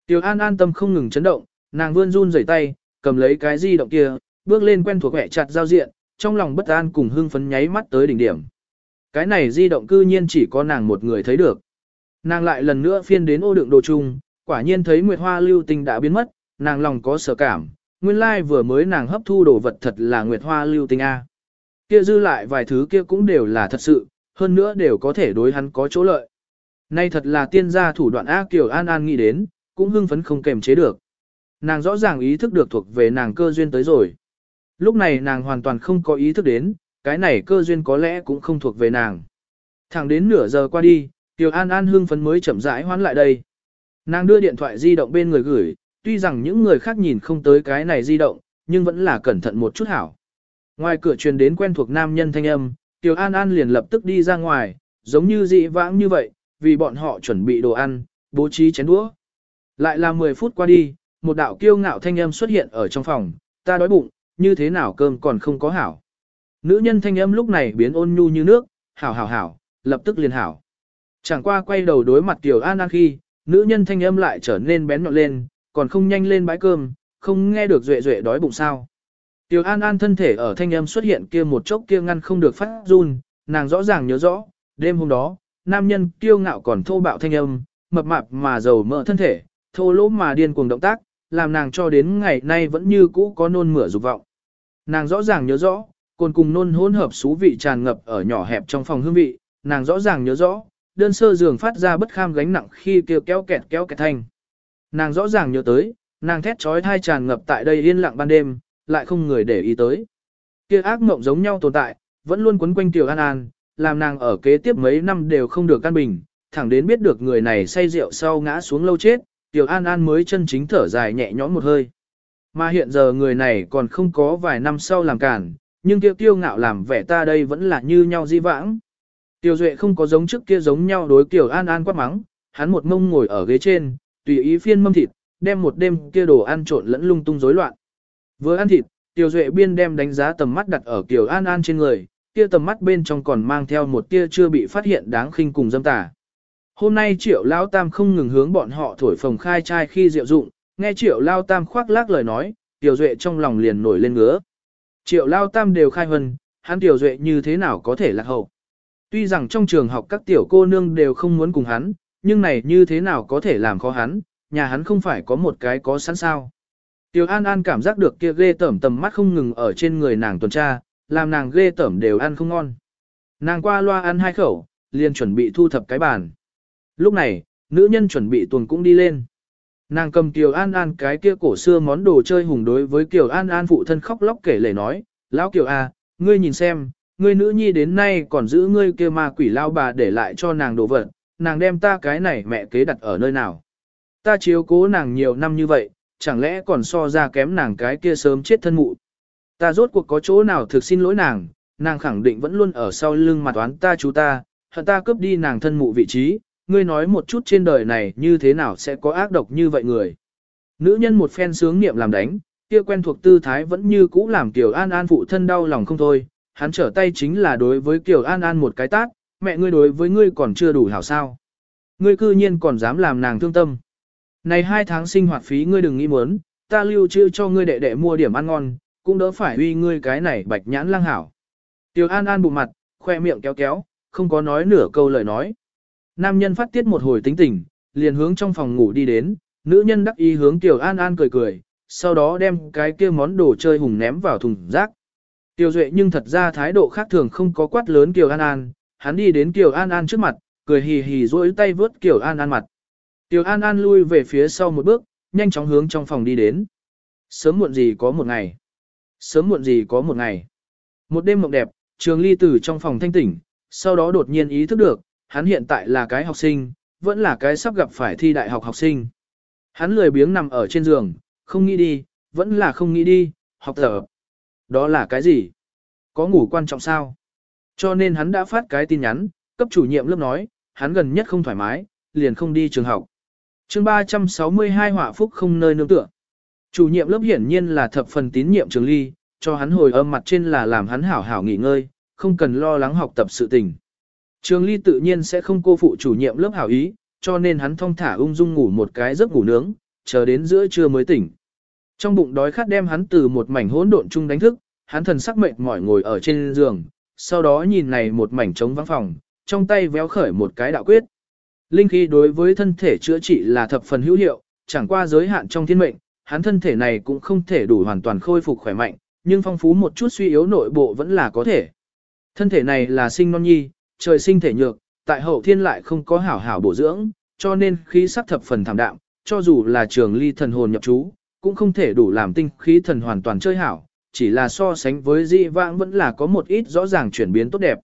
Tiểu An An tâm không ngừng chấn động, nàng vươn run rẩy tay, cầm lấy cái di động kia, bước lên quen thuộc hẹ chặt giao diện, trong lòng bất an cùng hưng phấn nháy mắt tới đỉnh điểm. Cái này di động cư nhiên chỉ có nàng một người thấy được. Nàng lại lần nữa phiên đến ô đựng đồ chung, quả nhiên thấy Nguyệt Hoa lưu tinh đã biến mất, nàng lòng có sở cảm, nguyên lai like vừa mới nàng hấp thu đồ vật thật là Nguyệt Hoa lưu tinh A. Kia dư lại vài thứ kia cũng đều là thật sự, hơn nữa đều có thể đối hắn có chỗ lợi. Nay thật là tiên gia thủ đoạn A Kiều An An nghĩ đến, cũng hưng phấn không kềm chế được. Nàng rõ ràng ý thức được thuộc về nàng cơ duyên tới rồi. Lúc này nàng hoàn toàn không có ý thức đến, cái này cơ duyên có lẽ cũng không thuộc về nàng. Thẳng đến nửa giờ qua đi, Tiểu An An hưng phấn mới chậm rãi hoán lại đây. Nàng đưa điện thoại di động bên người gửi, tuy rằng những người khác nhìn không tới cái này di động, nhưng vẫn là cẩn thận một chút hảo. Ngoài cửa truyền đến quen thuộc nam nhân thanh âm, Tiểu An An liền lập tức đi ra ngoài, giống như dị vãng như vậy, vì bọn họ chuẩn bị đồ ăn, bố trí chén đũa. Lại là 10 phút qua đi, một đạo kiêu ngạo thanh âm xuất hiện ở trong phòng, ta đói bụng, như thế nào cơm còn không có hảo. Nữ nhân thanh âm lúc này biến ôn nhu như nước, hảo hảo hảo, lập tức liền hảo. Chẳng qua quay đầu đối mặt Tiểu An An khi, nữ nhân thanh âm lại trở nên bén nhọn lên, còn không nhanh lên bãi cơm, không nghe được duệ duệ đói bụng sao. Tiểu An An thân thể ở thanh âm xuất hiện kia một chốc kia ngăn không được phát run, nàng rõ ràng nhớ rõ, đêm hôm đó, nam nhân kiêu ngạo còn thô bạo thanh âm, mập mạp mà dầu mỡ thân thể, thô lỗ mà điên cuồng động tác, làm nàng cho đến ngày nay vẫn như cũ có nôn mửa dục vọng. Nàng rõ ràng nhớ rõ, cồn cùng nôn hỗn hợp xú vị tràn ngập ở nhỏ hẹp trong phòng hương vị, nàng rõ ràng nhớ rõ, đơn sơ giường phát ra bất kham gánh nặng khi kêu kéo kẹt kéo kẹt thanh. Nàng rõ ràng nhớ tới, nàng thét trói thai tràn ngập tại đây yên lặng ban đêm, lại không người để ý tới. Kia ác mộng giống nhau tồn tại, vẫn luôn quấn quanh Tiểu An An, làm nàng ở kế tiếp mấy năm đều không được căn bình, thẳng đến biết được người này say rượu sau ngã xuống lâu chết, Tiểu An An mới chân chính thở dài nhẹ nhõm một hơi. Mà hiện giờ người này còn không có vài năm sau làm cản, nhưng tiêu tiêu ngạo làm vẻ ta đây vẫn là như nhau di vãng. Tiểu Duệ không có giống trước kia giống nhau đối Tiểu An An quát mắng, hắn một mông ngồi ở ghế trên, tùy ý phiên mâm thịt, đem một đêm kia đồ ăn trộn lẫn lung tung rối loạn. Vừa ăn thịt, Tiểu Duệ biên đem đánh giá tầm mắt đặt ở Tiểu An An trên người, kia tầm mắt bên trong còn mang theo một tia chưa bị phát hiện đáng khinh cùng dâm tà. Hôm nay Triệu Lao Tam không ngừng hướng bọn họ thổi phồng khai trai khi rượu dụng, nghe Triệu Lao Tam khoác lác lời nói, Tiểu Duệ trong lòng liền nổi lên ngứa. Triệu Lao Tam đều khai hân, hắn Tiểu Duệ như thế nào có thể lạc hậu. Tuy rằng trong trường học các tiểu cô nương đều không muốn cùng hắn, nhưng này như thế nào có thể làm khó hắn, nhà hắn không phải có một cái có sẵn sao. Tiểu An An cảm giác được kia ghê tởm tầm mắt không ngừng ở trên người nàng tuần tra, làm nàng ghê tởm đều ăn không ngon. Nàng qua loa ăn hai khẩu, liền chuẩn bị thu thập cái bàn. Lúc này, nữ nhân chuẩn bị tuần cũng đi lên. Nàng cầm Kiều An An cái kia cổ xưa món đồ chơi hùng đối với Kiều An An phụ thân khóc lóc kể lể nói, Lão Kiều A, à, ngươi nhìn xem, ngươi nữ nhi đến nay còn giữ ngươi kia ma quỷ lao bà để lại cho nàng đồ vật, nàng đem ta cái này mẹ kế đặt ở nơi nào. Ta chiếu cố nàng nhiều năm như vậy, chẳng lẽ còn so ra kém nàng cái kia sớm chết thân mụ. Ta rốt cuộc có chỗ nào thực xin lỗi nàng, nàng khẳng định vẫn luôn ở sau lưng mặt toán ta chú ta, hận ta cướp đi nàng thân mụ vị trí, ngươi nói một chút trên đời này như thế nào sẽ có ác độc như vậy người. Nữ nhân một phen sướng niệm làm đánh, kia quen thuộc tư thái vẫn như cũ làm Kiều An An phụ thân đau lòng không thôi, hắn trở tay chính là đối với Kiều An An một cái tát, mẹ ngươi đối với ngươi còn chưa đủ hảo sao. Ngươi cư nhiên còn dám làm nàng thương tâm. Này hai tháng sinh hoạt phí ngươi đừng nghĩ muốn, ta lưu trữ cho ngươi đệ đệ mua điểm ăn ngon, cũng đỡ phải uy ngươi cái này bạch nhãn lang hảo. Tiểu An An bụng mặt, khoe miệng kéo kéo, không có nói nửa câu lời nói. Nam nhân phát tiết một hồi tính tình, liền hướng trong phòng ngủ đi đến, nữ nhân đắc ý hướng Tiểu An An cười cười, sau đó đem cái kia món đồ chơi hùng ném vào thùng rác. Tiểu Duệ nhưng thật ra thái độ khác thường không có quát lớn Kiều An An, hắn đi đến Kiều An An trước mặt, cười hì hì duỗi tay vớt Kiều An An mặt. Kiều An An lui về phía sau một bước, nhanh chóng hướng trong phòng đi đến. Sớm muộn gì có một ngày. Sớm muộn gì có một ngày. Một đêm mộng đẹp, Trường Ly từ trong phòng thanh tỉnh, sau đó đột nhiên ý thức được, hắn hiện tại là cái học sinh, vẫn là cái sắp gặp phải thi đại học học sinh. Hắn lười biếng nằm ở trên giường, không nghĩ đi, vẫn là không nghĩ đi, học thở. Đó là cái gì? Có ngủ quan trọng sao? Cho nên hắn đã phát cái tin nhắn, cấp chủ nhiệm lớp nói, hắn gần nhất không thoải mái, liền không đi trường học. chương 362 họa phúc không nơi nương tựa. Chủ nhiệm lớp hiển nhiên là thập phần tín nhiệm trường ly, cho hắn hồi âm mặt trên là làm hắn hảo hảo nghỉ ngơi, không cần lo lắng học tập sự tình. Trường ly tự nhiên sẽ không cô phụ chủ nhiệm lớp hảo ý, cho nên hắn thong thả ung dung ngủ một cái giấc ngủ nướng, chờ đến giữa trưa mới tỉnh. Trong bụng đói khát đem hắn từ một mảnh hỗn độn chung đánh thức, hắn thần sắc mệt mỏi ngồi ở trên giường, sau đó nhìn này một mảnh trống vắng phòng, trong tay véo khởi một cái đạo quyết. Linh khí đối với thân thể chữa trị là thập phần hữu hiệu, chẳng qua giới hạn trong thiên mệnh, hắn thân thể này cũng không thể đủ hoàn toàn khôi phục khỏe mạnh, nhưng phong phú một chút suy yếu nội bộ vẫn là có thể. Thân thể này là sinh non nhi, trời sinh thể nhược, tại hậu thiên lại không có hảo hảo bổ dưỡng, cho nên khí sắc thập phần thảm đạm, cho dù là trường ly thần hồn nhập chú, cũng không thể đủ làm tinh khí thần hoàn toàn chơi hảo, chỉ là so sánh với dị vãng vẫn là có một ít rõ ràng chuyển biến tốt đẹp.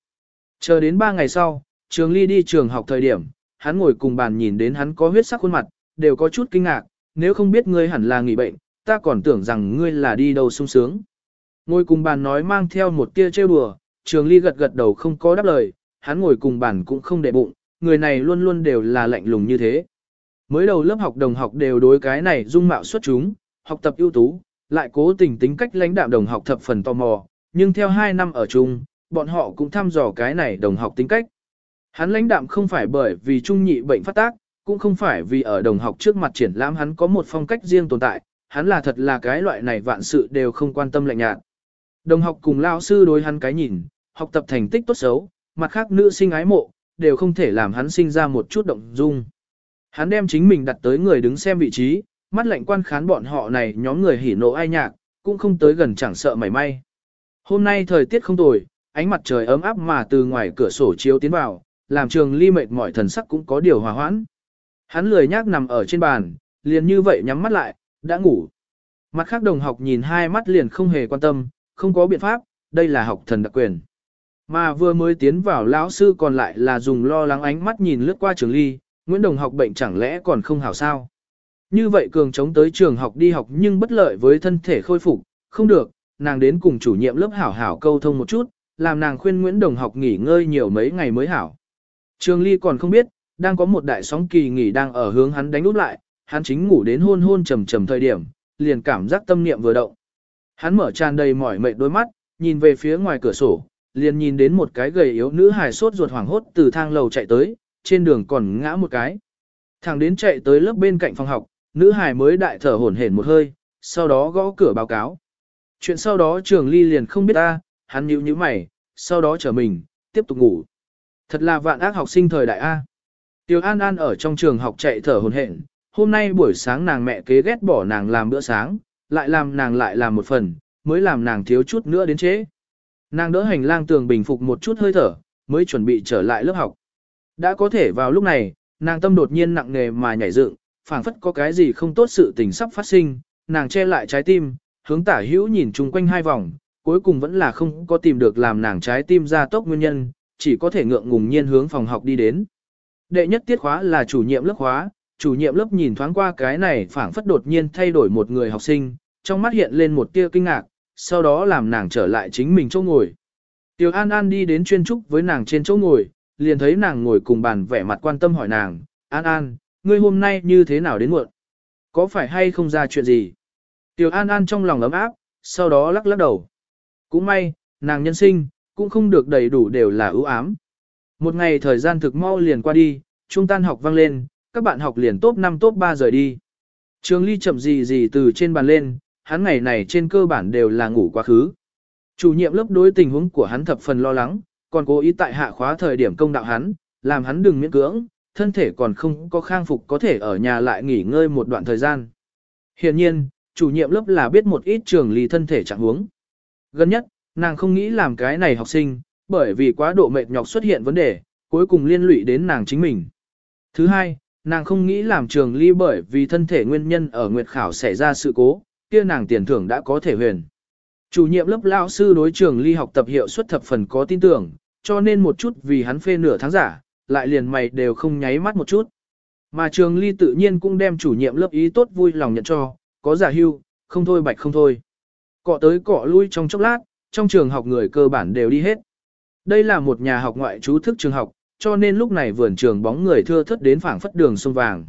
Chờ đến 3 ngày sau, trường ly đi trường học thời điểm, hắn ngồi cùng bàn nhìn đến hắn có huyết sắc khuôn mặt, đều có chút kinh ngạc, nếu không biết ngươi hẳn là nghỉ bệnh, ta còn tưởng rằng ngươi là đi đâu sung sướng. Ngồi cùng bàn nói mang theo một tia trêu đùa, trường ly gật gật đầu không có đáp lời, hắn ngồi cùng bàn cũng không để bụng, người này luôn luôn đều là lạnh lùng như thế. Mới đầu lớp học đồng học đều đối cái này dung mạo xuất chúng, học tập ưu tú, lại cố tình tính cách lãnh đạm đồng học thập phần tò mò, nhưng theo 2 năm ở chung, bọn họ cũng thăm dò cái này đồng học tính cách. Hắn lãnh đạm không phải bởi vì trung nhị bệnh phát tác, cũng không phải vì ở đồng học trước mặt triển lãm hắn có một phong cách riêng tồn tại, hắn là thật là cái loại này vạn sự đều không quan tâm lạnh nhạt. Đồng học cùng lao sư đối hắn cái nhìn, học tập thành tích tốt xấu, mặt khác nữ sinh ái mộ, đều không thể làm hắn sinh ra một chút động dung. Hắn đem chính mình đặt tới người đứng xem vị trí, mắt lạnh quan khán bọn họ này nhóm người hỉ nộ ai nhạc, cũng không tới gần chẳng sợ mảy may. Hôm nay thời tiết không tồi, ánh mặt trời ấm áp mà từ ngoài cửa sổ chiếu tiến vào, làm trường ly mệt mỏi thần sắc cũng có điều hòa hoãn. Hắn lười nhác nằm ở trên bàn, liền như vậy nhắm mắt lại, đã ngủ. Mặt khác đồng học nhìn hai mắt liền không hề quan tâm, không có biện pháp, đây là học thần đặc quyền. Mà vừa mới tiến vào lão sư còn lại là dùng lo lắng ánh mắt nhìn lướt qua trường ly, Nguyễn Đồng học bệnh chẳng lẽ còn không hảo sao. Như vậy cường chống tới trường học đi học nhưng bất lợi với thân thể khôi phục, không được, nàng đến cùng chủ nhiệm lớp hảo hảo câu thông một chút, làm nàng khuyên Nguyễn Đồng học nghỉ ngơi nhiều mấy ngày mới hảo. Trường Ly còn không biết, đang có một đại sóng kỳ nghỉ đang ở hướng hắn đánh úp lại, hắn chính ngủ đến hôn hôn trầm trầm thời điểm, liền cảm giác tâm niệm vừa động. Hắn mở tràn đầy mỏi mệt đôi mắt, nhìn về phía ngoài cửa sổ, liền nhìn đến một cái gầy yếu nữ hài sốt ruột hoảng hốt từ thang lầu chạy tới, trên đường còn ngã một cái. Thằng đến chạy tới lớp bên cạnh phòng học, nữ hài mới đại thở hổn hển một hơi, sau đó gõ cửa báo cáo. Chuyện sau đó trường ly liền không biết ta, hắn nhíu nhíu mày, sau đó trở mình, tiếp tục ngủ. Thật là vạn ác học sinh thời đại A. Tiểu An An ở trong trường học chạy thở hổn hển, hôm nay buổi sáng nàng mẹ kế ghét bỏ nàng làm bữa sáng, lại làm nàng lại làm một phần, mới làm nàng thiếu chút nữa đến chế. Nàng đỡ hành lang tường bình phục một chút hơi thở, mới chuẩn bị trở lại lớp học. Đã có thể vào lúc này, nàng tâm đột nhiên nặng nề mà nhảy dựng, phảng phất có cái gì không tốt sự tình sắp phát sinh, nàng che lại trái tim, hướng tả hữu nhìn chung quanh hai vòng, cuối cùng vẫn là không có tìm được làm nàng trái tim ra tốc nguyên nhân, chỉ có thể ngượng ngùng nhiên hướng phòng học đi đến. Đệ nhất tiết khóa là chủ nhiệm lớp khóa, chủ nhiệm lớp nhìn thoáng qua cái này phảng phất đột nhiên thay đổi một người học sinh, trong mắt hiện lên một tia kinh ngạc, sau đó làm nàng trở lại chính mình chỗ ngồi. Tiểu An An đi đến chuyên trúc với nàng trên chỗ ngồi, liền thấy nàng ngồi cùng bàn vẻ mặt quan tâm hỏi nàng, An An, ngươi hôm nay như thế nào đến muộn? Có phải hay không ra chuyện gì? Tiểu An An trong lòng ấm áp, sau đó lắc lắc đầu. Cũng may, nàng nhân sinh, cũng không được đầy đủ đều là ưu ám. Một ngày thời gian thực mau liền qua đi, trung tan học vang lên, các bạn học liền top 5 top 3 rời đi. Trường ly chậm gì gì từ trên bàn lên, hắn ngày này trên cơ bản đều là ngủ quá khứ. Chủ nhiệm lớp đối tình huống của hắn thập phần lo lắng, còn cố ý tại hạ khóa thời điểm công đạo hắn, làm hắn đừng miễn cưỡng, thân thể còn không có khang phục có thể ở nhà lại nghỉ ngơi một đoạn thời gian. Hiện nhiên, chủ nhiệm lớp là biết một ít trường lý thân thể trạng huống. Gần nhất, nàng không nghĩ làm cái này học sinh, bởi vì quá độ mệt nhọc xuất hiện vấn đề, cuối cùng liên lụy đến nàng chính mình. Thứ hai, nàng không nghĩ làm trường ly bởi vì thân thể nguyên nhân ở nguyệt khảo xảy ra sự cố, kia nàng tiền thưởng đã có thể huyền. Chủ nhiệm lớp lão sư đối trường ly học tập hiệu suất thập phần có tin tưởng, cho nên một chút vì hắn phê nửa tháng giả, lại liền mày đều không nháy mắt một chút. Mà trường ly tự nhiên cũng đem chủ nhiệm lớp ý tốt vui lòng nhận cho, có giả hưu, không thôi bạch không thôi. Cọ tới cọ lui trong chốc lát, trong trường học người cơ bản đều đi hết. Đây là một nhà học ngoại trú thức trường học, cho nên lúc này vườn trường bóng người thưa thất đến phảng phất đường sông vàng.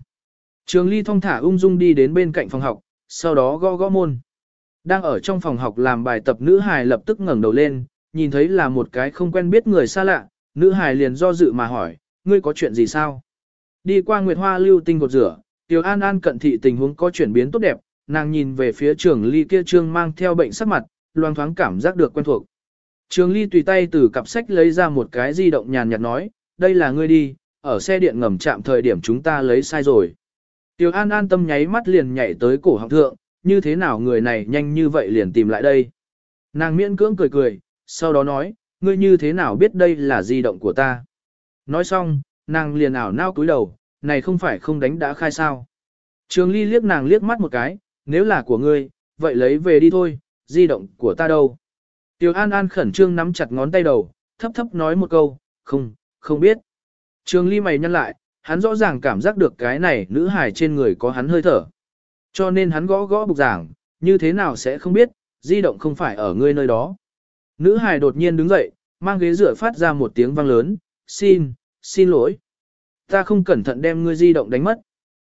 Trường ly thong thả ung dung đi đến bên cạnh phòng học, sau đó gõ gõ môn. Đang ở trong phòng học làm bài tập nữ hài lập tức ngẩng đầu lên, nhìn thấy là một cái không quen biết người xa lạ, nữ hài liền do dự mà hỏi, ngươi có chuyện gì sao? Đi qua Nguyệt Hoa lưu tinh cột rửa, Tiểu An An cận thị tình huống có chuyển biến tốt đẹp, nàng nhìn về phía trường ly kia trương mang theo bệnh sắc mặt, loang thoáng cảm giác được quen thuộc. Trường ly tùy tay từ cặp sách lấy ra một cái di động nhàn nhạt nói, đây là ngươi đi, ở xe điện ngầm chạm thời điểm chúng ta lấy sai rồi. Tiểu An an tâm nháy mắt liền nhảy tới cổ họng thượng, như thế nào người này nhanh như vậy liền tìm lại đây. Nàng miễn cưỡng cười cười, sau đó nói, ngươi như thế nào biết đây là di động của ta. Nói xong, nàng liền ảo nao cúi đầu, này không phải không đánh đã khai sao. Trường ly liếc nàng liếc mắt một cái, nếu là của ngươi, vậy lấy về đi thôi, di động của ta đâu. Tiểu An An khẩn trương nắm chặt ngón tay đầu, thấp thấp nói một câu, không, không biết. Trường ly mày nhăn lại, hắn rõ ràng cảm giác được cái này nữ hài trên người có hắn hơi thở. Cho nên hắn gõ gõ bục giảng, như thế nào sẽ không biết, di động không phải ở ngươi nơi đó. Nữ hài đột nhiên đứng dậy, mang ghế rửa phát ra một tiếng vang lớn, xin, xin lỗi. Ta không cẩn thận đem ngươi di động đánh mất.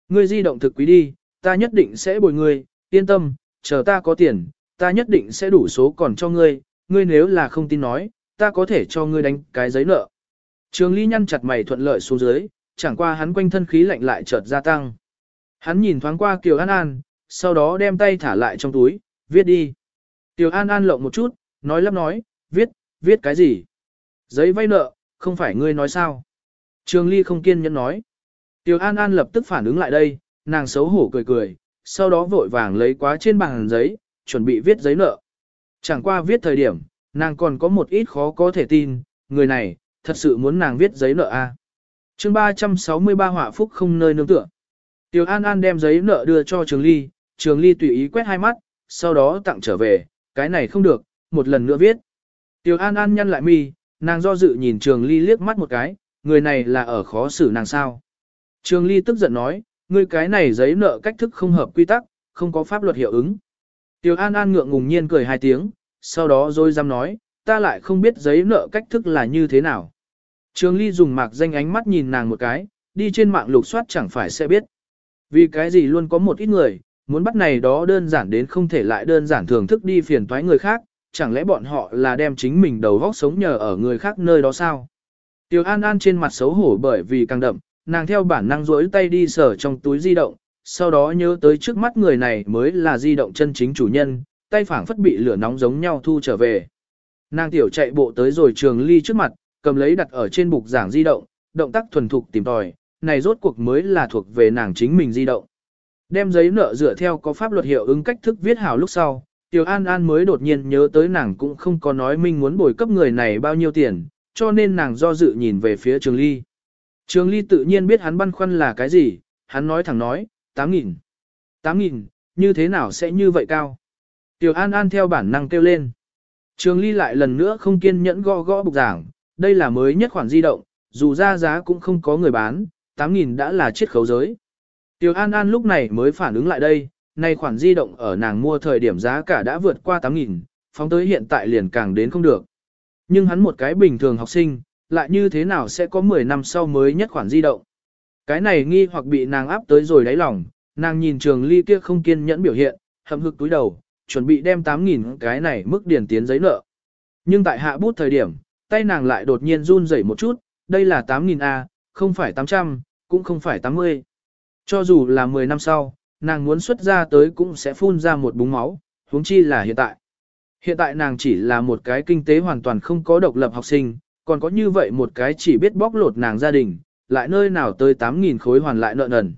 Ngươi di động thực quý đi, ta nhất định sẽ bồi ngươi, yên tâm, chờ ta có tiền, ta nhất định sẽ đủ số còn cho ngươi, ngươi nếu là không tin nói, ta có thể cho ngươi đánh cái giấy nợ. Trường Ly nhăn chặt mày thuận lợi xuống dưới, chẳng qua hắn quanh thân khí lạnh lại chợt gia tăng. Hắn nhìn thoáng qua Kiều An An, sau đó đem tay thả lại trong túi, viết đi. Kiều An An lộng một chút, nói lắp nói, viết, viết cái gì? Giấy vay nợ, không phải ngươi nói sao? Trường Ly không kiên nhẫn nói. Kiều An An lập tức phản ứng lại đây, nàng xấu hổ cười cười, sau đó vội vàng lấy quá trên bàn giấy, chuẩn bị viết giấy nợ. Chẳng qua viết thời điểm, nàng còn có một ít khó có thể tin, người này, thật sự muốn nàng viết giấy nợ. À. Chương 363 họa phúc không nơi nương tựa. Tiểu An An đem giấy nợ đưa cho Trường Ly, Trường Ly tùy ý quét hai mắt, sau đó tặng trở về, cái này không được, một lần nữa viết. Tiểu An An nhăn lại mi, nàng do dự nhìn Trường Ly liếc mắt một cái, người này là ở khó xử nàng sao. Trường Ly tức giận nói, ngươi cái này giấy nợ cách thức không hợp quy tắc, không có pháp luật hiệu ứng. Tiểu An An ngượng ngùng nhiên cười hai tiếng, sau đó rồi dám nói, ta lại không biết giấy nợ cách thức là như thế nào. Trường Ly dùng mạc danh ánh mắt nhìn nàng một cái, đi trên mạng lục soát chẳng phải sẽ biết. Vì cái gì luôn có một ít người, muốn bắt này đó đơn giản đến không thể lại đơn giản thưởng thức đi phiền toái người khác, chẳng lẽ bọn họ là đem chính mình đầu vóc sống nhờ ở người khác nơi đó sao? Tiểu An An trên mặt xấu hổ bởi vì càng đậm, nàng theo bản năng rỗi tay đi sờ trong túi di động, sau đó nhớ tới trước mắt người này mới là di động chân chính chủ nhân, tay phảng phất bị lửa nóng giống nhau thu trở về. Nàng tiểu chạy bộ tới rồi trường ly trước mặt, cầm lấy đặt ở trên bục giảng di động, động tác thuần thục tìm tòi, này rốt cuộc mới là thuộc về nàng chính mình di động. Đem giấy nợ dựa theo có pháp luật hiệu ứng cách thức viết hảo lúc sau, Tiểu An An mới đột nhiên nhớ tới nàng cũng không có nói minh muốn bồi cấp người này bao nhiêu tiền, cho nên nàng do dự nhìn về phía Trường Ly. Trường Ly tự nhiên biết hắn băn khoăn là cái gì, hắn nói thẳng nói, 8.000. 8.000, như thế nào sẽ như vậy cao? Tiểu An An theo bản năng kêu lên. Trường Ly lại lần nữa không kiên nhẫn gõ gõ bục giảng, đây là mới nhất khoản di động, dù ra giá cũng không có người bán, 8.000 đã là chiết khấu giới. Tiểu An An lúc này mới phản ứng lại đây, nay khoản di động ở nàng mua thời điểm giá cả đã vượt qua 8.000, phóng tới hiện tại liền càng đến không được. Nhưng hắn một cái bình thường học sinh, lại như thế nào sẽ có 10 năm sau mới nhất khoản di động. Cái này nghi hoặc bị nàng áp tới rồi đáy lòng, nàng nhìn trường ly kia không kiên nhẫn biểu hiện, hậm hực túi đầu, chuẩn bị đem 8.000 cái này mức điền tiến giấy nợ. Nhưng tại hạ bút thời điểm, tay nàng lại đột nhiên run rẩy một chút, đây là 8.000 A, không phải 800, cũng không phải 80. Cho dù là 10 năm sau, nàng muốn xuất ra tới cũng sẽ phun ra một búng máu, huống chi là hiện tại. Hiện tại nàng chỉ là một cái kinh tế hoàn toàn không có độc lập học sinh, còn có như vậy một cái chỉ biết bóc lột nàng gia đình, lại nơi nào tới 8.000 khối hoàn lại nợ nần.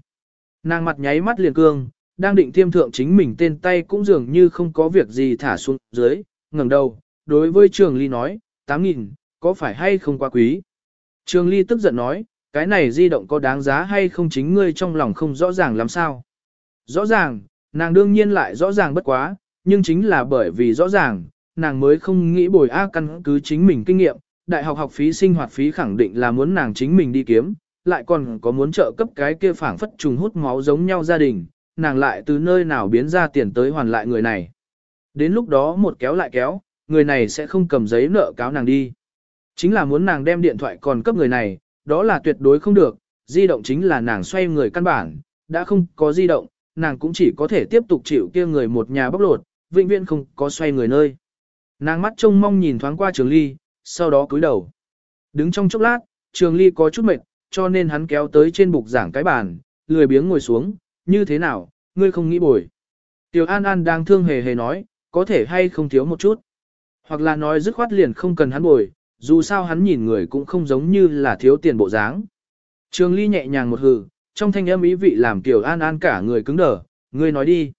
Nàng mặt nháy mắt liền cương, đang định tiêm thượng chính mình tên tay cũng dường như không có việc gì thả xuống dưới, ngẩng đầu, đối với Trường Ly nói, 8.000, có phải hay không quá quý? Trường Ly tức giận nói, cái này di động có đáng giá hay không chính ngươi trong lòng không rõ ràng làm sao? Rõ ràng, nàng đương nhiên lại rõ ràng bất quá, nhưng chính là bởi vì rõ ràng, nàng mới không nghĩ bồi A căn cứ chính mình kinh nghiệm, đại học học phí sinh hoạt phí khẳng định là muốn nàng chính mình đi kiếm, lại còn có muốn trợ cấp cái kia phảng phất trùng hút máu giống nhau gia đình, nàng lại từ nơi nào biến ra tiền tới hoàn lại người này. Đến lúc đó một kéo lại kéo, người này sẽ không cầm giấy nợ cáo nàng đi. Chính là muốn nàng đem điện thoại còn cấp người này, đó là tuyệt đối không được, di động chính là nàng xoay người căn bản, đã không có di động, nàng cũng chỉ có thể tiếp tục chịu kia người một nhà bóc lột, vĩnh viễn không có xoay người nơi. Nàng mắt trông mong nhìn thoáng qua trường ly, sau đó cúi đầu. Đứng trong chốc lát, trường ly có chút mệt, cho nên hắn kéo tới trên bục giảng cái bàn, lười biếng ngồi xuống, như thế nào, ngươi không nghĩ bồi. Tiểu An An đang thương hề hề nói, có thể hay không thiếu một chút. Hoặc là nói dứt khoát liền không cần hắn bồi, dù sao hắn nhìn người cũng không giống như là thiếu tiền bộ dáng. Trường Ly nhẹ nhàng một hừ, trong thanh âm ý vị làm Tiểu An An cả người cứng đờ, ngươi nói đi.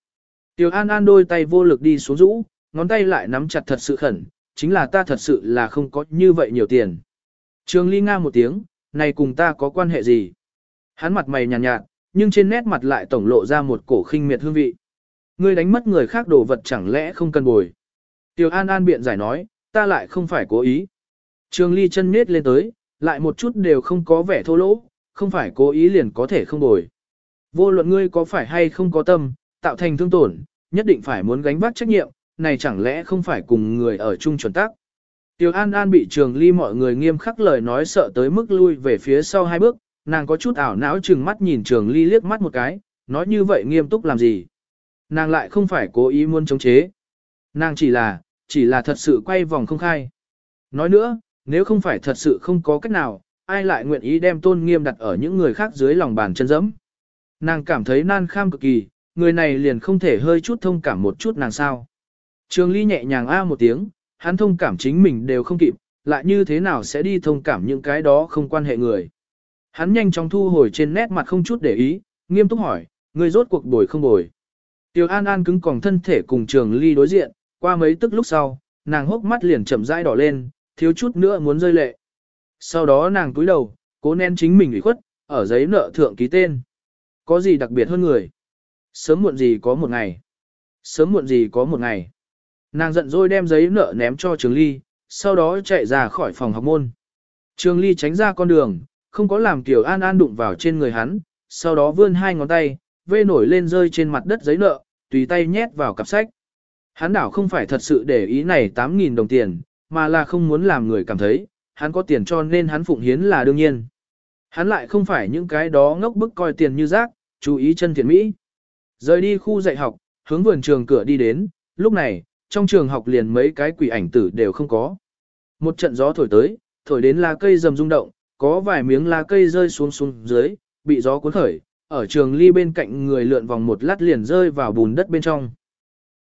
Tiểu An An đôi tay vô lực đi xuống rũ, ngón tay lại nắm chặt thật sự khẩn, chính là ta thật sự là không có như vậy nhiều tiền. Trường Ly nga một tiếng, này cùng ta có quan hệ gì? Hắn mặt mày nhàn nhạt, nhạt, nhưng trên nét mặt lại tổng lộ ra một cổ khinh miệt hương vị. Ngươi đánh mất người khác đồ vật chẳng lẽ không cần bồi. Tiểu An An biện giải nói, ta lại không phải cố ý. Trường Ly chân nết lên tới, lại một chút đều không có vẻ thô lỗ, không phải cố ý liền có thể không bồi. Vô luận ngươi có phải hay không có tâm, tạo thành thương tổn, nhất định phải muốn gánh vác trách nhiệm, này chẳng lẽ không phải cùng người ở chung chuẩn tắc. Tiểu An An bị trường ly mọi người nghiêm khắc lời nói sợ tới mức lui về phía sau hai bước, nàng có chút ảo não chừng mắt nhìn trường ly liếc mắt một cái, nói như vậy nghiêm túc làm gì. Nàng lại không phải cố ý muốn chống chế. Nàng chỉ là, chỉ là thật sự quay vòng không khai. Nói nữa, nếu không phải thật sự không có cách nào, ai lại nguyện ý đem tôn nghiêm đặt ở những người khác dưới lòng bàn chân dẫm. Nàng cảm thấy nan kham cực kỳ, người này liền không thể hơi chút thông cảm một chút nàng sao. Trường Ly nhẹ nhàng a một tiếng, hắn thông cảm chính mình đều không kịp, lại như thế nào sẽ đi thông cảm những cái đó không quan hệ người. Hắn nhanh chóng thu hồi trên nét mặt không chút để ý, nghiêm túc hỏi, người rốt cuộc bồi không bồi. Tiểu An An cứng còng thân thể cùng Trường Ly đối diện, qua mấy tức lúc sau, nàng hốc mắt liền chậm rãi đỏ lên, thiếu chút nữa muốn rơi lệ. Sau đó nàng cúi đầu, cố nén chính mình ủy khuất, ở giấy nợ thượng ký tên. Có gì đặc biệt hơn người? Sớm muộn gì có một ngày. Sớm muộn gì có một ngày. Nàng giận dỗi đem giấy nợ ném cho Trường Ly, sau đó chạy ra khỏi phòng học môn. Trường Ly tránh ra con đường, không có làm Tiểu An An đụng vào trên người hắn, sau đó vươn hai ngón tay, vê nổi lên rơi trên mặt đất giấy nợ, tùy tay nhét vào cặp sách. Hắn đảo không phải thật sự để ý này 8.000 đồng tiền, mà là không muốn làm người cảm thấy, hắn có tiền cho nên hắn phụng hiến là đương nhiên. Hắn lại không phải những cái đó ngốc bức coi tiền như rác, chú ý chân thiện mỹ. Rời đi khu dạy học, hướng vườn trường cửa đi đến, lúc này, trong trường học liền mấy cái quỷ ảnh tử đều không có. Một trận gió thổi tới, thổi đến lá cây rầm rung động, có vài miếng lá cây rơi xuống xuống dưới, bị gió cuốn khởi, ở trường ly bên cạnh người lượn vòng một lát liền rơi vào bùn đất bên trong.